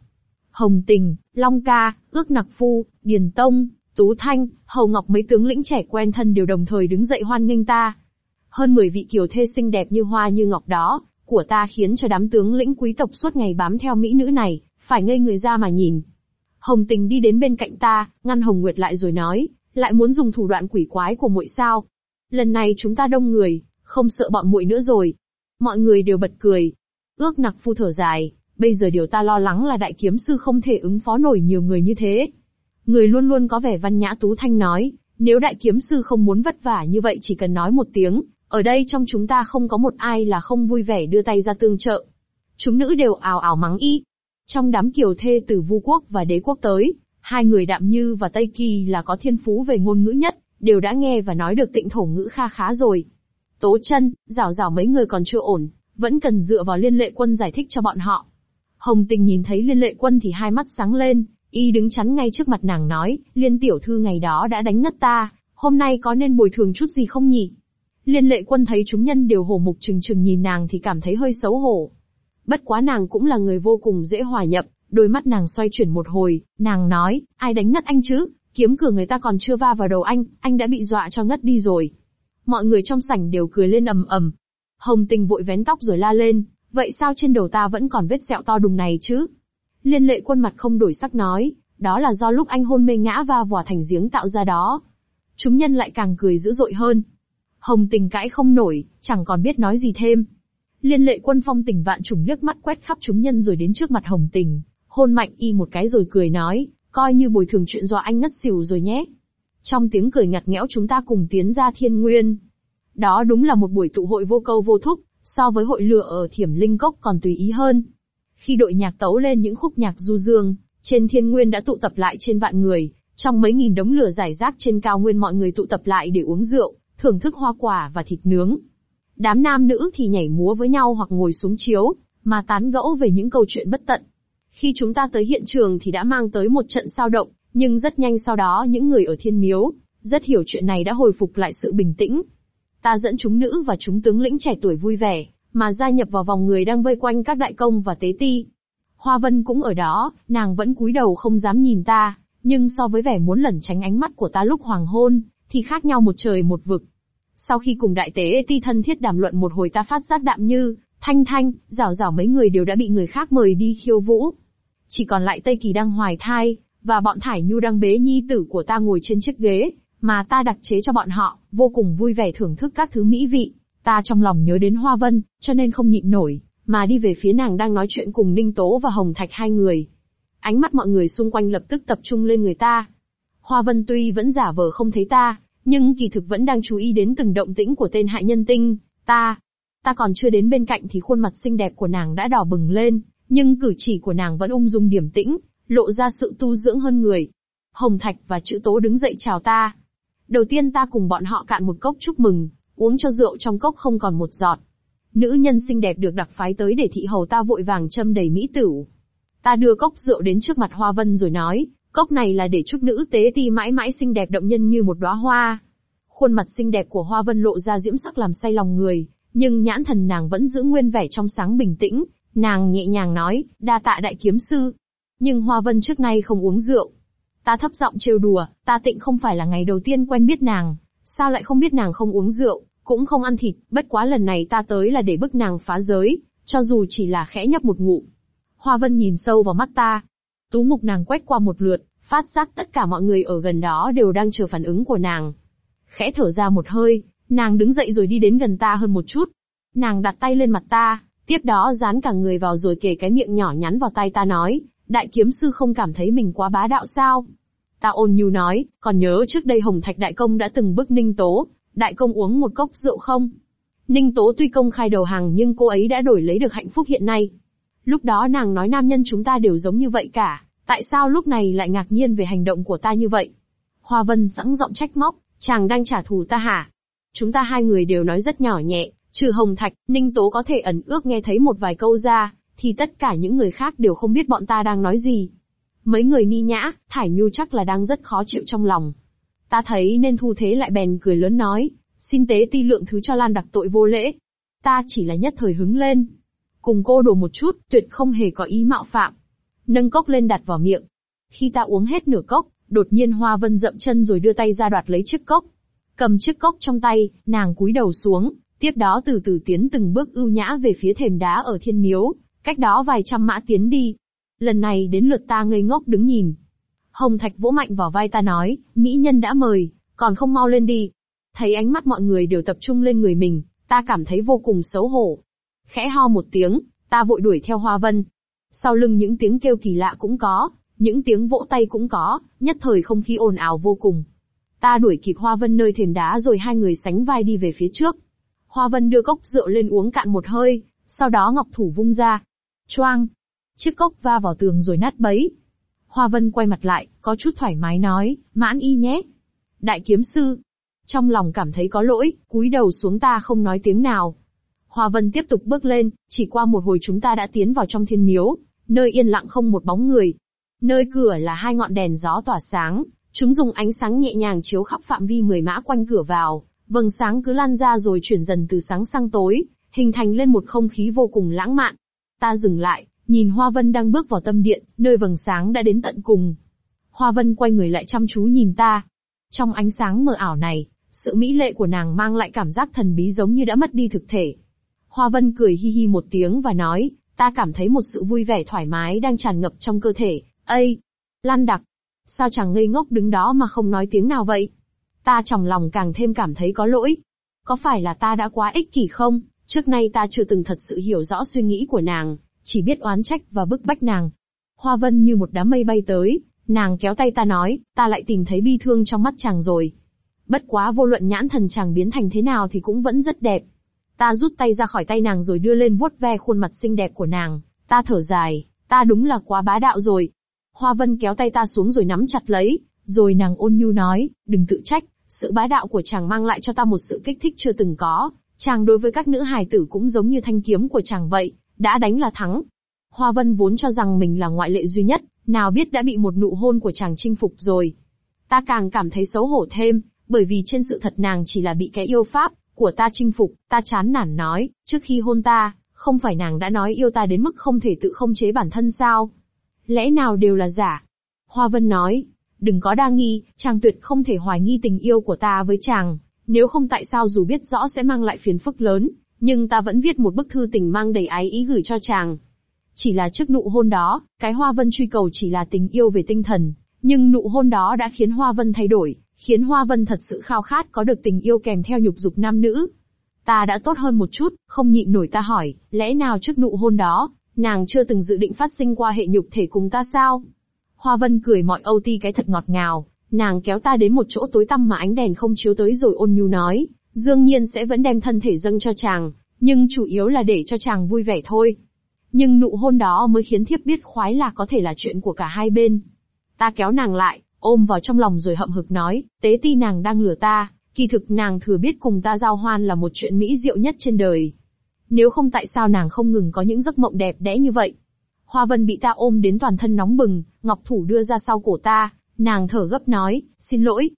Hồng Tình, Long Ca, Ước Nặc Phu, Điền Tông, Tú Thanh, Hầu Ngọc mấy tướng lĩnh trẻ quen thân đều đồng thời đứng dậy hoan nghênh ta. Hơn 10 vị kiều thê xinh đẹp như hoa như ngọc đó, của ta khiến cho đám tướng lĩnh quý tộc suốt ngày bám theo mỹ nữ này, phải ngây người ra mà nhìn. Hồng Tình đi đến bên cạnh ta, ngăn Hồng Nguyệt lại rồi nói, lại muốn dùng thủ đoạn quỷ quái của muội sao? Lần này chúng ta đông người, không sợ bọn muội nữa rồi. Mọi người đều bật cười. Ước nặc phu thở dài, bây giờ điều ta lo lắng là đại kiếm sư không thể ứng phó nổi nhiều người như thế. Người luôn luôn có vẻ văn nhã tú thanh nói, nếu đại kiếm sư không muốn vất vả như vậy chỉ cần nói một tiếng, ở đây trong chúng ta không có một ai là không vui vẻ đưa tay ra tương trợ. Chúng nữ đều ào ào mắng y. Trong đám kiều thê từ vu quốc và đế quốc tới, hai người đạm như và Tây Kỳ là có thiên phú về ngôn ngữ nhất, đều đã nghe và nói được tịnh thổ ngữ kha khá rồi. Tố chân, rào rào mấy người còn chưa ổn, vẫn cần dựa vào liên lệ quân giải thích cho bọn họ. Hồng tình nhìn thấy liên lệ quân thì hai mắt sáng lên, y đứng chắn ngay trước mặt nàng nói, liên tiểu thư ngày đó đã đánh ngất ta, hôm nay có nên bồi thường chút gì không nhỉ? Liên lệ quân thấy chúng nhân đều hổ mục trừng trừng nhìn nàng thì cảm thấy hơi xấu hổ. Bất quá nàng cũng là người vô cùng dễ hòa nhập, đôi mắt nàng xoay chuyển một hồi, nàng nói, ai đánh ngất anh chứ, kiếm cửa người ta còn chưa va vào đầu anh, anh đã bị dọa cho ngất đi rồi. Mọi người trong sảnh đều cười lên ầm ầm. Hồng tình vội vén tóc rồi la lên, vậy sao trên đầu ta vẫn còn vết sẹo to đùng này chứ? Liên lệ quân mặt không đổi sắc nói, đó là do lúc anh hôn mê ngã va vỏ thành giếng tạo ra đó. Chúng nhân lại càng cười dữ dội hơn. Hồng tình cãi không nổi, chẳng còn biết nói gì thêm. Liên lệ quân phong tình vạn trùng liếc mắt quét khắp chúng nhân rồi đến trước mặt hồng tình, hôn mạnh y một cái rồi cười nói, coi như bồi thường chuyện do anh ngất xỉu rồi nhé. Trong tiếng cười ngặt nghẽo chúng ta cùng tiến ra thiên nguyên. Đó đúng là một buổi tụ hội vô câu vô thúc, so với hội lửa ở thiểm linh cốc còn tùy ý hơn. Khi đội nhạc tấu lên những khúc nhạc du dương, trên thiên nguyên đã tụ tập lại trên vạn người, trong mấy nghìn đống lửa giải rác trên cao nguyên mọi người tụ tập lại để uống rượu, thưởng thức hoa quả và thịt nướng. Đám nam nữ thì nhảy múa với nhau hoặc ngồi xuống chiếu, mà tán gẫu về những câu chuyện bất tận. Khi chúng ta tới hiện trường thì đã mang tới một trận sao động, nhưng rất nhanh sau đó những người ở thiên miếu, rất hiểu chuyện này đã hồi phục lại sự bình tĩnh. Ta dẫn chúng nữ và chúng tướng lĩnh trẻ tuổi vui vẻ, mà gia nhập vào vòng người đang vây quanh các đại công và tế ti. Hoa Vân cũng ở đó, nàng vẫn cúi đầu không dám nhìn ta, nhưng so với vẻ muốn lẩn tránh ánh mắt của ta lúc hoàng hôn, thì khác nhau một trời một vực. Sau khi cùng đại tế ti thân thiết đàm luận một hồi ta phát giác đạm như, thanh thanh, rào rào mấy người đều đã bị người khác mời đi khiêu vũ. Chỉ còn lại Tây Kỳ đang hoài thai, và bọn Thải Nhu đang bế nhi tử của ta ngồi trên chiếc ghế, mà ta đặc chế cho bọn họ, vô cùng vui vẻ thưởng thức các thứ mỹ vị. Ta trong lòng nhớ đến Hoa Vân, cho nên không nhịn nổi, mà đi về phía nàng đang nói chuyện cùng Ninh Tố và Hồng Thạch hai người. Ánh mắt mọi người xung quanh lập tức tập trung lên người ta. Hoa Vân tuy vẫn giả vờ không thấy ta, nhưng kỳ thực vẫn đang chú ý đến từng động tĩnh của tên hại nhân tinh. Ta, ta còn chưa đến bên cạnh thì khuôn mặt xinh đẹp của nàng đã đỏ bừng lên, nhưng cử chỉ của nàng vẫn ung dung điềm tĩnh, lộ ra sự tu dưỡng hơn người. Hồng Thạch và chữ Tố đứng dậy chào ta. Đầu tiên ta cùng bọn họ cạn một cốc chúc mừng, uống cho rượu trong cốc không còn một giọt. Nữ nhân xinh đẹp được đặc phái tới để thị hầu ta vội vàng châm đầy mỹ tửu. Ta đưa cốc rượu đến trước mặt Hoa Vân rồi nói, cốc này là để chúc nữ tế ti mãi mãi xinh đẹp động nhân như một đóa hoa. Khuôn mặt xinh đẹp của Hoa Vân lộ ra diễm sắc làm say lòng người, nhưng nhãn thần nàng vẫn giữ nguyên vẻ trong sáng bình tĩnh, nàng nhẹ nhàng nói, đa tạ đại kiếm sư. Nhưng Hoa Vân trước nay không uống rượu. Ta thấp giọng trêu đùa, ta tịnh không phải là ngày đầu tiên quen biết nàng, sao lại không biết nàng không uống rượu, cũng không ăn thịt, bất quá lần này ta tới là để bức nàng phá giới, cho dù chỉ là khẽ nhấp một ngụm. Hoa Vân nhìn sâu vào mắt ta. Tú mục nàng quét qua một lượt, phát giác tất cả mọi người ở gần đó đều đang chờ phản ứng của nàng. Khẽ thở ra một hơi, nàng đứng dậy rồi đi đến gần ta hơn một chút. Nàng đặt tay lên mặt ta, Tiếp đó dán cả người vào rồi kề cái miệng nhỏ nhắn vào tay ta nói, đại kiếm sư không cảm thấy mình quá bá đạo sao? Ta ôn nhu nói, còn nhớ trước đây Hồng Thạch Đại Công đã từng bức Ninh Tố, Đại Công uống một cốc rượu không? Ninh Tố tuy công khai đầu hàng nhưng cô ấy đã đổi lấy được hạnh phúc hiện nay. Lúc đó nàng nói nam nhân chúng ta đều giống như vậy cả, tại sao lúc này lại ngạc nhiên về hành động của ta như vậy? Hoa Vân sẵn giọng trách móc, chàng đang trả thù ta hả? Chúng ta hai người đều nói rất nhỏ nhẹ, trừ Hồng Thạch, Ninh Tố có thể ẩn ước nghe thấy một vài câu ra, thì tất cả những người khác đều không biết bọn ta đang nói gì. Mấy người ni nhã, Thải Nhu chắc là đang rất khó chịu trong lòng. Ta thấy nên thu thế lại bèn cười lớn nói, xin tế ti lượng thứ cho Lan đặc tội vô lễ. Ta chỉ là nhất thời hứng lên. Cùng cô đùa một chút, tuyệt không hề có ý mạo phạm. Nâng cốc lên đặt vào miệng. Khi ta uống hết nửa cốc, đột nhiên Hoa Vân dậm chân rồi đưa tay ra đoạt lấy chiếc cốc. Cầm chiếc cốc trong tay, nàng cúi đầu xuống, tiếp đó từ từ tiến từng bước ưu nhã về phía thềm đá ở thiên miếu, cách đó vài trăm mã tiến đi. Lần này đến lượt ta ngây ngốc đứng nhìn. Hồng Thạch vỗ mạnh vào vai ta nói, mỹ nhân đã mời, còn không mau lên đi. Thấy ánh mắt mọi người đều tập trung lên người mình, ta cảm thấy vô cùng xấu hổ. Khẽ ho một tiếng, ta vội đuổi theo Hoa Vân. Sau lưng những tiếng kêu kỳ lạ cũng có, những tiếng vỗ tay cũng có, nhất thời không khí ồn ào vô cùng. Ta đuổi kịp Hoa Vân nơi thềm đá rồi hai người sánh vai đi về phía trước. Hoa Vân đưa cốc rượu lên uống cạn một hơi, sau đó ngọc thủ vung ra. Choang! Chiếc cốc va vào tường rồi nát bấy. Hoa Vân quay mặt lại, có chút thoải mái nói, mãn y nhé. Đại kiếm sư. Trong lòng cảm thấy có lỗi, cúi đầu xuống ta không nói tiếng nào. Hoa Vân tiếp tục bước lên, chỉ qua một hồi chúng ta đã tiến vào trong thiên miếu, nơi yên lặng không một bóng người. Nơi cửa là hai ngọn đèn gió tỏa sáng, chúng dùng ánh sáng nhẹ nhàng chiếu khắp phạm vi mười mã quanh cửa vào, vầng sáng cứ lan ra rồi chuyển dần từ sáng sang tối, hình thành lên một không khí vô cùng lãng mạn. Ta dừng lại, nhìn Hoa Vân đang bước vào tâm điện, nơi vầng sáng đã đến tận cùng. Hoa Vân quay người lại chăm chú nhìn ta. Trong ánh sáng mờ ảo này, sự mỹ lệ của nàng mang lại cảm giác thần bí giống như đã mất đi thực thể. Hoa Vân cười hi hi một tiếng và nói, ta cảm thấy một sự vui vẻ thoải mái đang tràn ngập trong cơ thể. Ây! Lan đặc! Sao chẳng ngây ngốc đứng đó mà không nói tiếng nào vậy? Ta trong lòng càng thêm cảm thấy có lỗi. Có phải là ta đã quá ích kỷ không? Trước nay ta chưa từng thật sự hiểu rõ suy nghĩ của nàng, chỉ biết oán trách và bức bách nàng. Hoa Vân như một đám mây bay tới, nàng kéo tay ta nói, ta lại tìm thấy bi thương trong mắt chàng rồi. Bất quá vô luận nhãn thần chàng biến thành thế nào thì cũng vẫn rất đẹp. Ta rút tay ra khỏi tay nàng rồi đưa lên vuốt ve khuôn mặt xinh đẹp của nàng, ta thở dài, ta đúng là quá bá đạo rồi. Hoa Vân kéo tay ta xuống rồi nắm chặt lấy, rồi nàng ôn nhu nói, đừng tự trách, sự bá đạo của chàng mang lại cho ta một sự kích thích chưa từng có, chàng đối với các nữ hài tử cũng giống như thanh kiếm của chàng vậy, đã đánh là thắng. Hoa Vân vốn cho rằng mình là ngoại lệ duy nhất, nào biết đã bị một nụ hôn của chàng chinh phục rồi. Ta càng cảm thấy xấu hổ thêm, bởi vì trên sự thật nàng chỉ là bị cái yêu pháp của ta chinh phục, ta chán nản nói, trước khi hôn ta, không phải nàng đã nói yêu ta đến mức không thể tự không chế bản thân sao? Lẽ nào đều là giả? Hoa Vân nói, đừng có đa nghi, chàng tuyệt không thể hoài nghi tình yêu của ta với chàng, nếu không tại sao dù biết rõ sẽ mang lại phiền phức lớn, nhưng ta vẫn viết một bức thư tình mang đầy ái ý gửi cho chàng. Chỉ là trước nụ hôn đó, cái Hoa Vân truy cầu chỉ là tình yêu về tinh thần, nhưng nụ hôn đó đã khiến Hoa Vân thay đổi, khiến Hoa Vân thật sự khao khát có được tình yêu kèm theo nhục dục nam nữ. Ta đã tốt hơn một chút, không nhịn nổi ta hỏi, lẽ nào trước nụ hôn đó, nàng chưa từng dự định phát sinh qua hệ nhục thể cùng ta sao? Hoa Vân cười mọi âu ti cái thật ngọt ngào, nàng kéo ta đến một chỗ tối tăm mà ánh đèn không chiếu tới rồi ôn nhu nói, Dương Nhiên sẽ vẫn đem thân thể dâng cho chàng, nhưng chủ yếu là để cho chàng vui vẻ thôi. Nhưng nụ hôn đó mới khiến thiếp biết khoái là có thể là chuyện của cả hai bên. Ta kéo nàng lại, ôm vào trong lòng rồi hậm hực nói, tế ti nàng đang lừa ta, kỳ thực nàng thừa biết cùng ta giao hoan là một chuyện mỹ diệu nhất trên đời. Nếu không tại sao nàng không ngừng có những giấc mộng đẹp đẽ như vậy. Hoa Vân bị ta ôm đến toàn thân nóng bừng, ngọc thủ đưa ra sau cổ ta, nàng thở gấp nói, xin lỗi.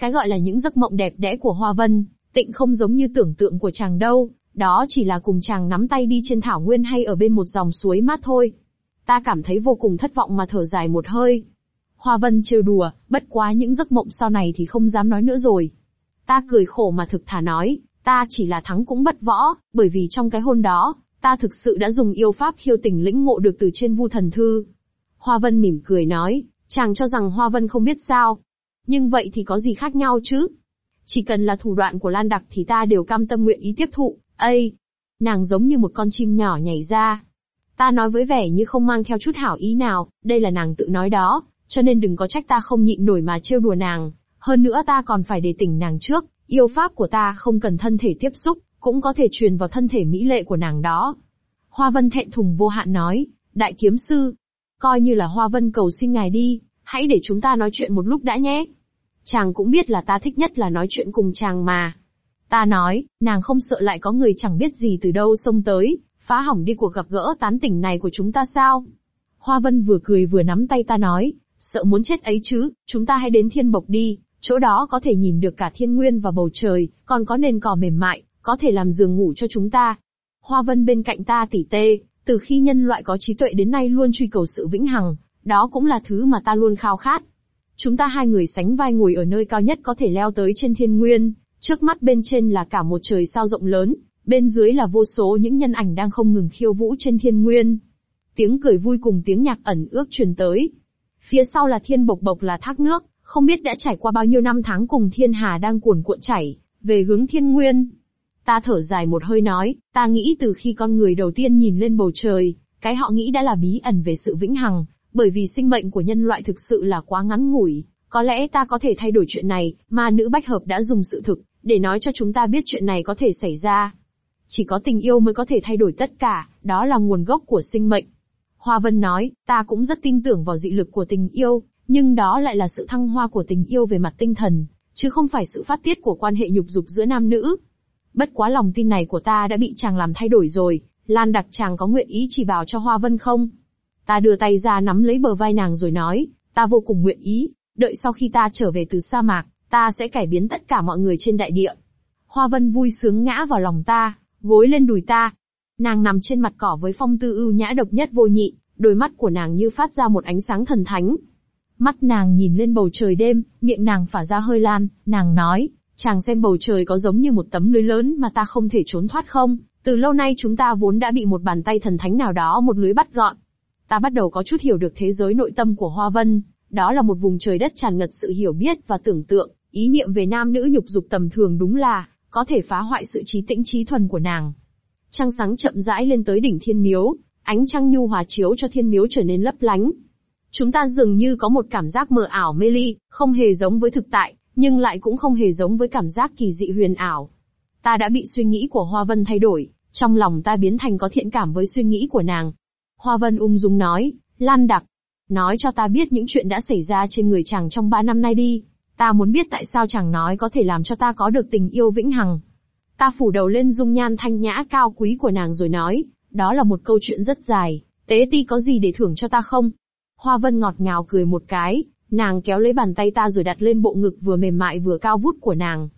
Cái gọi là những giấc mộng đẹp đẽ của Hoa Vân, tịnh không giống như tưởng tượng của chàng đâu, đó chỉ là cùng chàng nắm tay đi trên thảo nguyên hay ở bên một dòng suối mát thôi. Ta cảm thấy vô cùng thất vọng mà thở dài một hơi. Hoa Vân trêu đùa, bất quá những giấc mộng sau này thì không dám nói nữa rồi. Ta cười khổ mà thực thà nói, ta chỉ là thắng cũng bất võ, bởi vì trong cái hôn đó, ta thực sự đã dùng yêu pháp khiêu tình lĩnh ngộ được từ trên vu thần thư. Hoa Vân mỉm cười nói, chàng cho rằng Hoa Vân không biết sao. Nhưng vậy thì có gì khác nhau chứ? Chỉ cần là thủ đoạn của Lan Đặc thì ta đều cam tâm nguyện ý tiếp thụ, Ây! nàng giống như một con chim nhỏ nhảy ra. Ta nói với vẻ như không mang theo chút hảo ý nào, đây là nàng tự nói đó, cho nên đừng có trách ta không nhịn nổi mà trêu đùa nàng. Hơn nữa ta còn phải để tỉnh nàng trước, yêu pháp của ta không cần thân thể tiếp xúc, cũng có thể truyền vào thân thể mỹ lệ của nàng đó. Hoa Vân thẹn thùng vô hạn nói, đại kiếm sư, coi như là Hoa Vân cầu xin ngài đi, hãy để chúng ta nói chuyện một lúc đã nhé. Chàng cũng biết là ta thích nhất là nói chuyện cùng chàng mà. Ta nói, nàng không sợ lại có người chẳng biết gì từ đâu xông tới, phá hỏng đi cuộc gặp gỡ tán tỉnh này của chúng ta sao? Hoa Vân vừa cười vừa nắm tay ta nói, sợ muốn chết ấy chứ, chúng ta hãy đến thiên bộc đi, chỗ đó có thể nhìn được cả thiên nguyên và bầu trời, còn có nền cỏ mềm mại, có thể làm giường ngủ cho chúng ta. Hoa Vân bên cạnh ta tỉ tê, từ khi nhân loại có trí tuệ đến nay luôn truy cầu sự vĩnh hằng, đó cũng là thứ mà ta luôn khao khát. Chúng ta hai người sánh vai ngồi ở nơi cao nhất có thể leo tới trên thiên nguyên, trước mắt bên trên là cả một trời sao rộng lớn, bên dưới là vô số những nhân ảnh đang không ngừng khiêu vũ trên thiên nguyên. Tiếng cười vui cùng tiếng nhạc ẩn ước truyền tới. Phía sau là thiên bộc bộc là thác nước, không biết đã trải qua bao nhiêu năm tháng cùng thiên hà đang cuồn cuộn chảy, về hướng thiên nguyên. Ta thở dài một hơi nói, ta nghĩ từ khi con người đầu tiên nhìn lên bầu trời, cái họ nghĩ đã là bí ẩn về sự vĩnh hằng, bởi vì sinh mệnh của nhân loại thực sự là quá ngắn ngủi. Có lẽ ta có thể thay đổi chuyện này, mà nữ bách hợp đã dùng sự thực, để nói cho chúng ta biết chuyện này có thể xảy ra. Chỉ có tình yêu mới có thể thay đổi tất cả, đó là nguồn gốc của sinh mệnh. Hoa Vân nói, ta cũng rất tin tưởng vào dị lực của tình yêu, nhưng đó lại là sự thăng hoa của tình yêu về mặt tinh thần, chứ không phải sự phát tiết của quan hệ nhục dục giữa nam nữ. Bất quá lòng tin này của ta đã bị chàng làm thay đổi rồi, Lan đặc chàng có nguyện ý chỉ bảo cho Hoa Vân không? Ta đưa tay ra nắm lấy bờ vai nàng rồi nói, ta vô cùng nguyện ý, đợi sau khi ta trở về từ sa mạc, ta sẽ cải biến tất cả mọi người trên đại địa. Hoa Vân vui sướng ngã vào lòng ta, gối lên đùi ta. Nàng nằm trên mặt cỏ với phong tư ưu nhã độc nhất vô nhị, đôi mắt của nàng như phát ra một ánh sáng thần thánh. Mắt nàng nhìn lên bầu trời đêm, miệng nàng phả ra hơi lan, nàng nói, chàng xem bầu trời có giống như một tấm lưới lớn mà ta không thể trốn thoát không, từ lâu nay chúng ta vốn đã bị một bàn tay thần thánh nào đó một lưới bắt gọn. Ta bắt đầu có chút hiểu được thế giới nội tâm của Hoa Vân, đó là một vùng trời đất tràn ngập sự hiểu biết và tưởng tượng, ý niệm về nam nữ nhục dục tầm thường đúng là, có thể phá hoại sự trí tĩnh trí thuần của nàng. Trăng sáng chậm rãi lên tới đỉnh thiên miếu, ánh trăng nhu hòa chiếu cho thiên miếu trở nên lấp lánh. Chúng ta dường như có một cảm giác mờ ảo mê ly, không hề giống với thực tại, nhưng lại cũng không hề giống với cảm giác kỳ dị huyền ảo. Ta đã bị suy nghĩ của Hoa Vân thay đổi, trong lòng ta biến thành có thiện cảm với suy nghĩ của nàng. Hoa Vân ung dung nói, Lan Đặc, nói cho ta biết những chuyện đã xảy ra trên người chàng trong ba năm nay đi. Ta muốn biết tại sao chàng nói có thể làm cho ta có được tình yêu vĩnh hằng. Ta phủ đầu lên dung nhan thanh nhã cao quý của nàng rồi nói, đó là một câu chuyện rất dài, tế ti có gì để thưởng cho ta không? Hoa Vân ngọt ngào cười một cái, nàng kéo lấy bàn tay ta rồi đặt lên bộ ngực vừa mềm mại vừa cao vút của nàng.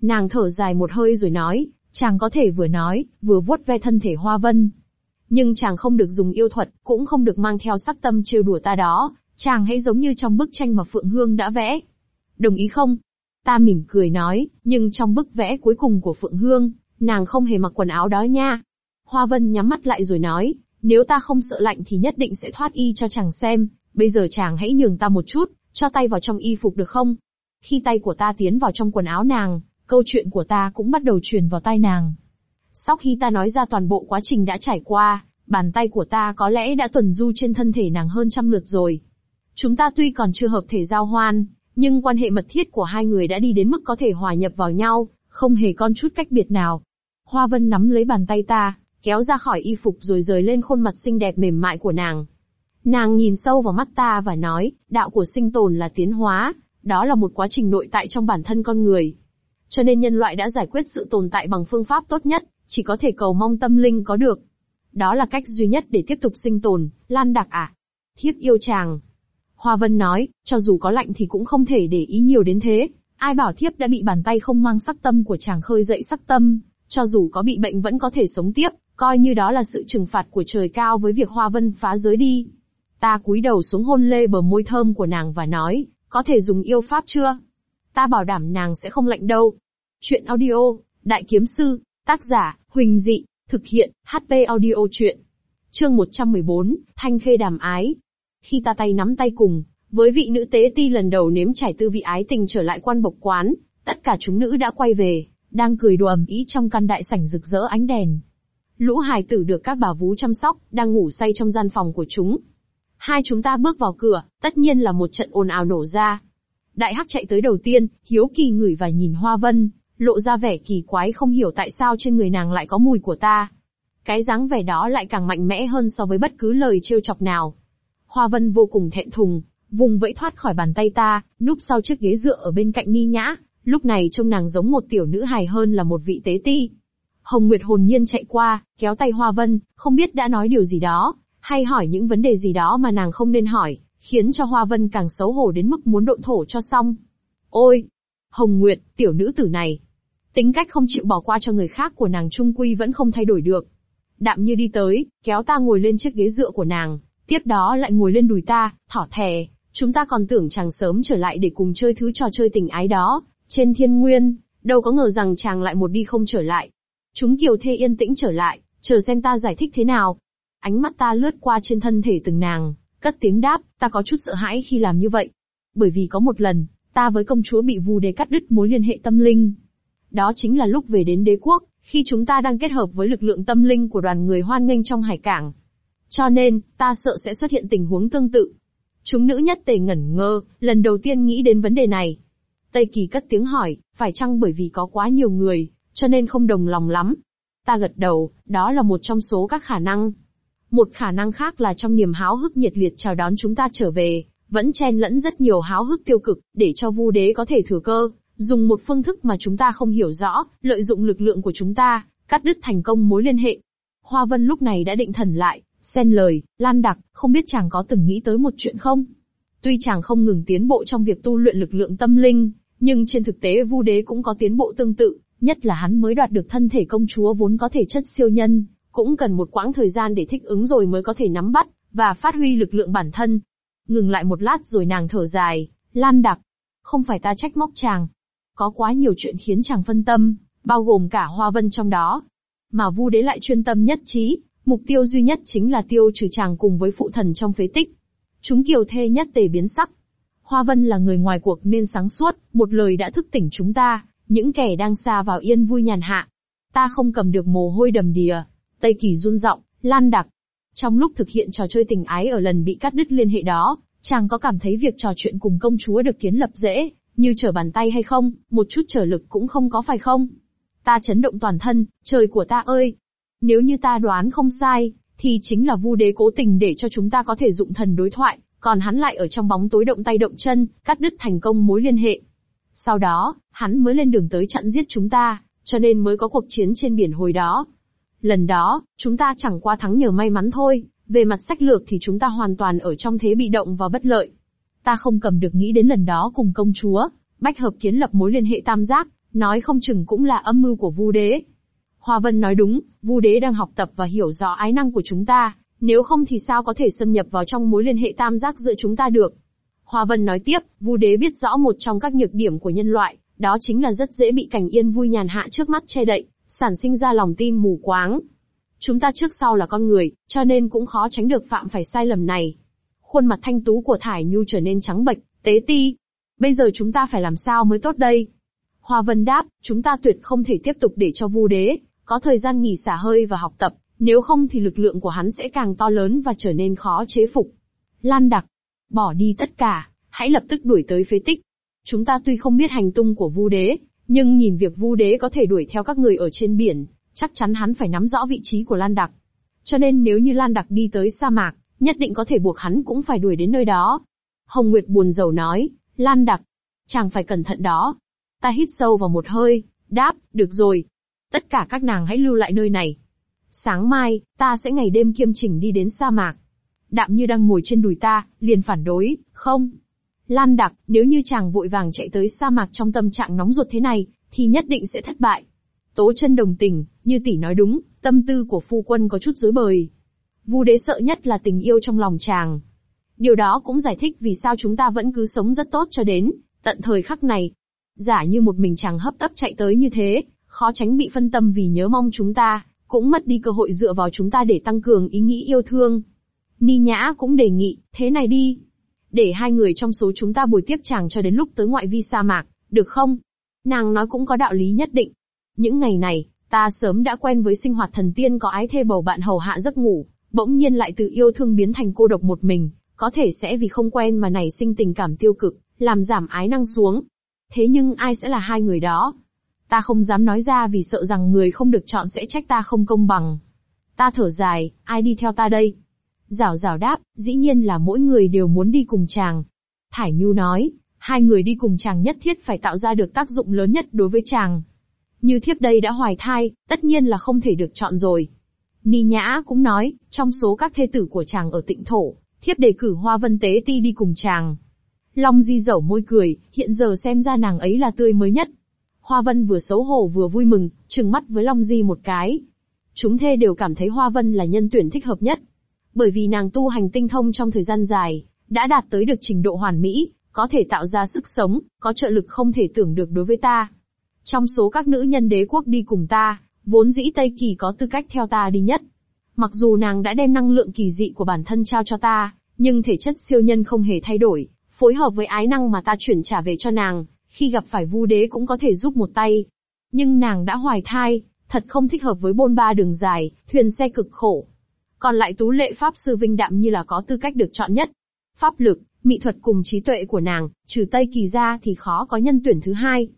Nàng thở dài một hơi rồi nói, chàng có thể vừa nói, vừa vuốt ve thân thể Hoa Vân. Nhưng chàng không được dùng yêu thuật, cũng không được mang theo sắc tâm trêu đùa ta đó, chàng hãy giống như trong bức tranh mà Phượng Hương đã vẽ. Đồng ý không? Ta mỉm cười nói, nhưng trong bức vẽ cuối cùng của Phượng Hương, nàng không hề mặc quần áo đó nha. Hoa Vân nhắm mắt lại rồi nói, nếu ta không sợ lạnh thì nhất định sẽ thoát y cho chàng xem, bây giờ chàng hãy nhường ta một chút, cho tay vào trong y phục được không? Khi tay của ta tiến vào trong quần áo nàng, câu chuyện của ta cũng bắt đầu truyền vào tai nàng. Sau khi ta nói ra toàn bộ quá trình đã trải qua, bàn tay của ta có lẽ đã tuần du trên thân thể nàng hơn trăm lượt rồi. Chúng ta tuy còn chưa hợp thể giao hoan, nhưng quan hệ mật thiết của hai người đã đi đến mức có thể hòa nhập vào nhau, không hề con chút cách biệt nào. Hoa Vân nắm lấy bàn tay ta, kéo ra khỏi y phục rồi rời lên khuôn mặt xinh đẹp mềm mại của nàng. Nàng nhìn sâu vào mắt ta và nói, đạo của sinh tồn là tiến hóa, đó là một quá trình nội tại trong bản thân con người. Cho nên nhân loại đã giải quyết sự tồn tại bằng phương pháp tốt nhất, chỉ có thể cầu mong tâm linh có được. Đó là cách duy nhất để tiếp tục sinh tồn, Lan Đặc à. Thiếp yêu chàng. Hoa Vân nói, cho dù có lạnh thì cũng không thể để ý nhiều đến thế. Ai bảo thiếp đã bị bàn tay không mang sắc tâm của chàng khơi dậy sắc tâm, cho dù có bị bệnh vẫn có thể sống tiếp, coi như đó là sự trừng phạt của trời cao với việc Hoa Vân phá giới đi. Ta cúi đầu xuống hôn lê bờ môi thơm của nàng và nói, có thể dùng yêu pháp chưa? Ta bảo đảm nàng sẽ không lạnh đâu. Chuyện audio, Đại Kiếm Sư, tác giả, Huỳnh Dị, thực hiện, HP audio chuyện. Chương 114, Thanh Khê đàm ái. Khi ta tay nắm tay cùng, với vị nữ tế ti lần đầu nếm trải tư vị ái tình trở lại quan bộc quán, tất cả chúng nữ đã quay về, đang cười đùa ầm ĩ trong căn đại sảnh rực rỡ ánh đèn. Lũ hài tử được các bà vú chăm sóc, đang ngủ say trong gian phòng của chúng. Hai chúng ta bước vào cửa, tất nhiên là một trận ồn ào nổ ra. Đại hắc chạy tới đầu tiên, hiếu kỳ ngửi và nhìn Hoa Vân, lộ ra vẻ kỳ quái không hiểu tại sao trên người nàng lại có mùi của ta. Cái dáng vẻ đó lại càng mạnh mẽ hơn so với bất cứ lời trêu chọc nào. Hoa Vân vô cùng thẹn thùng, vùng vẫy thoát khỏi bàn tay ta, núp sau chiếc ghế dựa ở bên cạnh Ni Nhã, lúc này trông nàng giống một tiểu nữ hài hơn là một vị tế ti. Hồng Nguyệt hồn nhiên chạy qua, kéo tay Hoa Vân, không biết đã nói điều gì đó, hay hỏi những vấn đề gì đó mà nàng không nên hỏi, khiến cho Hoa Vân càng xấu hổ đến mức muốn độn thổ cho xong. Ôi! Hồng Nguyệt, tiểu nữ tử này. Tính cách không chịu bỏ qua cho người khác của nàng trung quy vẫn không thay đổi được. Đạm như đi tới, kéo ta ngồi lên chiếc ghế dựa của nàng, tiếp đó lại ngồi lên đùi ta, thỏ thè, chúng ta còn tưởng chàng sớm trở lại để cùng chơi thứ trò chơi tình ái đó, trên thiên nguyên, đâu có ngờ rằng chàng lại một đi không trở lại. Chúng kiều thê yên tĩnh trở lại, chờ xem ta giải thích thế nào. Ánh mắt ta lướt qua trên thân thể từng nàng, cất tiếng đáp, ta có chút sợ hãi khi làm như vậy. Bởi vì có một lần, ta với công chúa bị vù đề cắt đứt mối liên hệ tâm linh. Đó chính là lúc về đến đế quốc, khi chúng ta đang kết hợp với lực lượng tâm linh của đoàn người hoan nghênh trong hải cảng. Cho nên, ta sợ sẽ xuất hiện tình huống tương tự. Chúng nữ nhất tề ngẩn ngơ, lần đầu tiên nghĩ đến vấn đề này. Tây Kỳ cất tiếng hỏi, phải chăng bởi vì có quá nhiều người, cho nên không đồng lòng lắm. Ta gật đầu, đó là một trong số các khả năng. Một khả năng khác là trong niềm háo hức nhiệt liệt chào đón chúng ta trở về, vẫn chen lẫn rất nhiều háo hức tiêu cực, để cho vu đế có thể thừa cơ, dùng một phương thức mà chúng ta không hiểu rõ, lợi dụng lực lượng của chúng ta, cắt đứt thành công mối liên hệ. Hoa Vân lúc này đã định thần lại, xen lời, Lan Đặc, không biết chàng có từng nghĩ tới một chuyện không? Tuy chàng không ngừng tiến bộ trong việc tu luyện lực lượng tâm linh, nhưng trên thực tế Vu Đế cũng có tiến bộ tương tự, nhất là hắn mới đoạt được thân thể công chúa vốn có thể chất siêu nhân, cũng cần một quãng thời gian để thích ứng rồi mới có thể nắm bắt và phát huy lực lượng bản thân. Ngừng lại một lát rồi nàng thở dài, Lan Đặc, không phải ta trách móc chàng, có quá nhiều chuyện khiến chàng phân tâm, bao gồm cả Hoa Vân trong đó. Mà Vu Đế lại chuyên tâm nhất trí, mục tiêu duy nhất chính là tiêu trừ chàng cùng với phụ thần trong phế tích. Chúng kiều thê nhất tề biến sắc. Hoa Vân là người ngoài cuộc nên sáng suốt, một lời đã thức tỉnh chúng ta, những kẻ đang xa vào yên vui nhàn hạ. Ta không cầm được mồ hôi đầm đìa. Tây Kỳ run giọng, lan đặc. Trong lúc thực hiện trò chơi tình ái ở lần bị cắt đứt liên hệ đó, chàng có cảm thấy việc trò chuyện cùng công chúa được kiến lập dễ, như trở bàn tay hay không, một chút trở lực cũng không có phải không? Ta chấn động toàn thân, trời của ta ơi! Nếu như ta đoán không sai, thì chính là vu đế cố tình để cho chúng ta có thể dụng thần đối thoại, còn hắn lại ở trong bóng tối động tay động chân, cắt đứt thành công mối liên hệ. Sau đó, hắn mới lên đường tới chặn giết chúng ta, cho nên mới có cuộc chiến trên biển hồi đó. Lần đó, chúng ta chẳng qua thắng nhờ may mắn thôi, về mặt sách lược thì chúng ta hoàn toàn ở trong thế bị động và bất lợi. Ta không cầm được nghĩ đến lần đó cùng công chúa, bách hợp kiến lập mối liên hệ tam giác, nói không chừng cũng là âm mưu của Vu đế. Hoa Vân nói đúng, Vu đế đang học tập và hiểu rõ ái năng của chúng ta, nếu không thì sao có thể xâm nhập vào trong mối liên hệ tam giác giữa chúng ta được. Hoa Vân nói tiếp, Vu đế biết rõ một trong các nhược điểm của nhân loại, đó chính là rất dễ bị cảnh yên vui nhàn hạ trước mắt che đậy, sản sinh ra lòng tin mù quáng. Chúng ta trước sau là con người, cho nên cũng khó tránh được phạm phải sai lầm này. Khuôn mặt thanh tú của Thải Nhu trở nên trắng bệch, tế ti. Bây giờ chúng ta phải làm sao mới tốt đây? Hoa Vân đáp, chúng ta tuyệt không thể tiếp tục để cho Vu đế có thời gian nghỉ xả hơi và học tập, nếu không thì lực lượng của hắn sẽ càng to lớn và trở nên khó chế phục. Lan đặc, bỏ đi tất cả, hãy lập tức đuổi tới phế tích. Chúng ta tuy không biết hành tung của Vu đế, nhưng nhìn việc Vu đế có thể đuổi theo các người ở trên biển, chắc chắn hắn phải nắm rõ vị trí của Lan đặc. Cho nên nếu như Lan đặc đi tới sa mạc, nhất định có thể buộc hắn cũng phải đuổi đến nơi đó. Hồng Nguyệt buồn rầu nói, Lan đặc, chàng phải cẩn thận đó. Ta hít sâu vào một hơi, đáp, được rồi. Tất cả các nàng hãy lưu lại nơi này. Sáng mai, ta sẽ ngày đêm kiêm chỉnh đi đến sa mạc. Đạm như đang ngồi trên đùi ta, liền phản đối, không. Lan đặc, nếu như chàng vội vàng chạy tới sa mạc trong tâm trạng nóng ruột thế này, thì nhất định sẽ thất bại. Tố chân đồng tình, như tỷ nói đúng, tâm tư của phu quân có chút rối bời. Vu đế sợ nhất là tình yêu trong lòng chàng. Điều đó cũng giải thích vì sao chúng ta vẫn cứ sống rất tốt cho đến tận thời khắc này. Giả như một mình chàng hấp tấp chạy tới như thế, khó tránh bị phân tâm vì nhớ mong chúng ta, cũng mất đi cơ hội dựa vào chúng ta để tăng cường ý nghĩ yêu thương. Ni Nhã cũng đề nghị, thế này đi. Để hai người trong số chúng ta bồi tiếp chàng cho đến lúc tới ngoại vi sa mạc, được không? Nàng nói cũng có đạo lý nhất định. Những ngày này, Ta sớm đã quen với sinh hoạt thần tiên có ái thê bầu bạn hầu hạ giấc ngủ, bỗng nhiên lại từ yêu thương biến thành cô độc một mình, có thể sẽ vì không quen mà nảy sinh tình cảm tiêu cực, làm giảm ái năng xuống. Thế nhưng ai sẽ là hai người đó? Ta không dám nói ra vì sợ rằng người không được chọn sẽ trách ta không công bằng. Ta thở dài, ai đi theo ta đây? Giảo giảo đáp, dĩ nhiên là mỗi người đều muốn đi cùng chàng. Thải Nhu nói, hai người đi cùng chàng nhất thiết phải tạo ra được tác dụng lớn nhất đối với chàng. Như thiếp đây đã hoài thai, tất nhiên là không thể được chọn rồi. Ni Nhã cũng nói, trong số các thê tử của chàng ở tịnh thổ, thiếp đề cử Hoa Vân Tế Ti đi cùng chàng. Long Di dẩu môi cười, hiện giờ xem ra nàng ấy là tươi mới nhất. Hoa Vân vừa xấu hổ vừa vui mừng, trừng mắt với Long Di một cái. Chúng thê đều cảm thấy Hoa Vân là nhân tuyển thích hợp nhất. Bởi vì nàng tu hành tinh thông trong thời gian dài, đã đạt tới được trình độ hoàn mỹ, có thể tạo ra sức sống, có trợ lực không thể tưởng được đối với ta. Trong số các nữ nhân đế quốc đi cùng ta, vốn dĩ Tây Kỳ có tư cách theo ta đi nhất. Mặc dù nàng đã đem năng lượng kỳ dị của bản thân trao cho ta, nhưng thể chất siêu nhân không hề thay đổi, phối hợp với ái năng mà ta chuyển trả về cho nàng, khi gặp phải vu đế cũng có thể giúp một tay. Nhưng nàng đã hoài thai, thật không thích hợp với bôn ba đường dài, thuyền xe cực khổ. Còn lại tú lệ pháp sư vinh đạm như là có tư cách được chọn nhất. Pháp lực, mỹ thuật cùng trí tuệ của nàng, trừ Tây Kỳ ra thì khó có nhân tuyển thứ hai.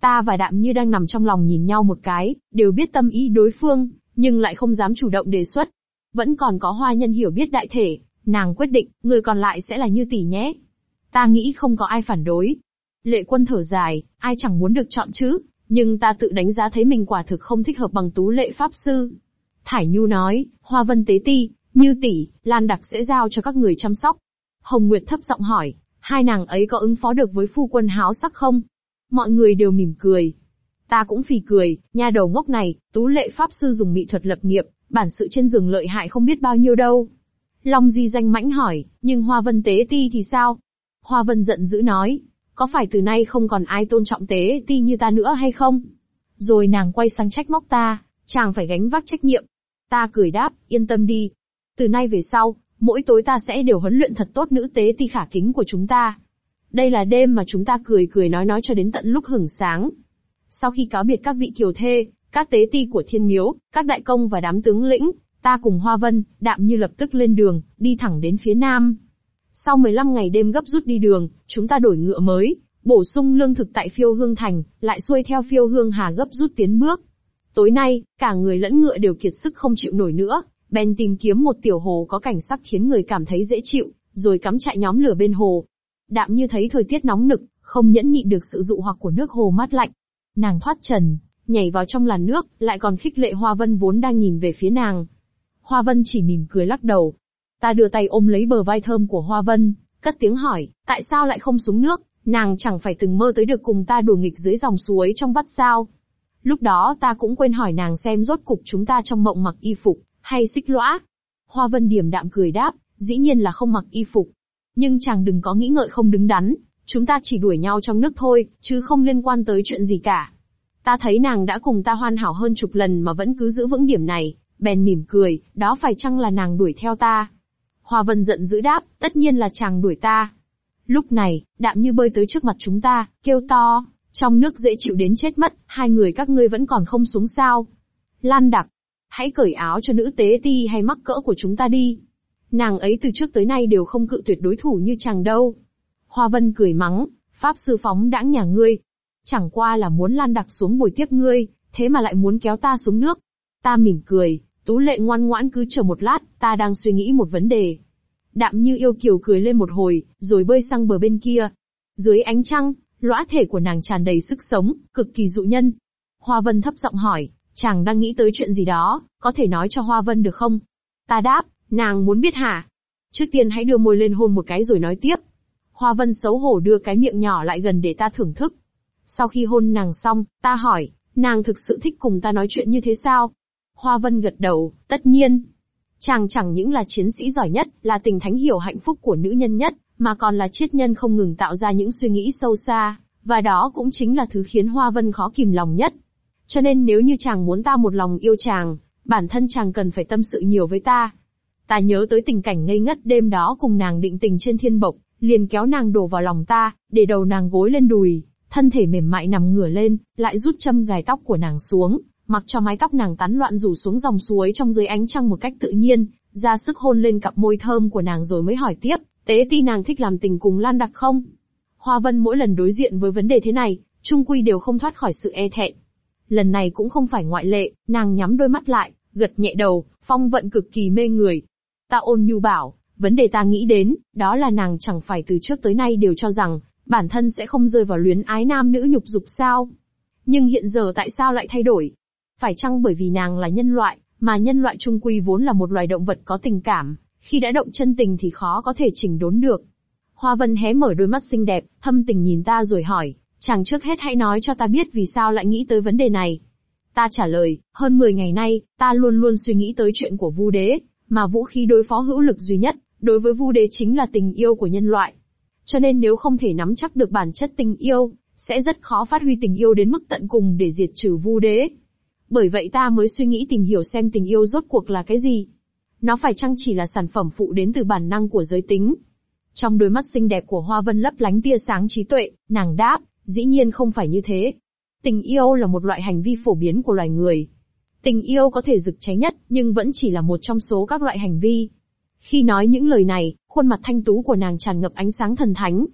Ta và đạm như đang nằm trong lòng nhìn nhau một cái, đều biết tâm ý đối phương, nhưng lại không dám chủ động đề xuất. Vẫn còn có hoa nhân hiểu biết đại thể, nàng quyết định, người còn lại sẽ là như tỷ nhé. Ta nghĩ không có ai phản đối. Lệ quân thở dài, ai chẳng muốn được chọn chứ, nhưng ta tự đánh giá thấy mình quả thực không thích hợp bằng tú lệ pháp sư. Thải Nhu nói, Hoa Vân Tế Ti, Như tỷ, Lan Đặc sẽ giao cho các người chăm sóc. Hồng Nguyệt thấp giọng hỏi, hai nàng ấy có ứng phó được với phu quân háo sắc không? Mọi người đều mỉm cười. Ta cũng phì cười, nhà đầu ngốc này, tú lệ pháp sư dùng mỹ thuật lập nghiệp, bản sự trên giường lợi hại không biết bao nhiêu đâu. Long Di danh mãnh hỏi, nhưng Hoa Vân Tế Ti thì sao? Hoa Vân giận dữ nói, có phải từ nay không còn ai tôn trọng Tế Ti như ta nữa hay không? Rồi nàng quay sang trách móc ta, chàng phải gánh vác trách nhiệm. Ta cười đáp, yên tâm đi. Từ nay về sau, mỗi tối ta sẽ đều huấn luyện thật tốt nữ tế ti khả kính của chúng ta. Đây là đêm mà chúng ta cười cười nói nói cho đến tận lúc hưởng sáng. Sau khi cáo biệt các vị kiều thê, các tế ti của thiên miếu, các đại công và đám tướng lĩnh, ta cùng Hoa Vân, đạm như lập tức lên đường, đi thẳng đến phía nam. Sau 15 ngày đêm gấp rút đi đường, chúng ta đổi ngựa mới, bổ sung lương thực tại phiêu hương thành, lại xuôi theo phiêu hương hà gấp rút tiến bước. Tối nay, cả người lẫn ngựa đều kiệt sức không chịu nổi nữa, bèn tìm kiếm một tiểu hồ có cảnh sắc khiến người cảm thấy dễ chịu, rồi cắm trại nhóm lửa bên hồ. Đạm như thấy thời tiết nóng nực, không nhẫn nhịn được sự dụ hoặc của nước hồ mát lạnh. Nàng thoát trần, nhảy vào trong làn nước, lại còn khích lệ Hoa Vân vốn đang nhìn về phía nàng. Hoa Vân chỉ mỉm cười lắc đầu. Ta đưa tay ôm lấy bờ vai thơm của Hoa Vân, cất tiếng hỏi, tại sao lại không xuống nước, nàng chẳng phải từng mơ tới được cùng ta đùa nghịch dưới dòng suối trong vắt sao. Lúc đó ta cũng quên hỏi nàng xem rốt cục chúng ta trong mộng mặc y phục, hay xích lõa. Hoa Vân điềm đạm cười đáp, dĩ nhiên là không mặc y phục. Nhưng chàng đừng có nghĩ ngợi không đứng đắn, chúng ta chỉ đuổi nhau trong nước thôi, chứ không liên quan tới chuyện gì cả. Ta thấy nàng đã cùng ta hoàn hảo hơn chục lần mà vẫn cứ giữ vững điểm này, bèn mỉm cười, đó phải chăng là nàng đuổi theo ta? Hoa Vân giận dữ đáp, tất nhiên là chàng đuổi ta. Lúc này, đạm như bơi tới trước mặt chúng ta, kêu to, trong nước dễ chịu đến chết mất, hai người các ngươi vẫn còn không xuống sao. Lan đặc, hãy cởi áo cho nữ tế ti hay mắc cỡ của chúng ta đi. Nàng ấy từ trước tới nay đều không cự tuyệt đối thủ như chàng đâu. Hoa Vân cười mắng, Pháp sư phóng đãng nhà ngươi. Chẳng qua là muốn lan đặc xuống bồi tiếp ngươi, thế mà lại muốn kéo ta xuống nước. Ta mỉm cười, Tú lệ ngoan ngoãn cứ chờ một lát, ta đang suy nghĩ một vấn đề. Đạm như yêu kiều cười lên một hồi, rồi bơi sang bờ bên kia. Dưới ánh trăng, lõa thể của nàng tràn đầy sức sống, cực kỳ dụ nhân. Hoa Vân thấp giọng hỏi, chàng đang nghĩ tới chuyện gì đó, có thể nói cho Hoa Vân được không? Ta đáp, nàng muốn biết hả? Trước tiên hãy đưa môi lên hôn một cái rồi nói tiếp. Hoa Vân xấu hổ đưa cái miệng nhỏ lại gần để ta thưởng thức. Sau khi hôn nàng xong, ta hỏi, nàng thực sự thích cùng ta nói chuyện như thế sao? Hoa Vân gật đầu, tất nhiên. Chàng chẳng những là chiến sĩ giỏi nhất, là tình thánh hiểu hạnh phúc của nữ nhân nhất, mà còn là triết nhân không ngừng tạo ra những suy nghĩ sâu xa, và đó cũng chính là thứ khiến Hoa Vân khó kìm lòng nhất. Cho nên nếu như chàng muốn ta một lòng yêu chàng, bản thân chàng cần phải tâm sự nhiều với ta. Ta nhớ tới tình cảnh ngây ngất đêm đó cùng nàng định tình trên thiên bộc, liền kéo nàng đổ vào lòng ta, để đầu nàng gối lên đùi, thân thể mềm mại nằm ngửa lên, lại rút châm gài tóc của nàng xuống, mặc cho mái tóc nàng tán loạn rủ xuống dòng suối trong dưới ánh trăng một cách tự nhiên, ra sức hôn lên cặp môi thơm của nàng rồi mới hỏi tiếp, tế ti nàng thích làm tình cùng Lan Đặc không? Hoa Vân mỗi lần đối diện với vấn đề thế này, trung quy đều không thoát khỏi sự e thẹn. Lần này cũng không phải ngoại lệ, nàng nhắm đôi mắt lại, gật nhẹ đầu, phong vận cực kỳ mê người. Ta ôn nhu bảo, vấn đề ta nghĩ đến, đó là nàng chẳng phải từ trước tới nay đều cho rằng, bản thân sẽ không rơi vào luyến ái nam nữ nhục dục sao. Nhưng hiện giờ tại sao lại thay đổi? Phải chăng bởi vì nàng là nhân loại, mà nhân loại trung quy vốn là một loài động vật có tình cảm, khi đã động chân tình thì khó có thể chỉnh đốn được. Hoa Vân hé mở đôi mắt xinh đẹp, thâm tình nhìn ta rồi hỏi, chàng trước hết hãy nói cho ta biết vì sao lại nghĩ tới vấn đề này. Ta trả lời, hơn 10 ngày nay, ta luôn luôn suy nghĩ tới chuyện của Vu Đế, mà vũ khí đối phó hữu lực duy nhất, đối với Vu Đế chính là tình yêu của nhân loại. Cho nên nếu không thể nắm chắc được bản chất tình yêu, sẽ rất khó phát huy tình yêu đến mức tận cùng để diệt trừ Vu Đế. Bởi vậy ta mới suy nghĩ tìm hiểu xem tình yêu rốt cuộc là cái gì. Nó phải chăng chỉ là sản phẩm phụ đến từ bản năng của giới tính. Trong đôi mắt xinh đẹp của Hoa Vân lấp lánh tia sáng trí tuệ, nàng đáp, dĩ nhiên không phải như thế. Tình yêu là một loại hành vi phổ biến của loài người. Tình yêu có thể rực cháy nhất, nhưng vẫn chỉ là một trong số các loại hành vi. Khi nói những lời này, khuôn mặt thanh tú của nàng tràn ngập ánh sáng thần thánh.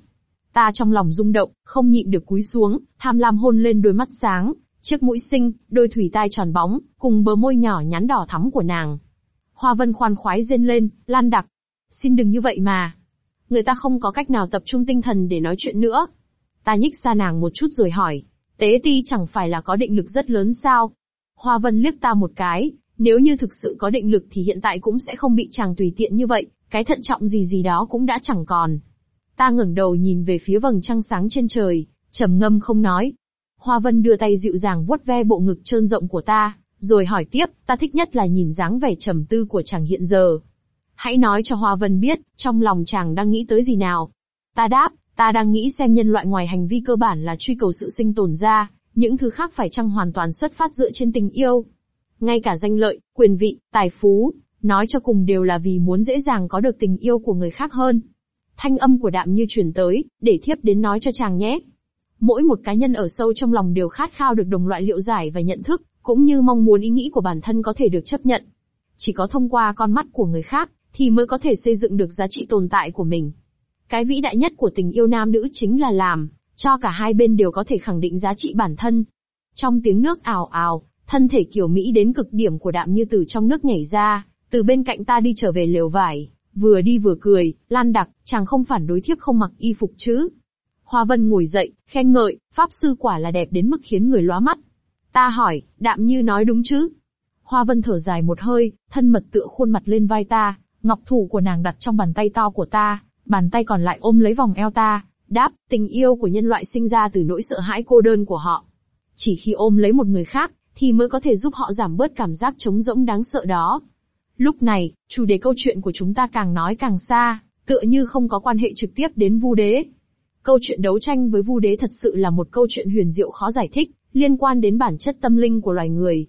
Ta trong lòng rung động, không nhịn được cúi xuống, tham lam hôn lên đôi mắt sáng, chiếc mũi xinh, đôi thủy tai tròn bóng, cùng bờ môi nhỏ nhắn đỏ thắm của nàng. Hoa Vân khoan khoái rên lên, Lan Đặc. Xin đừng như vậy mà. Người ta không có cách nào tập trung tinh thần để nói chuyện nữa. Ta nhích xa nàng một chút rồi hỏi. Tế ti chẳng phải là có định lực rất lớn sao? Hoa Vân liếc ta một cái, nếu như thực sự có định lực thì hiện tại cũng sẽ không bị chàng tùy tiện như vậy, cái thận trọng gì gì đó cũng đã chẳng còn. Ta ngẩng đầu nhìn về phía vầng trăng sáng trên trời, trầm ngâm không nói. Hoa Vân đưa tay dịu dàng vuốt ve bộ ngực trơn rộng của ta, rồi hỏi tiếp, ta thích nhất là nhìn dáng vẻ trầm tư của chàng hiện giờ. Hãy nói cho Hoa Vân biết, trong lòng chàng đang nghĩ tới gì nào. Ta đáp, ta đang nghĩ xem nhân loại ngoài hành vi cơ bản là truy cầu sự sinh tồn ra, những thứ khác phải chăng hoàn toàn xuất phát dựa trên tình yêu. Ngay cả danh lợi, quyền vị, tài phú, nói cho cùng đều là vì muốn dễ dàng có được tình yêu của người khác hơn. Thanh âm của đạm như truyền tới, để thiếp đến nói cho chàng nhé. Mỗi một cá nhân ở sâu trong lòng đều khát khao được đồng loại liệu giải và nhận thức, cũng như mong muốn ý nghĩ của bản thân có thể được chấp nhận. Chỉ có thông qua con mắt của người khác, thì mới có thể xây dựng được giá trị tồn tại của mình. Cái vĩ đại nhất của tình yêu nam nữ chính là làm, cho cả hai bên đều có thể khẳng định giá trị bản thân. Trong tiếng nước ào ào, thân thể kiểu Mỹ đến cực điểm của đạm như từ trong nước nhảy ra, từ bên cạnh ta đi trở về lều vải, vừa đi vừa cười, lan đặc, chàng không phản đối thiếp không mặc y phục chứ. Hoa Vân ngồi dậy, khen ngợi, pháp sư quả là đẹp đến mức khiến người lóa mắt. Ta hỏi, đạm như nói đúng chứ? Hoa Vân thở dài một hơi, thân mật tựa khuôn mặt lên vai ta, ngọc thủ của nàng đặt trong bàn tay to của ta, bàn tay còn lại ôm lấy vòng eo ta, đáp, tình yêu của nhân loại sinh ra từ nỗi sợ hãi cô đơn của họ. Chỉ khi ôm lấy một người khác, thì mới có thể giúp họ giảm bớt cảm giác trống rỗng đáng sợ đó. Lúc này, chủ đề câu chuyện của chúng ta càng nói càng xa, tựa như không có quan hệ trực tiếp đến Vu Đế. Câu chuyện đấu tranh với Vu Đế thật sự là một câu chuyện huyền diệu khó giải thích, liên quan đến bản chất tâm linh của loài người.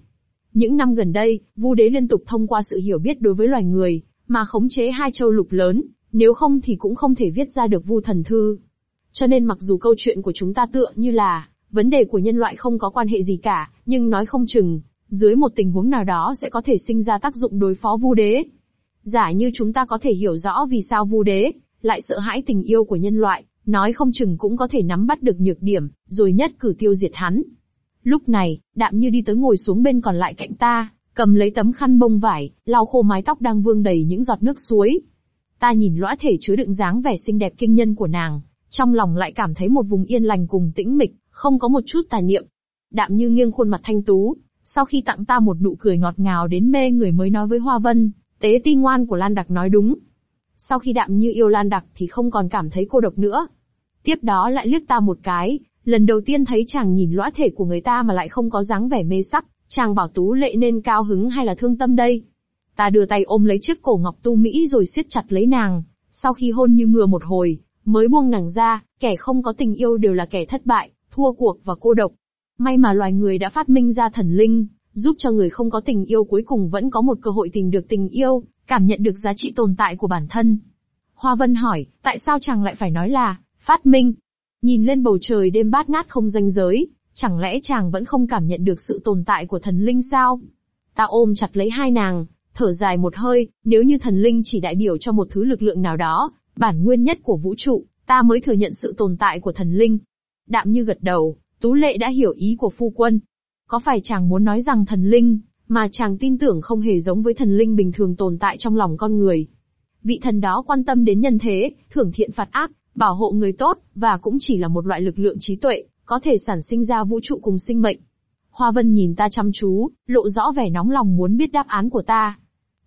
Những năm gần đây, Vu Đế liên tục thông qua sự hiểu biết đối với loài người, mà khống chế hai châu lục lớn, nếu không thì cũng không thể viết ra được Vu Thần Thư. Cho nên mặc dù câu chuyện của chúng ta tựa như là, vấn đề của nhân loại không có quan hệ gì cả, nhưng nói không chừng, dưới một tình huống nào đó sẽ có thể sinh ra tác dụng đối phó Vu Đế. Giả như chúng ta có thể hiểu rõ vì sao Vu Đế lại sợ hãi tình yêu của nhân loại, nói không chừng cũng có thể nắm bắt được nhược điểm, rồi nhất cử tiêu diệt hắn. Lúc này, đạm như đi tới ngồi xuống bên còn lại cạnh ta, cầm lấy tấm khăn bông vải, lau khô mái tóc đang vương đầy những giọt nước suối. Ta nhìn lõa thể chứa đựng dáng vẻ xinh đẹp kinh nhân của nàng, trong lòng lại cảm thấy một vùng yên lành cùng tĩnh mịch, không có một chút tà niệm. Đạm như nghiêng khuôn mặt thanh tú, sau khi tặng ta một nụ cười ngọt ngào đến mê người mới nói với Hoa Vân, tế ti ngoan của Lan Đặc nói đúng. Sau khi đạm như yêu Lan Đặc thì không còn cảm thấy cô độc nữa. Tiếp đó lại liếc ta một cái, lần đầu tiên thấy chàng nhìn lõa thể của người ta mà lại không có dáng vẻ mê sắc, chàng bảo tú lệ nên cao hứng hay là thương tâm đây. Ta đưa tay ôm lấy chiếc cổ ngọc tu Mỹ rồi siết chặt lấy nàng, sau khi hôn như mưa một hồi, mới buông nàng ra, kẻ không có tình yêu đều là kẻ thất bại, thua cuộc và cô độc. May mà loài người đã phát minh ra thần linh, giúp cho người không có tình yêu cuối cùng vẫn có một cơ hội tìm được tình yêu, cảm nhận được giá trị tồn tại của bản thân. Hoa Vân hỏi, tại sao chàng lại phải nói là, phát minh? Nhìn lên bầu trời đêm bát ngát không danh giới, Chẳng lẽ chàng vẫn không cảm nhận được sự tồn tại của thần linh sao? Ta ôm chặt lấy hai nàng, thở dài một hơi, nếu như thần linh chỉ đại biểu cho một thứ lực lượng nào đó, bản nguyên nhất của vũ trụ, ta mới thừa nhận sự tồn tại của thần linh. Đạm như gật đầu, Tú Lệ đã hiểu ý của phu quân. Có phải chàng muốn nói rằng thần linh, mà chàng tin tưởng không hề giống với thần linh bình thường tồn tại trong lòng con người. Vị thần đó quan tâm đến nhân thế, thưởng thiện phạt ác, bảo hộ người tốt, và cũng chỉ là một loại lực lượng trí tuệ, có thể sản sinh ra vũ trụ cùng sinh mệnh. Hoa Vân nhìn ta chăm chú, lộ rõ vẻ nóng lòng muốn biết đáp án của ta.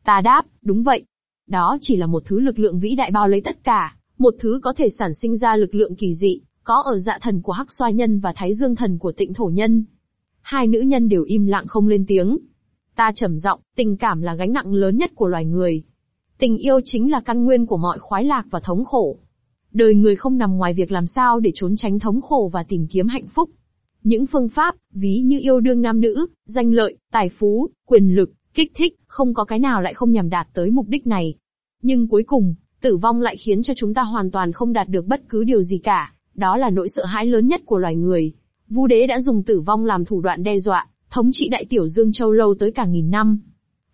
Ta đáp, đúng vậy. Đó chỉ là một thứ lực lượng vĩ đại bao lấy tất cả, một thứ có thể sản sinh ra lực lượng kỳ dị, có ở dạ thần của Hắc Xoa Nhân và Thái Dương Thần của Tịnh Thổ Nhân. Hai nữ nhân đều im lặng không lên tiếng. Ta trầm giọng, tình cảm là gánh nặng lớn nhất của loài người. Tình yêu chính là căn nguyên của mọi khoái lạc và thống khổ. Đời người không nằm ngoài việc làm sao để trốn tránh thống khổ và tìm kiếm hạnh phúc. Những phương pháp, ví như yêu đương nam nữ, danh lợi, tài phú, quyền lực, kích thích, không có cái nào lại không nhằm đạt tới mục đích này. Nhưng cuối cùng, tử vong lại khiến cho chúng ta hoàn toàn không đạt được bất cứ điều gì cả. Đó là nỗi sợ hãi lớn nhất của loài người. Vu đế đã dùng tử vong làm thủ đoạn đe dọa, thống trị đại tiểu dương châu lâu tới cả nghìn năm.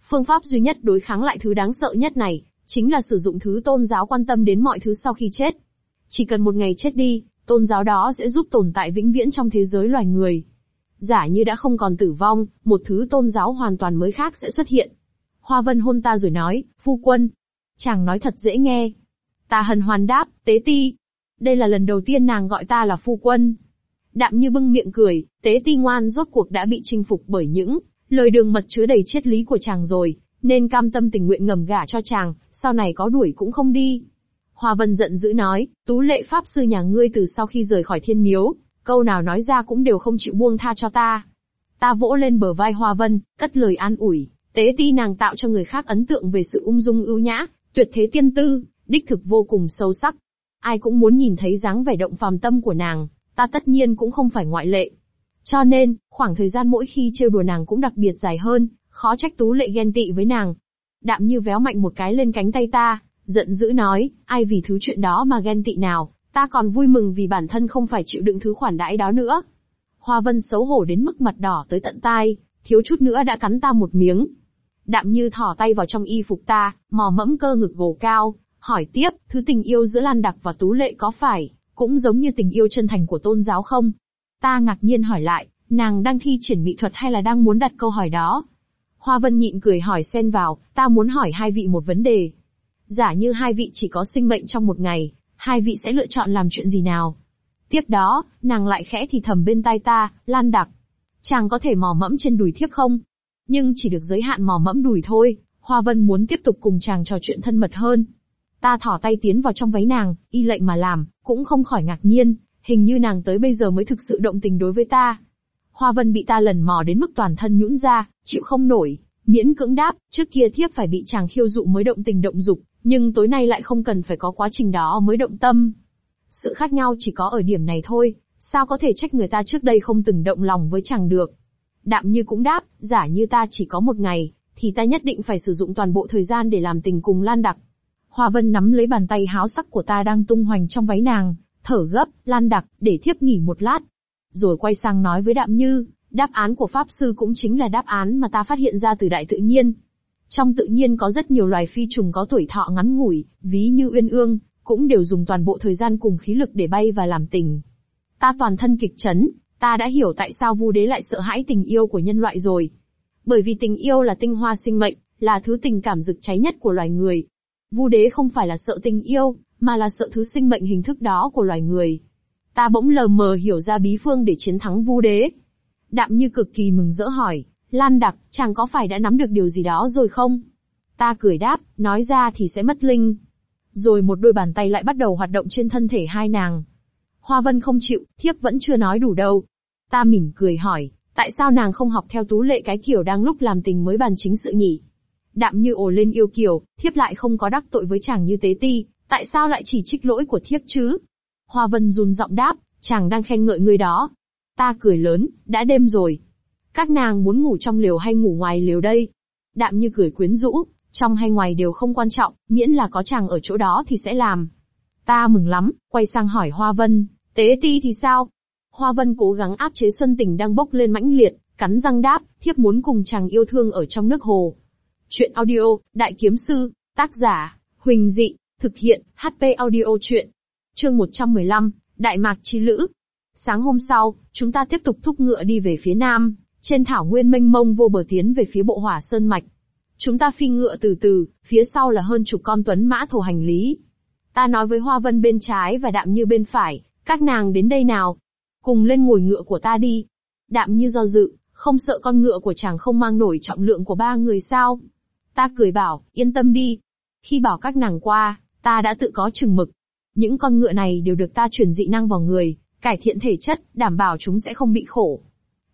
Phương pháp duy nhất đối kháng lại thứ đáng sợ nhất này, chính là sử dụng thứ tôn giáo quan tâm đến mọi thứ sau khi chết. Chỉ cần một ngày chết đi, tôn giáo đó sẽ giúp tồn tại vĩnh viễn trong thế giới loài người. Giả như đã không còn tử vong, một thứ tôn giáo hoàn toàn mới khác sẽ xuất hiện. Hoa Vân hôn ta rồi nói, phu quân. Chàng nói thật dễ nghe. Ta hân hoan đáp, tế ti. Đây là lần đầu tiên nàng gọi ta là phu quân. Đạm như bưng miệng cười, tế ti ngoan rốt cuộc đã bị chinh phục bởi những lời đường mật chứa đầy triết lý của chàng rồi, nên cam tâm tình nguyện ngầm gả cho chàng, sau này có đuổi cũng không đi. Hoa Vân giận dữ nói, tú lệ pháp sư nhà ngươi từ sau khi rời khỏi thiên miếu, câu nào nói ra cũng đều không chịu buông tha cho ta. Ta vỗ lên bờ vai Hoa Vân, cất lời an ủi, tế ti nàng tạo cho người khác ấn tượng về sự ung dung ưu nhã, tuyệt thế tiên tư, đích thực vô cùng sâu sắc. Ai cũng muốn nhìn thấy dáng vẻ động phàm tâm của nàng, ta tất nhiên cũng không phải ngoại lệ. Cho nên, khoảng thời gian mỗi khi trêu đùa nàng cũng đặc biệt dài hơn, khó trách tú lệ ghen tị với nàng. Đạm như véo mạnh một cái lên cánh tay ta, giận dữ nói, ai vì thứ chuyện đó mà ghen tị nào, ta còn vui mừng vì bản thân không phải chịu đựng thứ khoản đãi đó nữa. Hoa Vân xấu hổ đến mức mặt đỏ tới tận tai, thiếu chút nữa đã cắn ta một miếng. Đạm như thỏ tay vào trong y phục ta, mò mẫm cơ ngực gồ cao, hỏi tiếp, thứ tình yêu giữa Lan Đặc và Tú Lệ có phải, cũng giống như tình yêu chân thành của tôn giáo không? Ta ngạc nhiên hỏi lại, nàng đang thi triển mỹ thuật hay là đang muốn đặt câu hỏi đó? Hoa Vân nhịn cười hỏi xen vào, ta muốn hỏi hai vị một vấn đề. Giả như hai vị chỉ có sinh mệnh trong một ngày, hai vị sẽ lựa chọn làm chuyện gì nào? Tiếp đó, nàng lại khẽ thì thầm bên tai ta, Lan Đặc. Chàng có thể mò mẫm trên đùi thiếp không? Nhưng chỉ được giới hạn mò mẫm đùi thôi, Hoa Vân muốn tiếp tục cùng chàng trò chuyện thân mật hơn. Ta thỏ tay tiến vào trong váy nàng, y lệnh mà làm, cũng không khỏi ngạc nhiên, hình như nàng tới bây giờ mới thực sự động tình đối với ta. Hoa Vân bị ta lần mò đến mức toàn thân nhũn ra, chịu không nổi, miễn cưỡng đáp, trước kia thiếp phải bị chàng khiêu dụ mới động tình động dục, nhưng tối nay lại không cần phải có quá trình đó mới động tâm. Sự khác nhau chỉ có ở điểm này thôi, sao có thể trách người ta trước đây không từng động lòng với chàng được. Đạm như cũng đáp, giả như ta chỉ có một ngày, thì ta nhất định phải sử dụng toàn bộ thời gian để làm tình cùng Lan Đặc. Hoa Vân nắm lấy bàn tay háo sắc của ta đang tung hoành trong váy nàng, thở gấp, Lan Đặc, để thiếp nghỉ một lát. Rồi quay sang nói với Đạm Như, đáp án của Pháp Sư cũng chính là đáp án mà ta phát hiện ra từ đại tự nhiên. Trong tự nhiên có rất nhiều loài phi trùng có tuổi thọ ngắn ngủi, ví như uyên ương, cũng đều dùng toàn bộ thời gian cùng khí lực để bay và làm tình. Ta toàn thân kịch chấn, ta đã hiểu tại sao Vu Đế lại sợ hãi tình yêu của nhân loại rồi. Bởi vì tình yêu là tinh hoa sinh mệnh, là thứ tình cảm rực cháy nhất của loài người. Vu Đế không phải là sợ tình yêu, mà là sợ thứ sinh mệnh hình thức đó của loài người. Ta bỗng lờ mờ hiểu ra bí phương để chiến thắng Vu Đế. Đạm như cực kỳ mừng rỡ hỏi, Lan Đặc, chàng có phải đã nắm được điều gì đó rồi không? Ta cười đáp, nói ra thì sẽ mất linh. Rồi một đôi bàn tay lại bắt đầu hoạt động trên thân thể hai nàng. Hoa Vân không chịu, thiếp vẫn chưa nói đủ đâu. Ta mỉm cười hỏi, tại sao nàng không học theo tú lệ cái kiểu đang lúc làm tình mới bàn chính sự nhỉ? Đạm như ồ lên yêu kiều, thiếp lại không có đắc tội với chàng như tế ti, tại sao lại chỉ trích lỗi của thiếp chứ? Hoa Vân run giọng đáp, chàng đang khen ngợi người đó. Ta cười lớn, đã đêm rồi, các nàng muốn ngủ trong liều hay ngủ ngoài liều đây? Đạm như cười quyến rũ, trong hay ngoài đều không quan trọng, miễn là có chàng ở chỗ đó thì sẽ làm. Ta mừng lắm, quay sang hỏi Hoa Vân, tế ti thì sao? Hoa Vân cố gắng áp chế xuân tình đang bốc lên mãnh liệt, cắn răng đáp, thiếp muốn cùng chàng yêu thương ở trong nước hồ. Chuyện audio, Đại Kiếm Sư, tác giả, Huỳnh Dị, thực hiện, HP audio chuyện. Chương 115, Đại Mạc Chi Lữ. Sáng hôm sau, chúng ta tiếp tục thúc ngựa đi về phía nam, trên thảo nguyên mênh mông vô bờ tiến về phía bộ hỏa sơn mạch. Chúng ta phi ngựa từ từ, phía sau là hơn chục con tuấn mã thổ hành lý. Ta nói với Hoa Vân bên trái và Đạm Như bên phải, các nàng đến đây nào. Cùng lên ngồi ngựa của ta đi. Đạm Như do dự, không sợ con ngựa của chàng không mang nổi trọng lượng của ba người sao. Ta cười bảo, yên tâm đi. Khi bảo các nàng qua, ta đã tự có chừng mực. Những con ngựa này đều được ta truyền dị năng vào người, cải thiện thể chất, đảm bảo chúng sẽ không bị khổ.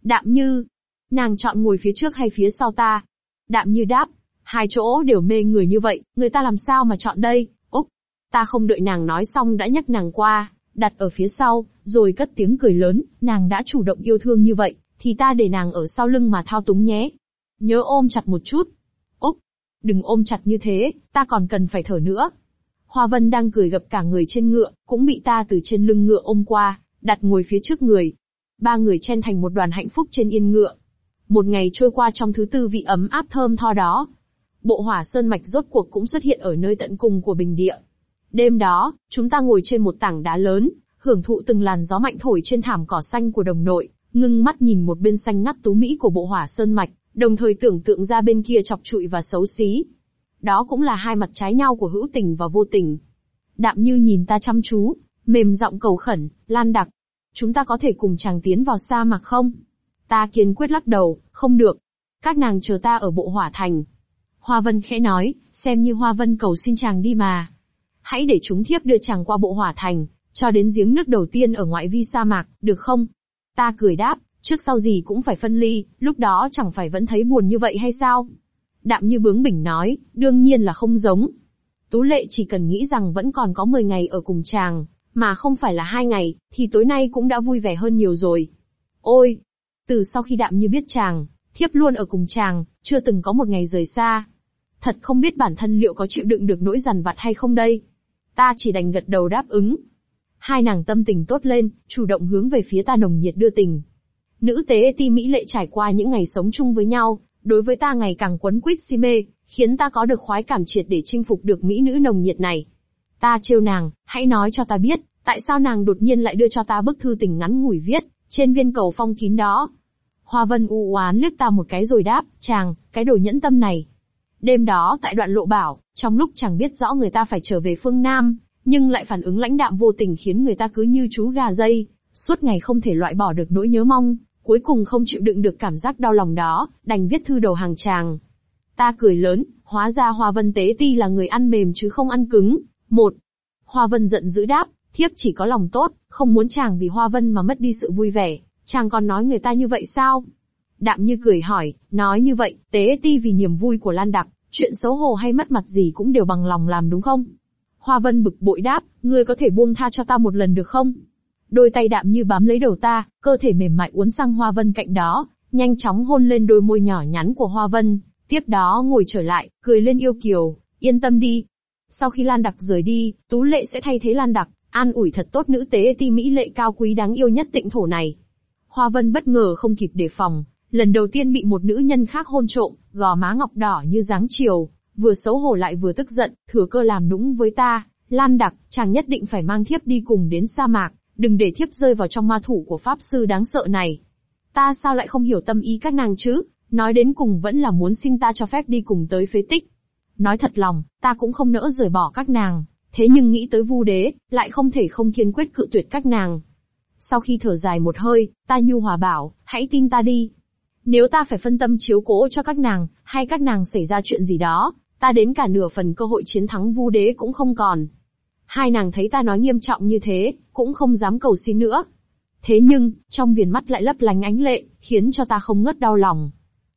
Đạm Như, nàng chọn ngồi phía trước hay phía sau ta? Đạm Như đáp, hai chỗ đều mê người như vậy, người ta làm sao mà chọn đây? Úc, ta không đợi nàng nói xong đã nhắc nàng qua, đặt ở phía sau, rồi cất tiếng cười lớn, nàng đã chủ động yêu thương như vậy, thì ta để nàng ở sau lưng mà thao túng nhé. Nhớ ôm chặt một chút. Đừng ôm chặt như thế, ta còn cần phải thở nữa. Hoa Vân đang cười gập cả người trên ngựa, cũng bị ta từ trên lưng ngựa ôm qua, đặt ngồi phía trước người. Ba người chen thành một đoàn hạnh phúc trên yên ngựa. Một ngày trôi qua trong thứ tư vị ấm áp thơm tho đó. Bộ hỏa sơn mạch rốt cuộc cũng xuất hiện ở nơi tận cùng của bình địa. Đêm đó, chúng ta ngồi trên một tảng đá lớn, hưởng thụ từng làn gió mạnh thổi trên thảm cỏ xanh của đồng nội, ngưng mắt nhìn một bên xanh ngắt tú mỹ của bộ hỏa sơn mạch, đồng thời tưởng tượng ra bên kia chọc trụi và xấu xí. Đó cũng là hai mặt trái nhau của hữu tình và vô tình. Đạm như nhìn ta chăm chú, mềm giọng cầu khẩn, lan đặc. Chúng ta có thể cùng chàng tiến vào sa mạc không? Ta kiên quyết lắc đầu, không được. Các nàng chờ ta ở bộ hỏa thành. Hoa Vân khẽ nói, xem như Hoa Vân cầu xin chàng đi mà. Hãy để chúng thiếp đưa chàng qua bộ hỏa thành, cho đến giếng nước đầu tiên ở ngoại vi sa mạc, được không? Ta cười đáp, trước sau gì cũng phải phân ly, lúc đó chẳng phải vẫn thấy buồn như vậy hay sao? Đạm như bướng bỉnh nói, đương nhiên là không giống. Tú lệ chỉ cần nghĩ rằng vẫn còn có 10 ngày ở cùng chàng, mà không phải là hai ngày, thì tối nay cũng đã vui vẻ hơn nhiều rồi. Ôi! Từ sau khi đạm như biết chàng, thiếp luôn ở cùng chàng, chưa từng có một ngày rời xa. Thật không biết bản thân liệu có chịu đựng được nỗi dằn vặt hay không đây. Ta chỉ đành gật đầu đáp ứng. Hai nàng tâm tình tốt lên, chủ động hướng về phía ta nồng nhiệt đưa tình. Nữ tế ti Mỹ lệ trải qua những ngày sống chung với nhau, đối với ta ngày càng quấn quýt si mê, khiến ta có được khoái cảm triệt để chinh phục được Mỹ nữ nồng nhiệt này. Ta trêu nàng, hãy nói cho ta biết, tại sao nàng đột nhiên lại đưa cho ta bức thư tình ngắn ngủi viết, trên viên cầu phong kín đó. Hoa Vân u oán liếc ta một cái rồi đáp, chàng, cái đồ nhẫn tâm này. Đêm đó tại đoạn lộ bảo, trong lúc chàng biết rõ người ta phải trở về phương Nam, nhưng lại phản ứng lãnh đạm vô tình khiến người ta cứ như chú gà dây, suốt ngày không thể loại bỏ được nỗi nhớ mong, cuối cùng không chịu đựng được cảm giác đau lòng đó, đành viết thư đầu hàng chàng. Ta cười lớn, hóa ra Hoa Vân Tế Ti là người ăn mềm chứ không ăn cứng. Một. Hoa Vân giận dữ đáp, thiếp chỉ có lòng tốt, không muốn chàng vì Hoa Vân mà mất đi sự vui vẻ, chàng còn nói người ta như vậy sao? Đạm như cười hỏi, nói như vậy, Tế Ti vì niềm vui của Lan Đặc, chuyện xấu hổ hay mất mặt gì cũng đều bằng lòng làm đúng không? Hoa Vân bực bội đáp, ngươi có thể buông tha cho ta một lần được không? Đôi tay đạm như bám lấy đầu ta, cơ thể mềm mại uốn sang Hoa Vân cạnh đó, nhanh chóng hôn lên đôi môi nhỏ nhắn của Hoa Vân, tiếp đó ngồi trở lại, cười lên yêu kiều, yên tâm đi. Sau khi Lan Đặc rời đi, Tú Lệ sẽ thay thế Lan Đặc, an ủi thật tốt nữ tế ti mỹ lệ cao quý đáng yêu nhất tịnh thổ này. Hoa Vân bất ngờ không kịp đề phòng, lần đầu tiên bị một nữ nhân khác hôn trộm, gò má ngọc đỏ như dáng chiều, vừa xấu hổ lại vừa tức giận, thừa cơ làm nũng với ta, Lan Đặc, chàng nhất định phải mang thiếp đi cùng đến sa mạc, đừng để thiếp rơi vào trong ma thủ của pháp sư đáng sợ này. Ta sao lại không hiểu tâm ý các nàng chứ, nói đến cùng vẫn là muốn xin ta cho phép đi cùng tới phế tích. Nói thật lòng, ta cũng không nỡ rời bỏ các nàng, thế nhưng nghĩ tới vu đế, lại không thể không kiên quyết cự tuyệt các nàng. Sau khi thở dài một hơi, ta nhu hòa bảo, hãy tin ta đi. Nếu ta phải phân tâm chiếu cố cho các nàng, hay các nàng xảy ra chuyện gì đó, ta đến cả nửa phần cơ hội chiến thắng vu đế cũng không còn. Hai nàng thấy ta nói nghiêm trọng như thế, cũng không dám cầu xin nữa. Thế nhưng, trong viền mắt lại lấp lánh ánh lệ, khiến cho ta không ngớt đau lòng.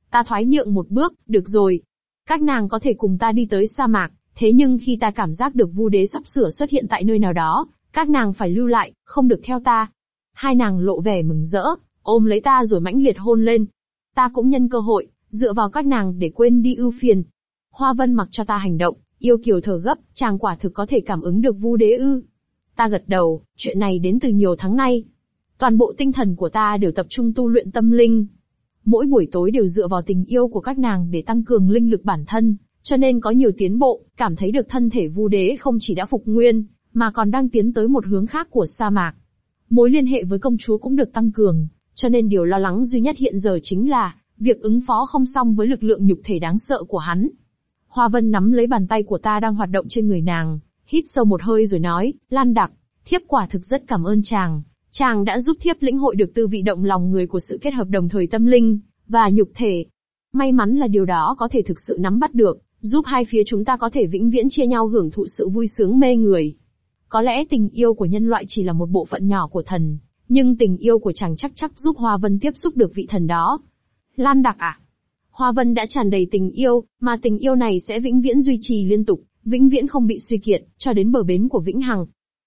Ta thoái nhượng một bước, được rồi. Các nàng có thể cùng ta đi tới sa mạc, thế nhưng khi ta cảm giác được vu đế sắp sửa xuất hiện tại nơi nào đó, các nàng phải lưu lại, không được theo ta. Hai nàng lộ vẻ mừng rỡ, ôm lấy ta rồi mãnh liệt hôn lên. Ta cũng nhân cơ hội, dựa vào các nàng để quên đi ưu phiền, Hoa Vân mặc cho ta hành động, yêu kiều thở gấp, chàng quả thực có thể cảm ứng được vu đế ư. Ta gật đầu, chuyện này đến từ nhiều tháng nay. Toàn bộ tinh thần của ta đều tập trung tu luyện tâm linh. Mỗi buổi tối đều dựa vào tình yêu của các nàng để tăng cường linh lực bản thân, cho nên có nhiều tiến bộ, cảm thấy được thân thể vu đế không chỉ đã phục nguyên, mà còn đang tiến tới một hướng khác của sa mạc. Mối liên hệ với công chúa cũng được tăng cường, cho nên điều lo lắng duy nhất hiện giờ chính là, việc ứng phó không xong với lực lượng nhục thể đáng sợ của hắn. Hoa Vân nắm lấy bàn tay của ta đang hoạt động trên người nàng, hít sâu một hơi rồi nói, Lan Đặc, thiếp quả thực rất cảm ơn chàng. Chàng đã giúp thiếp lĩnh hội được tư vị động lòng người của sự kết hợp đồng thời tâm linh, và nhục thể. May mắn là điều đó có thể thực sự nắm bắt được, giúp hai phía chúng ta có thể vĩnh viễn chia nhau hưởng thụ sự vui sướng mê người. Có lẽ tình yêu của nhân loại chỉ là một bộ phận nhỏ của thần, nhưng tình yêu của chàng chắc chắc giúp Hoa Vân tiếp xúc được vị thần đó. Lan Đặc à? Hoa Vân đã tràn đầy tình yêu, mà tình yêu này sẽ vĩnh viễn duy trì liên tục, vĩnh viễn không bị suy kiệt, cho đến bờ bến của vĩnh hằng.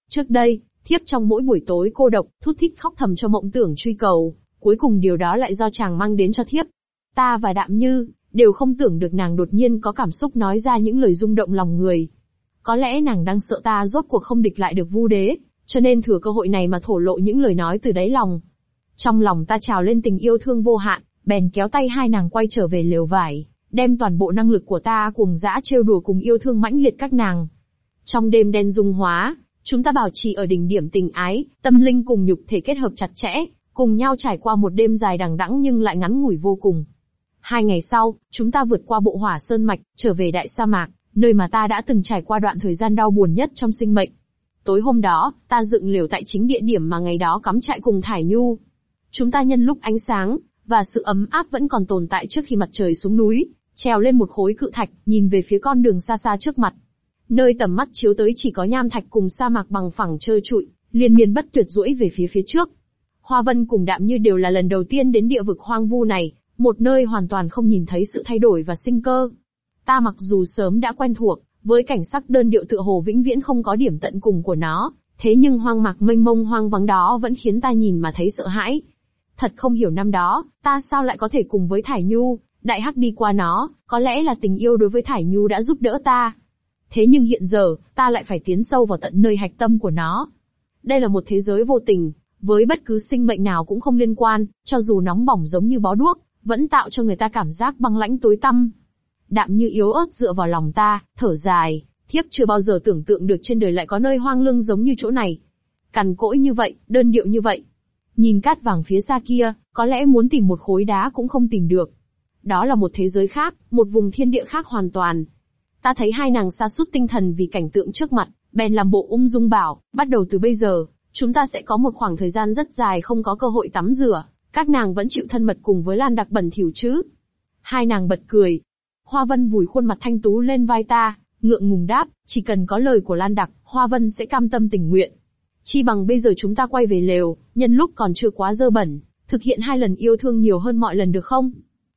Trước đây, thiếp trong mỗi buổi tối cô độc, thút thít khóc thầm cho mộng tưởng truy cầu, cuối cùng điều đó lại do chàng mang đến cho thiếp. Ta và Đạm Như, đều không tưởng được nàng đột nhiên có cảm xúc nói ra những lời rung động lòng người. Có lẽ nàng đang sợ ta rốt cuộc không địch lại được vu đế, cho nên thừa cơ hội này mà thổ lộ những lời nói từ đáy lòng. Trong lòng ta trào lên tình yêu thương vô hạn, bèn kéo tay hai nàng quay trở về lều vải, đem toàn bộ năng lực của ta cùng dã trêu đùa cùng yêu thương mãnh liệt các nàng. Trong đêm đen dung hóa, chúng ta bảo trì ở đỉnh điểm tình ái, tâm linh cùng nhục thể kết hợp chặt chẽ, cùng nhau trải qua một đêm dài đằng đẵng nhưng lại ngắn ngủi vô cùng. Hai ngày sau, chúng ta vượt qua bộ hỏa sơn mạch, trở về đại sa mạc, nơi mà ta đã từng trải qua đoạn thời gian đau buồn nhất trong sinh mệnh. Tối hôm đó, ta dựng liều tại chính địa điểm mà ngày đó cắm trại cùng Thải Nhu. Chúng ta nhân lúc ánh sáng, và sự ấm áp vẫn còn tồn tại trước khi mặt trời xuống núi, trèo lên một khối cự thạch, nhìn về phía con đường xa xa trước mặt. Nơi tầm mắt chiếu tới chỉ có nham thạch cùng sa mạc bằng phẳng trơ trụi, liên miên bất tuyệt duỗi về phía phía trước. Hoa Vân cùng Đạm Như đều là lần đầu tiên đến địa vực hoang vu này, một nơi hoàn toàn không nhìn thấy sự thay đổi và sinh cơ. Ta mặc dù sớm đã quen thuộc, với cảnh sắc đơn điệu tựa hồ vĩnh viễn không có điểm tận cùng của nó, thế nhưng hoang mạc mênh mông hoang vắng đó vẫn khiến ta nhìn mà thấy sợ hãi. Thật không hiểu năm đó, ta sao lại có thể cùng với Thải Nhu, đại hắc đi qua nó, có lẽ là tình yêu đối với Thải Nhu đã giúp đỡ ta. Thế nhưng hiện giờ, ta lại phải tiến sâu vào tận nơi hạch tâm của nó. Đây là một thế giới vô tình, với bất cứ sinh mệnh nào cũng không liên quan, cho dù nóng bỏng giống như bó đuốc, vẫn tạo cho người ta cảm giác băng lãnh tối tăm. Đạm như yếu ớt dựa vào lòng ta, thở dài, thiếp chưa bao giờ tưởng tượng được trên đời lại có nơi hoang lương giống như chỗ này. Cằn cỗi như vậy, đơn điệu như vậy. Nhìn cát vàng phía xa kia, có lẽ muốn tìm một khối đá cũng không tìm được. Đó là một thế giới khác, một vùng thiên địa khác hoàn toàn. Ta thấy hai nàng xa sút tinh thần vì cảnh tượng trước mặt, bèn làm bộ ung dung bảo, bắt đầu từ bây giờ, chúng ta sẽ có một khoảng thời gian rất dài không có cơ hội tắm rửa, các nàng vẫn chịu thân mật cùng với Lan Đặc bẩn thỉu chứ. Hai nàng bật cười. Hoa Vân vùi khuôn mặt thanh tú lên vai ta, ngượng ngùng đáp, chỉ cần có lời của Lan Đặc, Hoa Vân sẽ cam tâm tình nguyện. Chi bằng bây giờ chúng ta quay về lều, nhân lúc còn chưa quá dơ bẩn, thực hiện hai lần yêu thương nhiều hơn mọi lần được không?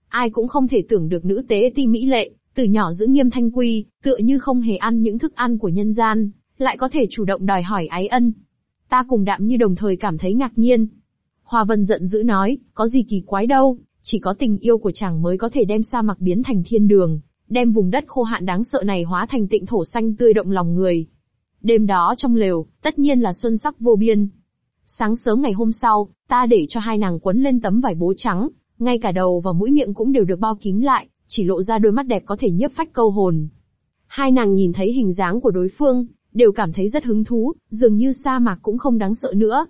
Ai cũng không thể tưởng được nữ tế ti mỹ lệ, từ nhỏ giữ nghiêm thanh quy, tựa như không hề ăn những thức ăn của nhân gian, lại có thể chủ động đòi hỏi ái ân. Ta cùng đạm như đồng thời cảm thấy ngạc nhiên. Hoa Vân giận dữ nói, có gì kỳ quái đâu, chỉ có tình yêu của chàng mới có thể đem sa mạc biến thành thiên đường, đem vùng đất khô hạn đáng sợ này hóa thành tịnh thổ xanh tươi động lòng người. Đêm đó trong lều, tất nhiên là xuân sắc vô biên. Sáng sớm ngày hôm sau, ta để cho hai nàng quấn lên tấm vải bố trắng, ngay cả đầu và mũi miệng cũng đều được bao kín lại, chỉ lộ ra đôi mắt đẹp có thể nhiếp phách câu hồn. Hai nàng nhìn thấy hình dáng của đối phương, đều cảm thấy rất hứng thú, dường như sa mạc cũng không đáng sợ nữa.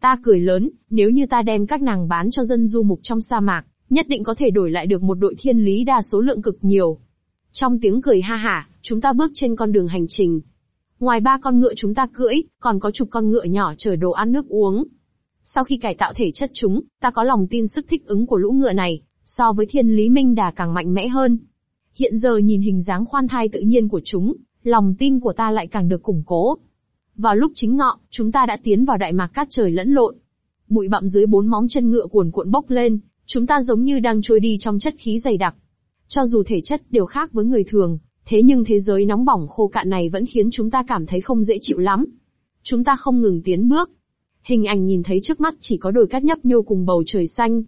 Ta cười lớn, nếu như ta đem các nàng bán cho dân du mục trong sa mạc, nhất định có thể đổi lại được một đội thiên lý đa số lượng cực nhiều. Trong tiếng cười ha hả, chúng ta bước trên con đường hành trình. Ngoài ba con ngựa chúng ta cưỡi, còn có chục con ngựa nhỏ chở đồ ăn nước uống. Sau khi cải tạo thể chất chúng, ta có lòng tin sức thích ứng của lũ ngựa này, so với thiên lý minh đà càng mạnh mẽ hơn. Hiện giờ nhìn hình dáng khoan thai tự nhiên của chúng, lòng tin của ta lại càng được củng cố. Vào lúc chính ngọ, chúng ta đã tiến vào đại mạc cát trời lẫn lộn. Bụi bặm dưới bốn móng chân ngựa cuồn cuộn bốc lên, chúng ta giống như đang trôi đi trong chất khí dày đặc. Cho dù thể chất đều khác với người thường, thế nhưng thế giới nóng bỏng khô cạn này vẫn khiến chúng ta cảm thấy không dễ chịu lắm. Chúng ta không ngừng tiến bước. Hình ảnh nhìn thấy trước mắt chỉ có đồi cát nhấp nhô cùng bầu trời xanh.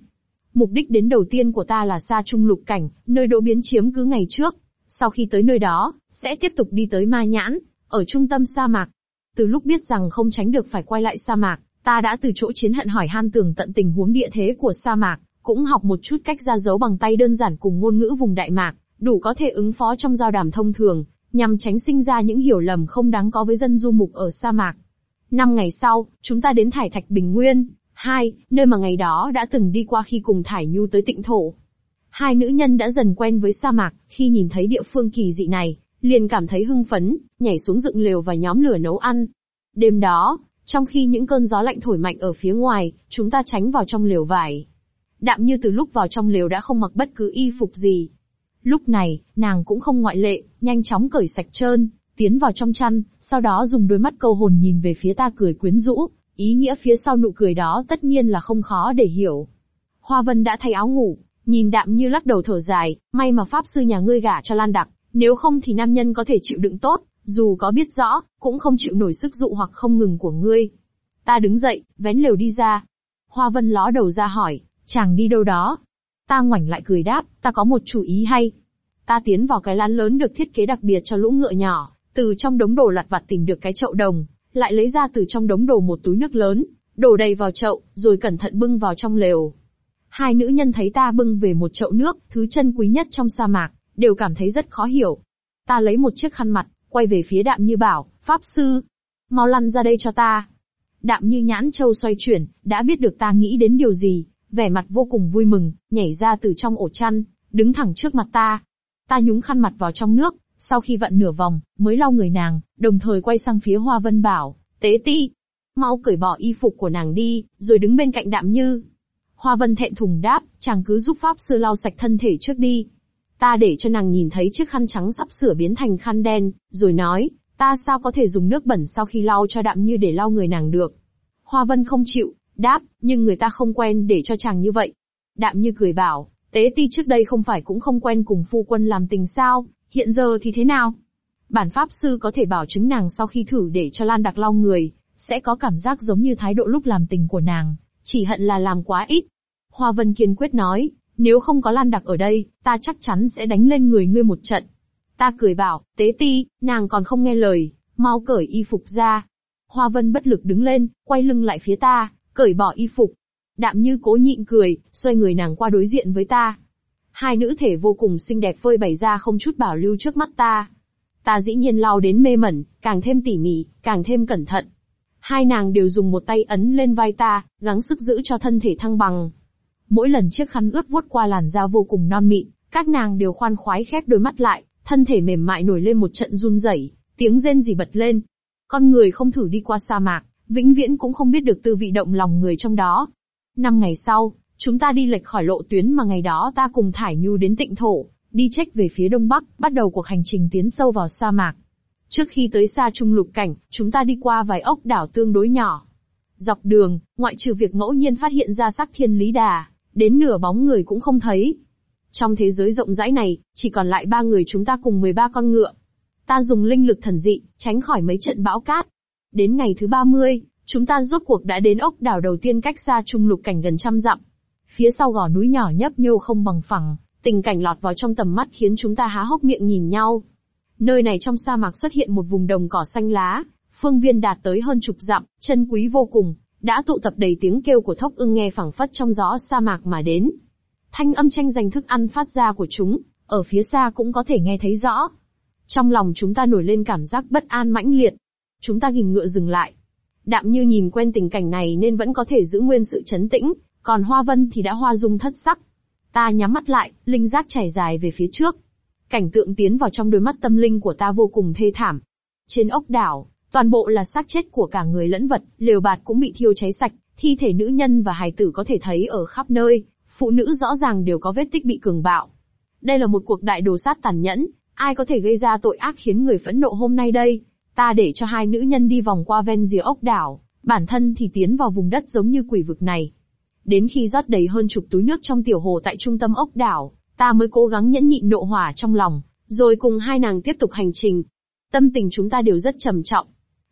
Mục đích đến đầu tiên của ta là xa trung lục cảnh, nơi đỗ biến chiếm cứ ngày trước. Sau khi tới nơi đó, sẽ tiếp tục đi tới Ma Nhãn, ở trung tâm sa mạc. Từ lúc biết rằng không tránh được phải quay lại sa mạc, Ta đã từ chỗ chiến hận hỏi han tường tận tình huống địa thế của sa mạc, cũng học một chút cách ra dấu bằng tay đơn giản cùng ngôn ngữ vùng Đại Mạc, đủ có thể ứng phó trong giao đàm thông thường, nhằm tránh sinh ra những hiểu lầm không đáng có với dân du mục ở sa mạc. Năm ngày sau, chúng ta đến Thải Thạch Bình Nguyên, hai, nơi mà ngày đó đã từng đi qua khi cùng Thải Nhu tới tịnh thổ. Hai nữ nhân đã dần quen với sa mạc, khi nhìn thấy địa phương kỳ dị này, liền cảm thấy hưng phấn, nhảy xuống dựng lều và nhóm lửa nấu ăn. Đêm đó, trong khi những cơn gió lạnh thổi mạnh ở phía ngoài, chúng ta tránh vào trong lều vải. Đạm như từ lúc vào trong lều đã không mặc bất cứ y phục gì. Lúc này, nàng cũng không ngoại lệ, nhanh chóng cởi sạch trơn, tiến vào trong chăn, sau đó dùng đôi mắt câu hồn nhìn về phía ta cười quyến rũ, ý nghĩa phía sau nụ cười đó tất nhiên là không khó để hiểu. Hoa Vân đã thay áo ngủ, nhìn đạm như lắc đầu thở dài, may mà pháp sư nhà ngươi gả cho Lan Đặc, nếu không thì nam nhân có thể chịu đựng tốt, dù có biết rõ, cũng không chịu nổi sức dụ hoặc không ngừng của ngươi. Ta đứng dậy, vén lều đi ra. Hoa Vân ló đầu ra hỏi, chàng đi đâu đó? Ta ngoảnh lại cười đáp, ta có một chủ ý hay. Ta tiến vào cái lán lớn được thiết kế đặc biệt cho lũ ngựa nhỏ, từ trong đống đồ lặt vặt tìm được cái chậu đồng, lại lấy ra từ trong đống đồ một túi nước lớn, đổ đầy vào chậu, rồi cẩn thận bưng vào trong lều. Hai nữ nhân thấy ta bưng về một chậu nước, thứ chân quý nhất trong sa mạc, đều cảm thấy rất khó hiểu. Ta lấy một chiếc khăn mặt, quay về phía đạm như bảo, Pháp Sư, mau lăn ra đây cho ta. Đạm như nhãn châu xoay chuyển, đã biết được ta nghĩ đến điều gì, vẻ mặt vô cùng vui mừng, nhảy ra từ trong ổ chăn, đứng thẳng trước mặt ta. Ta nhúng khăn mặt vào trong nước, sau khi vặn nửa vòng, mới lau người nàng, đồng thời quay sang phía Hoa Vân bảo, tế ti, mau cởi bỏ y phục của nàng đi, rồi đứng bên cạnh đạm như. Hoa Vân thẹn thùng đáp, chàng cứ giúp Pháp Sư lau sạch thân thể trước đi. Ta để cho nàng nhìn thấy chiếc khăn trắng sắp sửa biến thành khăn đen, rồi nói, ta sao có thể dùng nước bẩn sau khi lau cho đạm như để lau người nàng được. Hoa Vân không chịu, đáp, nhưng người ta không quen để cho chàng như vậy. Đạm như cười bảo, tế ti trước đây không phải cũng không quen cùng phu quân làm tình sao, hiện giờ thì thế nào? Bản pháp sư có thể bảo chứng nàng sau khi thử để cho Lan Đặc lau người, sẽ có cảm giác giống như thái độ lúc làm tình của nàng, chỉ hận là làm quá ít. Hoa Vân kiên quyết nói, nếu không có Lan Đặc ở đây, ta chắc chắn sẽ đánh lên người ngươi một trận. Ta cười bảo, tế ti, nàng còn không nghe lời, mau cởi y phục ra. Hoa Vân bất lực đứng lên, quay lưng lại phía ta, cởi bỏ y phục. Đạm như cố nhịn cười, xoay người nàng qua đối diện với ta. Hai nữ thể vô cùng xinh đẹp phơi bày ra không chút bảo lưu trước mắt ta. Ta dĩ nhiên lao đến mê mẩn, càng thêm tỉ mỉ, càng thêm cẩn thận. Hai nàng đều dùng một tay ấn lên vai ta, gắng sức giữ cho thân thể thăng bằng. Mỗi lần chiếc khăn ướt vuốt qua làn da vô cùng non mịn, các nàng đều khoan khoái khép đôi mắt lại, thân thể mềm mại nổi lên một trận run rẩy, tiếng rên rỉ bật lên. Con người không thử đi qua sa mạc, vĩnh viễn cũng không biết được tư vị động lòng người trong đó. Năm ngày sau, chúng ta đi lệch khỏi lộ tuyến mà ngày đó ta cùng Thải Nhu đến tịnh thổ, đi trách về phía đông bắc, bắt đầu cuộc hành trình tiến sâu vào sa mạc. Trước khi tới xa trung lục cảnh, chúng ta đi qua vài ốc đảo tương đối nhỏ. Dọc đường, ngoại trừ việc ngẫu nhiên phát hiện ra sắc thiên lý đà, đến nửa bóng người cũng không thấy. Trong thế giới rộng rãi này, chỉ còn lại ba người chúng ta cùng 13 con ngựa. Ta dùng linh lực thần dị, tránh khỏi mấy trận bão cát. Đến ngày thứ 30, chúng ta rốt cuộc đã đến ốc đảo đầu tiên cách xa trung lục cảnh gần trăm dặm. Phía sau gò núi nhỏ nhấp nhô không bằng phẳng, tình cảnh lọt vào trong tầm mắt khiến chúng ta há hốc miệng nhìn nhau. Nơi này trong sa mạc xuất hiện một vùng đồng cỏ xanh lá, phương viên đạt tới hơn chục dặm, chân quý vô cùng, đã tụ tập đầy tiếng kêu của thốc ưng nghe phẳng phất trong gió sa mạc mà đến. Thanh âm tranh giành thức ăn phát ra của chúng, ở phía xa cũng có thể nghe thấy rõ. Trong lòng chúng ta nổi lên cảm giác bất an mãnh liệt. Chúng ta gìn ngựa dừng lại. Đạm như nhìn quen tình cảnh này nên vẫn có thể giữ nguyên sự chấn tĩnh, còn Hoa Vân thì đã hoa dung thất sắc. Ta nhắm mắt lại, linh giác chảy dài về phía trước. Cảnh tượng tiến vào trong đôi mắt tâm linh của ta vô cùng thê thảm. Trên ốc đảo, toàn bộ là xác chết của cả người lẫn vật, lều bạt cũng bị thiêu cháy sạch, thi thể nữ nhân và hài tử có thể thấy ở khắp nơi, phụ nữ rõ ràng đều có vết tích bị cường bạo. Đây là một cuộc đại đồ sát tàn nhẫn, ai có thể gây ra tội ác khiến người phẫn nộ hôm nay đây? Ta để cho hai nữ nhân đi vòng qua ven rìa ốc đảo, bản thân thì tiến vào vùng đất giống như quỷ vực này. Đến khi rót đầy hơn chục túi nước trong tiểu hồ tại trung tâm ốc đảo, ta mới cố gắng nhẫn nhịn nộ hỏa trong lòng, rồi cùng hai nàng tiếp tục hành trình. Tâm tình chúng ta đều rất trầm trọng.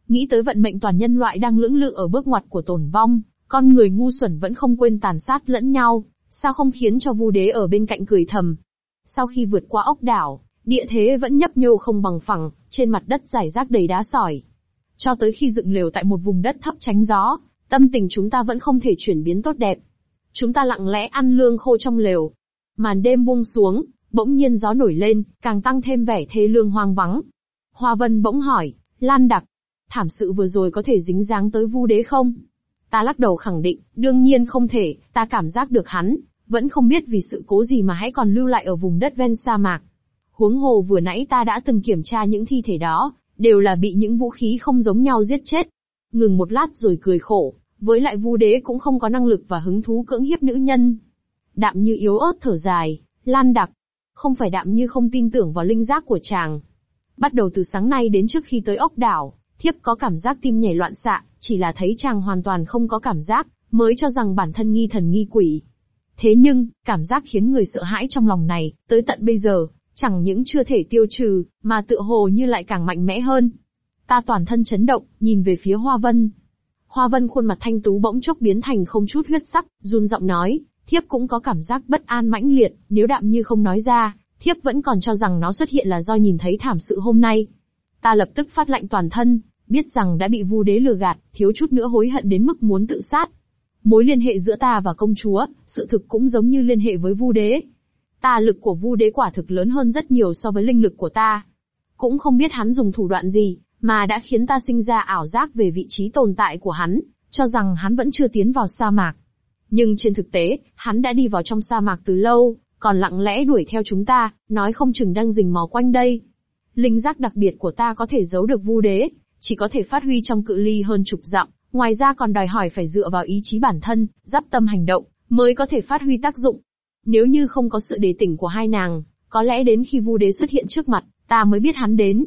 Nghĩ tới vận mệnh toàn nhân loại đang lưỡng lự ở bước ngoặt của tổn vong, con người ngu xuẩn vẫn không quên tàn sát lẫn nhau, sao không khiến cho vu đế ở bên cạnh cười thầm. Sau khi vượt qua ốc đảo, địa thế vẫn nhấp nhô không bằng phẳng, trên mặt đất rải rác đầy đá sỏi. Cho tới khi dựng lều tại một vùng đất thấp tránh gió, tâm tình chúng ta vẫn không thể chuyển biến tốt đẹp. Chúng ta lặng lẽ ăn lương khô trong lều. Màn đêm buông xuống, bỗng nhiên gió nổi lên, càng tăng thêm vẻ thê lương hoang vắng. Hoa Vân bỗng hỏi, Lan Đặc, thảm sự vừa rồi có thể dính dáng tới vu đế không? Ta lắc đầu khẳng định, đương nhiên không thể, ta cảm giác được hắn, vẫn không biết vì sự cố gì mà hãy còn lưu lại ở vùng đất ven sa mạc. Huống hồ vừa nãy ta đã từng kiểm tra những thi thể đó, đều là bị những vũ khí không giống nhau giết chết. Ngừng một lát rồi cười khổ, với lại vu đế cũng không có năng lực và hứng thú cưỡng hiếp nữ nhân. Đạm như yếu ớt thở dài, lan đặc. Không phải đạm như không tin tưởng vào linh giác của chàng. Bắt đầu từ sáng nay đến trước khi tới ốc đảo, thiếp có cảm giác tim nhảy loạn xạ, chỉ là thấy chàng hoàn toàn không có cảm giác, mới cho rằng bản thân nghi thần nghi quỷ. Thế nhưng, cảm giác khiến người sợ hãi trong lòng này, tới tận bây giờ, chẳng những chưa thể tiêu trừ, mà tựa hồ như lại càng mạnh mẽ hơn. Ta toàn thân chấn động, nhìn về phía Hoa Vân. Hoa Vân khuôn mặt thanh tú bỗng chốc biến thành không chút huyết sắc, run giọng nói, thiếp cũng có cảm giác bất an mãnh liệt, nếu đạm như không nói ra, thiếp vẫn còn cho rằng nó xuất hiện là do nhìn thấy thảm sự hôm nay. Ta lập tức phát lạnh toàn thân, biết rằng đã bị vu đế lừa gạt, thiếu chút nữa hối hận đến mức muốn tự sát. Mối liên hệ giữa ta và công chúa, sự thực cũng giống như liên hệ với vu đế. Ta lực của vu đế quả thực lớn hơn rất nhiều so với linh lực của ta. Cũng không biết hắn dùng thủ đoạn gì, mà đã khiến ta sinh ra ảo giác về vị trí tồn tại của hắn, cho rằng hắn vẫn chưa tiến vào sa mạc. Nhưng trên thực tế, hắn đã đi vào trong sa mạc từ lâu, còn lặng lẽ đuổi theo chúng ta, nói không chừng đang rình mò quanh đây. Linh giác đặc biệt của ta có thể giấu được vu đế, chỉ có thể phát huy trong cự ly hơn chục dặm, ngoài ra còn đòi hỏi phải dựa vào ý chí bản thân, giáp tâm hành động, mới có thể phát huy tác dụng. Nếu như không có sự đề tỉnh của hai nàng, có lẽ đến khi vu đế xuất hiện trước mặt, ta mới biết hắn đến.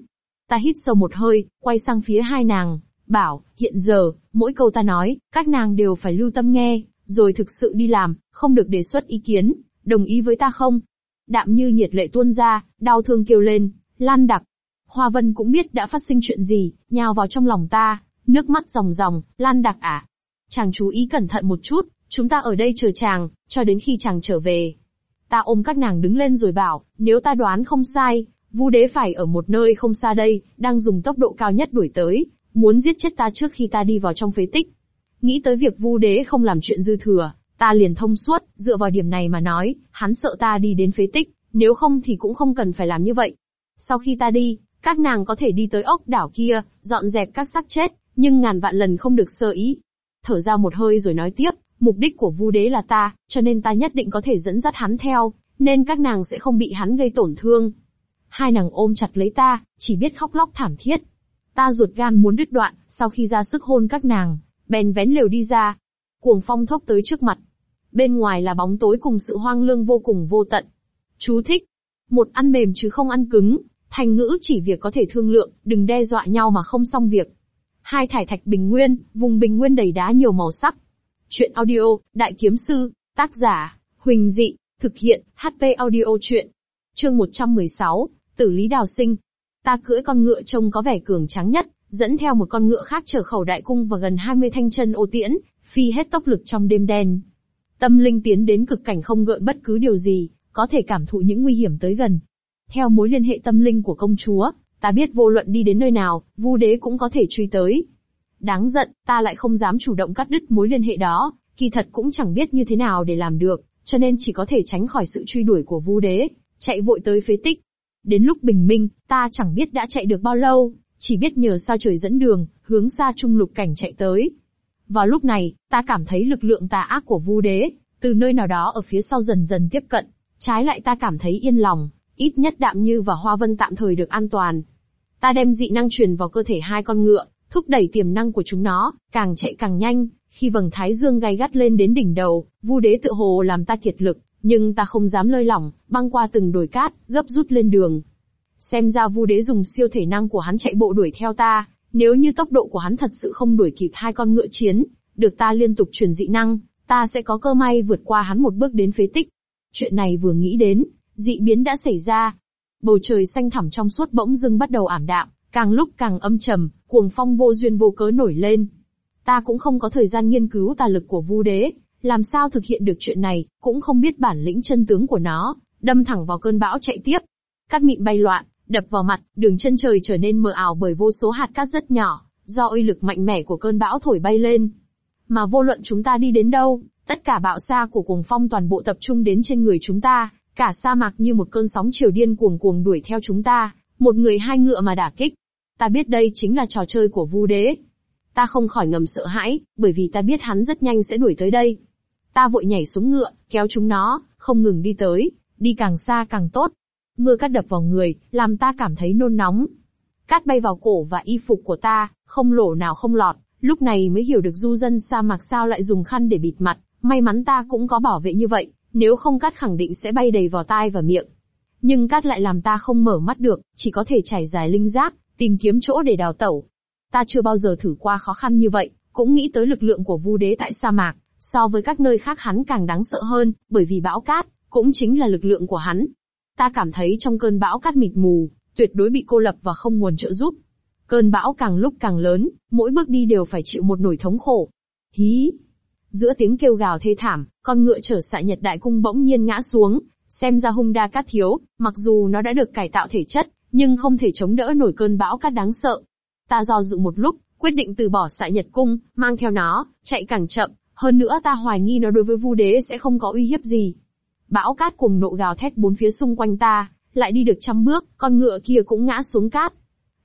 Ta hít sâu một hơi, quay sang phía hai nàng, bảo, hiện giờ, mỗi câu ta nói, các nàng đều phải lưu tâm nghe, rồi thực sự đi làm, không được đề xuất ý kiến, đồng ý với ta không? Đạm như nhiệt lệ tuôn ra, đau thương kêu lên, lan đặc. Hoa Vân cũng biết đã phát sinh chuyện gì, nhào vào trong lòng ta, nước mắt ròng ròng, lan đặc à. Chàng chú ý cẩn thận một chút, chúng ta ở đây chờ chàng, cho đến khi chàng trở về. Ta ôm các nàng đứng lên rồi bảo, nếu ta đoán không sai, Vu đế phải ở một nơi không xa đây, đang dùng tốc độ cao nhất đuổi tới, muốn giết chết ta trước khi ta đi vào trong phế tích. Nghĩ tới việc Vu đế không làm chuyện dư thừa, ta liền thông suốt, dựa vào điểm này mà nói, hắn sợ ta đi đến phế tích, nếu không thì cũng không cần phải làm như vậy. Sau khi ta đi, các nàng có thể đi tới ốc đảo kia, dọn dẹp các xác chết, nhưng ngàn vạn lần không được sơ ý. Thở ra một hơi rồi nói tiếp, mục đích của Vu đế là ta, cho nên ta nhất định có thể dẫn dắt hắn theo, nên các nàng sẽ không bị hắn gây tổn thương. Hai nàng ôm chặt lấy ta, chỉ biết khóc lóc thảm thiết. Ta ruột gan muốn đứt đoạn, sau khi ra sức hôn các nàng, bèn vén lều đi ra. Cuồng phong thốc tới trước mặt. Bên ngoài là bóng tối cùng sự hoang lương vô cùng vô tận. Chú thích. Một ăn mềm chứ không ăn cứng, thành ngữ chỉ việc có thể thương lượng, đừng đe dọa nhau mà không xong việc. Hai thải thạch bình nguyên, vùng bình nguyên đầy đá nhiều màu sắc. Chuyện audio, Đại Kiếm Sư, tác giả, Huỳnh Dị, thực hiện, HP audio chuyện. Chương 116, Tử Lý Đào Sinh. Ta cưỡi con ngựa trông có vẻ cường trắng nhất, dẫn theo một con ngựa khác chở khẩu đại cung và gần 20 thanh chân ô tiễn, phi hết tốc lực trong đêm đen. Tâm linh tiến đến cực cảnh không gợn bất cứ điều gì, có thể cảm thụ những nguy hiểm tới gần. Theo mối liên hệ tâm linh của công chúa, ta biết vô luận đi đến nơi nào, vu đế cũng có thể truy tới. Đáng giận, ta lại không dám chủ động cắt đứt mối liên hệ đó, kỳ thật cũng chẳng biết như thế nào để làm được, cho nên chỉ có thể tránh khỏi sự truy đuổi của vu đế, chạy vội tới phế tích. Đến lúc bình minh, ta chẳng biết đã chạy được bao lâu, chỉ biết nhờ sao trời dẫn đường, hướng xa trung lục cảnh chạy tới. Vào lúc này, ta cảm thấy lực lượng tà ác của vu đế, từ nơi nào đó ở phía sau dần dần tiếp cận. Trái lại ta cảm thấy yên lòng, ít nhất đạm như và hoa vân tạm thời được an toàn. Ta đem dị năng truyền vào cơ thể hai con ngựa, thúc đẩy tiềm năng của chúng nó, càng chạy càng nhanh, khi vầng thái dương gay gắt lên đến đỉnh đầu, vu đế tự hồ làm ta kiệt lực, nhưng ta không dám lơi lỏng, băng qua từng đồi cát, gấp rút lên đường. Xem ra vu đế dùng siêu thể năng của hắn chạy bộ đuổi theo ta, nếu như tốc độ của hắn thật sự không đuổi kịp hai con ngựa chiến, được ta liên tục truyền dị năng, ta sẽ có cơ may vượt qua hắn một bước đến phế tích. Chuyện này vừa nghĩ đến, dị biến đã xảy ra. Bầu trời xanh thẳm trong suốt bỗng dưng bắt đầu ảm đạm, càng lúc càng âm trầm, cuồng phong vô duyên vô cớ nổi lên. Ta cũng không có thời gian nghiên cứu tà lực của vu đế, làm sao thực hiện được chuyện này, cũng không biết bản lĩnh chân tướng của nó, đâm thẳng vào cơn bão chạy tiếp. Cát mịn bay loạn, đập vào mặt, đường chân trời trở nên mờ ảo bởi vô số hạt cát rất nhỏ, do uy lực mạnh mẽ của cơn bão thổi bay lên. Mà vô luận chúng ta đi đến đâu, tất cả bạo xa của cuồng phong toàn bộ tập trung đến trên người chúng ta, cả sa mạc như một cơn sóng triều điên cuồng cuồng đuổi theo chúng ta, một người hai ngựa mà đả kích. Ta biết đây chính là trò chơi của Vu Đế. Ta không khỏi ngầm sợ hãi, bởi vì ta biết hắn rất nhanh sẽ đuổi tới đây. Ta vội nhảy xuống ngựa, kéo chúng nó, không ngừng đi tới, đi càng xa càng tốt. Mưa cát đập vào người, làm ta cảm thấy nôn nóng. Cát bay vào cổ và y phục của ta, không lỗ nào không lọt, lúc này mới hiểu được du dân sa mạc sao lại dùng khăn để bịt mặt, may mắn ta cũng có bảo vệ như vậy, nếu không cát khẳng định sẽ bay đầy vào tai và miệng. Nhưng cát lại làm ta không mở mắt được, chỉ có thể trải dài linh giác, tìm kiếm chỗ để đào tẩu. Ta chưa bao giờ thử qua khó khăn như vậy, cũng nghĩ tới lực lượng của Vu Đế tại sa mạc, so với các nơi khác hắn càng đáng sợ hơn, bởi vì bão cát cũng chính là lực lượng của hắn. Ta cảm thấy trong cơn bão cát mịt mù, tuyệt đối bị cô lập và không nguồn trợ giúp. Cơn bão càng lúc càng lớn, mỗi bước đi đều phải chịu một nỗi thống khổ. Hí! Giữa tiếng kêu gào thê thảm, con ngựa chở xạ nhật đại cung bỗng nhiên ngã xuống, xem ra hung đa cát thiếu, mặc dù nó đã được cải tạo thể chất, nhưng không thể chống đỡ nổi cơn bão cát đáng sợ. Ta do dự một lúc, quyết định từ bỏ xạ nhật cung, mang theo nó, chạy càng chậm, hơn nữa ta hoài nghi nó đối với vu đế sẽ không có uy hiếp gì. Bão cát cùng nộ gào thét bốn phía xung quanh ta, lại đi được trăm bước, con ngựa kia cũng ngã xuống cát.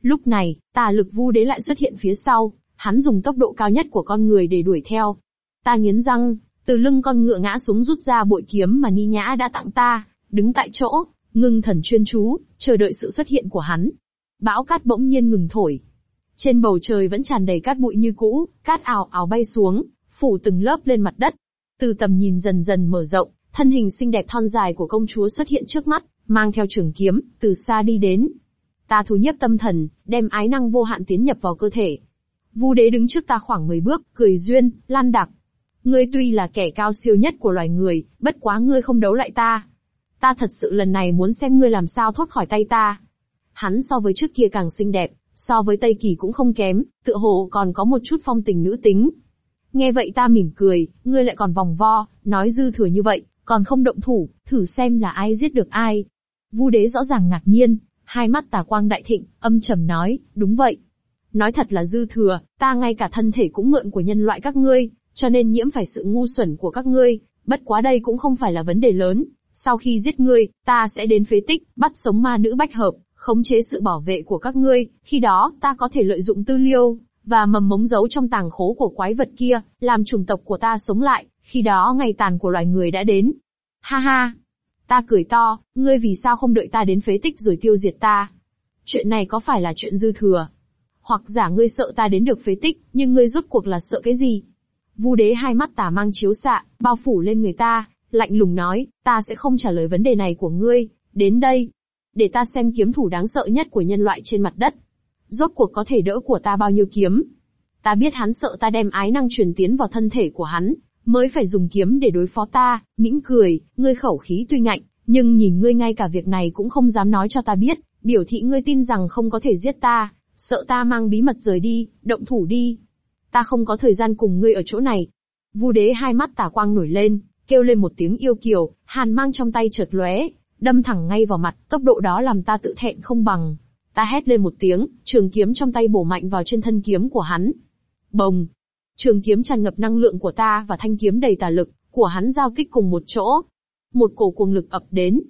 Lúc này, tà lực vu đế lại xuất hiện phía sau, hắn dùng tốc độ cao nhất của con người để đuổi theo. Ta nghiến răng, từ lưng con ngựa ngã xuống rút ra bội kiếm mà Ni Nhã đã tặng ta, đứng tại chỗ, ngưng thần chuyên chú, chờ đợi sự xuất hiện của hắn. Bão cát bỗng nhiên ngừng thổi. Trên bầu trời vẫn tràn đầy cát bụi như cũ, cát ảo ảo bay xuống, phủ từng lớp lên mặt đất. Từ tầm nhìn dần dần mở rộng, thân hình xinh đẹp thon dài của công chúa xuất hiện trước mắt, mang theo trường kiếm, từ xa đi đến. Ta thu nhếp tâm thần, đem ái năng vô hạn tiến nhập vào cơ thể. Vu đế đứng trước ta khoảng 10 bước, cười duyên, lan đặc. Ngươi tuy là kẻ cao siêu nhất của loài người, bất quá ngươi không đấu lại ta. Ta thật sự lần này muốn xem ngươi làm sao thoát khỏi tay ta. Hắn so với trước kia càng xinh đẹp, so với Tây Kỳ cũng không kém, tựa hồ còn có một chút phong tình nữ tính. Nghe vậy ta mỉm cười, ngươi lại còn vòng vo, nói dư thừa như vậy, còn không động thủ, thử xem là ai giết được ai. Vu đế rõ ràng ngạc nhiên, hai mắt tà quang đại thịnh, âm trầm nói, đúng vậy. Nói thật là dư thừa, ta ngay cả thân thể cũng mượn của nhân loại các ngươi, cho nên nhiễm phải sự ngu xuẩn của các ngươi, bất quá đây cũng không phải là vấn đề lớn. Sau khi giết ngươi, ta sẽ đến phế tích, bắt sống ma nữ bách hợp, khống chế sự bảo vệ của các ngươi, khi đó, ta có thể lợi dụng tư liêu, và mầm mống giấu trong tàng khố của quái vật kia, làm chủng tộc của ta sống lại, khi đó ngày tàn của loài người đã đến. Ha ha! Ta cười to, ngươi vì sao không đợi ta đến phế tích rồi tiêu diệt ta? Chuyện này có phải là chuyện dư thừa? Hoặc giả ngươi sợ ta đến được phế tích, nhưng ngươi rốt cuộc là sợ cái gì? Vu đế hai mắt tà mang chiếu xạ, bao phủ lên người ta, lạnh lùng nói, ta sẽ không trả lời vấn đề này của ngươi, đến đây. Để ta xem kiếm thủ đáng sợ nhất của nhân loại trên mặt đất. Rốt cuộc có thể đỡ của ta bao nhiêu kiếm. Ta biết hắn sợ ta đem ái năng truyền tiến vào thân thể của hắn, mới phải dùng kiếm để đối phó ta, mỉm cười, ngươi khẩu khí tuy ngạnh, nhưng nhìn ngươi ngay cả việc này cũng không dám nói cho ta biết, biểu thị ngươi tin rằng không có thể giết ta, sợ ta mang bí mật rời đi, động thủ đi. Ta không có thời gian cùng ngươi ở chỗ này. Vu đế hai mắt tà quang nổi lên, kêu lên một tiếng yêu kiều, hàn mang trong tay chợt lóe, đâm thẳng ngay vào mặt, tốc độ đó làm ta tự thẹn không bằng. Ta hét lên một tiếng, trường kiếm trong tay bổ mạnh vào trên thân kiếm của hắn. Bồng, Trường kiếm tràn ngập năng lượng của ta và thanh kiếm đầy tà lực, của hắn giao kích cùng một chỗ. Một cổ cuồng lực ập đến.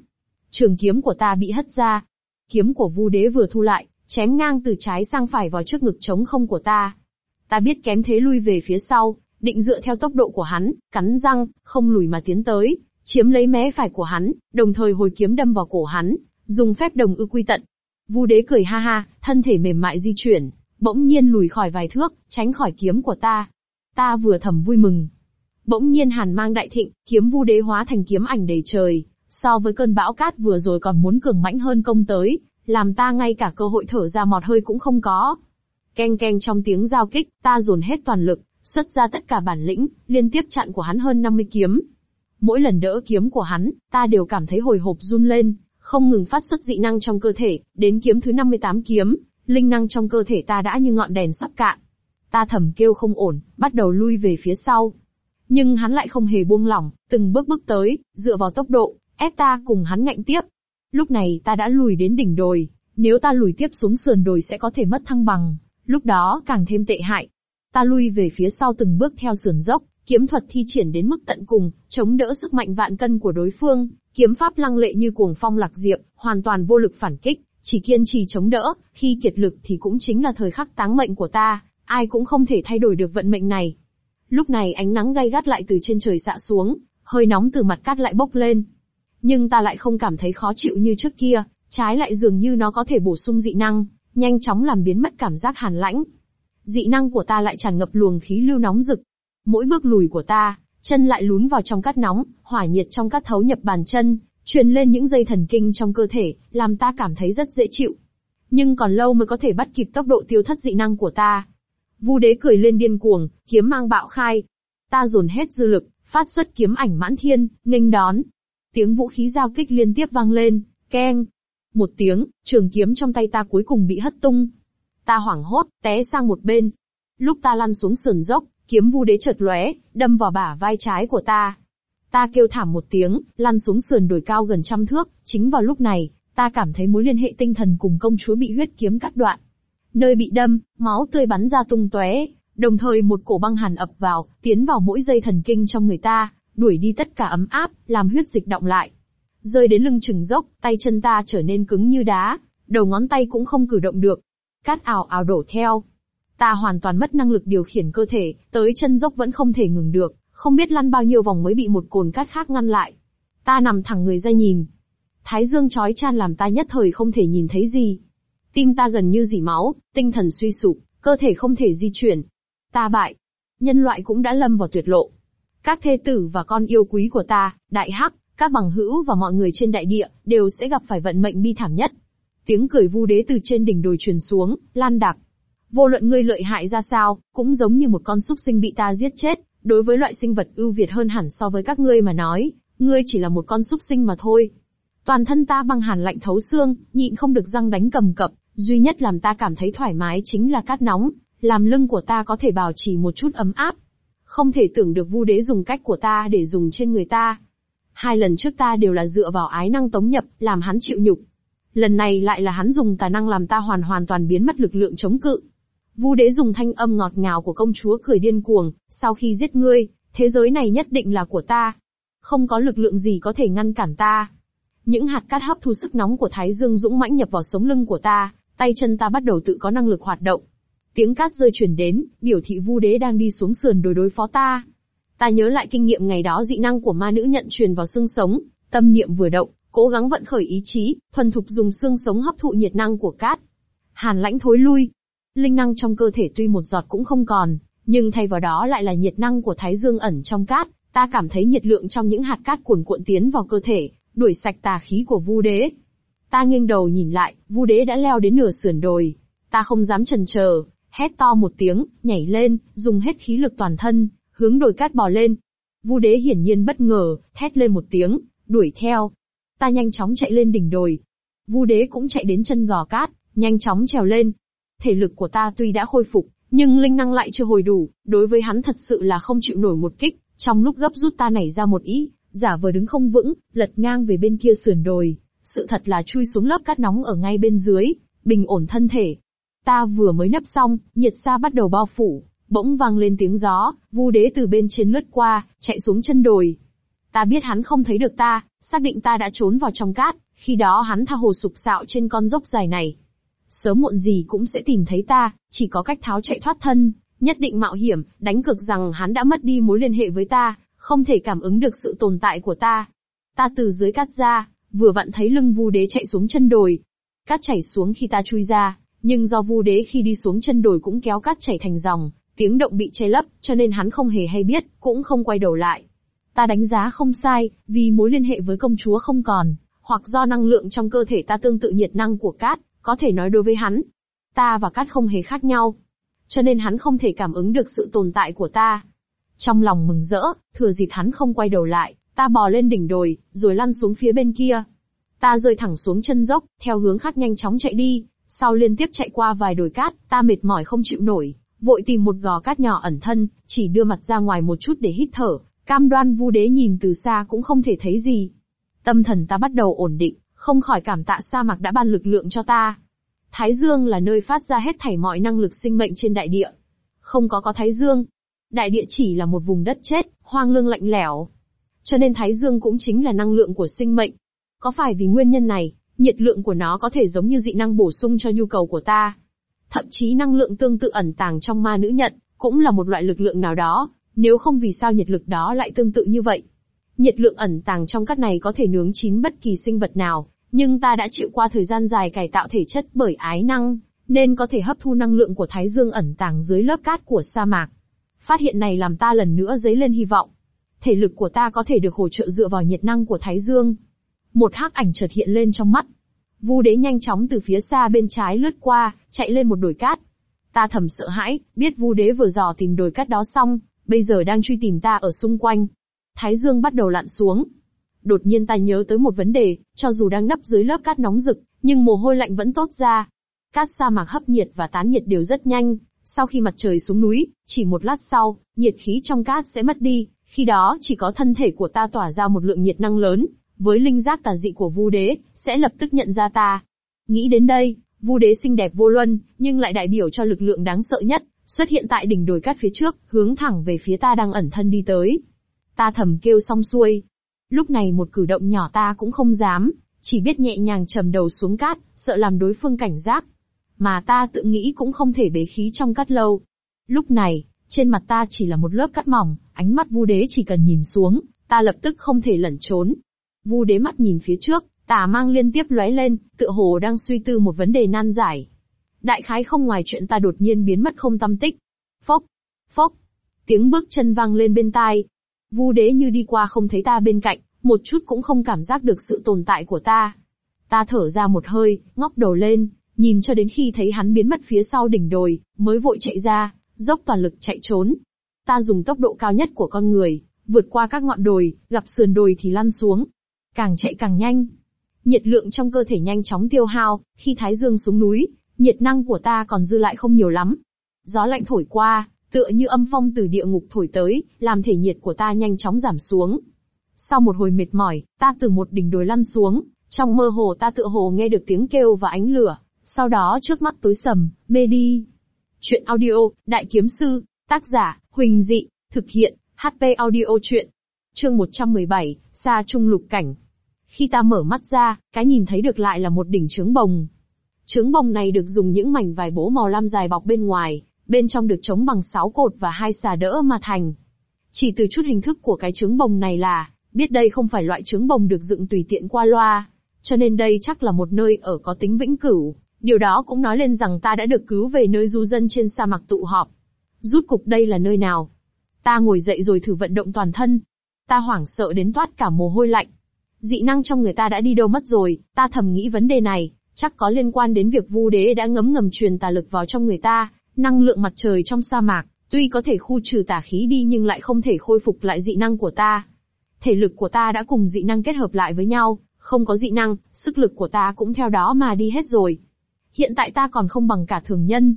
Trường kiếm của ta bị hất ra. Kiếm của vu đế vừa thu lại, chém ngang từ trái sang phải vào trước ngực trống không của ta. Ta biết kém thế lui về phía sau, định dựa theo tốc độ của hắn, cắn răng, không lùi mà tiến tới, chiếm lấy mé phải của hắn, đồng thời hồi kiếm đâm vào cổ hắn, dùng phép đồng ư quy tận. Vu đế cười ha ha, thân thể mềm mại di chuyển, bỗng nhiên lùi khỏi vài thước, tránh khỏi kiếm của ta. Ta vừa thầm vui mừng. Bỗng nhiên hàn mang đại thịnh, kiếm vu đế hóa thành kiếm ảnh đầy trời, so với cơn bão cát vừa rồi còn muốn cường mãnh hơn công tới, làm ta ngay cả cơ hội thở ra mọt hơi cũng không có. Keng keng trong tiếng giao kích, ta dồn hết toàn lực, xuất ra tất cả bản lĩnh, liên tiếp chặn của hắn hơn 50 kiếm. Mỗi lần đỡ kiếm của hắn, ta đều cảm thấy hồi hộp run lên, không ngừng phát xuất dị năng trong cơ thể, đến kiếm thứ 58 kiếm, linh năng trong cơ thể ta đã như ngọn đèn sắp cạn. Ta thầm kêu không ổn, bắt đầu lui về phía sau. Nhưng hắn lại không hề buông lỏng, từng bước bước tới, dựa vào tốc độ, ép ta cùng hắn ngạnh tiếp. Lúc này ta đã lùi đến đỉnh đồi, nếu ta lùi tiếp xuống sườn đồi sẽ có thể mất thăng bằng, lúc đó càng thêm tệ hại. Ta lui về phía sau từng bước theo sườn dốc, kiếm thuật thi triển đến mức tận cùng, chống đỡ sức mạnh vạn cân của đối phương, kiếm pháp lăng lệ như cuồng phong lạc diệp, hoàn toàn vô lực phản kích, chỉ kiên trì chống đỡ, khi kiệt lực thì cũng chính là thời khắc táng mệnh của ta, ai cũng không thể thay đổi được vận mệnh này. Lúc này ánh nắng gay gắt lại từ trên trời xạ xuống, hơi nóng từ mặt cát lại bốc lên. Nhưng ta lại không cảm thấy khó chịu như trước kia, trái lại dường như nó có thể bổ sung dị năng, nhanh chóng làm biến mất cảm giác hàn lãnh. Dị năng của ta lại tràn ngập luồng khí lưu nóng rực. Mỗi bước lùi của ta, chân lại lún vào trong cát nóng, hỏa nhiệt trong cát thấu nhập bàn chân, truyền lên những dây thần kinh trong cơ thể, làm ta cảm thấy rất dễ chịu. Nhưng còn lâu mới có thể bắt kịp tốc độ tiêu thất dị năng của ta. Vu đế cười lên điên cuồng, kiếm mang bạo khai. Ta dồn hết dư lực, phát xuất kiếm ảnh mãn thiên, nghênh đón. Tiếng vũ khí giao kích liên tiếp vang lên, keng. Một tiếng, trường kiếm trong tay ta cuối cùng bị hất tung. Ta hoảng hốt, té sang một bên. Lúc ta lăn xuống sườn dốc, kiếm vu đế chợt lóe, đâm vào bả vai trái của ta. Ta kêu thảm một tiếng, lăn xuống sườn đồi cao gần trăm thước, chính vào lúc này, ta cảm thấy mối liên hệ tinh thần cùng công chúa bị huyết kiếm cắt đoạn. Nơi bị đâm, máu tươi bắn ra tung tóe, đồng thời một cổ băng hàn ập vào, tiến vào mỗi dây thần kinh trong người ta, đuổi đi tất cả ấm áp, làm huyết dịch động lại. Rơi đến lưng chừng dốc, tay chân ta trở nên cứng như đá, đầu ngón tay cũng không cử động được. Cát ảo ảo đổ theo. Ta hoàn toàn mất năng lực điều khiển cơ thể, tới chân dốc vẫn không thể ngừng được, không biết lăn bao nhiêu vòng mới bị một cồn cát khác ngăn lại. Ta nằm thẳng người ra nhìn. Thái dương chói chan làm ta nhất thời không thể nhìn thấy gì. Tim ta gần như dỉ máu, tinh thần suy sụp, cơ thể không thể di chuyển. Ta bại. Nhân loại cũng đã lâm vào tuyệt lộ. Các thê tử và con yêu quý của ta, đại hắc, các bằng hữu và mọi người trên đại địa, đều sẽ gặp phải vận mệnh bi thảm nhất. Tiếng cười vu đế từ trên đỉnh đồi truyền xuống, lan đặc. Vô luận ngươi lợi hại ra sao, cũng giống như một con súc sinh bị ta giết chết, đối với loại sinh vật ưu việt hơn hẳn so với các ngươi mà nói, ngươi chỉ là một con súc sinh mà thôi. Toàn thân ta băng hàn lạnh thấu xương, nhịn không được răng đánh cầm cập, duy nhất làm ta cảm thấy thoải mái chính là cát nóng, làm lưng của ta có thể bảo trì một chút ấm áp. Không thể tưởng được vu đế dùng cách của ta để dùng trên người ta. Hai lần trước ta đều là dựa vào ái năng tống nhập, làm hắn chịu nhục. Lần này lại là hắn dùng tài năng làm ta hoàn hoàn toàn biến mất lực lượng chống cự. Vu đế dùng thanh âm ngọt ngào của công chúa cười điên cuồng, sau khi giết ngươi, thế giới này nhất định là của ta. Không có lực lượng gì có thể ngăn cản ta. Những hạt cát hấp thu sức nóng của Thái Dương dũng mãnh nhập vào sống lưng của ta, tay chân ta bắt đầu tự có năng lực hoạt động. Tiếng cát rơi chuyển đến, biểu thị Vu Đế đang đi xuống sườn đối đối phó ta. Ta nhớ lại kinh nghiệm ngày đó dị năng của ma nữ nhận truyền vào xương sống, tâm niệm vừa động, cố gắng vận khởi ý chí, thuần thục dùng xương sống hấp thụ nhiệt năng của cát. Hàn lãnh thối lui. Linh năng trong cơ thể tuy một giọt cũng không còn, nhưng thay vào đó lại là nhiệt năng của Thái Dương ẩn trong cát, ta cảm thấy nhiệt lượng trong những hạt cát cuồn cuộn tiến vào cơ thể, đuổi sạch tà khí của Vu Đế. Ta nghiêng đầu nhìn lại, Vu Đế đã leo đến nửa sườn đồi. Ta không dám chần chờ, hét to một tiếng, nhảy lên, dùng hết khí lực toàn thân, hướng đồi cát bò lên. Vu Đế hiển nhiên bất ngờ, thét lên một tiếng, đuổi theo. Ta nhanh chóng chạy lên đỉnh đồi. Vu Đế cũng chạy đến chân gò cát, nhanh chóng trèo lên. Thể lực của ta tuy đã khôi phục, nhưng linh năng lại chưa hồi đủ, đối với hắn thật sự là không chịu nổi một kích. Trong lúc gấp rút ta nảy ra một ý, giả vờ đứng không vững, lật ngang về bên kia sườn đồi, sự thật là chui xuống lớp cát nóng ở ngay bên dưới, bình ổn thân thể. Ta vừa mới nấp xong, nhiệt xa bắt đầu bao phủ, bỗng vang lên tiếng gió, vu đế từ bên trên lướt qua, chạy xuống chân đồi. Ta biết hắn không thấy được ta, xác định ta đã trốn vào trong cát, khi đó hắn tha hồ sục sạo trên con dốc dài này. Sớm muộn gì cũng sẽ tìm thấy ta, chỉ có cách tháo chạy thoát thân, nhất định mạo hiểm, đánh cực rằng hắn đã mất đi mối liên hệ với ta, không thể cảm ứng được sự tồn tại của ta. Ta từ dưới cát ra, vừa vặn thấy lưng vu đế chạy xuống chân đồi. Cát chảy xuống khi ta chui ra, nhưng do vu đế khi đi xuống chân đồi cũng kéo cát chảy thành dòng, tiếng động bị che lấp, cho nên hắn không hề hay biết, cũng không quay đầu lại. Ta đánh giá không sai, vì mối liên hệ với công chúa không còn, hoặc do năng lượng trong cơ thể ta tương tự nhiệt năng của cát, có thể nói đối với hắn. Ta và cát không hề khác nhau. Cho nên hắn không thể cảm ứng được sự tồn tại của ta. Trong lòng mừng rỡ, thừa dịp hắn không quay đầu lại, ta bò lên đỉnh đồi, rồi lăn xuống phía bên kia. Ta rơi thẳng xuống chân dốc, theo hướng khác nhanh chóng chạy đi, sau liên tiếp chạy qua vài đồi cát, ta mệt mỏi không chịu nổi, vội tìm một gò cát nhỏ ẩn thân, chỉ đưa mặt ra ngoài một chút để hít thở, cam đoan vu đế nhìn từ xa cũng không thể thấy gì. Tâm thần ta bắt đầu ổn định, không khỏi cảm tạ sa mạc đã ban lực lượng cho ta. Thái Dương là nơi phát ra hết thảy mọi năng lực sinh mệnh trên đại địa. Không có có Thái Dương. Đại địa chỉ là một vùng đất chết, hoang lương lạnh lẽo. Cho nên Thái Dương cũng chính là năng lượng của sinh mệnh. Có phải vì nguyên nhân này, nhiệt lượng của nó có thể giống như dị năng bổ sung cho nhu cầu của ta? Thậm chí năng lượng tương tự ẩn tàng trong ma nữ nhận, cũng là một loại lực lượng nào đó, nếu không vì sao nhiệt lực đó lại tương tự như vậy. Nhiệt lượng ẩn tàng trong cát này có thể nướng chín bất kỳ sinh vật nào, nhưng ta đã chịu qua thời gian dài cải tạo thể chất bởi ái năng, nên có thể hấp thu năng lượng của Thái Dương ẩn tàng dưới lớp cát của sa mạc. Phát hiện này làm ta lần nữa dấy lên hy vọng. Thể lực của ta có thể được hỗ trợ dựa vào nhiệt năng của Thái Dương. Một hắc ảnh chợt hiện lên trong mắt. Vu đế nhanh chóng từ phía xa bên trái lướt qua, chạy lên một đồi cát. Ta thầm sợ hãi, biết vu đế vừa dò tìm đồi cát đó xong, bây giờ đang truy tìm ta ở xung quanh. Thái dương bắt đầu lặn xuống. Đột nhiên ta nhớ tới một vấn đề, cho dù đang nấp dưới lớp cát nóng rực, nhưng mồ hôi lạnh vẫn tốt ra. Cát sa mạc hấp nhiệt và tán nhiệt đều rất nhanh, sau khi mặt trời xuống núi, chỉ một lát sau, nhiệt khí trong cát sẽ mất đi, khi đó chỉ có thân thể của ta tỏa ra một lượng nhiệt năng lớn, với linh giác tà dị của Vu Đế, sẽ lập tức nhận ra ta. Nghĩ đến đây, Vu Đế xinh đẹp vô luân, nhưng lại đại biểu cho lực lượng đáng sợ nhất, xuất hiện tại đỉnh đồi cát phía trước, hướng thẳng về phía ta đang ẩn thân đi tới. Ta thầm kêu xong xuôi. Lúc này một cử động nhỏ ta cũng không dám, chỉ biết nhẹ nhàng trầm đầu xuống cát, sợ làm đối phương cảnh giác. Mà ta tự nghĩ cũng không thể bế khí trong cát lâu. Lúc này, trên mặt ta chỉ là một lớp cát mỏng, ánh mắt vu đế chỉ cần nhìn xuống, ta lập tức không thể lẩn trốn. Vu đế mắt nhìn phía trước, tà mang liên tiếp lóe lên, tựa hồ đang suy tư một vấn đề nan giải. Đại khái không ngoài chuyện ta đột nhiên biến mất không tâm tích. Phốc, phốc, tiếng bước chân vang lên bên tai. Vu đế như đi qua không thấy ta bên cạnh, một chút cũng không cảm giác được sự tồn tại của ta. Ta thở ra một hơi, ngóc đầu lên, nhìn cho đến khi thấy hắn biến mất phía sau đỉnh đồi, mới vội chạy ra, dốc toàn lực chạy trốn. Ta dùng tốc độ cao nhất của con người, vượt qua các ngọn đồi, gặp sườn đồi thì lăn xuống. Càng chạy càng nhanh. Nhiệt lượng trong cơ thể nhanh chóng tiêu hao, khi thái dương xuống núi, nhiệt năng của ta còn dư lại không nhiều lắm. Gió lạnh thổi qua, tựa như âm phong từ địa ngục thổi tới, làm thể nhiệt của ta nhanh chóng giảm xuống. Sau một hồi mệt mỏi, ta từ một đỉnh đồi lăn xuống, trong mơ hồ ta tựa hồ nghe được tiếng kêu và ánh lửa, sau đó trước mắt tối sầm, mê đi. Chuyện audio, Đại Kiếm Sư, tác giả, Huỳnh Dị, thực hiện, HP audio chuyện. Chương 117, xa Trung Lục Cảnh. Khi ta mở mắt ra, cái nhìn thấy được lại là một đỉnh trứng bồng. Trứng bồng này được dùng những mảnh vải bố màu lam dài bọc bên ngoài, bên trong được chống bằng sáu cột và hai xà đỡ mà thành. Chỉ từ chút hình thức của cái trứng bồng này là, biết đây không phải loại trứng bồng được dựng tùy tiện qua loa, cho nên đây chắc là một nơi ở có tính vĩnh cửu. Điều đó cũng nói lên rằng ta đã được cứu về nơi du dân trên sa mạc tụ họp. Rút cục đây là nơi nào? Ta ngồi dậy rồi thử vận động toàn thân. Ta hoảng sợ đến toát cả mồ hôi lạnh. Dị năng trong người ta đã đi đâu mất rồi, ta thầm nghĩ vấn đề này, chắc có liên quan đến việc vu đế đã ngấm ngầm truyền tà lực vào trong người ta, năng lượng mặt trời trong sa mạc, tuy có thể khu trừ tà khí đi nhưng lại không thể khôi phục lại dị năng của ta. Thể lực của ta đã cùng dị năng kết hợp lại với nhau, không có dị năng, sức lực của ta cũng theo đó mà đi hết rồi. Hiện tại ta còn không bằng cả thường nhân.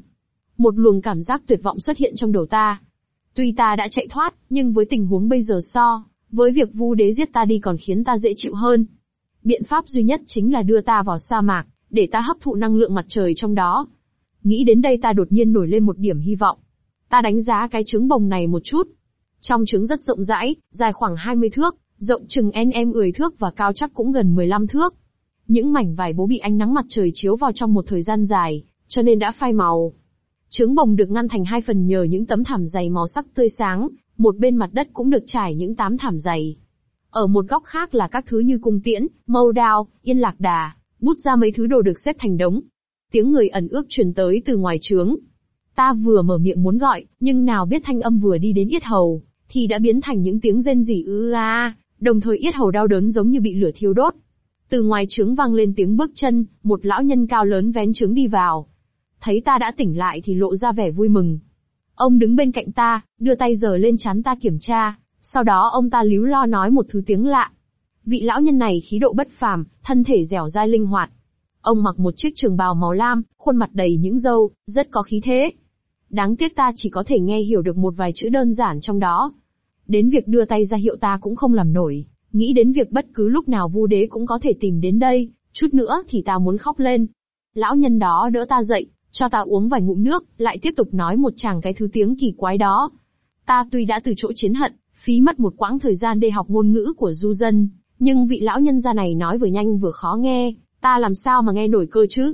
Một luồng cảm giác tuyệt vọng xuất hiện trong đầu ta. Tuy ta đã chạy thoát, nhưng với tình huống bây giờ so, với việc vu đế giết ta đi còn khiến ta dễ chịu hơn. Biện pháp duy nhất chính là đưa ta vào sa mạc, để ta hấp thụ năng lượng mặt trời trong đó. Nghĩ đến đây ta đột nhiên nổi lên một điểm hy vọng. Ta đánh giá cái trứng bồng này một chút. Trong trứng rất rộng rãi, dài khoảng 20 thước, rộng chừng nm 10 thước và cao chắc cũng gần 15 thước. Những mảnh vải bố bị ánh nắng mặt trời chiếu vào trong một thời gian dài, cho nên đã phai màu. Trứng bồng được ngăn thành hai phần nhờ những tấm thảm dày màu sắc tươi sáng, một bên mặt đất cũng được trải những tám thảm dày. Ở một góc khác là các thứ như cung tiễn, mâu đao, yên lạc đà, bút ra mấy thứ đồ được xếp thành đống. Tiếng người ẩn ước truyền tới từ ngoài trướng. Ta vừa mở miệng muốn gọi, nhưng nào biết thanh âm vừa đi đến yết hầu, thì đã biến thành những tiếng rên rỉ ư a, đồng thời yết hầu đau đớn giống như bị lửa thiêu đốt. Từ ngoài trướng vang lên tiếng bước chân, một lão nhân cao lớn vén trướng đi vào. Thấy ta đã tỉnh lại thì lộ ra vẻ vui mừng. Ông đứng bên cạnh ta, đưa tay giở lên chán ta kiểm tra, sau đó ông ta líu lo nói một thứ tiếng lạ. Vị lão nhân này khí độ bất phàm, thân thể dẻo dai linh hoạt. Ông mặc một chiếc trường bào màu lam, khuôn mặt đầy những râu, rất có khí thế. Đáng tiếc ta chỉ có thể nghe hiểu được một vài chữ đơn giản trong đó. Đến việc đưa tay ra hiệu ta cũng không làm nổi, nghĩ đến việc bất cứ lúc nào vu đế cũng có thể tìm đến đây, chút nữa thì ta muốn khóc lên. Lão nhân đó đỡ ta dậy, cho ta uống vài ngụm nước, lại tiếp tục nói một chàng cái thứ tiếng kỳ quái đó. Ta tuy đã từ chỗ chiến hận, phí mất một quãng thời gian để học ngôn ngữ của du dân, nhưng vị lão nhân gia này nói vừa nhanh vừa khó nghe, ta làm sao mà nghe nổi cơ chứ?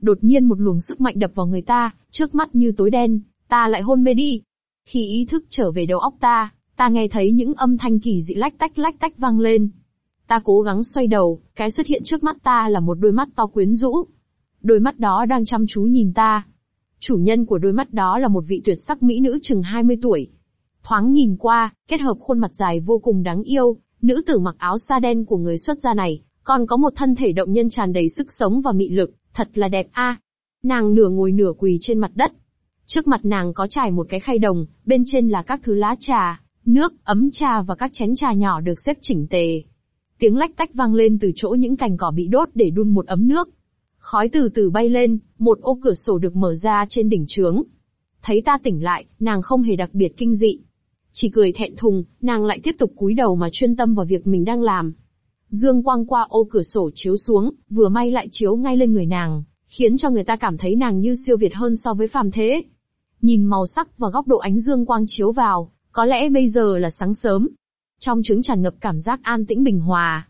Đột nhiên một luồng sức mạnh đập vào người ta, trước mắt như tối đen, ta lại hôn mê đi. Khi ý thức trở về đầu óc ta, ta nghe thấy những âm thanh kỳ dị lách tách lách tách vang lên. Ta cố gắng xoay đầu, cái xuất hiện trước mắt ta là một đôi mắt to quyến rũ. Đôi mắt đó đang chăm chú nhìn ta. Chủ nhân của đôi mắt đó là một vị tuyệt sắc mỹ nữ chừng 20 tuổi. Thoáng nhìn qua, kết hợp khuôn mặt dài vô cùng đáng yêu, nữ tử mặc áo sa đen của người xuất gia này, còn có một thân thể động nhân tràn đầy sức sống và mị lực, thật là đẹp a. Nàng nửa ngồi nửa quỳ trên mặt đất. Trước mặt nàng có trải một cái khay đồng, bên trên là các thứ lá trà, nước, ấm trà và các chén trà nhỏ được xếp chỉnh tề. Tiếng lách tách vang lên từ chỗ những cành cỏ bị đốt để đun một ấm nước. Khói từ từ bay lên, một ô cửa sổ được mở ra trên đỉnh trướng. Thấy ta tỉnh lại, nàng không hề đặc biệt kinh dị. Chỉ cười thẹn thùng, nàng lại tiếp tục cúi đầu mà chuyên tâm vào việc mình đang làm. Dương quang qua ô cửa sổ chiếu xuống, vừa may lại chiếu ngay lên người nàng, khiến cho người ta cảm thấy nàng như siêu việt hơn so với phàm thế. Nhìn màu sắc và góc độ ánh dương quang chiếu vào, có lẽ bây giờ là sáng sớm. Trong trứng tràn ngập cảm giác an tĩnh bình hòa.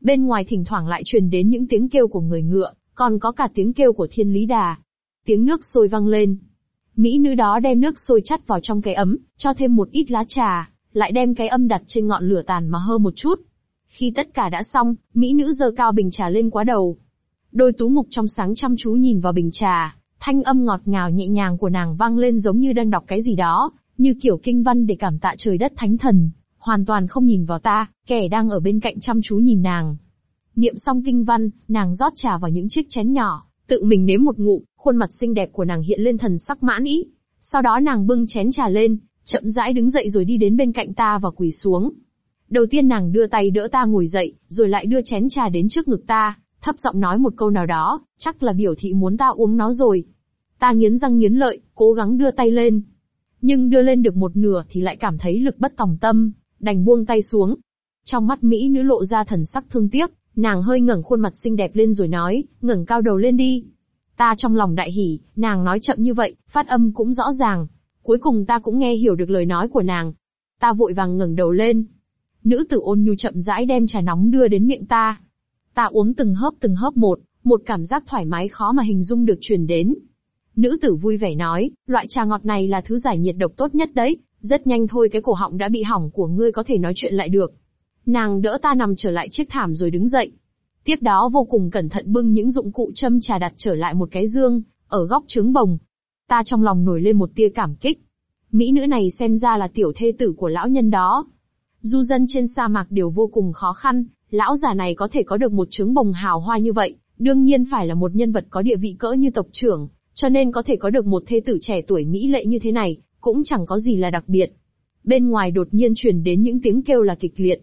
Bên ngoài thỉnh thoảng lại truyền đến những tiếng kêu của người ngựa, còn có cả tiếng kêu của thiên lý đà. Tiếng nước sôi vang lên. Mỹ nữ đó đem nước sôi chắt vào trong cái ấm, cho thêm một ít lá trà, lại đem cái âm đặt trên ngọn lửa tàn mà hơ một chút. Khi tất cả đã xong, Mỹ nữ giơ cao bình trà lên quá đầu. Đôi tú ngục trong sáng chăm chú nhìn vào bình trà, thanh âm ngọt ngào nhẹ nhàng của nàng vang lên giống như đang đọc cái gì đó, như kiểu kinh văn để cảm tạ trời đất thánh thần, hoàn toàn không nhìn vào ta, kẻ đang ở bên cạnh chăm chú nhìn nàng. Niệm xong kinh văn, nàng rót trà vào những chiếc chén nhỏ, tự mình nếm một ngụm, khuôn mặt xinh đẹp của nàng hiện lên thần sắc mãn ý. Sau đó nàng bưng chén trà lên, chậm rãi đứng dậy rồi đi đến bên cạnh ta và quỳ xuống. Đầu tiên nàng đưa tay đỡ ta ngồi dậy, rồi lại đưa chén trà đến trước ngực ta, thấp giọng nói một câu nào đó, chắc là biểu thị muốn ta uống nó rồi. Ta nghiến răng nghiến lợi, cố gắng đưa tay lên, nhưng đưa lên được một nửa thì lại cảm thấy lực bất tòng tâm, đành buông tay xuống. Trong mắt Mỹ nữ lộ ra thần sắc thương tiếc, nàng hơi ngẩng khuôn mặt xinh đẹp lên rồi nói, ngẩng cao đầu lên đi. Ta trong lòng đại hỉ, nàng nói chậm như vậy, phát âm cũng rõ ràng. Cuối cùng ta cũng nghe hiểu được lời nói của nàng. Ta vội vàng ngẩng đầu lên. Nữ tử ôn nhu chậm rãi đem trà nóng đưa đến miệng ta. Ta uống từng hớp từng hớp một, một cảm giác thoải mái khó mà hình dung được truyền đến. Nữ tử vui vẻ nói, loại trà ngọt này là thứ giải nhiệt độc tốt nhất đấy, rất nhanh thôi cái cổ họng đã bị hỏng của ngươi có thể nói chuyện lại được. Nàng đỡ ta nằm trở lại chiếc thảm rồi đứng dậy. Tiếp đó vô cùng cẩn thận bưng những dụng cụ châm trà đặt trở lại một cái dương, ở góc trứng bồng. Ta trong lòng nổi lên một tia cảm kích. Mỹ nữ này xem ra là tiểu thê tử của lão nhân đó. Du dân trên sa mạc đều vô cùng khó khăn, lão già này có thể có được một trứng bồng hào hoa như vậy, đương nhiên phải là một nhân vật có địa vị cỡ như tộc trưởng, cho nên có thể có được một thê tử trẻ tuổi mỹ lệ như thế này, cũng chẳng có gì là đặc biệt. Bên ngoài đột nhiên truyền đến những tiếng kêu là kịch liệt.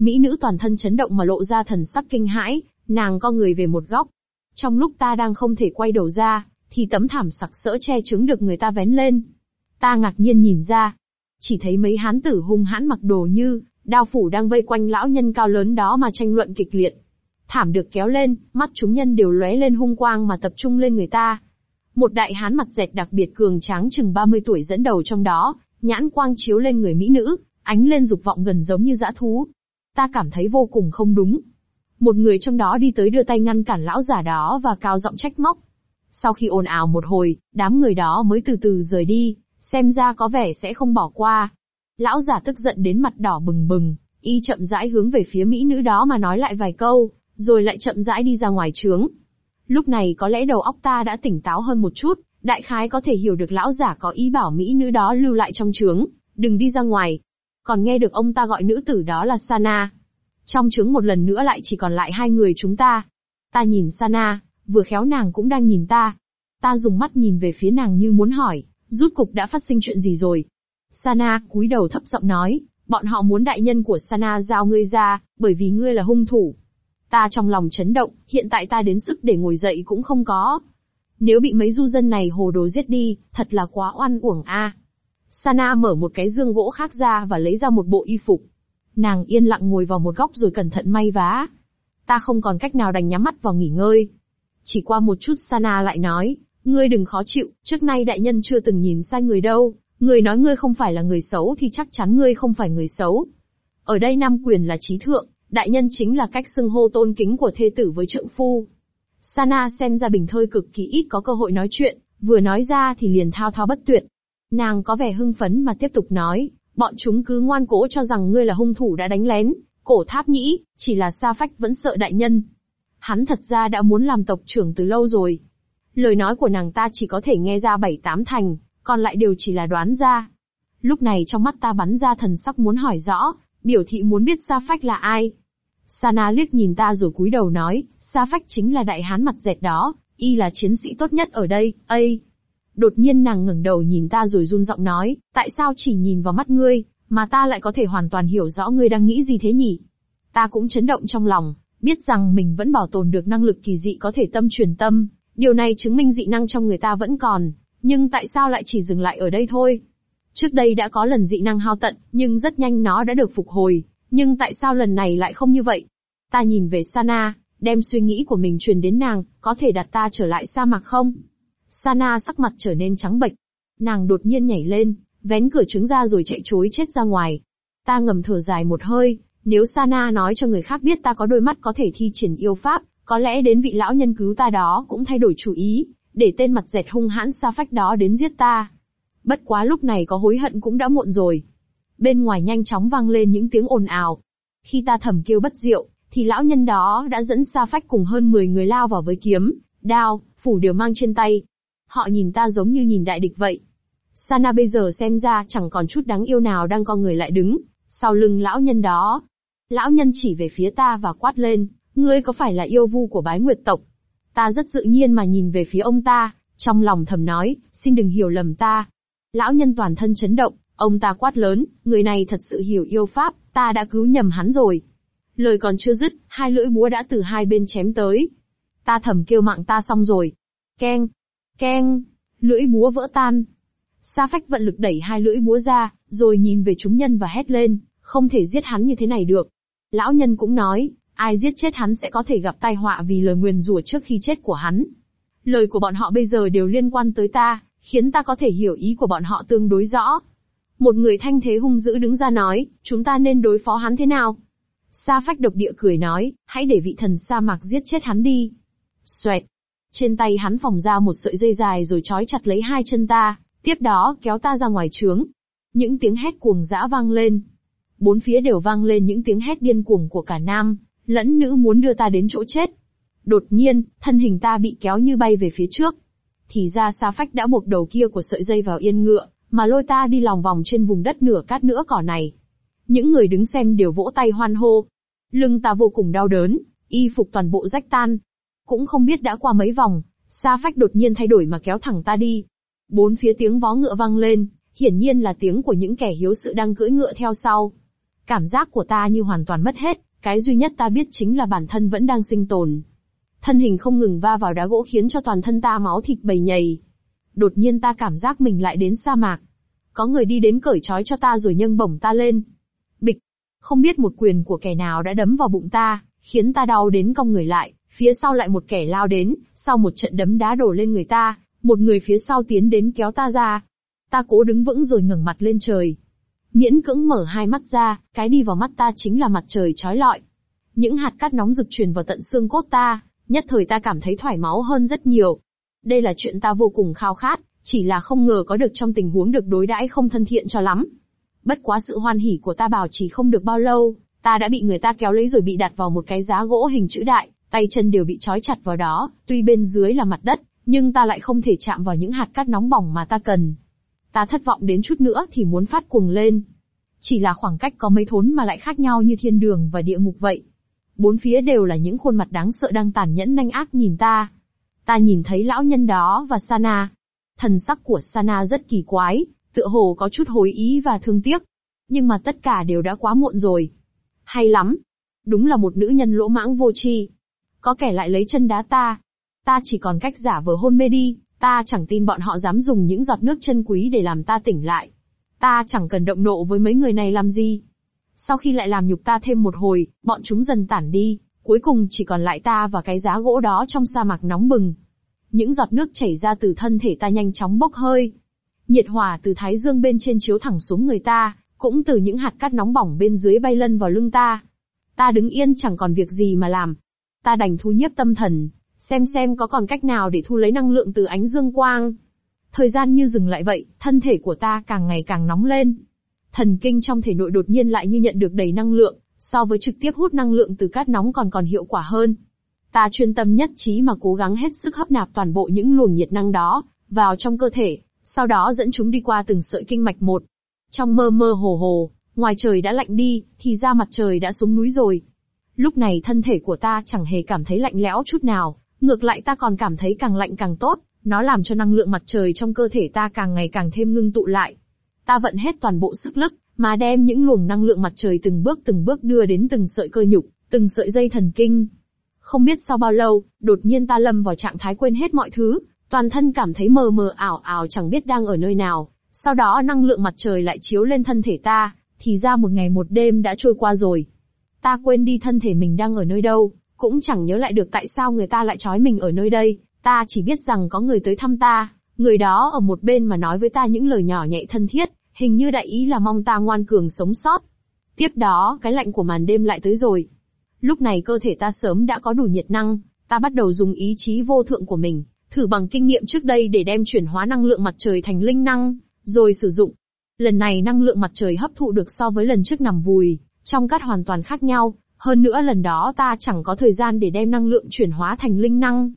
Mỹ nữ toàn thân chấn động mà lộ ra thần sắc kinh hãi, nàng co người về một góc. Trong lúc ta đang không thể quay đầu ra, thì tấm thảm sặc sỡ che chứng được người ta vén lên. Ta ngạc nhiên nhìn ra, chỉ thấy mấy hán tử hung hãn mặc đồ như, đao phủ đang vây quanh lão nhân cao lớn đó mà tranh luận kịch liệt. Thảm được kéo lên, mắt chúng nhân đều lóe lên hung quang mà tập trung lên người ta. Một đại hán mặt dẹt đặc biệt cường tráng chừng 30 tuổi dẫn đầu trong đó, nhãn quang chiếu lên người mỹ nữ, ánh lên dục vọng gần giống như dã thú. Ta cảm thấy vô cùng không đúng. Một người trong đó đi tới đưa tay ngăn cản lão giả đó và cao giọng trách móc. Sau khi ồn ào một hồi, đám người đó mới từ từ rời đi, xem ra có vẻ sẽ không bỏ qua. Lão giả tức giận đến mặt đỏ bừng bừng, y chậm rãi hướng về phía mỹ nữ đó mà nói lại vài câu, rồi lại chậm rãi đi ra ngoài trướng. Lúc này có lẽ đầu óc ta đã tỉnh táo hơn một chút, đại khái có thể hiểu được lão giả có ý bảo mỹ nữ đó lưu lại trong trướng, đừng đi ra ngoài. Còn nghe được ông ta gọi nữ tử đó là Sana. Trong trứng một lần nữa lại chỉ còn lại hai người chúng ta. Ta nhìn Sana, vừa khéo nàng cũng đang nhìn ta. Ta dùng mắt nhìn về phía nàng như muốn hỏi, rút cục đã phát sinh chuyện gì rồi. Sana cúi đầu thấp giọng nói, bọn họ muốn đại nhân của Sana giao ngươi ra, bởi vì ngươi là hung thủ. Ta trong lòng chấn động, hiện tại ta đến sức để ngồi dậy cũng không có. Nếu bị mấy du dân này hồ đồ giết đi, thật là quá oan uổng a. Sana mở một cái dương gỗ khác ra và lấy ra một bộ y phục. Nàng yên lặng ngồi vào một góc rồi cẩn thận may vá. Ta không còn cách nào đành nhắm mắt vào nghỉ ngơi. Chỉ qua một chút Sana lại nói, ngươi đừng khó chịu, trước nay đại nhân chưa từng nhìn sai người đâu, Ngươi nói ngươi không phải là người xấu thì chắc chắn ngươi không phải người xấu. Ở đây nam quyền là trí thượng, đại nhân chính là cách xưng hô tôn kính của thê tử với trượng phu. Sana xem ra bình thơi cực kỳ ít có cơ hội nói chuyện, vừa nói ra thì liền thao thao bất tuyệt. Nàng có vẻ hưng phấn mà tiếp tục nói, bọn chúng cứ ngoan cố cho rằng ngươi là hung thủ đã đánh lén, cổ tháp nhĩ, chỉ là Sa Phách vẫn sợ đại nhân. Hắn thật ra đã muốn làm tộc trưởng từ lâu rồi. Lời nói của nàng ta chỉ có thể nghe ra bảy tám thành, còn lại đều chỉ là đoán ra. Lúc này trong mắt ta bắn ra thần sắc muốn hỏi rõ, biểu thị muốn biết Sa Phách là ai. Sana liếc nhìn ta rồi cúi đầu nói, Sa Phách chính là đại hán mặt dẹt đó, y là chiến sĩ tốt nhất ở đây, ây. Đột nhiên nàng ngẩng đầu nhìn ta rồi run giọng nói, tại sao chỉ nhìn vào mắt ngươi, mà ta lại có thể hoàn toàn hiểu rõ ngươi đang nghĩ gì thế nhỉ? Ta cũng chấn động trong lòng, biết rằng mình vẫn bảo tồn được năng lực kỳ dị có thể tâm truyền tâm, điều này chứng minh dị năng trong người ta vẫn còn, nhưng tại sao lại chỉ dừng lại ở đây thôi? Trước đây đã có lần dị năng hao tận, nhưng rất nhanh nó đã được phục hồi, nhưng tại sao lần này lại không như vậy? Ta nhìn về Sana, đem suy nghĩ của mình truyền đến nàng, có thể đặt ta trở lại sa mạc không? Sana sắc mặt trở nên trắng bệch. Nàng đột nhiên nhảy lên, vén cửa trứng ra rồi chạy chối chết ra ngoài. Ta ngầm thở dài một hơi, nếu Sana nói cho người khác biết ta có đôi mắt có thể thi triển yêu pháp, có lẽ đến vị lão nhân cứu ta đó cũng thay đổi chủ ý, để tên mặt dẹt hung hãn xa phách đó đến giết ta. Bất quá lúc này có hối hận cũng đã muộn rồi. Bên ngoài nhanh chóng vang lên những tiếng ồn ào. Khi ta thầm kêu bất diệu, thì lão nhân đó đã dẫn xa phách cùng hơn 10 người lao vào với kiếm, đao, phủ đều mang trên tay. Họ nhìn ta giống như nhìn đại địch vậy. Sana bây giờ xem ra chẳng còn chút đáng yêu nào đang con người lại đứng, sau lưng lão nhân đó. Lão nhân chỉ về phía ta và quát lên, ngươi có phải là yêu vu của bái nguyệt tộc? Ta rất tự nhiên mà nhìn về phía ông ta, trong lòng thầm nói, xin đừng hiểu lầm ta. Lão nhân toàn thân chấn động, ông ta quát lớn, người này thật sự hiểu yêu pháp, ta đã cứu nhầm hắn rồi. Lời còn chưa dứt, hai lưỡi búa đã từ hai bên chém tới. Ta thầm kêu mạng ta xong rồi. Keng, keng, lưỡi búa vỡ tan. Sa phách vận lực đẩy hai lưỡi búa ra, rồi nhìn về chúng nhân và hét lên, không thể giết hắn như thế này được. Lão nhân cũng nói, ai giết chết hắn sẽ có thể gặp tai họa vì lời nguyền rủa trước khi chết của hắn. Lời của bọn họ bây giờ đều liên quan tới ta, khiến ta có thể hiểu ý của bọn họ tương đối rõ. Một người thanh thế hung dữ đứng ra nói, chúng ta nên đối phó hắn thế nào? Sa phách độc địa cười nói, hãy để vị thần sa mạc giết chết hắn đi. Xoẹt. Trên tay hắn phòng ra một sợi dây dài rồi trói chặt lấy hai chân ta, tiếp đó kéo ta ra ngoài trướng. Những tiếng hét cuồng dã vang lên. Bốn phía đều vang lên những tiếng hét điên cuồng của cả nam, lẫn nữ muốn đưa ta đến chỗ chết. Đột nhiên, thân hình ta bị kéo như bay về phía trước. Thì ra Sa Phách đã buộc đầu kia của sợi dây vào yên ngựa, mà lôi ta đi lòng vòng trên vùng đất nửa cát nửa cỏ này. Những người đứng xem đều vỗ tay hoan hô. Lưng ta vô cùng đau đớn, y phục toàn bộ rách tan. Cũng không biết đã qua mấy vòng, Sa Phách đột nhiên thay đổi mà kéo thẳng ta đi. Bốn phía tiếng vó ngựa vang lên, hiển nhiên là tiếng của những kẻ hiếu sự đang cưỡi ngựa theo sau. Cảm giác của ta như hoàn toàn mất hết, cái duy nhất ta biết chính là bản thân vẫn đang sinh tồn. Thân hình không ngừng va vào đá gỗ khiến cho toàn thân ta máu thịt bầy nhầy. Đột nhiên ta cảm giác mình lại đến sa mạc. Có người đi đến cởi trói cho ta rồi nhâng bổng ta lên. Bịch. Không biết một quyền của kẻ nào đã đấm vào bụng ta, khiến ta đau đến cong người lại. Phía sau lại một kẻ lao đến, sau một trận đấm đá đổ lên người ta, một người phía sau tiến đến kéo ta ra. Ta cố đứng vững rồi ngẩng mặt lên trời, Miễn cưỡng mở hai mắt ra, cái đi vào mắt ta chính là mặt trời trói lọi. Những hạt cát nóng rực truyền vào tận xương cốt ta, nhất thời ta cảm thấy thoải máu hơn rất nhiều. Đây là chuyện ta vô cùng khao khát, chỉ là không ngờ có được trong tình huống được đối đãi không thân thiện cho lắm. Bất quá sự hoan hỉ của ta bảo trì không được bao lâu, ta đã bị người ta kéo lấy rồi bị đặt vào một cái giá gỗ hình chữ đại, tay chân đều bị trói chặt vào đó, tuy bên dưới là mặt đất, nhưng ta lại không thể chạm vào những hạt cát nóng bỏng mà ta cần. Ta thất vọng đến chút nữa thì muốn phát cuồng lên. Chỉ là khoảng cách có mấy thốn mà lại khác nhau như thiên đường và địa ngục vậy. Bốn phía đều là những khuôn mặt đáng sợ đang tàn nhẫn nanh ác nhìn ta. Ta nhìn thấy lão nhân đó và Sana. Thần sắc của Sana rất kỳ quái, tựa hồ có chút hối ý và thương tiếc. Nhưng mà tất cả đều đã quá muộn rồi. Hay lắm. Đúng là một nữ nhân lỗ mãng vô tri. Có kẻ lại lấy chân đá ta. Ta chỉ còn cách giả vờ hôn mê đi, Ta chẳng tin bọn họ dám dùng những giọt nước chân quý để làm ta tỉnh lại. Ta chẳng cần động nộ với mấy người này làm gì. Sau khi lại làm nhục ta thêm một hồi, bọn chúng dần tản đi, cuối cùng chỉ còn lại ta và cái giá gỗ đó trong sa mạc nóng bừng. những giọt nước chảy ra từ thân thể ta nhanh chóng bốc hơi. Nhiệt hỏa từ thái dương bên trên chiếu thẳng xuống người ta, cũng từ những hạt cát nóng bỏng bên dưới bay lân vào lưng ta. Ta đứng yên chẳng còn việc gì mà làm. Ta đành thu nhiếp tâm thần, xem xem có còn cách nào để thu lấy năng lượng từ ánh dương quang. Thời gian như dừng lại vậy, thân thể của ta càng ngày càng nóng lên. Thần kinh trong thể nội đột nhiên lại như nhận được đầy năng lượng, so với trực tiếp hút năng lượng từ cát nóng còn còn hiệu quả hơn. Ta chuyên tâm nhất trí mà cố gắng hết sức hấp nạp toàn bộ những luồng nhiệt năng đó, vào trong cơ thể, sau đó dẫn chúng đi qua từng sợi kinh mạch một. Trong mơ mơ hồ hồ, ngoài trời đã lạnh đi, thì ra mặt trời đã xuống núi rồi. Lúc này thân thể của ta chẳng hề cảm thấy lạnh lẽo chút nào, ngược lại ta còn cảm thấy càng lạnh càng tốt, nó làm cho năng lượng mặt trời trong cơ thể ta càng ngày càng thêm ngưng tụ lại. Ta vận hết toàn bộ sức lực, mà đem những luồng năng lượng mặt trời từng bước từng bước đưa đến từng sợi cơ nhục, từng sợi dây thần kinh. Không biết sau bao lâu, đột nhiên ta lâm vào trạng thái quên hết mọi thứ, toàn thân cảm thấy mờ mờ ảo ảo chẳng biết đang ở nơi nào. Sau đó năng lượng mặt trời lại chiếu lên thân thể ta, thì ra một ngày một đêm đã trôi qua rồi. Ta quên đi thân thể mình đang ở nơi đâu, cũng chẳng nhớ lại được tại sao người ta lại trói mình ở nơi đây, ta chỉ biết rằng có người tới thăm ta, người đó ở một bên mà nói với ta những lời nhỏ nhẹ thân thiết, hình như đại ý là mong ta ngoan cường sống sót. Tiếp đó, cái lạnh của màn đêm lại tới rồi. Lúc này cơ thể ta sớm đã có đủ nhiệt năng, ta bắt đầu dùng ý chí vô thượng của mình, thử bằng kinh nghiệm trước đây để đem chuyển hóa năng lượng mặt trời thành linh năng, rồi sử dụng. Lần này năng lượng mặt trời hấp thụ được so với lần trước nằm vùi, trong cát hoàn toàn khác nhau, hơn nữa lần đó ta chẳng có thời gian để đem năng lượng chuyển hóa thành linh năng.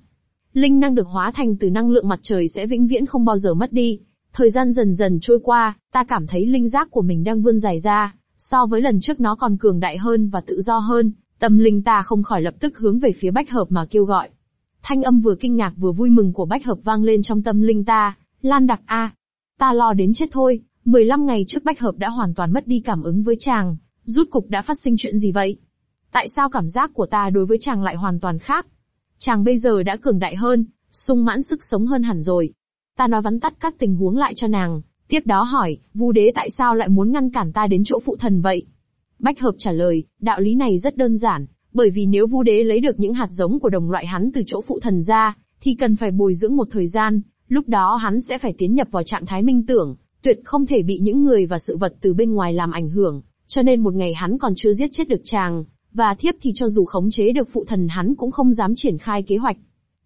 Linh năng được hóa thành từ năng lượng mặt trời sẽ vĩnh viễn không bao giờ mất đi. Thời gian dần dần trôi qua, ta cảm thấy linh giác của mình đang vươn dài ra, so với lần trước nó còn cường đại hơn và tự do hơn, tâm linh ta không khỏi lập tức hướng về phía bách hợp mà kêu gọi. Thanh âm vừa kinh ngạc vừa vui mừng của bách hợp vang lên trong tâm linh ta, Lan đặc a, ta lo đến chết thôi, 15 ngày trước bách hợp đã hoàn toàn mất đi cảm ứng với chàng, rút cục đã phát sinh chuyện gì vậy? Tại sao cảm giác của ta đối với chàng lại hoàn toàn khác? Chàng bây giờ đã cường đại hơn, sung mãn sức sống hơn hẳn rồi. Ta nói vắn tắt các tình huống lại cho nàng, tiếp đó hỏi, Vu đế tại sao lại muốn ngăn cản ta đến chỗ phụ thần vậy? Bách hợp trả lời, đạo lý này rất đơn giản, bởi vì nếu Vu đế lấy được những hạt giống của đồng loại hắn từ chỗ phụ thần ra, thì cần phải bồi dưỡng một thời gian, lúc đó hắn sẽ phải tiến nhập vào trạng thái minh tưởng, tuyệt không thể bị những người và sự vật từ bên ngoài làm ảnh hưởng, cho nên một ngày hắn còn chưa giết chết được chàng, và thiếp thì cho dù khống chế được phụ thần hắn cũng không dám triển khai kế hoạch.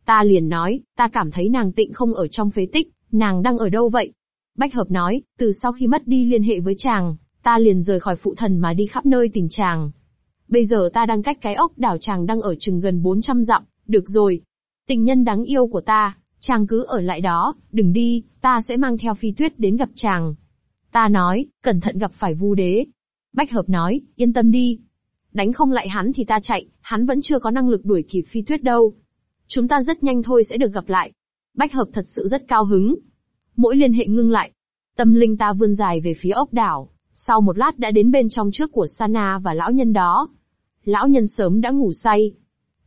Ta liền nói, ta cảm thấy nàng tịnh không ở trong phế tích, nàng đang ở đâu vậy? Bách hợp nói, từ sau khi mất đi liên hệ với chàng, ta liền rời khỏi phụ thần mà đi khắp nơi tìm chàng. Bây giờ ta đang cách cái ốc đảo chàng đang ở chừng gần 400 dặm, được rồi. Tình nhân đáng yêu của ta, chàng cứ ở lại đó, đừng đi, ta sẽ mang theo phi tuyết đến gặp chàng. Ta nói, cẩn thận gặp phải vu đế. Bách hợp nói, yên tâm đi, Đánh không lại hắn thì ta chạy, hắn vẫn chưa có năng lực đuổi kịp phi tuyết đâu. Chúng ta rất nhanh thôi sẽ được gặp lại. Bách hợp thật sự rất cao hứng. Mỗi liên hệ ngưng lại. Tâm linh ta vươn dài về phía ốc đảo, sau một lát đã đến bên trong trước của Sana và lão nhân đó. Lão nhân sớm đã ngủ say.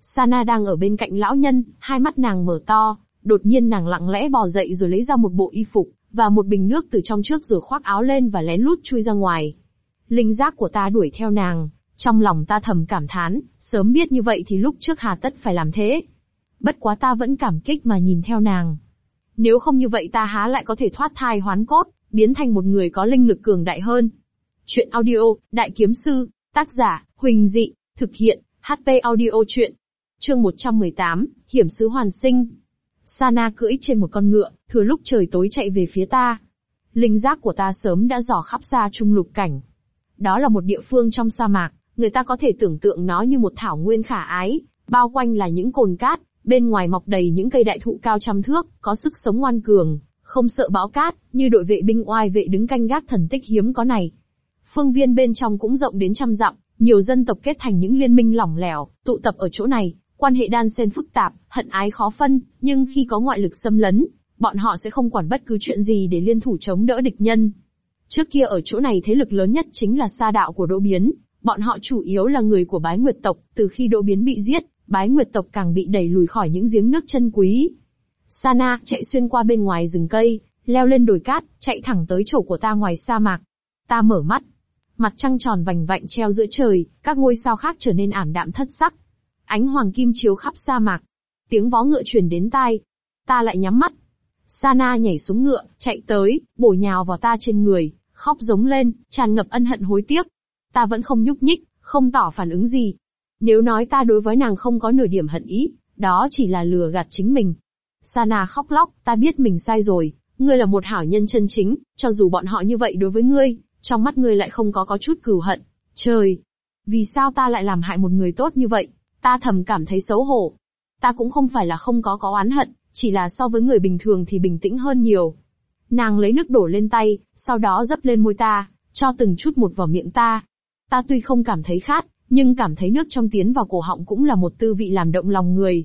Sana đang ở bên cạnh lão nhân, hai mắt nàng mở to, đột nhiên nàng lặng lẽ bò dậy rồi lấy ra một bộ y phục, và một bình nước từ trong trước rồi khoác áo lên và lén lút chui ra ngoài. Linh giác của ta đuổi theo nàng, trong lòng ta thầm cảm thán, sớm biết như vậy thì lúc trước hà tất phải làm thế. Bất quá ta vẫn cảm kích mà nhìn theo nàng. Nếu không như vậy ta há lại có thể thoát thai hoán cốt, biến thành một người có linh lực cường đại hơn. Chuyện audio, Đại Kiếm Sư, tác giả, Huỳnh Dị, thực hiện, HP audio chuyện. Chương 118, Hiểm Sứ Hoàn Sinh. Sana cưỡi trên một con ngựa, thừa lúc trời tối chạy về phía ta. Linh giác của ta sớm đã dò khắp xa trung lục cảnh. Đó là một địa phương trong sa mạc, Người ta có thể tưởng tượng nó như một thảo nguyên khả ái, bao quanh là những cồn cát, bên ngoài mọc đầy những cây đại thụ cao trăm thước, có sức sống ngoan cường, không sợ bão cát, như đội vệ binh oai vệ đứng canh gác thần tích hiếm có này. Phương viên bên trong cũng rộng đến trăm dặm, nhiều dân tộc kết thành những liên minh lỏng lẻo, tụ tập ở chỗ này, quan hệ đan xen phức tạp, hận ái khó phân, nhưng khi có ngoại lực xâm lấn, bọn họ sẽ không quản bất cứ chuyện gì để liên thủ chống đỡ địch nhân. Trước kia ở chỗ này thế lực lớn nhất chính là sa đạo của Đỗ Biến, Bọn họ chủ yếu là người của bái nguyệt tộc, từ khi Đỗ Biến bị giết, bái nguyệt tộc càng bị đẩy lùi khỏi những giếng nước chân quý. Sana chạy xuyên qua bên ngoài rừng cây, leo lên đồi cát, chạy thẳng tới chỗ của ta ngoài sa mạc. Ta mở mắt. Mặt trăng tròn vành vạnh treo giữa trời, các ngôi sao khác trở nên ảm đạm thất sắc. Ánh hoàng kim chiếu khắp sa mạc. Tiếng vó ngựa truyền đến tai. ta lại nhắm mắt. Sana nhảy xuống ngựa, chạy tới, bổ nhào vào ta trên người, khóc giống lên, tràn ngập ân hận hối tiếc. Ta vẫn không nhúc nhích, không tỏ phản ứng gì. Nếu nói ta đối với nàng không có nửa điểm hận ý, đó chỉ là lừa gạt chính mình. Sana khóc lóc, ta biết mình sai rồi, ngươi là một hảo nhân chân chính, cho dù bọn họ như vậy đối với ngươi, trong mắt ngươi lại không có có chút cừu hận. Trời! Vì sao ta lại làm hại một người tốt như vậy? Ta thầm cảm thấy xấu hổ. Ta cũng không phải là không có có oán hận, chỉ là so với người bình thường thì bình tĩnh hơn nhiều. Nàng lấy nước đổ lên tay, sau đó dấp lên môi ta, cho từng chút một vào miệng ta. Ta tuy không cảm thấy khát, nhưng cảm thấy nước trong tiến vào cổ họng cũng là một tư vị làm động lòng người.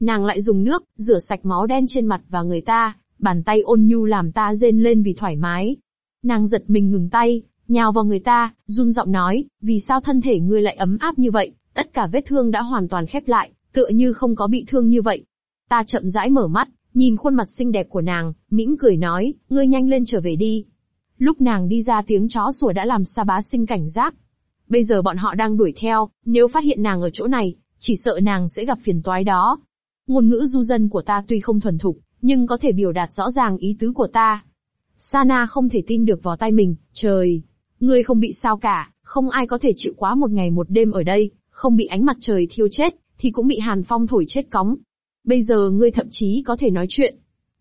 Nàng lại dùng nước, rửa sạch máu đen trên mặt và người ta, bàn tay ôn nhu làm ta rên lên vì thoải mái. Nàng giật mình ngừng tay, nhào vào người ta, run giọng nói, vì sao thân thể ngươi lại ấm áp như vậy, tất cả vết thương đã hoàn toàn khép lại, tựa như không có bị thương như vậy. Ta chậm rãi mở mắt, nhìn khuôn mặt xinh đẹp của nàng, mỉm cười nói, ngươi nhanh lên trở về đi. Lúc nàng đi ra tiếng chó sủa đã làm sa bá sinh cảnh giác. Bây giờ bọn họ đang đuổi theo, nếu phát hiện nàng ở chỗ này, chỉ sợ nàng sẽ gặp phiền toái đó. Ngôn ngữ du dân của ta tuy không thuần thục, nhưng có thể biểu đạt rõ ràng ý tứ của ta. Sana không thể tin được vào tay mình, trời, ngươi không bị sao cả, không ai có thể chịu quá một ngày một đêm ở đây, không bị ánh mặt trời thiêu chết, thì cũng bị hàn phong thổi chết cóng. Bây giờ ngươi thậm chí có thể nói chuyện.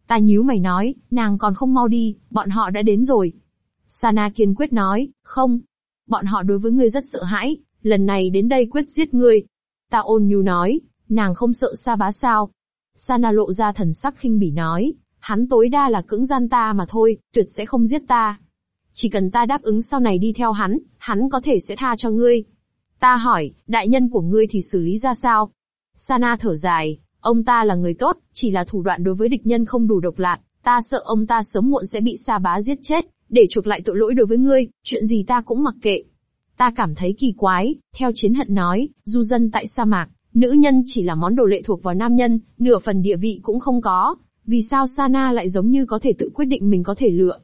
Ta nhíu mày nói, nàng còn không mau đi, bọn họ đã đến rồi. Sana kiên quyết nói, không. Bọn họ đối với ngươi rất sợ hãi, lần này đến đây quyết giết ngươi. Ta ôn nhu nói, nàng không sợ sa bá sao. Sana lộ ra thần sắc khinh bỉ nói, hắn tối đa là cưỡng gian ta mà thôi, tuyệt sẽ không giết ta. Chỉ cần ta đáp ứng sau này đi theo hắn, hắn có thể sẽ tha cho ngươi. Ta hỏi, đại nhân của ngươi thì xử lý ra sao? Sana thở dài, ông ta là người tốt, chỉ là thủ đoạn đối với địch nhân không đủ độc lạ ta sợ ông ta sớm muộn sẽ bị sa bá giết chết, để chuộc lại tội lỗi đối với ngươi, chuyện gì ta cũng mặc kệ. Ta cảm thấy kỳ quái, theo chiến hận nói, du dân tại sa mạc, nữ nhân chỉ là món đồ lệ thuộc vào nam nhân, nửa phần địa vị cũng không có, vì sao Sana lại giống như có thể tự quyết định mình có thể lựa.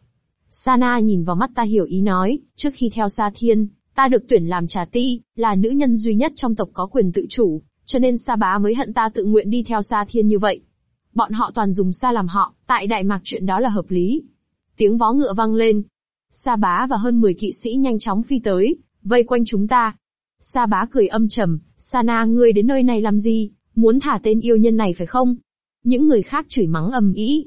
Sana nhìn vào mắt ta hiểu ý nói, trước khi theo Sa Thiên, ta được tuyển làm trà ti, là nữ nhân duy nhất trong tộc có quyền tự chủ, cho nên Sa Bá mới hận ta tự nguyện đi theo Sa Thiên như vậy. Bọn họ toàn dùng Sa làm họ, tại Đại Mạc chuyện đó là hợp lý. Tiếng vó ngựa vang lên. Sa Bá và hơn 10 kỵ sĩ nhanh chóng phi tới, vây quanh chúng ta. Sa Bá cười âm trầm, Sana ngươi đến nơi này làm gì, muốn thả tên yêu nhân này phải không? Những người khác chửi mắng ầm ĩ.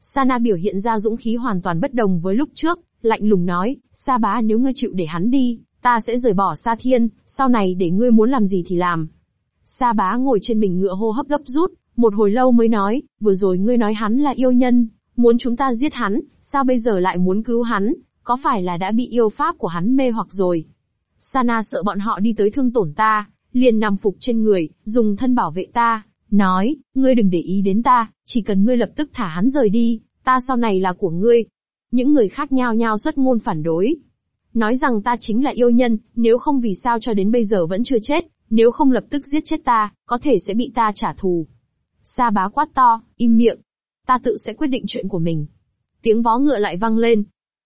Sana biểu hiện ra dũng khí hoàn toàn bất đồng với lúc trước, lạnh lùng nói, Sa bá nếu ngươi chịu để hắn đi, ta sẽ rời bỏ Sa Thiên, sau này để ngươi muốn làm gì thì làm. Sa bá ngồi trên mình ngựa hô hấp gấp rút, một hồi lâu mới nói, vừa rồi ngươi nói hắn là yêu nhân, muốn chúng ta giết hắn, sao bây giờ lại muốn cứu hắn, có phải là đã bị yêu pháp của hắn mê hoặc rồi? Sana sợ bọn họ đi tới thương tổn ta, liền nằm phục trên người, dùng thân bảo vệ ta, nói, ngươi đừng để ý đến ta, chỉ cần ngươi lập tức thả hắn rời đi, ta sau này là của ngươi. Những người khác nhao nhao xuất ngôn phản đối. Nói rằng ta chính là yêu nhân, nếu không vì sao cho đến bây giờ vẫn chưa chết, nếu không lập tức giết chết ta, có thể sẽ bị ta trả thù. Sa bá quát to, im miệng. Ta tự sẽ quyết định chuyện của mình. Tiếng vó ngựa lại vang lên.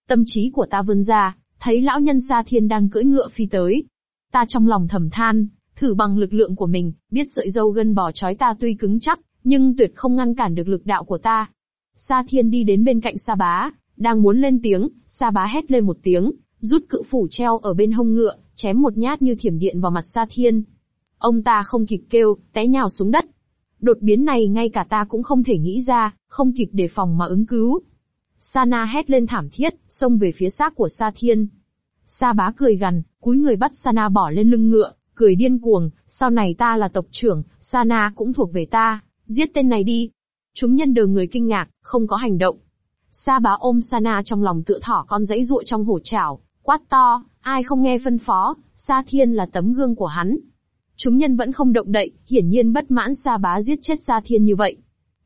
Tâm trí của ta vươn ra, thấy lão nhân Sa Thiên đang cưỡi ngựa phi tới. Ta trong lòng thầm than, thử bằng lực lượng của mình, biết sợi dâu gân bò chói ta tuy cứng chắc, nhưng tuyệt không ngăn cản được lực đạo của ta. Sa Thiên đi đến bên cạnh Sa Bá, đang muốn lên tiếng, Sa Bá hét lên một tiếng, rút cự phủ treo ở bên hông ngựa, chém một nhát như thiểm điện vào mặt Sa Thiên. Ông ta không kịp kêu, té nhào xuống đất. Đột biến này ngay cả ta cũng không thể nghĩ ra, không kịp đề phòng mà ứng cứu. Sana hét lên thảm thiết, xông về phía xác của Sa Thiên. Sa bá cười gằn, cúi người bắt Sana bỏ lên lưng ngựa, cười điên cuồng, sau này ta là tộc trưởng, Sana cũng thuộc về ta, giết tên này đi. Chúng nhân đều người kinh ngạc, không có hành động. Sa bá ôm Sana trong lòng tựa thỏ con dãy ruộ trong hổ chảo, quát to, ai không nghe phân phó, Sa Thiên là tấm gương của hắn. Chúng nhân vẫn không động đậy, hiển nhiên bất mãn Sa bá giết chết Sa Thiên như vậy.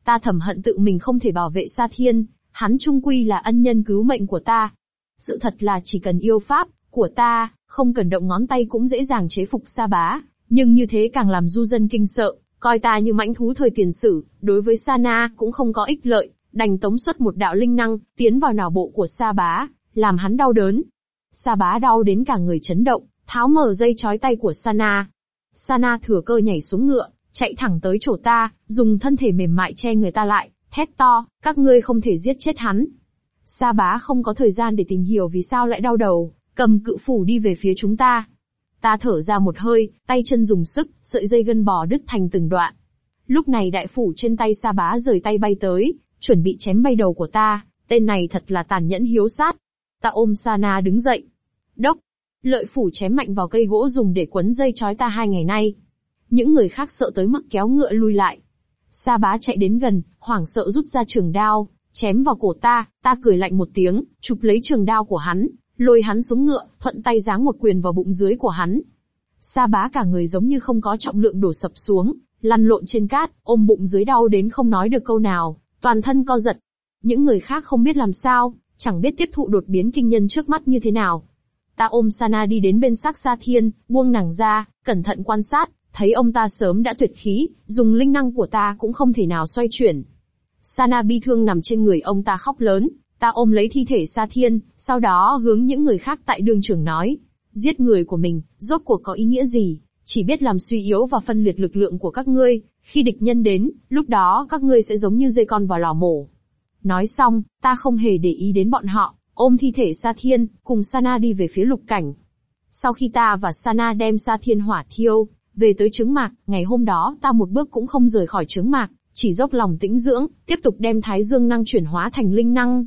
Ta thầm hận tự mình không thể bảo vệ Sa Thiên, hắn trung quy là ân nhân cứu mệnh của ta. Sự thật là chỉ cần yêu pháp, của ta, không cần động ngón tay cũng dễ dàng chế phục Sa Bá, nhưng như thế càng làm du dân kinh sợ, coi ta như mãnh thú thời tiền sử, đối với Sa Na cũng không có ích lợi, đành tống xuất một đạo linh năng, tiến vào não bộ của Sa Bá, làm hắn đau đớn. Sa Bá đau đến cả người chấn động, tháo mở dây chói tay của Sana. Sana thừa cơ nhảy xuống ngựa, chạy thẳng tới chỗ ta, dùng thân thể mềm mại che người ta lại, thét to, các ngươi không thể giết chết hắn. Sa bá không có thời gian để tìm hiểu vì sao lại đau đầu, cầm cự phủ đi về phía chúng ta. Ta thở ra một hơi, tay chân dùng sức, sợi dây gân bò đứt thành từng đoạn. Lúc này đại phủ trên tay sa bá rời tay bay tới, chuẩn bị chém bay đầu của ta, tên này thật là tàn nhẫn hiếu sát. Ta ôm Sana đứng dậy. Đốc, lợi phủ chém mạnh vào cây gỗ dùng để quấn dây trói ta hai ngày nay. Những người khác sợ tới mức kéo ngựa lui lại. Sa bá chạy đến gần, hoảng sợ rút ra trường đao, chém vào cổ ta, ta cười lạnh một tiếng, chụp lấy trường đao của hắn, lôi hắn xuống ngựa, thuận tay giáng một quyền vào bụng dưới của hắn. Sa bá cả người giống như không có trọng lượng đổ sập xuống, lăn lộn trên cát, ôm bụng dưới đau đến không nói được câu nào, toàn thân co giật. Những người khác không biết làm sao, chẳng biết tiếp thụ đột biến kinh nhân trước mắt như thế nào. Ta ôm Sana đi đến bên xác Sa Thiên, buông nàng ra, cẩn thận quan sát, thấy ông ta sớm đã tuyệt khí, dùng linh năng của ta cũng không thể nào xoay chuyển. Sana bi thương nằm trên người ông ta khóc lớn, ta ôm lấy thi thể Sa Thiên, sau đó hướng những người khác tại đường trường nói, giết người của mình, rốt cuộc có ý nghĩa gì, chỉ biết làm suy yếu và phân liệt lực lượng của các ngươi, khi địch nhân đến, lúc đó các ngươi sẽ giống như dây con vào lò mổ. Nói xong, ta không hề để ý đến bọn họ, ôm thi thể Sa Thiên, cùng Sana đi về phía lục cảnh. Sau khi ta và Sana đem Sa Thiên hỏa thiêu, về tới trứng mạc, ngày hôm đó ta một bước cũng không rời khỏi trứng mạc, chỉ dốc lòng tĩnh dưỡng, tiếp tục đem thái dương năng chuyển hóa thành linh năng.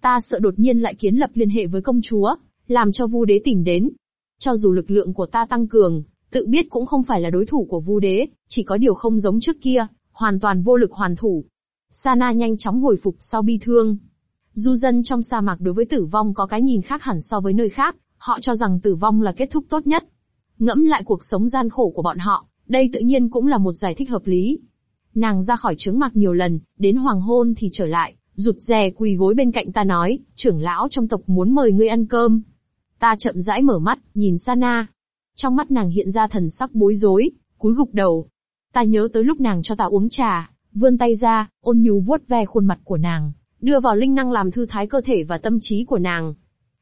Ta sợ đột nhiên lại kiến lập liên hệ với công chúa, làm cho vu đế tìm đến. Cho dù lực lượng của ta tăng cường, tự biết cũng không phải là đối thủ của vu đế, chỉ có điều không giống trước kia, hoàn toàn vô lực hoàn thủ. Sana nhanh chóng hồi phục sau bi thương. Du dân trong sa mạc đối với tử vong có cái nhìn khác hẳn so với nơi khác, họ cho rằng tử vong là kết thúc tốt nhất. Ngẫm lại cuộc sống gian khổ của bọn họ, đây tự nhiên cũng là một giải thích hợp lý. Nàng ra khỏi trướng mạc nhiều lần, đến hoàng hôn thì trở lại, rụt rè quỳ gối bên cạnh ta nói, trưởng lão trong tộc muốn mời ngươi ăn cơm. Ta chậm rãi mở mắt, nhìn Sana. Trong mắt nàng hiện ra thần sắc bối rối, cúi gục đầu. Ta nhớ tới lúc nàng cho ta uống trà, vươn tay ra, ôn nhu vuốt ve khuôn mặt của nàng, đưa vào linh năng làm thư thái cơ thể và tâm trí của nàng.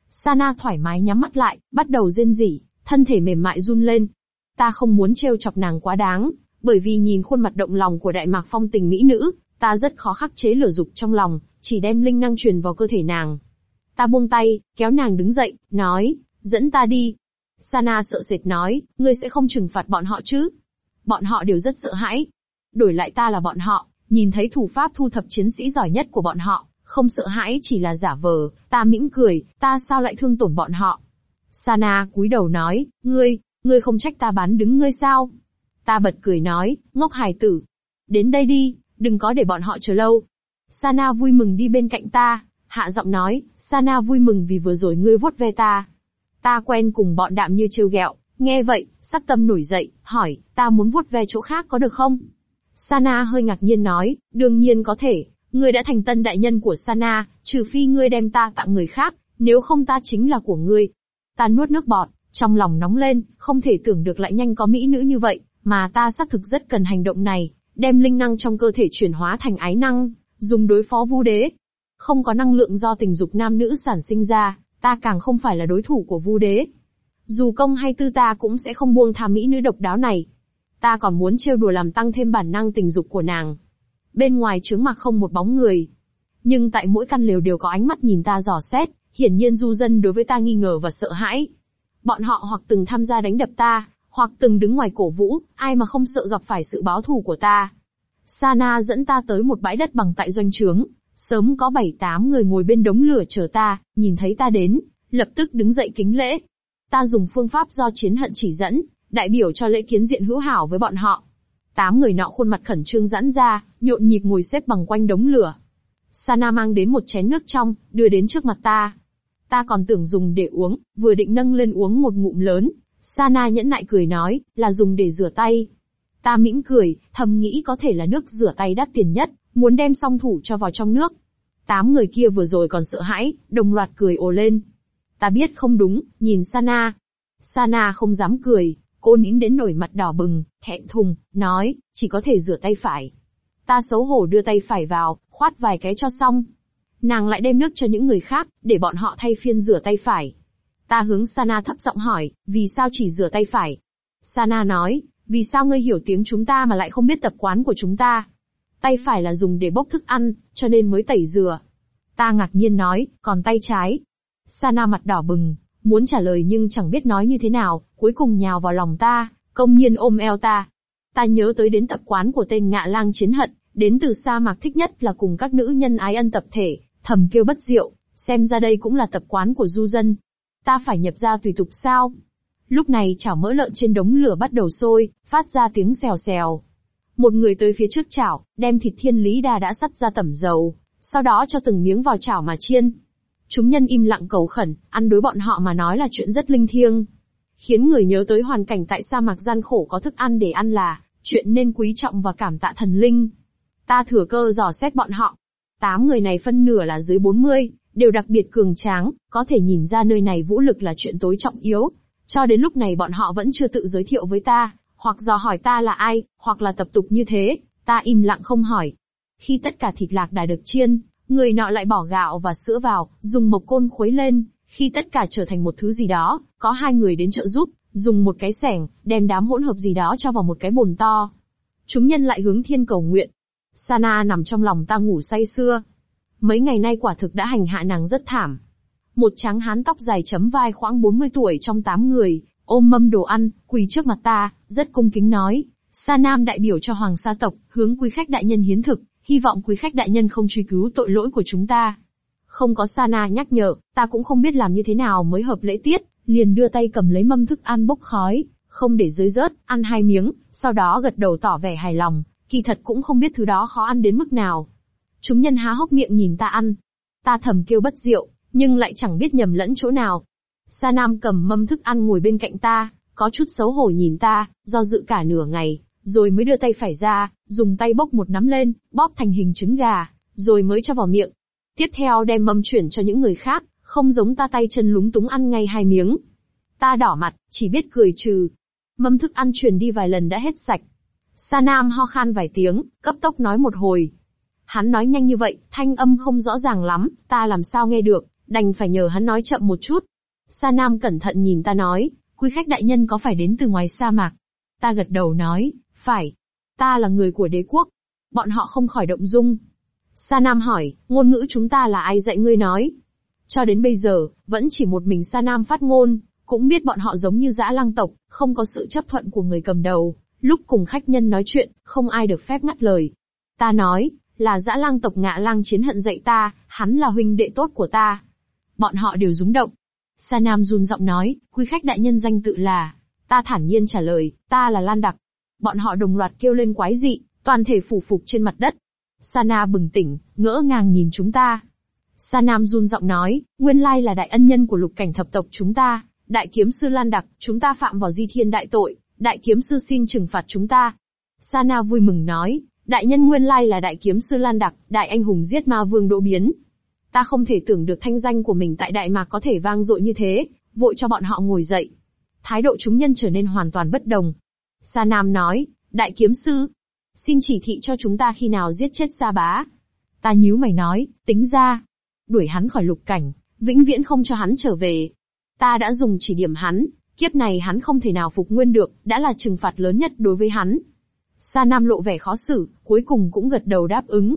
Sana thoải mái nhắm mắt lại, bắt đầu rên rỉ, thân thể mềm mại run lên. Ta không muốn trêu chọc nàng quá đáng, bởi vì nhìn khuôn mặt động lòng của đại mạc phong tình mỹ nữ, ta rất khó khắc chế lửa dục trong lòng, chỉ đem linh năng truyền vào cơ thể nàng. Ta buông tay, kéo nàng đứng dậy, nói, dẫn ta đi. Sana sợ sệt nói, ngươi sẽ không trừng phạt bọn họ chứ? Bọn họ đều rất sợ hãi. Đổi lại ta là bọn họ, nhìn thấy thủ pháp thu thập chiến sĩ giỏi nhất của bọn họ, không sợ hãi chỉ là giả vờ, ta mỉm cười, ta sao lại thương tổn bọn họ? Sana cúi đầu nói, ngươi, ngươi không trách ta bán đứng ngươi sao? Ta bật cười nói, ngốc hài tử. Đến đây đi, đừng có để bọn họ chờ lâu. Sana vui mừng đi bên cạnh ta, hạ giọng nói, Sana vui mừng vì vừa rồi ngươi vuốt ve ta. Ta quen cùng bọn đạm như trêu ghẹo, nghe vậy, sắc tâm nổi dậy, hỏi, ta muốn vuốt ve chỗ khác có được không? Sana hơi ngạc nhiên nói, đương nhiên có thể, ngươi đã thành tân đại nhân của Sana, trừ phi ngươi đem ta tặng người khác, nếu không ta chính là của ngươi. Ta nuốt nước bọt, trong lòng nóng lên, không thể tưởng được lại nhanh có mỹ nữ như vậy, mà ta xác thực rất cần hành động này, đem linh năng trong cơ thể chuyển hóa thành ái năng, dùng đối phó vu đế. Không có năng lượng do tình dục nam nữ sản sinh ra, ta càng không phải là đối thủ của vu đế. Dù công hay tư ta cũng sẽ không buông tha mỹ nữ độc đáo này. Ta còn muốn trêu đùa làm tăng thêm bản năng tình dục của nàng. Bên ngoài trướng mặc không một bóng người. Nhưng tại mỗi căn lều đều có ánh mắt nhìn ta dò xét, hiển nhiên du dân đối với ta nghi ngờ và sợ hãi. Bọn họ hoặc từng tham gia đánh đập ta, hoặc từng đứng ngoài cổ vũ, ai mà không sợ gặp phải sự báo thù của ta. Sana dẫn ta tới một bãi đất bằng tại doanh trướng, sớm có bảy tám người ngồi bên đống lửa chờ ta, nhìn thấy ta đến, lập tức đứng dậy kính lễ. Ta dùng phương pháp do chiến hận chỉ dẫn, đại biểu cho lễ kiến diện hữu hảo với bọn họ. Tám người nọ khuôn mặt khẩn trương giãn ra, nhộn nhịp ngồi xếp bằng quanh đống lửa. Sana mang đến một chén nước trong, đưa đến trước mặt ta. Ta còn tưởng dùng để uống, vừa định nâng lên uống một ngụm lớn, Sana nhẫn nại cười nói, là dùng để rửa tay. Ta mỉm cười, thầm nghĩ có thể là nước rửa tay đắt tiền nhất, muốn đem song thủ cho vào trong nước. Tám người kia vừa rồi còn sợ hãi, đồng loạt cười ồ lên. Ta biết không đúng, nhìn Sana. Sana không dám cười, cô nín đến nổi mặt đỏ bừng, thẹn thùng, nói, chỉ có thể rửa tay phải. Ta xấu hổ đưa tay phải vào, khoát vài cái cho xong. Nàng lại đem nước cho những người khác, để bọn họ thay phiên rửa tay phải. Ta hướng Sana thấp giọng hỏi, vì sao chỉ rửa tay phải? Sana nói, vì sao ngươi hiểu tiếng chúng ta mà lại không biết tập quán của chúng ta? tay phải là dùng để bốc thức ăn, cho nên mới tẩy rửa. Ta ngạc nhiên nói, còn tay trái. Sana mặt đỏ bừng, muốn trả lời nhưng chẳng biết nói như thế nào, cuối cùng nhào vào lòng ta, công nhiên ôm eo ta. Ta nhớ tới đến tập quán của tên ngạ lang chiến hận, đến từ sa mạc thích nhất là cùng các nữ nhân ái ân tập thể, thầm kêu bất diệu, xem ra đây cũng là tập quán của du dân. Ta phải nhập ra tùy tục sao? Lúc này chảo mỡ lợn trên đống lửa bắt đầu sôi, phát ra tiếng xèo xèo. Một người tới phía trước chảo, đem thịt thiên lý đà đã sắt ra tẩm dầu, sau đó cho từng miếng vào chảo mà chiên. Chúng nhân im lặng cầu khẩn, ăn đối bọn họ mà nói là chuyện rất linh thiêng. Khiến người nhớ tới hoàn cảnh tại sa mạc gian khổ có thức ăn để ăn là, chuyện nên quý trọng và cảm tạ thần linh. Ta thừa cơ dò xét bọn họ. Tám người này phân nửa là dưới 40, đều đặc biệt cường tráng, có thể nhìn ra nơi này vũ lực là chuyện tối trọng yếu. Cho đến lúc này bọn họ vẫn chưa tự giới thiệu với ta, hoặc dò hỏi ta là ai, hoặc là tập tục như thế, ta im lặng không hỏi. Khi tất cả thịt lạc đã được chiên, người nọ lại bỏ gạo và sữa vào, dùng mộc côn khuấy lên, khi tất cả trở thành một thứ gì đó, có hai người đến trợ giúp, dùng một cái sẻng, đem đám hỗn hợp gì đó cho vào một cái bồn to. Chúng nhân lại hướng thiên cầu nguyện. Sana nằm trong lòng ta ngủ say sưa. Mấy ngày nay quả thực đã hành hạ nàng rất thảm. Một tráng hán tóc dài chấm vai khoảng 40 tuổi trong tám người, ôm mâm đồ ăn, quỳ trước mặt ta, rất cung kính nói, Sa Nam đại biểu cho Hoàng Sa tộc, hướng quý khách đại nhân hiến thực, hy vọng quý khách đại nhân không truy cứu tội lỗi của chúng ta. Không có Sana nhắc nhở, ta cũng không biết làm như thế nào mới hợp lễ tiết, liền đưa tay cầm lấy mâm thức ăn bốc khói, không để dưới rớt, ăn hai miếng, sau đó gật đầu tỏ vẻ hài lòng, kỳ thật cũng không biết thứ đó khó ăn đến mức nào. Chúng nhân há hốc miệng nhìn ta ăn. Ta thầm kêu bất diệu, nhưng lại chẳng biết nhầm lẫn chỗ nào. Sa Nam cầm mâm thức ăn ngồi bên cạnh ta, có chút xấu hổ nhìn ta, do dự cả nửa ngày, rồi mới đưa tay phải ra, dùng tay bốc một nắm lên, bóp thành hình trứng gà, rồi mới cho vào miệng. Tiếp theo đem mâm chuyển cho những người khác, không giống ta tay chân lúng túng ăn ngay hai miếng. Ta đỏ mặt, chỉ biết cười trừ. Mâm thức ăn truyền đi vài lần đã hết sạch. Sa Nam ho khan vài tiếng, cấp tốc nói một hồi. Hắn nói nhanh như vậy, thanh âm không rõ ràng lắm, ta làm sao nghe được, đành phải nhờ hắn nói chậm một chút. Sa Nam cẩn thận nhìn ta nói, quý khách đại nhân có phải đến từ ngoài sa mạc? Ta gật đầu nói, phải. Ta là người của đế quốc. Bọn họ không khỏi động dung. Sa Nam hỏi, ngôn ngữ chúng ta là ai dạy ngươi nói? Cho đến bây giờ, vẫn chỉ một mình Sa Nam phát ngôn, cũng biết bọn họ giống như dã lang tộc, không có sự chấp thuận của người cầm đầu. Lúc cùng khách nhân nói chuyện, không ai được phép ngắt lời. Ta nói, là dã lang tộc ngạ lang chiến hận dạy ta, hắn là huynh đệ tốt của ta. Bọn họ đều rúng động. Sa Nam run giọng nói, quý khách đại nhân danh tự là. Ta thản nhiên trả lời, ta là Lan Đặc. Bọn họ đồng loạt kêu lên quái dị, toàn thể phủ phục trên mặt đất. Sana bừng tỉnh, ngỡ ngàng nhìn chúng ta. Sa Nam run giọng nói, nguyên lai là đại ân nhân của lục cảnh thập tộc chúng ta, đại kiếm sư Lan Đặc, chúng ta phạm vào di thiên đại tội, đại kiếm sư xin trừng phạt chúng ta. Sa Na vui mừng nói, đại nhân nguyên lai là đại kiếm sư Lan Đặc, đại anh hùng giết ma vương đỗ biến. Ta không thể tưởng được thanh danh của mình tại Đại Mạc có thể vang dội như thế, vội cho bọn họ ngồi dậy. Thái độ chúng nhân trở nên hoàn toàn bất đồng. Sa Nam nói, đại kiếm sư, xin chỉ thị cho chúng ta khi nào giết chết Sa Bá. Ta nhíu mày nói, tính ra, đuổi hắn khỏi lục cảnh, vĩnh viễn không cho hắn trở về. Ta đã dùng chỉ điểm hắn, kiếp này hắn không thể nào phục nguyên được, đã là trừng phạt lớn nhất đối với hắn. Sa Nam lộ vẻ khó xử, cuối cùng cũng gật đầu đáp ứng.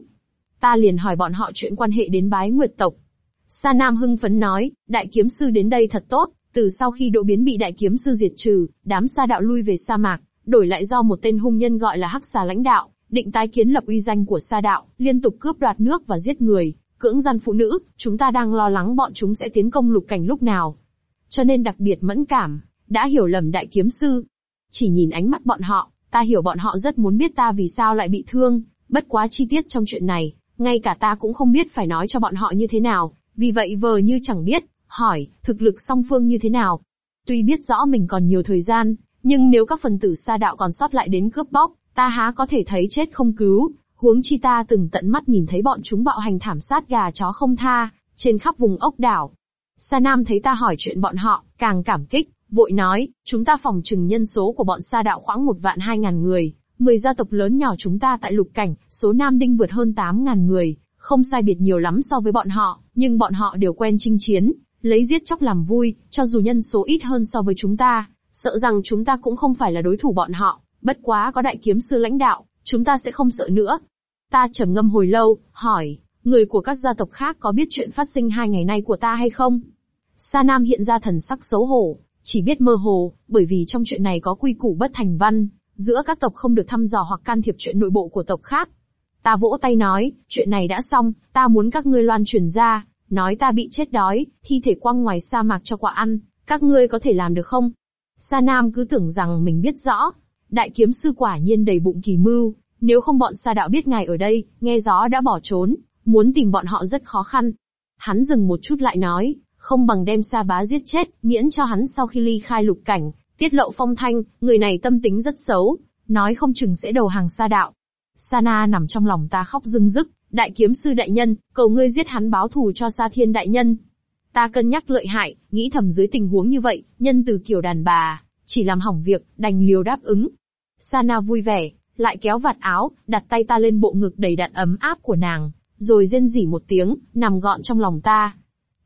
Ta liền hỏi bọn họ chuyện quan hệ đến bái nguyệt tộc. Sa Nam hưng phấn nói, đại kiếm sư đến đây thật tốt, từ sau khi độ biến bị đại kiếm sư diệt trừ, đám sa đạo lui về sa mạc, đổi lại do một tên hung nhân gọi là Hắc Xà lãnh đạo, định tái kiến lập uy danh của sa đạo, liên tục cướp đoạt nước và giết người, cưỡng gian phụ nữ, chúng ta đang lo lắng bọn chúng sẽ tiến công lục cảnh lúc nào. Cho nên đặc biệt mẫn cảm, đã hiểu lầm đại kiếm sư. Chỉ nhìn ánh mắt bọn họ, ta hiểu bọn họ rất muốn biết ta vì sao lại bị thương, bất quá chi tiết trong chuyện này, ngay cả ta cũng không biết phải nói cho bọn họ như thế nào, vì vậy vờ như chẳng biết, hỏi, thực lực song phương như thế nào. Tuy biết rõ mình còn nhiều thời gian, nhưng nếu các phần tử sa đạo còn sót lại đến cướp bóc, ta há có thể thấy chết không cứu, huống chi ta từng tận mắt nhìn thấy bọn chúng bạo hành thảm sát gà chó không tha, trên khắp vùng ốc đảo. Sa Nam thấy ta hỏi chuyện bọn họ, càng cảm kích, vội nói, chúng ta phòng trừng nhân số của bọn sa đạo khoảng một vạn hai ngàn người, mười gia tộc lớn nhỏ chúng ta tại lục cảnh, số nam đinh vượt hơn tám ngàn người, không sai biệt nhiều lắm so với bọn họ, nhưng bọn họ đều quen chinh chiến, lấy giết chóc làm vui, cho dù nhân số ít hơn so với chúng ta, sợ rằng chúng ta cũng không phải là đối thủ bọn họ, bất quá có đại kiếm sư lãnh đạo, chúng ta sẽ không sợ nữa. Ta trầm ngâm hồi lâu, hỏi, người của các gia tộc khác có biết chuyện phát sinh hai ngày nay của ta hay không? Sa Nam hiện ra thần sắc xấu hổ, chỉ biết mơ hồ, bởi vì trong chuyện này có quy củ bất thành văn, giữa các tộc không được thăm dò hoặc can thiệp chuyện nội bộ của tộc khác. Ta vỗ tay nói, chuyện này đã xong, ta muốn các ngươi loan truyền ra, nói ta bị chết đói, thi thể quăng ngoài sa mạc cho quả ăn, các ngươi có thể làm được không? Sa Nam cứ tưởng rằng mình biết rõ, đại kiếm sư quả nhiên đầy bụng kỳ mưu, nếu không bọn sa đạo biết ngài ở đây, nghe gió đã bỏ trốn, muốn tìm bọn họ rất khó khăn. Hắn dừng một chút lại nói, không bằng đem sa bá giết chết, miễn cho hắn sau khi ly khai lục cảnh, tiết lộ phong thanh, người này tâm tính rất xấu, nói không chừng sẽ đầu hàng sa đạo. Sana nằm trong lòng ta khóc rưng rức, đại kiếm sư đại nhân, cầu ngươi giết hắn báo thù cho sa thiên đại nhân. Ta cân nhắc lợi hại, nghĩ thầm dưới tình huống như vậy, nhân từ kiểu đàn bà, chỉ làm hỏng việc, đành liều đáp ứng. Sana vui vẻ, lại kéo vạt áo, đặt tay ta lên bộ ngực đầy đặn ấm áp của nàng, rồi rên rỉ một tiếng, nằm gọn trong lòng ta.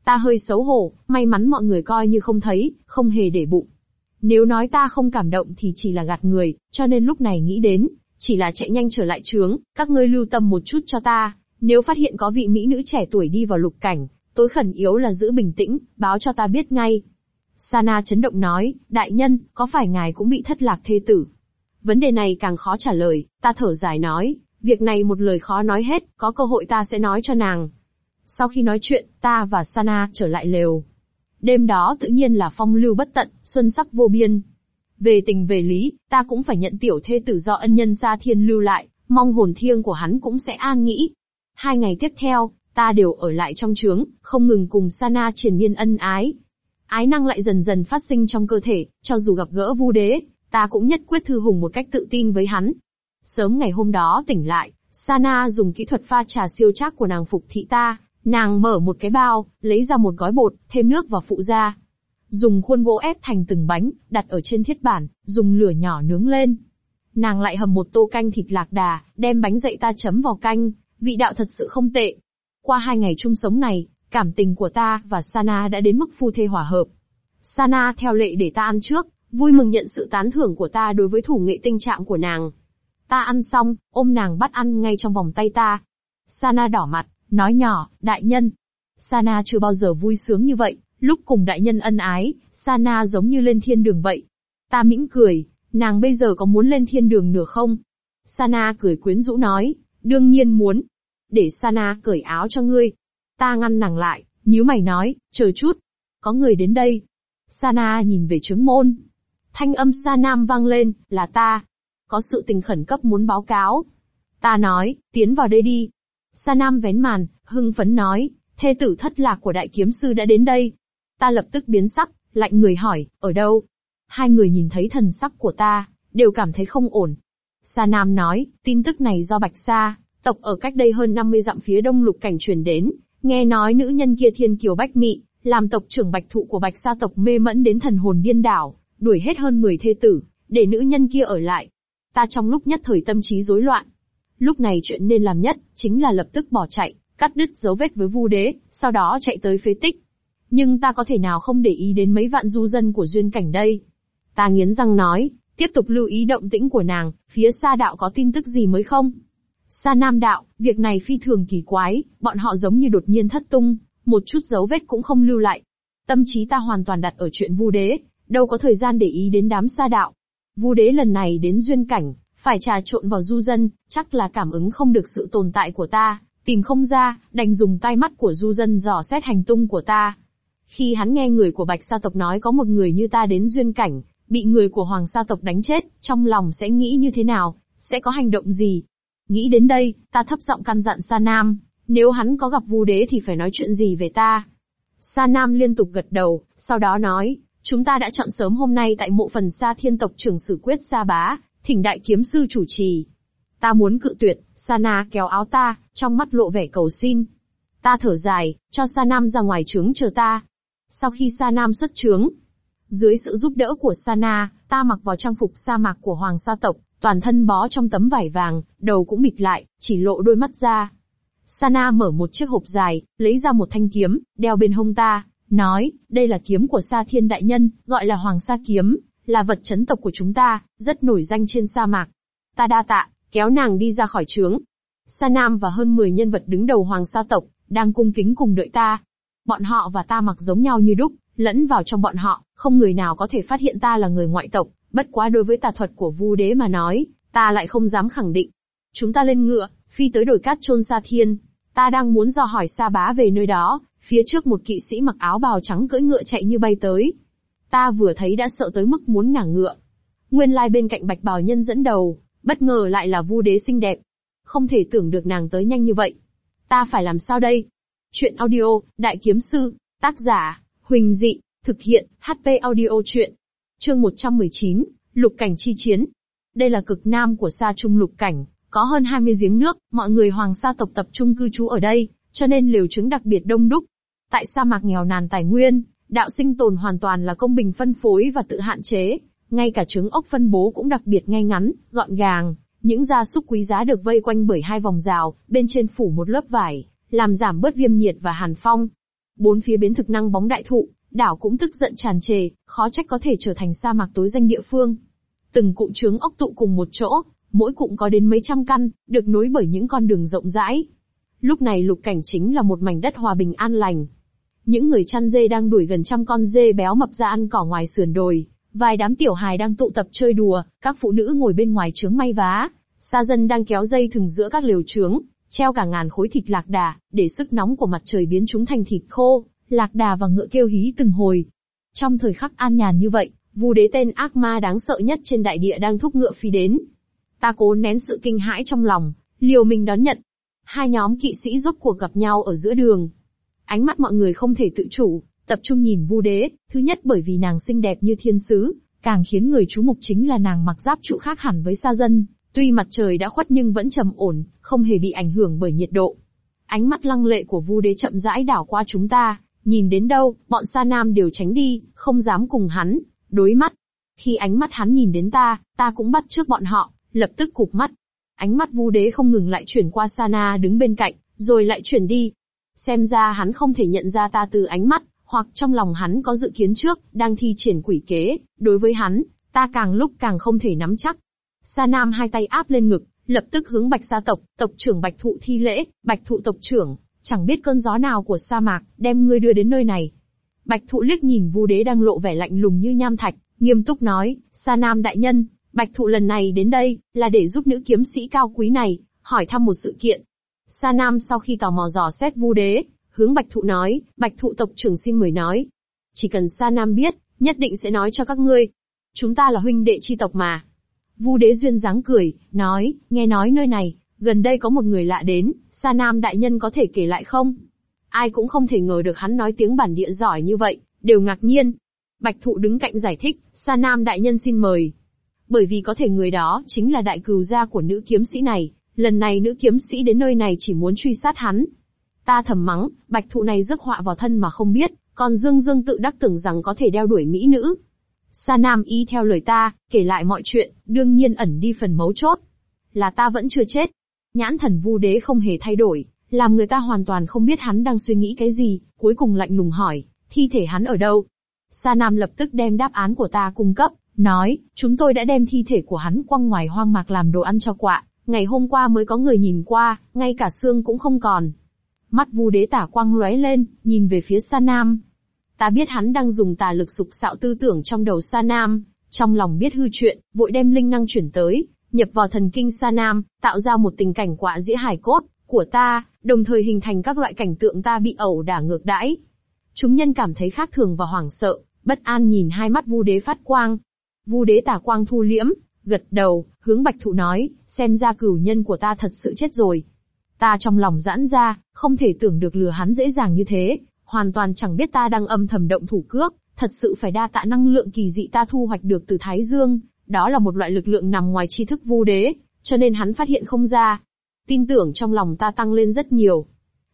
Ta hơi xấu hổ, may mắn mọi người coi như không thấy, không hề để bụng. Nếu nói ta không cảm động thì chỉ là gạt người, cho nên lúc này nghĩ đến, chỉ là chạy nhanh trở lại trướng, các ngươi lưu tâm một chút cho ta, nếu phát hiện có vị mỹ nữ trẻ tuổi đi vào lục cảnh, tối khẩn yếu là giữ bình tĩnh, báo cho ta biết ngay. Sana chấn động nói, đại nhân, có phải ngài cũng bị thất lạc thê tử? Vấn đề này càng khó trả lời, ta thở dài nói, việc này một lời khó nói hết, có cơ hội ta sẽ nói cho nàng. Sau khi nói chuyện, ta và Sana trở lại lều. Đêm đó tự nhiên là phong lưu bất tận, xuân sắc vô biên. Về tình về lý, ta cũng phải nhận tiểu thê tử do ân nhân gia Thiên lưu lại, mong hồn thiêng của hắn cũng sẽ an nghĩ. Hai ngày tiếp theo, ta đều ở lại trong trướng, không ngừng cùng Sana triển miên ân ái. Ái năng lại dần dần phát sinh trong cơ thể, cho dù gặp gỡ vu đế, ta cũng nhất quyết thư hùng một cách tự tin với hắn. Sớm ngày hôm đó tỉnh lại, Sana dùng kỹ thuật pha trà siêu chắc của nàng phục thị ta, nàng mở một cái bao, lấy ra một gói bột, thêm nước và phụ ra. Dùng khuôn gỗ ép thành từng bánh, đặt ở trên thiết bản, dùng lửa nhỏ nướng lên. Nàng lại hầm một tô canh thịt lạc đà, đem bánh dậy ta chấm vào canh, vị đạo thật sự không tệ. Qua hai ngày chung sống này, cảm tình của ta và Sana đã đến mức phu thê hòa hợp. Sana theo lệ để ta ăn trước, vui mừng nhận sự tán thưởng của ta đối với thủ nghệ tinh trạng của nàng. Ta ăn xong, ôm nàng bắt ăn ngay trong vòng tay ta. Sana đỏ mặt, nói nhỏ, đại nhân. Sana chưa bao giờ vui sướng như vậy, lúc cùng đại nhân ân ái, Sana giống như lên thiên đường vậy. Ta mỉm cười, nàng bây giờ có muốn lên thiên đường nữa không? Sana cười quyến rũ nói, đương nhiên muốn. Để Sana cởi áo cho ngươi. Ta ngăn nàng lại, nhíu mày nói, chờ chút. Có người đến đây. Sana nhìn về trướng môn. Thanh âm Sa Nam vang lên, là ta. Có sự tình khẩn cấp muốn báo cáo. Ta nói, tiến vào đây đi. Sa Nam vén màn, hưng phấn nói, thê tử thất lạc của đại kiếm sư đã đến đây. Ta lập tức biến sắc, lạnh người hỏi, ở đâu? Hai người nhìn thấy thần sắc của ta, đều cảm thấy không ổn. Sa Nam nói, tin tức này do Bạch Sa, tộc ở cách đây hơn 50 dặm phía đông lục cảnh truyền đến, nghe nói nữ nhân kia thiên kiều bách mị, làm tộc trưởng bạch thụ của Bạch Sa tộc mê mẫn đến thần hồn điên đảo, đuổi hết hơn 10 thê tử, để nữ nhân kia ở lại. Ta trong lúc nhất thời tâm trí rối loạn. Lúc này chuyện nên làm nhất, chính là lập tức bỏ chạy, cắt đứt dấu vết với vu đế, sau đó chạy tới phế tích. Nhưng ta có thể nào không để ý đến mấy vạn du dân của duyên cảnh đây? Ta nghiến răng nói, tiếp tục lưu ý động tĩnh của nàng, phía xa đạo có tin tức gì mới không? Gia Nam đạo, việc này phi thường kỳ quái, bọn họ giống như đột nhiên thất tung, một chút dấu vết cũng không lưu lại. Tâm trí ta hoàn toàn đặt ở chuyện vu đế, đâu có thời gian để ý đến đám sa đạo. Vu đế lần này đến duyên cảnh, phải trà trộn vào du dân, chắc là cảm ứng không được sự tồn tại của ta, tìm không ra, đành dùng tai mắt của du dân dò xét hành tung của ta. Khi hắn nghe người của Bạch Sa tộc nói có một người như ta đến duyên cảnh, bị người của Hoàng Sa tộc đánh chết, trong lòng sẽ nghĩ như thế nào, sẽ có hành động gì. Nghĩ đến đây, ta thấp giọng căn dặn Sa Nam, nếu hắn có gặp Vu Đế thì phải nói chuyện gì về ta. Sa Nam liên tục gật đầu, sau đó nói, chúng ta đã chọn sớm hôm nay tại mộ phần Sa Thiên tộc trưởng Sử Quyết Sa Bá, thỉnh đại kiếm sư chủ trì. Ta muốn cự tuyệt, Sa Na kéo áo ta, trong mắt lộ vẻ cầu xin. Ta thở dài, cho Sa Nam ra ngoài trướng chờ ta. Sau khi Sa Nam xuất trướng, dưới sự giúp đỡ của Sana, ta mặc vào trang phục sa mạc của Hoàng Sa tộc, toàn thân bó trong tấm vải vàng, đầu cũng bịt lại, chỉ lộ đôi mắt ra. Sana mở một chiếc hộp dài, lấy ra một thanh kiếm, đeo bên hông ta, nói, đây là kiếm của Sa Thiên Đại Nhân, gọi là Hoàng Sa Kiếm, là vật chấn tộc của chúng ta, rất nổi danh trên sa mạc. Ta đa tạ, kéo nàng đi ra khỏi trướng. Sa Nam và hơn 10 nhân vật đứng đầu hoàng sa tộc, đang cung kính cùng đợi ta. Bọn họ và ta mặc giống nhau như đúc, lẫn vào trong bọn họ, không người nào có thể phát hiện ta là người ngoại tộc, bất quá đối với tà thuật của Vu Đế mà nói, ta lại không dám khẳng định. Chúng ta lên ngựa, phi tới đồi cát chôn Sa Thiên. Ta đang muốn dò hỏi Sa Bá về nơi đó, phía trước một kỵ sĩ mặc áo bào trắng cưỡi ngựa chạy như bay tới. Ta vừa thấy đã sợ tới mức muốn ngả ngựa. Nguyên lai bên cạnh bạch bào nhân dẫn đầu, bất ngờ lại là Vu Đế xinh đẹp. Không thể tưởng được nàng tới nhanh như vậy. Ta phải làm sao đây? Chuyện audio, Đại Kiếm Sư, tác giả, Huỳnh Dị, thực hiện, HP audio chuyện. Chương 119, Lục Cảnh Chi Chiến. Đây là cực nam của sa trung lục cảnh, có hơn 20 giếng nước, mọi người hoàng sa tộc tập trung cư trú ở đây, cho nên liều trứng đặc biệt đông đúc. Tại sa mạc nghèo nàn tài nguyên, đạo sinh tồn hoàn toàn là công bình phân phối và tự hạn chế, ngay cả trứng ốc phân bố cũng đặc biệt ngay ngắn, gọn gàng. Những gia súc quý giá được vây quanh bởi hai vòng rào, bên trên phủ một lớp vải, làm giảm bớt viêm nhiệt và hàn phong. Bốn phía biến thực năng bóng đại thụ, đảo cũng tức giận tràn trề, khó trách có thể trở thành sa mạc tối danh địa phương. Từng cụm trướng ốc tụ cùng một chỗ, mỗi cụm có đến mấy trăm căn, được nối bởi những con đường rộng rãi. Lúc này lục cảnh chính là một mảnh đất hòa bình an lành. Những người chăn dê đang đuổi gần trăm con dê béo mập ra ăn cỏ ngoài sườn đồi, vài đám tiểu hài đang tụ tập chơi đùa, các phụ nữ ngồi bên ngoài trướng may vá, xa dân đang kéo dây thừng giữa các lều trướng, treo cả ngàn khối thịt lạc đà, để sức nóng của mặt trời biến chúng thành thịt khô, lạc đà và ngựa kêu hí từng hồi. Trong thời khắc an nhàn như vậy, Vu đế tên ác ma đáng sợ nhất trên đại địa đang thúc ngựa phi đến. Ta cố nén sự kinh hãi trong lòng, liều mình đón nhận. Hai nhóm kỵ sĩ rốt cuộc gặp nhau ở giữa đường. Ánh mắt mọi người không thể tự chủ, tập trung nhìn Vu đế, thứ nhất bởi vì nàng xinh đẹp như thiên sứ, càng khiến người chú mục chính là nàng mặc giáp trụ khác hẳn với sa dân, tuy mặt trời đã khuất nhưng vẫn trầm ổn, không hề bị ảnh hưởng bởi nhiệt độ. Ánh mắt lăng lệ của Vu đế chậm rãi đảo qua chúng ta, nhìn đến đâu, bọn sa nam đều tránh đi, không dám cùng hắn, đối mắt. Khi ánh mắt hắn nhìn đến ta, ta cũng bắt trước bọn họ, lập tức cụp mắt. Ánh mắt vu đế không ngừng lại chuyển qua Sa Na đứng bên cạnh, rồi lại chuyển đi. Xem ra hắn không thể nhận ra ta từ ánh mắt, hoặc trong lòng hắn có dự kiến trước, đang thi triển quỷ kế, đối với hắn, ta càng lúc càng không thể nắm chắc. Sa Nam hai tay áp lên ngực, lập tức hướng Bạch gia tộc, tộc trưởng Bạch Thụ thi lễ, Bạch Thụ tộc trưởng, chẳng biết cơn gió nào của sa mạc, đem ngươi đưa đến nơi này. Bạch Thụ liếc nhìn Vu Đế đang lộ vẻ lạnh lùng như nham thạch, nghiêm túc nói, Sa Nam đại nhân, Bạch Thụ lần này đến đây, là để giúp nữ kiếm sĩ cao quý này, hỏi thăm một sự kiện. Sa Nam sau khi tò mò dò xét Vu Đế, hướng Bạch Thụ nói, Bạch Thụ tộc trưởng xin mời nói. Chỉ cần Sa Nam biết, nhất định sẽ nói cho các ngươi. Chúng ta là huynh đệ chi tộc mà. Vu Đế duyên dáng cười, nói, nghe nói nơi này, gần đây có một người lạ đến, Sa Nam đại nhân có thể kể lại không? Ai cũng không thể ngờ được hắn nói tiếng bản địa giỏi như vậy, đều ngạc nhiên. Bạch Thụ đứng cạnh giải thích, Sa Nam đại nhân xin mời. Bởi vì có thể người đó chính là đại cừu gia của nữ kiếm sĩ này, lần này nữ kiếm sĩ đến nơi này chỉ muốn truy sát hắn. Ta thầm mắng, Bạch Thụ này rước họa vào thân mà không biết, còn Dương Dương tự đắc tưởng rằng có thể đeo đuổi mỹ nữ. Sa Nam y theo lời ta, kể lại mọi chuyện, đương nhiên ẩn đi phần mấu chốt. Là ta vẫn chưa chết. Nhãn thần vu đế không hề thay đổi, làm người ta hoàn toàn không biết hắn đang suy nghĩ cái gì, cuối cùng lạnh lùng hỏi, thi thể hắn ở đâu? Sa Nam lập tức đem đáp án của ta cung cấp, nói, chúng tôi đã đem thi thể của hắn quăng ngoài hoang mạc làm đồ ăn cho quạ, ngày hôm qua mới có người nhìn qua, ngay cả xương cũng không còn. Mắt vu đế tả quang lóe lên, nhìn về phía Sa Nam. Ta biết hắn đang dùng tà lực sục sạo tư tưởng trong đầu Sa Nam, trong lòng biết hư chuyện, vội đem linh năng chuyển tới, nhập vào thần kinh Sa Nam, tạo ra một tình cảnh quạ dĩa hải cốt, của ta, đồng thời hình thành các loại cảnh tượng ta bị ẩu đả ngược đãi. Chúng nhân cảm thấy khác thường và hoảng sợ, bất an nhìn hai mắt Vu Đế phát quang. Vu Đế tả quang thu liễm, gật đầu, hướng Bạch Thụ nói, xem ra cửu nhân của ta thật sự chết rồi. Ta trong lòng giãn ra, không thể tưởng được lừa hắn dễ dàng như thế, hoàn toàn chẳng biết ta đang âm thầm động thủ cước, thật sự phải đa tạ năng lượng kỳ dị ta thu hoạch được từ Thái Dương, đó là một loại lực lượng nằm ngoài tri thức Vu Đế, cho nên hắn phát hiện không ra, tin tưởng trong lòng ta tăng lên rất nhiều.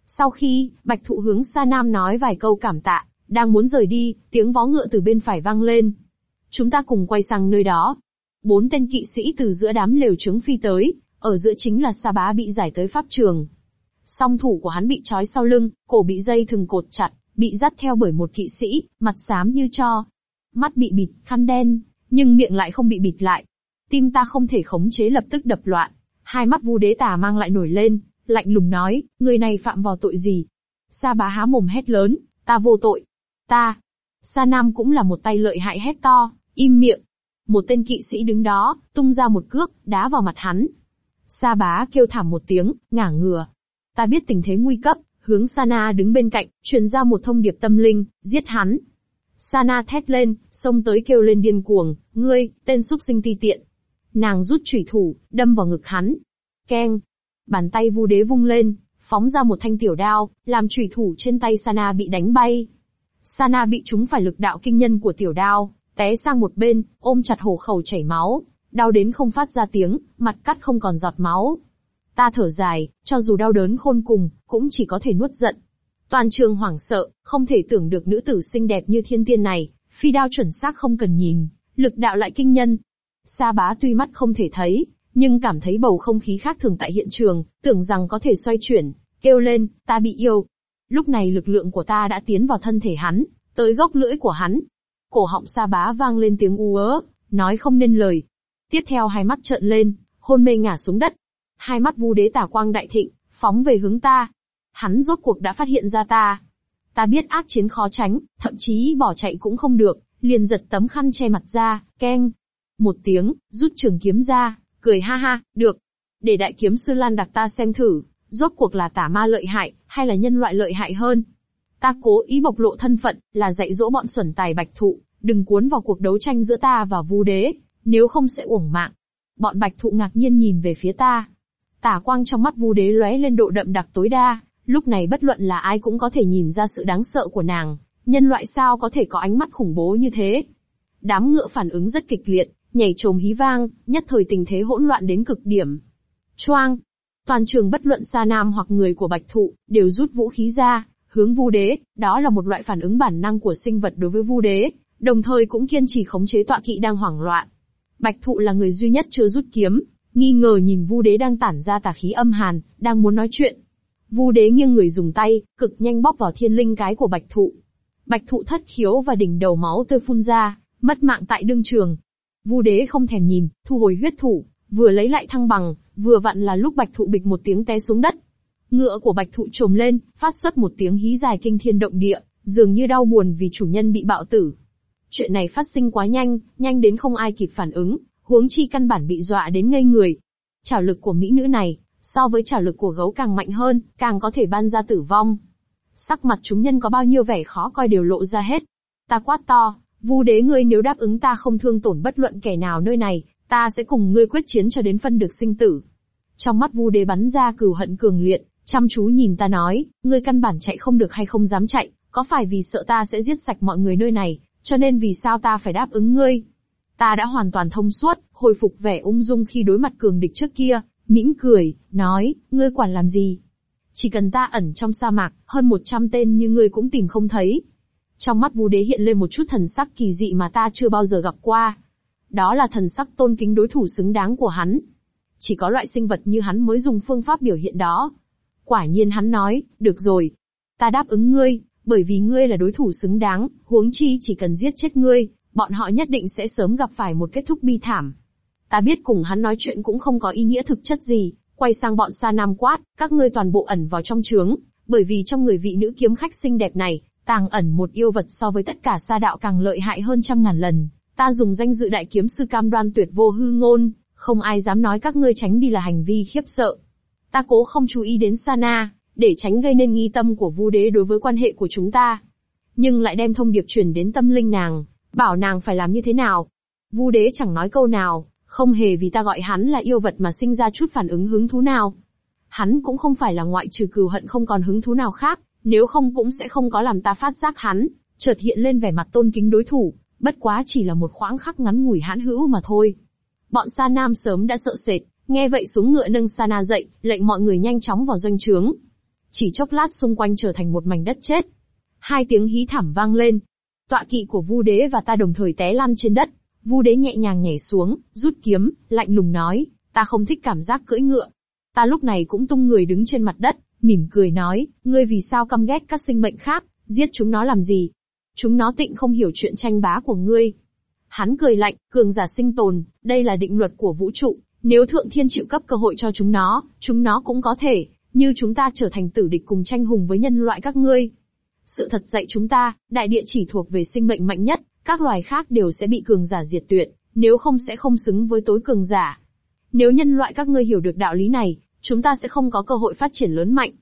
Sau khi, Bạch Thụ hướng Sa Nam nói vài câu cảm tạ, đang muốn rời đi, tiếng vó ngựa từ bên phải vang lên. Chúng ta cùng quay sang nơi đó. Bốn tên kỵ sĩ từ giữa đám lều trứng phi tới, ở giữa chính là Sa Bá bị giải tới pháp trường. Song thủ của hắn bị trói sau lưng, cổ bị dây thừng cột chặt, bị dắt theo bởi một kỵ sĩ, mặt xám như cho. Mắt bị bịt, khăn đen, nhưng miệng lại không bị bịt lại. Tim ta không thể khống chế lập tức đập loạn, Hai mắt vu đế tà mang lại nổi lên, lạnh lùng nói, người này phạm vào tội gì? Sa bá há mồm hét lớn, ta vô tội. Ta. Sa nam cũng là một tay lợi hại hét to, im miệng. Một tên kỵ sĩ đứng đó, tung ra một cước, đá vào mặt hắn. Sa bá kêu thảm một tiếng, ngả ngừa. Ta biết tình thế nguy cấp, hướng Sana đứng bên cạnh, truyền ra một thông điệp tâm linh, giết hắn. Sana thét lên, xông tới kêu lên điên cuồng, ngươi, tên súc sinh ti tiện. Nàng rút chủy thủ, đâm vào ngực hắn. Keng. Bàn tay vu đế vung lên, phóng ra một thanh tiểu đao, làm chủy thủ trên tay Sana bị đánh bay. Sana bị trúng phải lực đạo kinh nhân của tiểu đao, té sang một bên, ôm chặt hổ khẩu chảy máu, đau đến không phát ra tiếng, mặt cắt không còn giọt máu. Ta thở dài, cho dù đau đớn khôn cùng, cũng chỉ có thể nuốt giận. Toàn trường hoảng sợ, không thể tưởng được nữ tử xinh đẹp như thiên tiên này, phi đao chuẩn xác không cần nhìn, lực đạo lại kinh nhân. Sa bá tuy mắt không thể thấy, nhưng cảm thấy bầu không khí khác thường tại hiện trường, tưởng rằng có thể xoay chuyển, kêu lên, ta bị yêu. Lúc này lực lượng của ta đã tiến vào thân thể hắn, tới gốc lưỡi của hắn. Cổ họng sa bá vang lên tiếng u ớ, nói không nên lời. Tiếp theo hai mắt trợn lên, hôn mê ngả xuống đất. Hai mắt vu đế tả quang đại thịnh, phóng về hướng ta. Hắn rốt cuộc đã phát hiện ra ta. Ta biết ác chiến khó tránh, thậm chí bỏ chạy cũng không được, liền giật tấm khăn che mặt ra, keng. Một tiếng, rút trường kiếm ra, cười ha ha, được. Để đại kiếm sư Lan đặc ta xem thử, rốt cuộc là tả ma lợi hại, hay là nhân loại lợi hại hơn. Ta cố ý bộc lộ thân phận, là dạy dỗ bọn xuẩn tài bạch thụ, đừng cuốn vào cuộc đấu tranh giữa ta và vu đế, nếu không sẽ uổng mạng. Bọn bạch thụ ngạc nhiên nhìn về phía ta. Tả quang trong mắt vu đế lóe lên độ đậm đặc tối đa, lúc này bất luận là ai cũng có thể nhìn ra sự đáng sợ của nàng, nhân loại sao có thể có ánh mắt khủng bố như thế. Đám ngựa phản ứng rất kịch liệt, nhảy trồm hí vang, nhất thời tình thế hỗn loạn đến cực điểm. Choang! Toàn trường bất luận xa nam hoặc người của bạch thụ, đều rút vũ khí ra, hướng vu đế, đó là một loại phản ứng bản năng của sinh vật đối với vu đế, đồng thời cũng kiên trì khống chế tọa kỵ đang hoảng loạn. Bạch thụ là người duy nhất chưa rút kiếm, nghi ngờ nhìn vu đế đang tản ra tà khí âm hàn, đang muốn nói chuyện. Vu đế nghiêng người dùng tay, cực nhanh bóp vào thiên linh cái của bạch thụ. Bạch thụ thất khiếu và đỉnh đầu máu tươi phun ra, mất mạng tại đương trường. Vu đế không thèm nhìn, thu hồi huyết thủ, vừa lấy lại thăng bằng, vừa vặn là lúc bạch thụ bịch một tiếng té xuống đất. Ngựa của bạch thụ trồm lên, phát xuất một tiếng hí dài kinh thiên động địa, dường như đau buồn vì chủ nhân bị bạo tử. Chuyện này phát sinh quá nhanh, nhanh đến không ai kịp phản ứng, huống chi căn bản bị dọa đến ngây người. Trảo lực của mỹ nữ này, so với trả lực của gấu càng mạnh hơn, càng có thể ban ra tử vong. Sắc mặt chúng nhân có bao nhiêu vẻ khó coi đều lộ ra hết. Ta quát to, vu đế ngươi nếu đáp ứng ta không thương tổn bất luận kẻ nào nơi này, ta sẽ cùng ngươi quyết chiến cho đến phân được sinh tử. Trong mắt vu đế bắn ra cừu hận cường liệt, chăm chú nhìn ta nói, ngươi căn bản chạy không được hay không dám chạy, có phải vì sợ ta sẽ giết sạch mọi người nơi này, cho nên vì sao ta phải đáp ứng ngươi? Ta đã hoàn toàn thông suốt, hồi phục vẻ ung dung khi đối mặt cường địch trước kia, mỉm cười, nói, ngươi quản làm gì? Chỉ cần ta ẩn trong sa mạc, hơn 100 tên như ngươi cũng tìm không thấy. Trong mắt Vu Đế hiện lên một chút thần sắc kỳ dị mà ta chưa bao giờ gặp qua. Đó là thần sắc tôn kính đối thủ xứng đáng của hắn. Chỉ có loại sinh vật như hắn mới dùng phương pháp biểu hiện đó. Quả nhiên hắn nói, được rồi. Ta đáp ứng ngươi, bởi vì ngươi là đối thủ xứng đáng, huống chi chỉ cần giết chết ngươi, bọn họ nhất định sẽ sớm gặp phải một kết thúc bi thảm. Ta biết cùng hắn nói chuyện cũng không có ý nghĩa thực chất gì, quay sang bọn Sa Nam quát, các ngươi toàn bộ ẩn vào trong trướng, bởi vì trong người vị nữ kiếm khách xinh đẹp này, tàng ẩn một yêu vật so với tất cả sa đạo càng lợi hại hơn trăm ngàn lần. Ta dùng danh dự đại kiếm sư cam đoan tuyệt vô hư ngôn, không ai dám nói các ngươi tránh đi là hành vi khiếp sợ. Ta cố không chú ý đến Sana, để tránh gây nên nghi tâm của Vu Đế đối với quan hệ của chúng ta. Nhưng lại đem thông điệp truyền đến tâm linh nàng, bảo nàng phải làm như thế nào. Vu Đế chẳng nói câu nào, không hề vì ta gọi hắn là yêu vật mà sinh ra chút phản ứng hứng thú nào. Hắn cũng không phải là ngoại trừ cừu hận không còn hứng thú nào khác, nếu không cũng sẽ không có làm ta phát giác hắn, chợt hiện lên vẻ mặt tôn kính đối thủ, bất quá chỉ là một khoáng khắc ngắn ngủi hãn hữu mà thôi. Bọn Sa Nam sớm đã sợ sệt, nghe vậy xuống ngựa nâng Sa Na dậy, lệnh mọi người nhanh chóng vào doanh trướng. Chỉ chốc lát xung quanh trở thành một mảnh đất chết. Hai tiếng hí thảm vang lên. Tọa kỵ của Vu Đế và ta đồng thời té lăn trên đất. Vu Đế nhẹ nhàng nhảy xuống, rút kiếm, lạnh lùng nói, ta không thích cảm giác cưỡi ngựa. Ta lúc này cũng tung người đứng trên mặt đất, mỉm cười nói, ngươi vì sao căm ghét các sinh mệnh khác, giết chúng nó làm gì? Chúng nó tịnh không hiểu chuyện tranh bá của ngươi. Hắn cười lạnh, cường giả sinh tồn, đây là định luật của vũ trụ, Nếu thượng thiên chịu cấp cơ hội cho chúng nó, chúng nó cũng có thể, như chúng ta trở thành tử địch cùng tranh hùng với nhân loại các ngươi. Sự thật dạy chúng ta, đại địa chỉ thuộc về sinh mệnh mạnh nhất, các loài khác đều sẽ bị cường giả diệt tuyệt, nếu không sẽ không xứng với tối cường giả. Nếu nhân loại các ngươi hiểu được đạo lý này, chúng ta sẽ không có cơ hội phát triển lớn mạnh.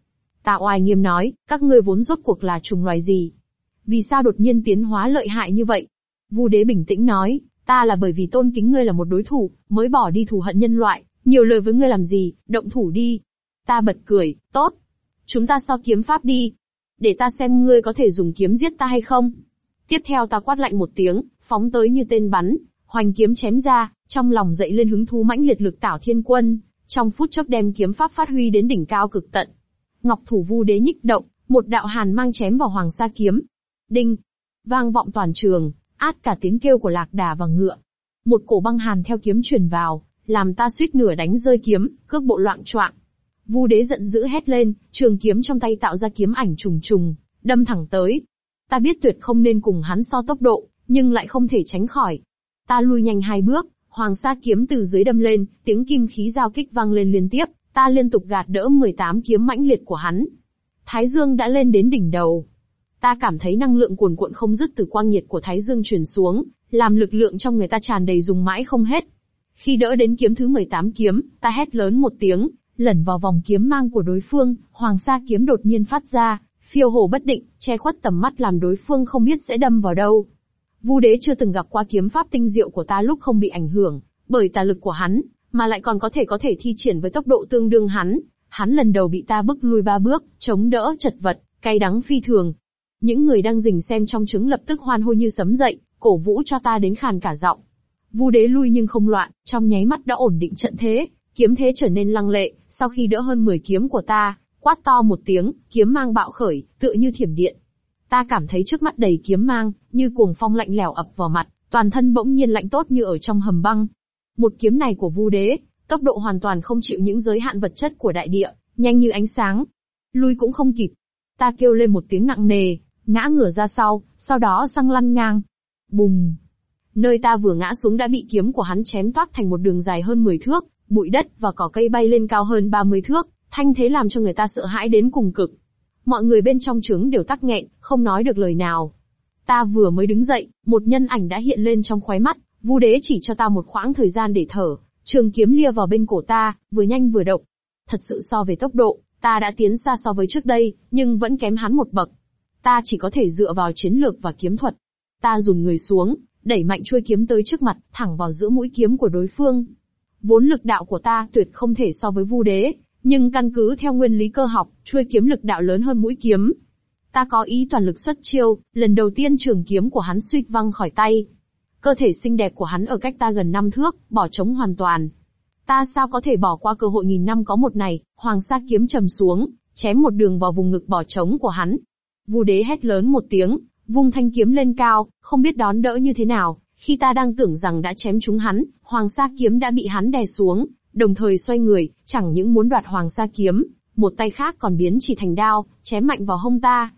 Tạ Oai nghiêm nói, các ngươi vốn rốt cuộc là chủng loài gì? Vì sao đột nhiên tiến hóa lợi hại như vậy? Vu đế bình tĩnh nói, ta là bởi vì tôn kính ngươi là một đối thủ, mới bỏ đi thù hận nhân loại, nhiều lời với ngươi làm gì, động thủ đi. Ta bật cười, tốt. Chúng ta so kiếm pháp đi. Để ta xem ngươi có thể dùng kiếm giết ta hay không. Tiếp theo ta quát lạnh một tiếng, phóng tới như tên bắn, hoành kiếm chém ra, trong lòng dậy lên hứng thú mãnh liệt lực tảo thiên quân, trong phút chốc đem kiếm pháp phát huy đến đỉnh cao cực tận. Ngọc thủ vu đế nhích động, một đạo hàn mang chém vào hoàng sa kiếm. Đinh! Vang vọng toàn trường, át cả tiếng kêu của lạc đà và ngựa. Một cổ băng hàn theo kiếm truyền vào, làm ta suýt nửa đánh rơi kiếm, cước bộ loạn choạng. Vu đế giận dữ hét lên, trường kiếm trong tay tạo ra kiếm ảnh trùng trùng, đâm thẳng tới. Ta biết tuyệt không nên cùng hắn so tốc độ, nhưng lại không thể tránh khỏi. Ta lui nhanh hai bước, hoàng sa kiếm từ dưới đâm lên, tiếng kim khí giao kích vang lên liên tiếp, ta liên tục gạt đỡ 18 kiếm mãnh liệt của hắn. Thái dương đã lên đến đỉnh đầu. Ta cảm thấy năng lượng cuồn cuộn không dứt từ quang nhiệt của Thái dương truyền xuống, làm lực lượng trong người ta tràn đầy dùng mãi không hết. Khi đỡ đến kiếm thứ 18 kiếm, ta hét lớn một tiếng, lẩn vào vòng kiếm mang của đối phương, hoàng sa kiếm đột nhiên phát ra, phiêu hồ bất định, che khuất tầm mắt làm đối phương không biết sẽ đâm vào đâu. Vu đế chưa từng gặp qua kiếm pháp tinh diệu của ta lúc không bị ảnh hưởng, bởi tà lực của hắn, mà lại còn có thể có thể thi triển với tốc độ tương đương hắn. Hắn lần đầu bị ta bức lui ba bước, chống đỡ chật vật, cay đắng phi thường. Những người đang rình xem trong trứng lập tức hoan hô như sấm dậy, cổ vũ cho ta đến khàn cả giọng. Vu đế lui nhưng không loạn, trong nháy mắt đã ổn định trận thế, kiếm thế trở nên lăng lệ, sau khi đỡ hơn 10 kiếm của ta, quát to một tiếng, kiếm mang bạo khởi, tựa như thiểm điện. Ta cảm thấy trước mắt đầy kiếm mang, như cuồng phong lạnh lẽo ập vào mặt, toàn thân bỗng nhiên lạnh tốt như ở trong hầm băng. Một kiếm này của Vu Đế, tốc độ hoàn toàn không chịu những giới hạn vật chất của đại địa, nhanh như ánh sáng. Lui cũng không kịp. Ta kêu lên một tiếng nặng nề, ngã ngửa ra sau, sau đó sang lăn ngang. Bùng! Nơi ta vừa ngã xuống đã bị kiếm của hắn chém toát thành một đường dài hơn 10 thước, bụi đất và cỏ cây bay lên cao hơn 30 thước, thanh thế làm cho người ta sợ hãi đến cùng cực. Mọi người bên trong trướng đều tắc nghẹn, không nói được lời nào. Ta vừa mới đứng dậy, một nhân ảnh đã hiện lên trong khóe mắt, Vu đế chỉ cho ta một khoảng thời gian để thở, trường kiếm lia vào bên cổ ta, vừa nhanh vừa độc. Thật sự so về tốc độ, ta đã tiến xa so với trước đây, nhưng vẫn kém hắn một bậc. Ta chỉ có thể dựa vào chiến lược và kiếm thuật. Ta dùn người xuống, đẩy mạnh chuôi kiếm tới trước mặt, thẳng vào giữa mũi kiếm của đối phương. Vốn lực đạo của ta tuyệt không thể so với Vu đế, nhưng căn cứ theo nguyên lý cơ học, chuôi kiếm lực đạo lớn hơn mũi kiếm. Ta có ý toàn lực xuất chiêu, lần đầu tiên trường kiếm của hắn suýt văng khỏi tay. Cơ thể xinh đẹp của hắn ở cách ta gần năm thước, bỏ trống hoàn toàn. Ta sao có thể bỏ qua cơ hội nghìn năm có một này, hoàng sa kiếm trầm xuống, chém một đường vào vùng ngực bỏ trống của hắn. Vu đế hét lớn một tiếng, vung thanh kiếm lên cao, không biết đón đỡ như thế nào. Khi ta đang tưởng rằng đã chém trúng hắn, hoàng sa kiếm đã bị hắn đè xuống, đồng thời xoay người, chẳng những muốn đoạt hoàng sa kiếm, một tay khác còn biến chỉ thành đao, chém mạnh vào hông ta.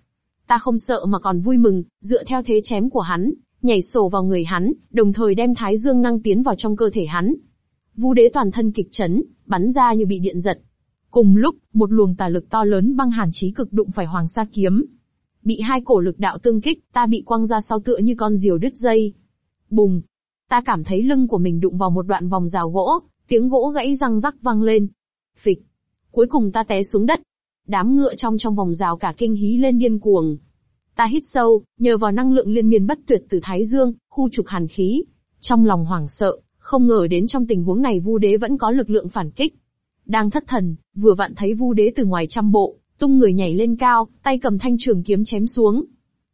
Ta không sợ mà còn vui mừng, dựa theo thế chém của hắn, nhảy sổ vào người hắn, đồng thời đem thái dương năng tiến vào trong cơ thể hắn. Vu đế toàn thân kịch chấn, bắn ra như bị điện giật. Cùng lúc, một luồng tà lực to lớn băng hàn chí cực đụng phải hoàng sa kiếm. Bị hai cổ lực đạo tương kích, ta bị quăng ra sau tựa như con diều đứt dây. Bùng! Ta cảm thấy lưng của mình đụng vào một đoạn vòng rào gỗ, tiếng gỗ gãy răng rắc vang lên. Phịch! Cuối cùng ta té xuống đất. Đám ngựa trong trong vòng rào cả kinh hí lên điên cuồng. Ta hít sâu, nhờ vào năng lượng liên miên bất tuyệt từ Thái Dương, khu trục hàn khí. Trong lòng hoảng sợ, không ngờ đến trong tình huống này Vu Đế vẫn có lực lượng phản kích. Đang thất thần, vừa vặn thấy Vu Đế từ ngoài trăm bộ, tung người nhảy lên cao, tay cầm thanh trường kiếm chém xuống.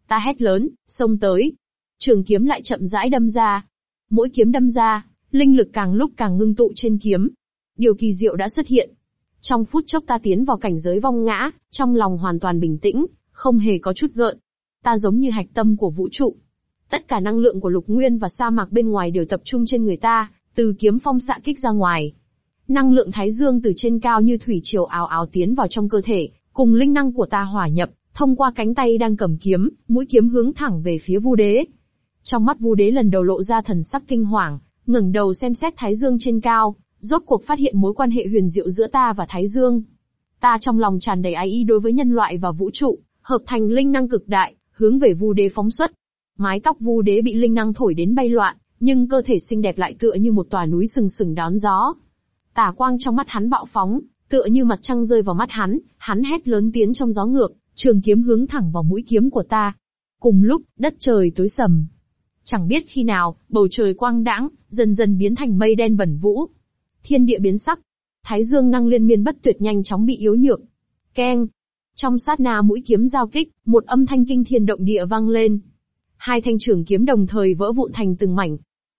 Ta hét lớn, xông tới. Trường kiếm lại chậm rãi đâm ra. Mỗi kiếm đâm ra, linh lực càng lúc càng ngưng tụ trên kiếm. Điều kỳ diệu đã xuất hiện. Trong phút chốc ta tiến vào cảnh giới vong ngã, trong lòng hoàn toàn bình tĩnh, không hề có chút gợn. Ta giống như hạch tâm của vũ trụ. Tất cả năng lượng của lục nguyên và sa mạc bên ngoài đều tập trung trên người ta, từ kiếm phong xạ kích ra ngoài. Năng lượng thái dương từ trên cao như thủy triều ào ào tiến vào trong cơ thể, cùng linh năng của ta hòa nhập, thông qua cánh tay đang cầm kiếm, mũi kiếm hướng thẳng về phía Vu Đế. Trong mắt Vu Đế lần đầu lộ ra thần sắc kinh hoàng, ngẩng đầu xem xét thái dương trên cao, rốt cuộc phát hiện mối quan hệ huyền diệu giữa ta và Thái Dương. Ta trong lòng tràn đầy ái ý đối với nhân loại và vũ trụ, hợp thành linh năng cực đại, hướng về Vu Đế phóng xuất. Mái tóc Vu Đế bị linh năng thổi đến bay loạn, nhưng cơ thể xinh đẹp lại tựa như một tòa núi sừng sừng đón gió. Tà quang trong mắt hắn bạo phóng, tựa như mặt trăng rơi vào mắt hắn, hắn hét lớn tiến trong gió ngược, trường kiếm hướng thẳng vào mũi kiếm của ta. Cùng lúc, đất trời tối sầm. Chẳng biết khi nào, bầu trời quang đãng, dần dần biến thành mây đen vẩn vũ. Thiên địa biến sắc. Thái dương năng liên miên bất tuyệt nhanh chóng bị yếu nhược. Keng. Trong sát na mũi kiếm giao kích, một âm thanh kinh thiên động địa vang lên. Hai thanh trường kiếm đồng thời vỡ vụn thành từng mảnh.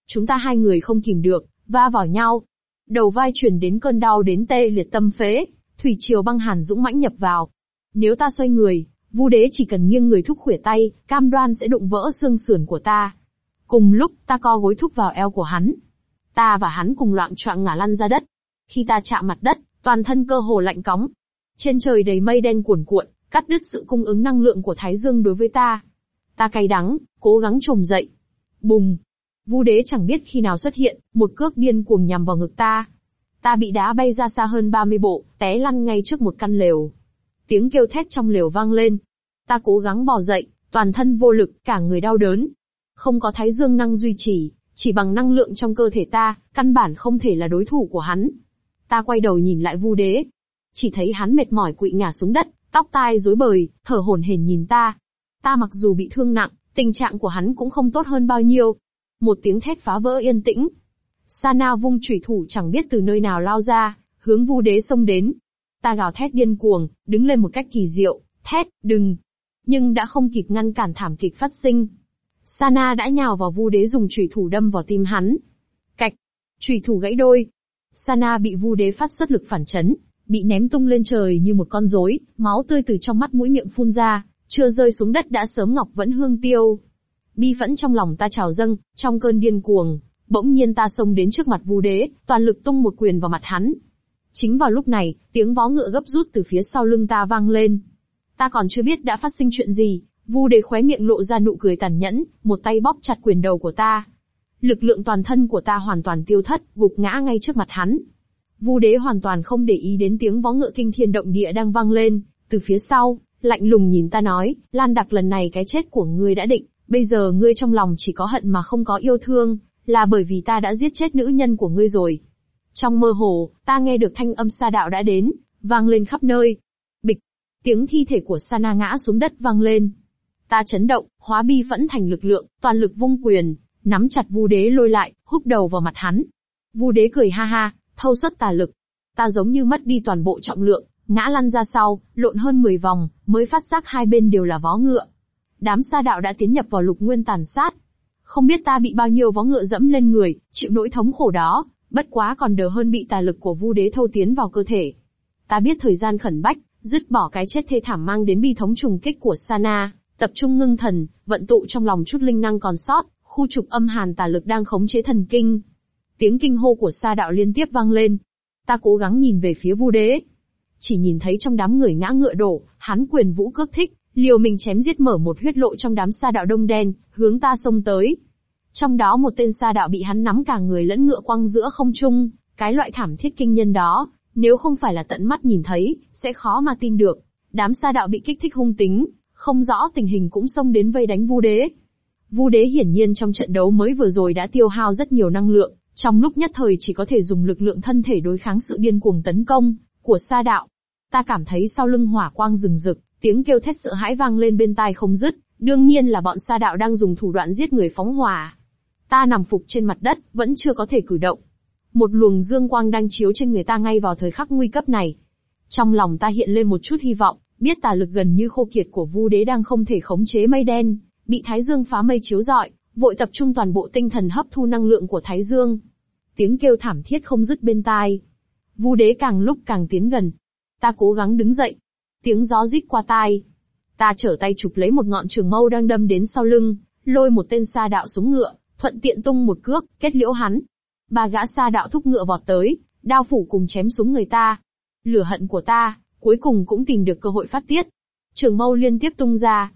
Chúng ta hai người không kìm được, va vào nhau. Đầu vai truyền đến cơn đau đến tê liệt tâm phế, thủy triều băng hàn dũng mãnh nhập vào. Nếu ta xoay người, Vu đế chỉ cần nghiêng người thúc khuỷu tay, cam đoan sẽ đụng vỡ xương sườn của ta. Cùng lúc, ta co gối thúc vào eo của hắn. Ta và hắn cùng loạn choạng ngả lăn ra đất. Khi ta chạm mặt đất, toàn thân cơ hồ lạnh cóng. Trên trời đầy mây đen cuồn cuộn, cắt đứt sự cung ứng năng lượng của Thái Dương đối với ta. Ta cay đắng, cố gắng trồm dậy. Bùng! Vu đế chẳng biết khi nào xuất hiện, một cước điên cuồng nhằm vào ngực ta. Ta bị đá bay ra xa hơn 30 bộ, té lăn ngay trước một căn lều. Tiếng kêu thét trong lều vang lên. Ta cố gắng bò dậy, toàn thân vô lực, cả người đau đớn. Không có thái dương năng duy trì, chỉ bằng năng lượng trong cơ thể ta, căn bản không thể là đối thủ của hắn. Ta quay đầu nhìn lại vu đế. Chỉ thấy hắn mệt mỏi quỵ ngả xuống đất, tóc tai rối bời, thở hổn hển nhìn ta. Ta mặc dù bị thương nặng, tình trạng của hắn cũng không tốt hơn bao nhiêu. Một tiếng thét phá vỡ yên tĩnh. Sana vung chủy thủ chẳng biết từ nơi nào lao ra, hướng vu đế xông đến. Ta gào thét điên cuồng, đứng lên một cách kỳ diệu, thét, đừng. Nhưng đã không kịp ngăn cản thảm kịch phát sinh. Sana đã nhào vào vu đế dùng chủy thủ đâm vào tim hắn. Cạch, chủy thủ gãy đôi. Sana bị vu đế phát xuất lực phản chấn, bị ném tung lên trời như một con rối, máu tươi từ trong mắt mũi miệng phun ra, chưa rơi xuống đất đã sớm ngọc vẫn hương tiêu. Bi vẫn trong lòng ta trào dâng, trong cơn điên cuồng, bỗng nhiên ta xông đến trước mặt vu đế, toàn lực tung một quyền vào mặt hắn, Chính vào lúc này, tiếng vó ngựa gấp rút từ phía sau lưng ta vang lên. Ta còn chưa biết đã phát sinh chuyện gì, Vu Đế khóe miệng lộ ra nụ cười tàn nhẫn, một tay bóp chặt quyền đầu của ta. Lực lượng toàn thân của ta hoàn toàn tiêu thất, gục ngã ngay trước mặt hắn. Vu Đế hoàn toàn không để ý đến tiếng vó ngựa kinh thiên động địa đang vang lên, từ phía sau, lạnh lùng nhìn ta nói, Lan Đặc lần này cái chết của ngươi đã định, bây giờ ngươi trong lòng chỉ có hận mà không có yêu thương, là bởi vì ta đã giết chết nữ nhân của ngươi rồi. Trong mơ hồ, ta nghe được thanh âm sa đạo đã đến, vang lên khắp nơi. Bịch, tiếng thi thể của Sana ngã xuống đất vang lên. Ta chấn động, hóa bi vẫn thành lực lượng, toàn lực vung quyền, nắm chặt Vu Đế lôi lại, húc đầu vào mặt hắn. Vu Đế cười ha ha, thâu xuất tà lực. Ta giống như mất đi toàn bộ trọng lượng, ngã lăn ra sau, lộn hơn 10 vòng, mới phát giác hai bên đều là vó ngựa. Đám sa đạo đã tiến nhập vào lục nguyên tàn sát. Không biết ta bị bao nhiêu vó ngựa dẫm lên người, chịu nỗi thống khổ đó, Bất quá còn đỡ hơn bị tà lực của Vu Đế thâu tiến vào cơ thể. Ta biết thời gian khẩn bách, dứt bỏ cái chết thê thảm mang đến bi thống trùng kích của Sana, tập trung ngưng thần, vận tụ trong lòng chút linh năng còn sót, khu trục âm hàn tà lực đang khống chế thần kinh. Tiếng kinh hô của Sa đạo liên tiếp vang lên. Ta cố gắng nhìn về phía Vu Đế. Chỉ nhìn thấy trong đám người ngã ngựa đổ, hắn quyền vũ cước thích, liều mình chém giết mở một huyết lộ trong đám sa đạo đông đen, hướng ta xông tới. Trong đó một tên sa đạo bị hắn nắm cả người lẫn ngựa quăng giữa không trung, cái loại thảm thiết kinh nhân đó, nếu không phải là tận mắt nhìn thấy, sẽ khó mà tin được. Đám sa đạo bị kích thích hung tính, không rõ tình hình cũng xông đến vây đánh Vu Đế. Vu Đế hiển nhiên trong trận đấu mới vừa rồi đã tiêu hao rất nhiều năng lượng, trong lúc nhất thời chỉ có thể dùng lực lượng thân thể đối kháng sự điên cuồng tấn công của sa đạo. Ta cảm thấy sau lưng hỏa quang rừng rực, tiếng kêu thét sợ hãi vang lên bên tai không dứt, đương nhiên là bọn sa đạo đang dùng thủ đoạn giết người phóng hỏa. Ta nằm phục trên mặt đất, vẫn chưa có thể cử động. Một luồng dương quang đang chiếu trên người ta ngay vào thời khắc nguy cấp này. Trong lòng ta hiện lên một chút hy vọng, biết tà lực gần như khô kiệt của Vu Đế đang không thể khống chế mây đen, bị Thái Dương phá mây chiếu rọi, vội tập trung toàn bộ tinh thần hấp thu năng lượng của Thái Dương. Tiếng kêu thảm thiết không dứt bên tai. Vu Đế càng lúc càng tiến gần. Ta cố gắng đứng dậy. Tiếng gió rít qua tai. Ta trở tay chụp lấy một ngọn trường mâu đang đâm đến sau lưng, lôi một tên xa đạo xuống ngựa, thuận tiện tung một cước, kết liễu hắn. Ba gã xa đạo thúc ngựa vọt tới, đao phủ cùng chém xuống người ta. Lửa hận của ta, cuối cùng cũng tìm được cơ hội phát tiết. Trường mâu liên tiếp tung ra.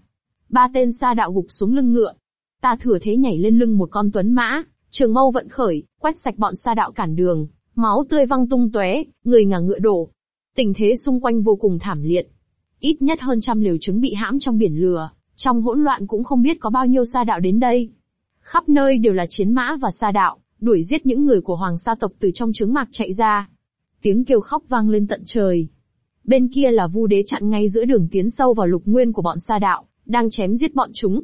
Ba tên Sa đạo gục xuống lưng ngựa. Ta thừa thế nhảy lên lưng một con tuấn mã, trường mâu vận khởi, quét sạch bọn Sa đạo cản đường, Máu tươi văng tung tóe, người ngả ngựa đổ. Tình thế xung quanh vô cùng thảm liệt. Ít nhất hơn trăm liều trứng bị hãm trong biển lửa, trong hỗn loạn cũng không biết có bao nhiêu sa đạo đến đây. Khắp nơi đều là chiến mã và sa đạo, đuổi giết những người của hoàng sa tộc từ trong trứng mạc chạy ra. Tiếng kêu khóc vang lên tận trời. Bên kia là vu đế chặn ngay giữa đường tiến sâu vào lục nguyên của bọn sa đạo, đang chém giết bọn chúng.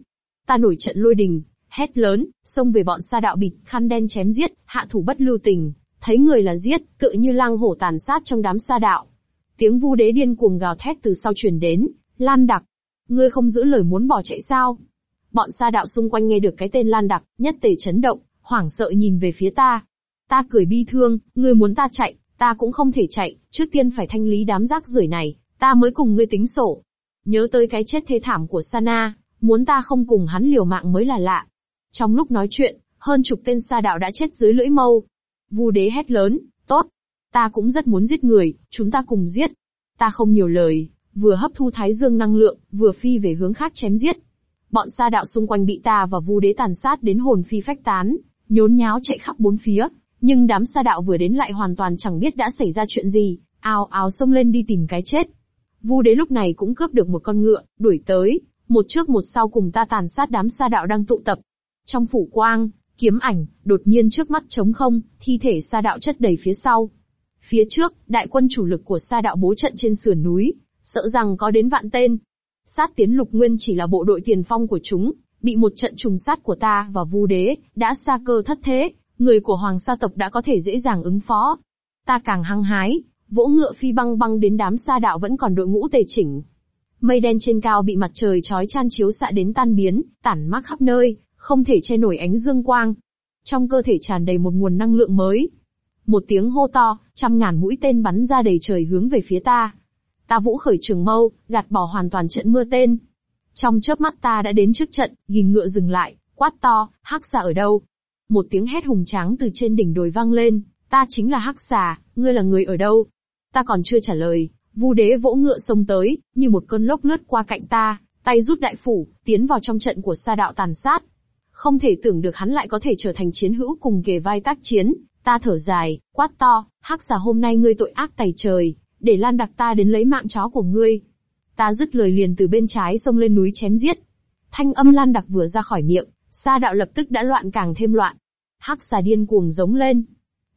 Ta nổi trận lôi đình, hét lớn, xông về bọn sa đạo bịt khăn đen chém giết, hạ thủ bất lưu tình, thấy người là giết, tựa như lang hổ tàn sát trong đám sa đạo. Tiếng vu đế điên cuồng gào thét từ sau truyền đến, Lan Đặc. Ngươi không giữ lời muốn bỏ chạy sao? Bọn sa đạo xung quanh nghe được cái tên Lan Đặc, nhất tề chấn động, hoảng sợ nhìn về phía ta. Ta cười bi thương, ngươi muốn ta chạy, ta cũng không thể chạy, trước tiên phải thanh lý đám rác rưởi này, ta mới cùng ngươi tính sổ. Nhớ tới cái chết thê thảm của Sana, muốn ta không cùng hắn liều mạng mới là lạ. Trong lúc nói chuyện, hơn chục tên sa đạo đã chết dưới lưỡi mâu. Vu đế hét lớn, tốt. Ta cũng rất muốn giết người, chúng ta cùng giết. Ta không nhiều lời, vừa hấp thu thái dương năng lượng, vừa phi về hướng khác chém giết. Bọn sa đạo xung quanh bị ta và vu đế tàn sát đến hồn phi phách tán, nhốn nháo chạy khắp bốn phía. Nhưng đám sa đạo vừa đến lại hoàn toàn chẳng biết đã xảy ra chuyện gì, ào ào xông lên đi tìm cái chết. Vu đế lúc này cũng cướp được một con ngựa, đuổi tới, một trước một sau cùng ta tàn sát đám sa đạo đang tụ tập. Trong phủ quang, kiếm ảnh, đột nhiên trước mắt trống không, thi thể sa đạo chất đầy phía sau. Phía trước, đại quân chủ lực của sa đạo bố trận trên sườn núi, sợ rằng có đến vạn tên. Sát tiến lục nguyên chỉ là bộ đội tiền phong của chúng, bị một trận trùng sát của ta và vu đế, đã xa cơ thất thế, người của hoàng sa tộc đã có thể dễ dàng ứng phó. Ta càng hăng hái, vỗ ngựa phi băng băng đến đám sa đạo vẫn còn đội ngũ tề chỉnh. Mây đen trên cao bị mặt trời chói chan chiếu xạ đến tan biến, tản mát khắp nơi, không thể che nổi ánh dương quang. Trong cơ thể tràn đầy một nguồn năng lượng mới. Một tiếng hô to, trăm ngàn mũi tên bắn ra đầy trời hướng về phía ta. Ta vũ khởi trường mâu, gạt bỏ hoàn toàn trận mưa tên. Trong chớp mắt ta đã đến trước trận, gìn ngựa dừng lại, quát to, hắc xà ở đâu? Một tiếng hét hùng tráng từ trên đỉnh đồi vang lên, ta chính là hắc xà, ngươi là người ở đâu? Ta còn chưa trả lời, Vu đế vỗ ngựa xông tới, như một cơn lốc lướt qua cạnh ta, tay rút đại phủ, tiến vào trong trận của sa đạo tàn sát. Không thể tưởng được hắn lại có thể trở thành chiến hữu cùng kề vai tác chiến, ta thở dài, quát to, hắc xà hôm nay ngươi tội ác tày trời, để lan đặc ta đến lấy mạng chó của ngươi. Ta dứt lời liền từ bên trái xông lên núi chém giết. Thanh âm lan đặc vừa ra khỏi miệng, sa đạo lập tức đã loạn càng thêm loạn. Hắc xà điên cuồng giống lên.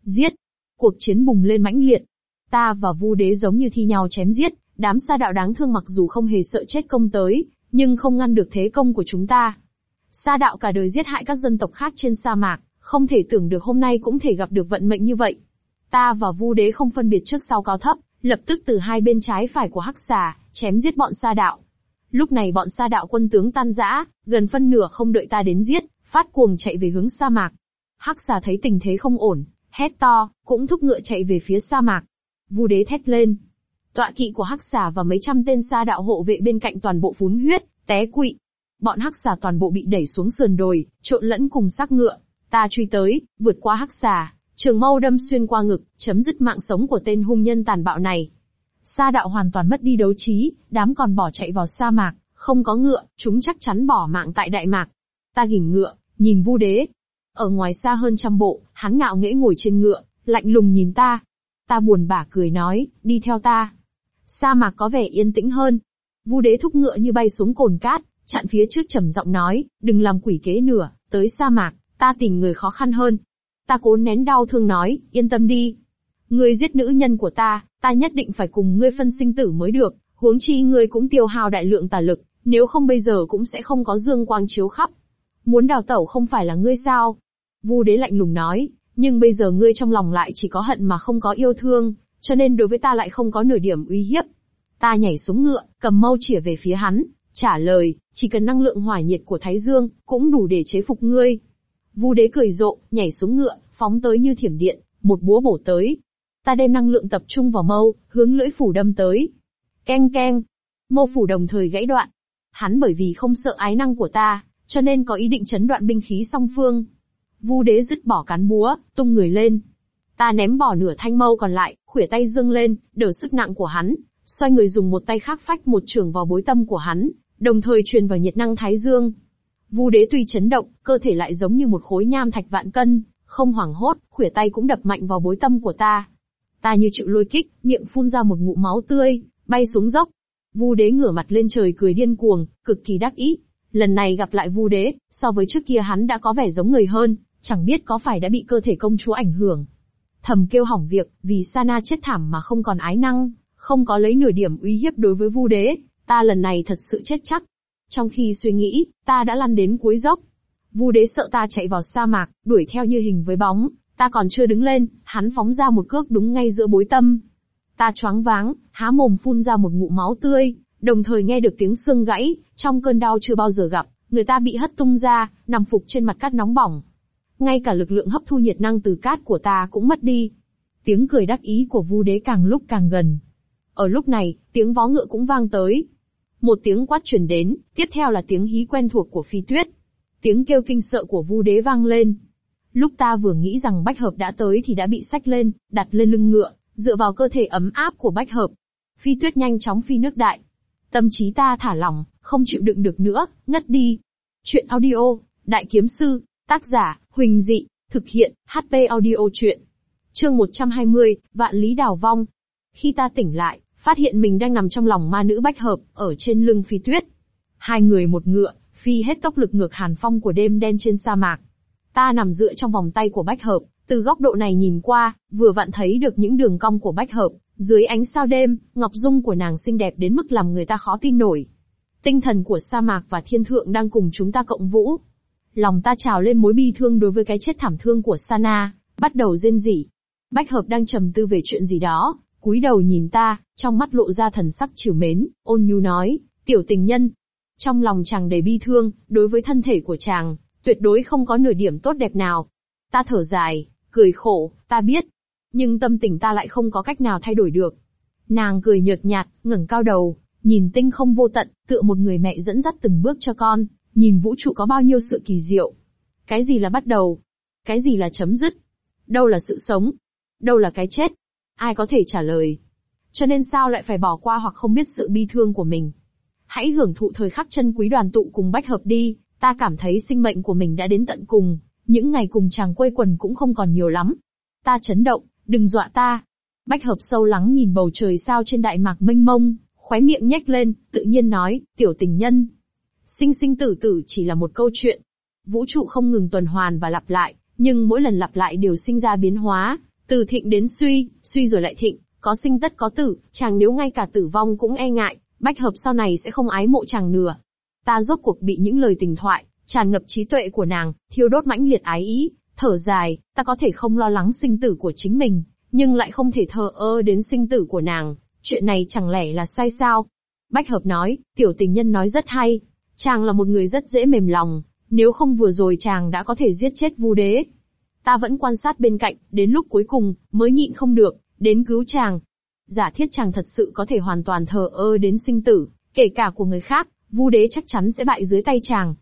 Giết! Cuộc chiến bùng lên mãnh liệt, Ta và Vu Đế giống như thi nhau chém giết, đám sa đạo đáng thương mặc dù không hề sợ chết công tới, nhưng không ngăn được thế công của chúng ta. Sa đạo cả đời giết hại các dân tộc khác trên sa mạc, không thể tưởng được hôm nay cũng thể gặp được vận mệnh như vậy. Ta và Vu Đế không phân biệt trước sau cao thấp, lập tức từ hai bên trái phải của Hắc Xà, chém giết bọn sa đạo. Lúc này bọn sa đạo quân tướng tan rã, gần phân nửa không đợi ta đến giết, phát cuồng chạy về hướng sa mạc. Hắc Xà thấy tình thế không ổn, hét to, cũng thúc ngựa chạy về phía sa mạc. Vu đế thét lên. Tọa kỵ của hắc xà và mấy trăm tên sa đạo hộ vệ bên cạnh toàn bộ phún huyết, té quỵ. Bọn hắc xà toàn bộ bị đẩy xuống sườn đồi, trộn lẫn cùng xác ngựa. Ta truy tới, vượt qua hắc xà, trường mâu đâm xuyên qua ngực, chấm dứt mạng sống của tên hung nhân tàn bạo này. Sa đạo hoàn toàn mất đi đấu trí, đám còn bỏ chạy vào sa mạc, không có ngựa, chúng chắc chắn bỏ mạng tại đại mạc. Ta gỉnh ngựa, nhìn vu đế. Ở ngoài xa hơn trăm bộ, hắn ngạo nghễ ngồi trên ngựa, lạnh lùng nhìn ta, Ta buồn bã cười nói, đi theo ta. Sa mạc có vẻ yên tĩnh hơn. Vu đế thúc ngựa như bay xuống cồn cát, chặn phía trước trầm giọng nói, đừng làm quỷ kế nửa, tới sa mạc, ta tìm người khó khăn hơn. Ta cố nén đau thương nói, yên tâm đi. Ngươi giết nữ nhân của ta, ta nhất định phải cùng ngươi phân sinh tử mới được, huống chi ngươi cũng tiêu hao đại lượng tà lực, nếu không bây giờ cũng sẽ không có dương quang chiếu khắp. Muốn đào tẩu không phải là ngươi sao? Vu đế lạnh lùng nói, nhưng bây giờ ngươi trong lòng lại chỉ có hận mà không có yêu thương, cho nên đối với ta lại không có nửa điểm uy hiếp. Ta nhảy xuống ngựa, cầm mâu chỉa về phía hắn, trả lời, chỉ cần năng lượng hỏa nhiệt của Thái Dương, cũng đủ để chế phục ngươi. Vu đế cười rộ, nhảy xuống ngựa, phóng tới như thiểm điện, một búa bổ tới. Ta đem năng lượng tập trung vào mâu, hướng lưỡi phủ đâm tới. Keng keng. Mâu phủ đồng thời gãy đoạn. Hắn bởi vì không sợ ái năng của ta, cho nên có ý định chấn đoạn binh khí song phương. Vu đế dứt bỏ cán búa, tung người lên. Ta ném bỏ nửa thanh mâu còn lại, khuỷu tay dương lên, đỡ sức nặng của hắn, xoay người dùng một tay khác phách một trường vào bối tâm của hắn, đồng thời truyền vào nhiệt năng thái dương. Vu đế tuy chấn động, cơ thể lại giống như một khối nham thạch vạn cân, Không hoảng hốt, khuỷu tay cũng đập mạnh vào bối tâm của ta. Ta như chịu lôi kích, miệng phun ra một ngụm máu tươi, bay xuống dốc. Vu đế ngửa mặt lên trời cười điên cuồng, cực kỳ đắc ý. Lần này gặp lại Vu đế, so với trước kia hắn đã có vẻ giống người hơn, chẳng biết có phải đã bị cơ thể công chúa ảnh hưởng. Thầm kêu hỏng việc, vì Sana chết thảm mà không còn ái năng, không có lấy nửa điểm uy hiếp đối với Vu đế, ta lần này thật sự chết chắc. Trong khi suy nghĩ, ta đã lăn đến cuối dốc. Vu đế sợ ta chạy vào sa mạc, đuổi theo như hình với bóng, ta còn chưa đứng lên, hắn phóng ra một cước đúng ngay giữa bối tâm. Ta choáng váng, há mồm phun ra một ngụm máu tươi, đồng thời nghe được tiếng xương gãy, trong cơn đau chưa bao giờ gặp, người ta bị hất tung ra, nằm phục trên mặt cát nóng bỏng. Ngay cả lực lượng hấp thu nhiệt năng từ cát của ta cũng mất đi. Tiếng cười đắc ý của Vu đế càng lúc càng gần. Ở lúc này, tiếng vó ngựa cũng vang tới. Một tiếng quát truyền đến, tiếp theo là tiếng hí quen thuộc của phi tuyết. Tiếng kêu kinh sợ của Vu đế vang lên. Lúc ta vừa nghĩ rằng bách hợp đã tới thì đã bị sách lên, đặt lên lưng ngựa, dựa vào cơ thể ấm áp của bách hợp. Phi tuyết nhanh chóng phi nước đại. Tâm trí ta thả lỏng, không chịu đựng được nữa, ngất đi. Chuyện audio, Đại Kiếm Sư, tác giả, Huỳnh Dị, thực hiện, HP audio chuyện. Chương 120, Vạn Lý Đào Vong. Khi ta tỉnh lại, phát hiện mình đang nằm trong lòng ma nữ bách hợp, ở trên lưng phi tuyết. Hai người một ngựa, phi hết tốc lực ngược hàn phong của đêm đen trên sa mạc. Ta nằm dựa trong vòng tay của bách hợp, từ góc độ này nhìn qua, vừa vặn thấy được những đường cong của bách hợp, dưới ánh sao đêm, ngọc dung của nàng xinh đẹp đến mức làm người ta khó tin nổi. Tinh thần của sa mạc và thiên thượng đang cùng chúng ta cộng vũ. Lòng ta trào lên mối bi thương đối với cái chết thảm thương của Sana, bắt đầu rên rỉ. Bách hợp đang trầm tư về chuyện gì đó, cúi đầu nhìn ta, trong mắt lộ ra thần sắc chiều mến, ôn nhu nói, tiểu tình nhân. Trong lòng chàng đầy bi thương, đối với thân thể của chàng, tuyệt đối không có nửa điểm tốt đẹp nào. Ta thở dài, cười khổ, ta biết. Nhưng tâm tình ta lại không có cách nào thay đổi được. Nàng cười nhợt nhạt, ngẩng cao đầu, nhìn tinh không vô tận, tựa một người mẹ dẫn dắt từng bước cho con, nhìn vũ trụ có bao nhiêu sự kỳ diệu. Cái gì là bắt đầu? Cái gì là chấm dứt? Đâu là sự sống? Đâu là cái chết? Ai có thể trả lời? Cho nên sao lại phải bỏ qua hoặc không biết sự bi thương của mình? Hãy hưởng thụ thời khắc chân quý đoàn tụ cùng bách hợp đi, ta cảm thấy sinh mệnh của mình đã đến tận cùng, những ngày cùng chàng quây quần cũng không còn nhiều lắm. Ta chấn động, đừng dọa ta. Bách hợp sâu lắng nhìn bầu trời sao trên đại mạc mênh mông, khóe miệng nhếch lên, tự nhiên nói, tiểu tình nhân. Sinh sinh tử tử chỉ là một câu chuyện. Vũ trụ không ngừng tuần hoàn và lặp lại, nhưng mỗi lần lặp lại đều sinh ra biến hóa, từ thịnh đến suy, suy rồi lại thịnh, có sinh tất có tử, chàng nếu ngay cả tử vong cũng e ngại, bách hợp sau này sẽ không ái mộ chàng nữa. Ta rốt cuộc bị những lời tình thoại, tràn ngập trí tuệ của nàng, thiêu đốt mãnh liệt ái ý, thở dài, ta có thể không lo lắng sinh tử của chính mình, nhưng lại không thể thờ ơ đến sinh tử của nàng, chuyện này chẳng lẽ là sai sao? Bách hợp nói, tiểu tình nhân nói rất hay, chàng là một người rất dễ mềm lòng, nếu không vừa rồi chàng đã có thể giết chết vu đế. Ta vẫn quan sát bên cạnh, đến lúc cuối cùng, mới nhịn không được, đến cứu chàng. Giả thiết chàng thật sự có thể hoàn toàn thờ ơ đến sinh tử, kể cả của người khác, vu đế chắc chắn sẽ bại dưới tay chàng.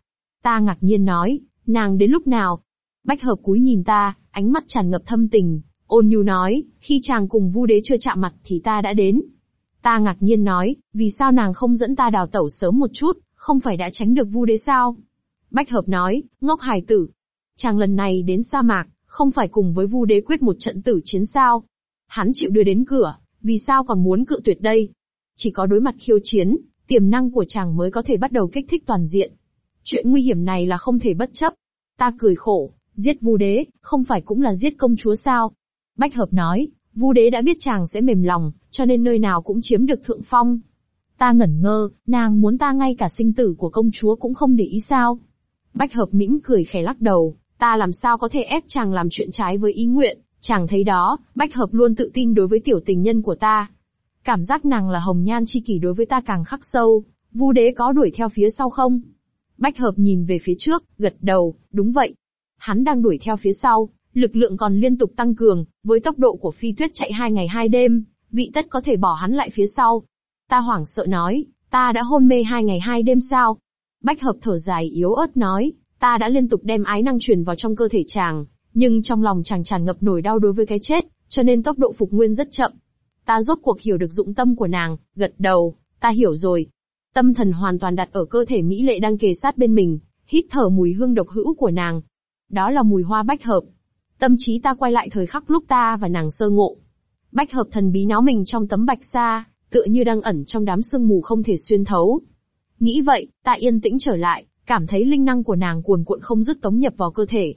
Ta ngạc nhiên nói, nàng đến lúc nào? Bách hợp cúi nhìn ta, ánh mắt tràn ngập thâm tình, ôn nhu nói, khi chàng cùng vu đế chưa chạm mặt thì ta đã đến. Ta ngạc nhiên nói, vì sao nàng không dẫn ta đào tẩu sớm một chút, không phải đã tránh được vu đế sao? Bách hợp nói, ngốc hài tử. Chàng lần này đến sa mạc, không phải cùng với vu đế quyết một trận tử chiến sao? Hắn chịu đưa đến cửa, vì sao còn muốn cự tuyệt đây? Chỉ có đối mặt khiêu chiến, tiềm năng của chàng mới có thể bắt đầu kích thích toàn diện. Chuyện nguy hiểm này là không thể bất chấp. Ta cười khổ, giết vu đế, không phải cũng là giết công chúa sao? Bách hợp nói, vu đế đã biết chàng sẽ mềm lòng, cho nên nơi nào cũng chiếm được thượng phong. Ta ngẩn ngơ, nàng muốn ta ngay cả sinh tử của công chúa cũng không để ý sao? Bách hợp mỉm cười khẽ lắc đầu, ta làm sao có thể ép chàng làm chuyện trái với ý nguyện, chàng thấy đó, bách hợp luôn tự tin đối với tiểu tình nhân của ta. Cảm giác nàng là hồng nhan chi kỷ đối với ta càng khắc sâu, vu đế có đuổi theo phía sau không? Bách hợp nhìn về phía trước, gật đầu, đúng vậy. Hắn đang đuổi theo phía sau, lực lượng còn liên tục tăng cường, với tốc độ của phi tuyết chạy hai ngày hai đêm, vị tất có thể bỏ hắn lại phía sau. Ta hoảng sợ nói, ta đã hôn mê hai ngày hai đêm sao? Bách hợp thở dài yếu ớt nói, ta đã liên tục đem ái năng truyền vào trong cơ thể chàng, nhưng trong lòng chàng tràn ngập nổi đau đối với cái chết, cho nên tốc độ phục nguyên rất chậm. Ta rốt cuộc hiểu được dụng tâm của nàng, gật đầu, ta hiểu rồi, Tâm thần hoàn toàn đặt ở cơ thể mỹ lệ đang kề sát bên mình, hít thở mùi hương độc hữu của nàng. Đó là mùi hoa bách hợp. Tâm trí ta quay lại thời khắc lúc ta và nàng sơ ngộ. Bách hợp thần bí náo mình trong tấm bạch sa, tựa như đang ẩn trong đám sương mù không thể xuyên thấu. Nghĩ vậy, ta yên tĩnh trở lại, cảm thấy linh năng của nàng cuồn cuộn không dứt tống nhập vào cơ thể.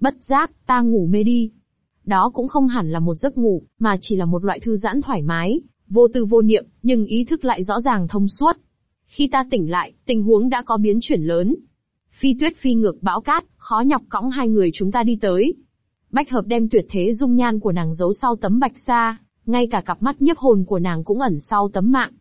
Bất giác, ta ngủ mê đi. Đó cũng không hẳn là một giấc ngủ, mà chỉ là một loại thư giãn thoải mái, vô tư vô niệm, nhưng ý thức lại rõ ràng thông suốt. Khi ta tỉnh lại, tình huống đã có biến chuyển lớn. Phi tuyết phi ngược bão cát, khó nhọc cõng hai người chúng ta đi tới. Bách hợp đem tuyệt thế dung nhan của nàng giấu sau tấm bạch sa, ngay cả cặp mắt nhiếp hồn của nàng cũng ẩn sau tấm mạng.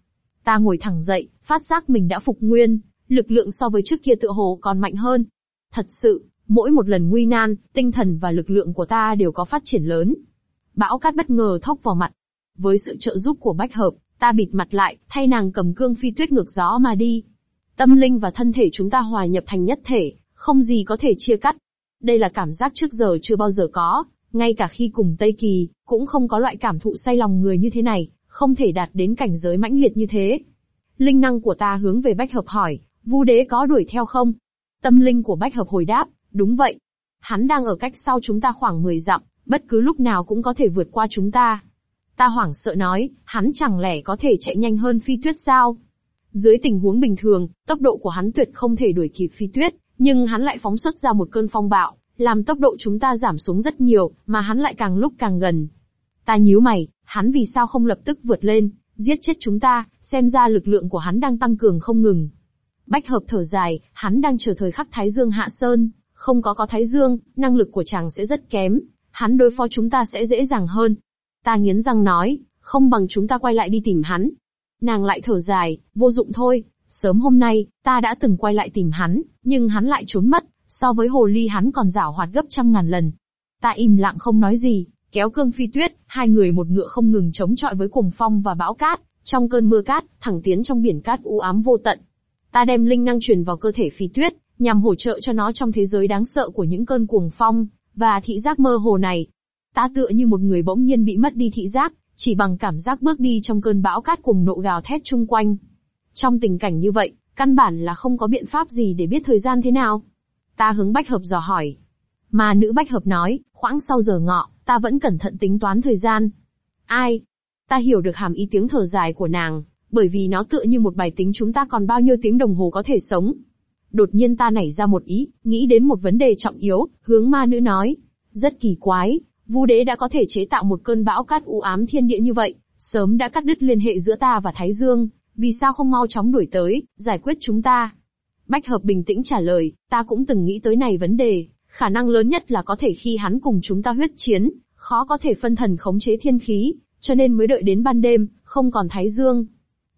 Ta ngồi thẳng dậy, phát giác mình đã phục nguyên, lực lượng so với trước kia tựa hồ còn mạnh hơn. Thật sự, mỗi một lần nguy nan, tinh thần và lực lượng của ta đều có phát triển lớn. Bão cát bất ngờ thốc vào mặt. Với sự trợ giúp của bách hợp, ta bịt mặt lại, thay nàng cầm cương phi tuyết ngược gió mà đi. Tâm linh và thân thể chúng ta hòa nhập thành nhất thể, không gì có thể chia cắt. Đây là cảm giác trước giờ chưa bao giờ có, ngay cả khi cùng Tây Kỳ, cũng không có loại cảm thụ say lòng người như thế này, không thể đạt đến cảnh giới mãnh liệt như thế. Linh năng của ta hướng về Bách Hợp hỏi, Vu đế có đuổi theo không? Tâm linh của Bách Hợp hồi đáp, đúng vậy. Hắn đang ở cách sau chúng ta khoảng 10 dặm, bất cứ lúc nào cũng có thể vượt qua chúng ta. Ta hoảng sợ nói, hắn chẳng lẽ có thể chạy nhanh hơn phi tuyết sao? Dưới tình huống bình thường, tốc độ của hắn tuyệt không thể đuổi kịp phi tuyết, nhưng hắn lại phóng xuất ra một cơn phong bạo, làm tốc độ chúng ta giảm xuống rất nhiều, mà hắn lại càng lúc càng gần. Ta nhíu mày, hắn vì sao không lập tức vượt lên, giết chết chúng ta, xem ra lực lượng của hắn đang tăng cường không ngừng. Bách hợp thở dài, hắn đang chờ thời khắc Thái Dương hạ sơn, không có có Thái Dương, năng lực của chàng sẽ rất kém, hắn đối phó chúng ta sẽ dễ dàng hơn. Ta nghiến răng nói, không bằng chúng ta quay lại đi tìm hắn. Nàng lại thở dài, vô dụng thôi, sớm hôm nay, ta đã từng quay lại tìm hắn, nhưng hắn lại trốn mất, so với hồ ly hắn còn rảo hoạt gấp trăm ngàn lần. Ta im lặng không nói gì, kéo cương phi tuyết, hai người một ngựa không ngừng chống chọi với cuồng phong và bão cát, trong cơn mưa cát, thẳng tiến trong biển cát u ám vô tận. Ta đem linh năng truyền vào cơ thể phi tuyết, nhằm hỗ trợ cho nó trong thế giới đáng sợ của những cơn cuồng phong, và thị giác mơ hồ này. Ta tựa như một người bỗng nhiên bị mất đi thị giác, chỉ bằng cảm giác bước đi trong cơn bão cát cùng nộ gào thét chung quanh. Trong tình cảnh như vậy, căn bản là không có biện pháp gì để biết thời gian thế nào. Ta hướng Bách Hợp dò hỏi. Mà nữ Bách Hợp nói, khoảng sau giờ ngọ, ta vẫn cẩn thận tính toán thời gian. Ai? Ta hiểu được hàm ý tiếng thở dài của nàng, bởi vì nó tựa như một bài tính chúng ta còn bao nhiêu tiếng đồng hồ có thể sống. Đột nhiên ta nảy ra một ý, nghĩ đến một vấn đề trọng yếu, hướng ma nữ nói. Rất kỳ quái, Vu đế đã có thể chế tạo một cơn bão cát u ám thiên địa như vậy, sớm đã cắt đứt liên hệ giữa ta và Thái Dương, vì sao không mau chóng đuổi tới, giải quyết chúng ta? Bách Hợp bình tĩnh trả lời, ta cũng từng nghĩ tới này vấn đề, khả năng lớn nhất là có thể khi hắn cùng chúng ta huyết chiến, khó có thể phân thần khống chế thiên khí, cho nên mới đợi đến ban đêm, không còn Thái Dương.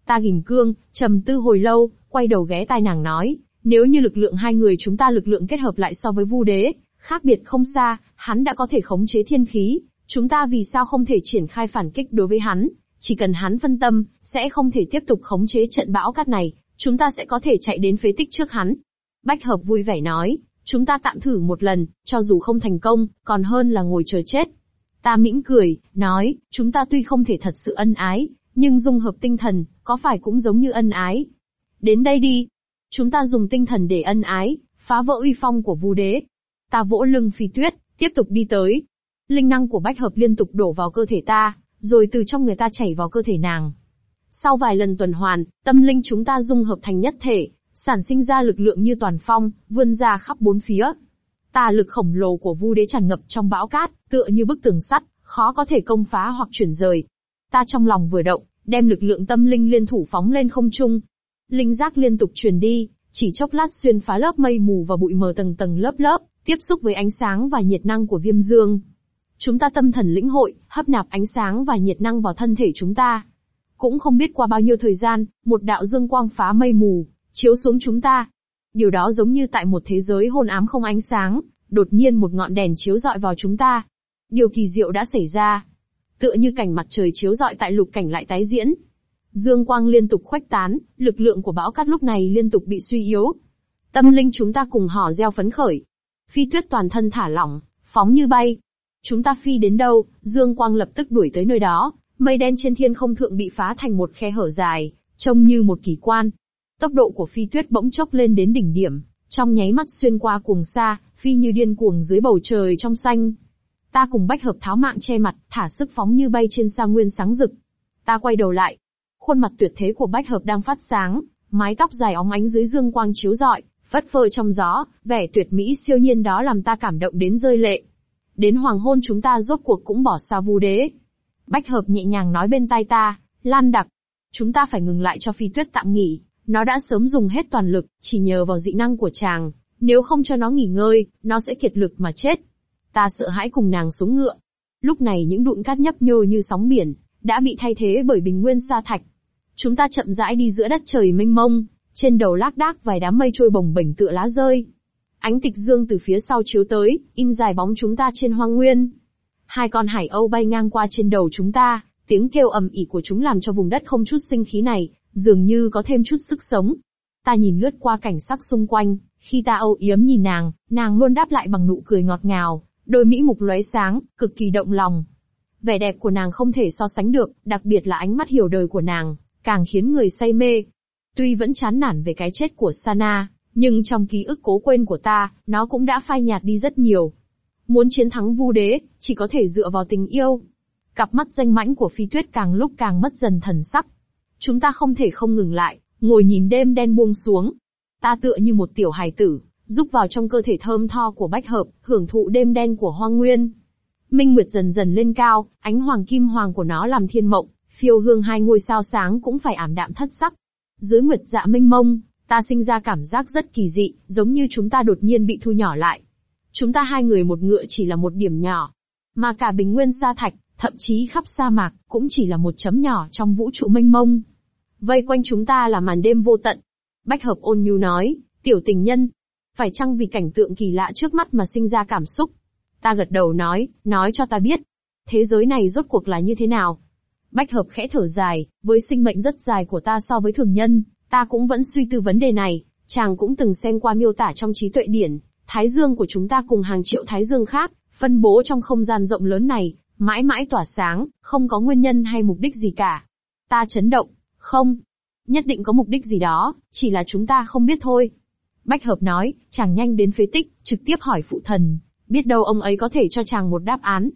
Ta gìm cương, trầm tư hồi lâu, quay đầu ghé tai nàng nói, nếu như lực lượng hai người chúng ta lực lượng kết hợp lại so với Vu Đế, khác biệt không xa, hắn đã có thể khống chế thiên khí, chúng ta vì sao không thể triển khai phản kích đối với hắn? Chỉ cần hắn phân tâm, sẽ không thể tiếp tục khống chế trận bão cát này, chúng ta sẽ có thể chạy đến phế tích trước hắn. Bách hợp vui vẻ nói, chúng ta tạm thử một lần, cho dù không thành công, còn hơn là ngồi chờ chết. Ta mỉm cười, nói, chúng ta tuy không thể thật sự ân ái, nhưng dung hợp tinh thần, có phải cũng giống như ân ái? Đến đây đi. Chúng ta dùng tinh thần để ân ái, phá vỡ uy phong của vu đế. Ta vỗ lưng phi tuyết, tiếp tục đi tới. Linh năng của bách hợp liên tục đổ vào cơ thể ta, rồi từ trong người ta chảy vào cơ thể nàng. Sau vài lần tuần hoàn, tâm linh chúng ta dung hợp thành nhất thể, sản sinh ra lực lượng như toàn phong, vươn ra khắp bốn phía. Tà lực khổng lồ của Vu Đế tràn ngập trong bão cát, tựa như bức tường sắt, khó có thể công phá hoặc chuyển rời. Ta trong lòng vừa động, đem lực lượng tâm linh liên thủ phóng lên không trung. Linh giác liên tục truyền đi, chỉ chốc lát xuyên phá lớp mây mù và bụi mờ tầng tầng lớp lớp, tiếp xúc với ánh sáng và nhiệt năng của viêm dương. Chúng ta tâm thần lĩnh hội, hấp nạp ánh sáng và nhiệt năng vào thân thể chúng ta. Cũng không biết qua bao nhiêu thời gian, một đạo dương quang phá mây mù, chiếu xuống chúng ta. Điều đó giống như tại một thế giới hôn ám không ánh sáng, đột nhiên một ngọn đèn chiếu rọi vào chúng ta. Điều kỳ diệu đã xảy ra. Tựa như cảnh mặt trời chiếu rọi tại lục cảnh lại tái diễn. Dương quang liên tục khuếch tán, lực lượng của bão cát lúc này liên tục bị suy yếu. Tâm linh chúng ta cùng hò reo phấn khởi. Phi tuyết toàn thân thả lỏng, phóng như bay. Chúng ta phi đến đâu, Dương quang lập tức đuổi tới nơi đó, mây đen trên thiên không thượng bị phá thành một khe hở dài, trông như một kỳ quan. Tốc độ của phi tuyết bỗng chốc lên đến đỉnh điểm, trong nháy mắt xuyên qua cuồng xa, phi như điên cuồng dưới bầu trời trong xanh. Ta cùng bách hợp tháo mạng che mặt, thả sức phóng như bay trên sa nguyên sáng rực. Ta quay đầu lại. Khuôn mặt tuyệt thế của bách hợp đang phát sáng, mái tóc dài óng ánh dưới dương quang chiếu rọi, vất phơ trong gió, vẻ tuyệt mỹ siêu nhiên đó làm ta cảm động đến rơi lệ. Đến hoàng hôn chúng ta rốt cuộc cũng bỏ xa vu đế. Bách hợp nhẹ nhàng nói bên tai ta, Lan đặc. Chúng ta phải ngừng lại cho phi tuyết tạm nghỉ, nó đã sớm dùng hết toàn lực, chỉ nhờ vào dị năng của chàng. Nếu không cho nó nghỉ ngơi, nó sẽ kiệt lực mà chết. Ta sợ hãi cùng nàng xuống ngựa. Lúc này những đụn cát nhấp nhô như sóng biển, đã bị thay thế bởi bình nguyên sa thạch. Chúng ta chậm rãi đi giữa đất trời mênh mông, trên đầu lác đác vài đám mây trôi bồng bềnh tựa lá rơi. Ánh tịch dương từ phía sau chiếu tới, in dài bóng chúng ta trên hoang nguyên. Hai con hải âu bay ngang qua trên đầu chúng ta, tiếng kêu ầm ỉ của chúng làm cho vùng đất không chút sinh khí này, dường như có thêm chút sức sống. Ta nhìn lướt qua cảnh sắc xung quanh, khi ta âu yếm nhìn nàng, nàng luôn đáp lại bằng nụ cười ngọt ngào, đôi mỹ mục lóe sáng, cực kỳ động lòng. Vẻ đẹp của nàng không thể so sánh được, đặc biệt là ánh mắt hiểu đời của nàng, càng khiến người say mê. Tuy vẫn chán nản về cái chết của Sana, nhưng trong ký ức cố quên của ta, nó cũng đã phai nhạt đi rất nhiều. Muốn chiến thắng vu đế, chỉ có thể dựa vào tình yêu. Cặp mắt danh mãnh của phi tuyết càng lúc càng mất dần thần sắc. Chúng ta không thể không ngừng lại, ngồi nhìn đêm đen buông xuống. Ta tựa như một tiểu hài tử, rúc vào trong cơ thể thơm tho của bách hợp, hưởng thụ đêm đen của hoang nguyên. Minh Nguyệt dần dần lên cao, ánh hoàng kim hoàng của nó làm thiên mộng, phiêu hương hai ngôi sao sáng cũng phải ảm đạm thất sắc. Dưới nguyệt dạ minh mông, ta sinh ra cảm giác rất kỳ dị, giống như chúng ta đột nhiên bị thu nhỏ lại. Chúng ta hai người một ngựa chỉ là một điểm nhỏ. Mà cả bình nguyên sa thạch, thậm chí khắp sa mạc, cũng chỉ là một chấm nhỏ trong vũ trụ mênh mông. Vây quanh chúng ta là màn đêm vô tận. Bách hợp ôn nhu nói, tiểu tình nhân, phải chăng vì cảnh tượng kỳ lạ trước mắt mà sinh ra cảm xúc? Ta gật đầu nói, nói cho ta biết. Thế giới này rốt cuộc là như thế nào? Bách hợp khẽ thở dài, với sinh mệnh rất dài của ta so với thường nhân, ta cũng vẫn suy tư vấn đề này, chàng cũng từng xem qua miêu tả trong trí tuệ điển, thái dương của chúng ta cùng hàng triệu thái dương khác, phân bố trong không gian rộng lớn này, mãi mãi tỏa sáng, không có nguyên nhân hay mục đích gì cả. Ta chấn động, không, nhất định có mục đích gì đó, chỉ là chúng ta không biết thôi. Bách hợp nói, chàng nhanh đến phế tích, trực tiếp hỏi phụ thần, biết đâu ông ấy có thể cho chàng một đáp án.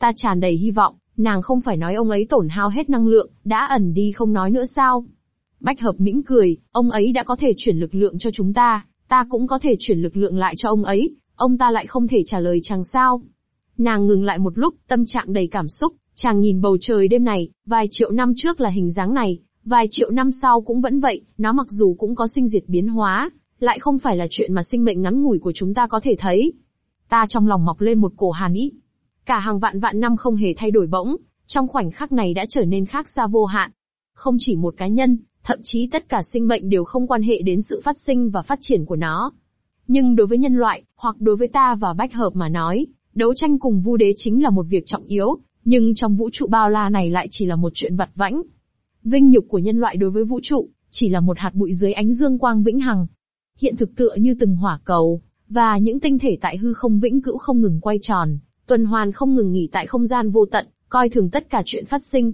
Ta tràn đầy hy vọng, nàng không phải nói ông ấy tổn hao hết năng lượng, đã ẩn đi không nói nữa sao. Bách hợp mỉm cười, ông ấy đã có thể chuyển lực lượng cho chúng ta, ta cũng có thể chuyển lực lượng lại cho ông ấy, ông ta lại không thể trả lời chàng sao. Nàng ngừng lại một lúc, tâm trạng đầy cảm xúc, chàng nhìn bầu trời đêm này, vài triệu năm trước là hình dáng này, vài triệu năm sau cũng vẫn vậy, nó mặc dù cũng có sinh diệt biến hóa, lại không phải là chuyện mà sinh mệnh ngắn ngủi của chúng ta có thể thấy. Ta trong lòng mọc lên một cổ hàn ý. Cả hàng vạn vạn năm không hề thay đổi bỗng, trong khoảnh khắc này đã trở nên khác xa vô hạn. Không chỉ một cá nhân, thậm chí tất cả sinh mệnh đều không quan hệ đến sự phát sinh và phát triển của nó. Nhưng đối với nhân loại, hoặc đối với ta và Bách Hợp mà nói, đấu tranh cùng vu đế chính là một việc trọng yếu, nhưng trong vũ trụ bao la này lại chỉ là một chuyện vặt vãnh. Vinh nhục của nhân loại đối với vũ trụ, chỉ là một hạt bụi dưới ánh dương quang vĩnh hằng. Hiện thực tựa như từng hỏa cầu, và những tinh thể tại hư không vĩnh cữu không ngừng quay tròn, tuần hoàn không ngừng nghỉ tại không gian vô tận, coi thường tất cả chuyện phát sinh.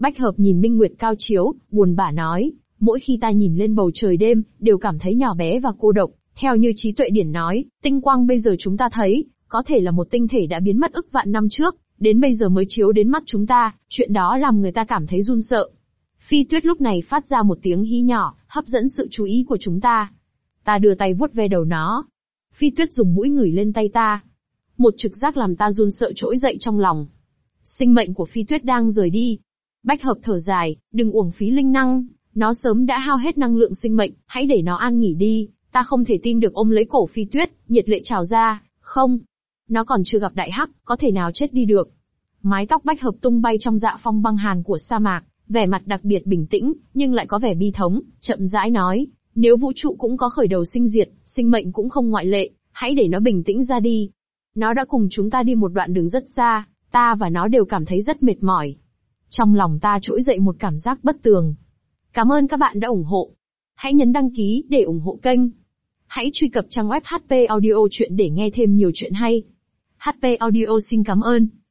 Bách hợp nhìn minh nguyệt cao chiếu, buồn bã nói, mỗi khi ta nhìn lên bầu trời đêm, đều cảm thấy nhỏ bé và cô độc. Theo như trí tuệ điển nói, tinh quang bây giờ chúng ta thấy, có thể là một tinh thể đã biến mất ức vạn năm trước, đến bây giờ mới chiếu đến mắt chúng ta, chuyện đó làm người ta cảm thấy run sợ. Phi tuyết lúc này phát ra một tiếng hí nhỏ, hấp dẫn sự chú ý của chúng ta. Ta đưa tay vuốt ve đầu nó. Phi tuyết dùng mũi ngửi lên tay ta. Một trực giác làm ta run sợ trỗi dậy trong lòng. Sinh mệnh của phi tuyết đang rời đi. Bách hợp thở dài, đừng uổng phí linh năng, nó sớm đã hao hết năng lượng sinh mệnh, hãy để nó an nghỉ đi. Ta không thể tin được ôm lấy cổ phi tuyết, nhiệt lệ trào ra, không. Nó còn chưa gặp đại hắc, có thể nào chết đi được. Mái tóc bách hợp tung bay trong dạ phong băng hàn của sa mạc, vẻ mặt đặc biệt bình tĩnh, nhưng lại có vẻ bi thống, chậm rãi nói, nếu vũ trụ cũng có khởi đầu sinh diệt, sinh mệnh cũng không ngoại lệ, hãy để nó bình tĩnh ra đi. Nó đã cùng chúng ta đi một đoạn đường rất xa, ta và nó đều cảm thấy rất mệt mỏi. Trong lòng ta trỗi dậy một cảm giác bất tường. Cảm ơn các bạn đã ủng hộ. Hãy nhấn đăng ký để ủng hộ kênh. Hãy truy cập trang web HP Audio Chuyện để nghe thêm nhiều chuyện hay. HP Audio xin cảm ơn.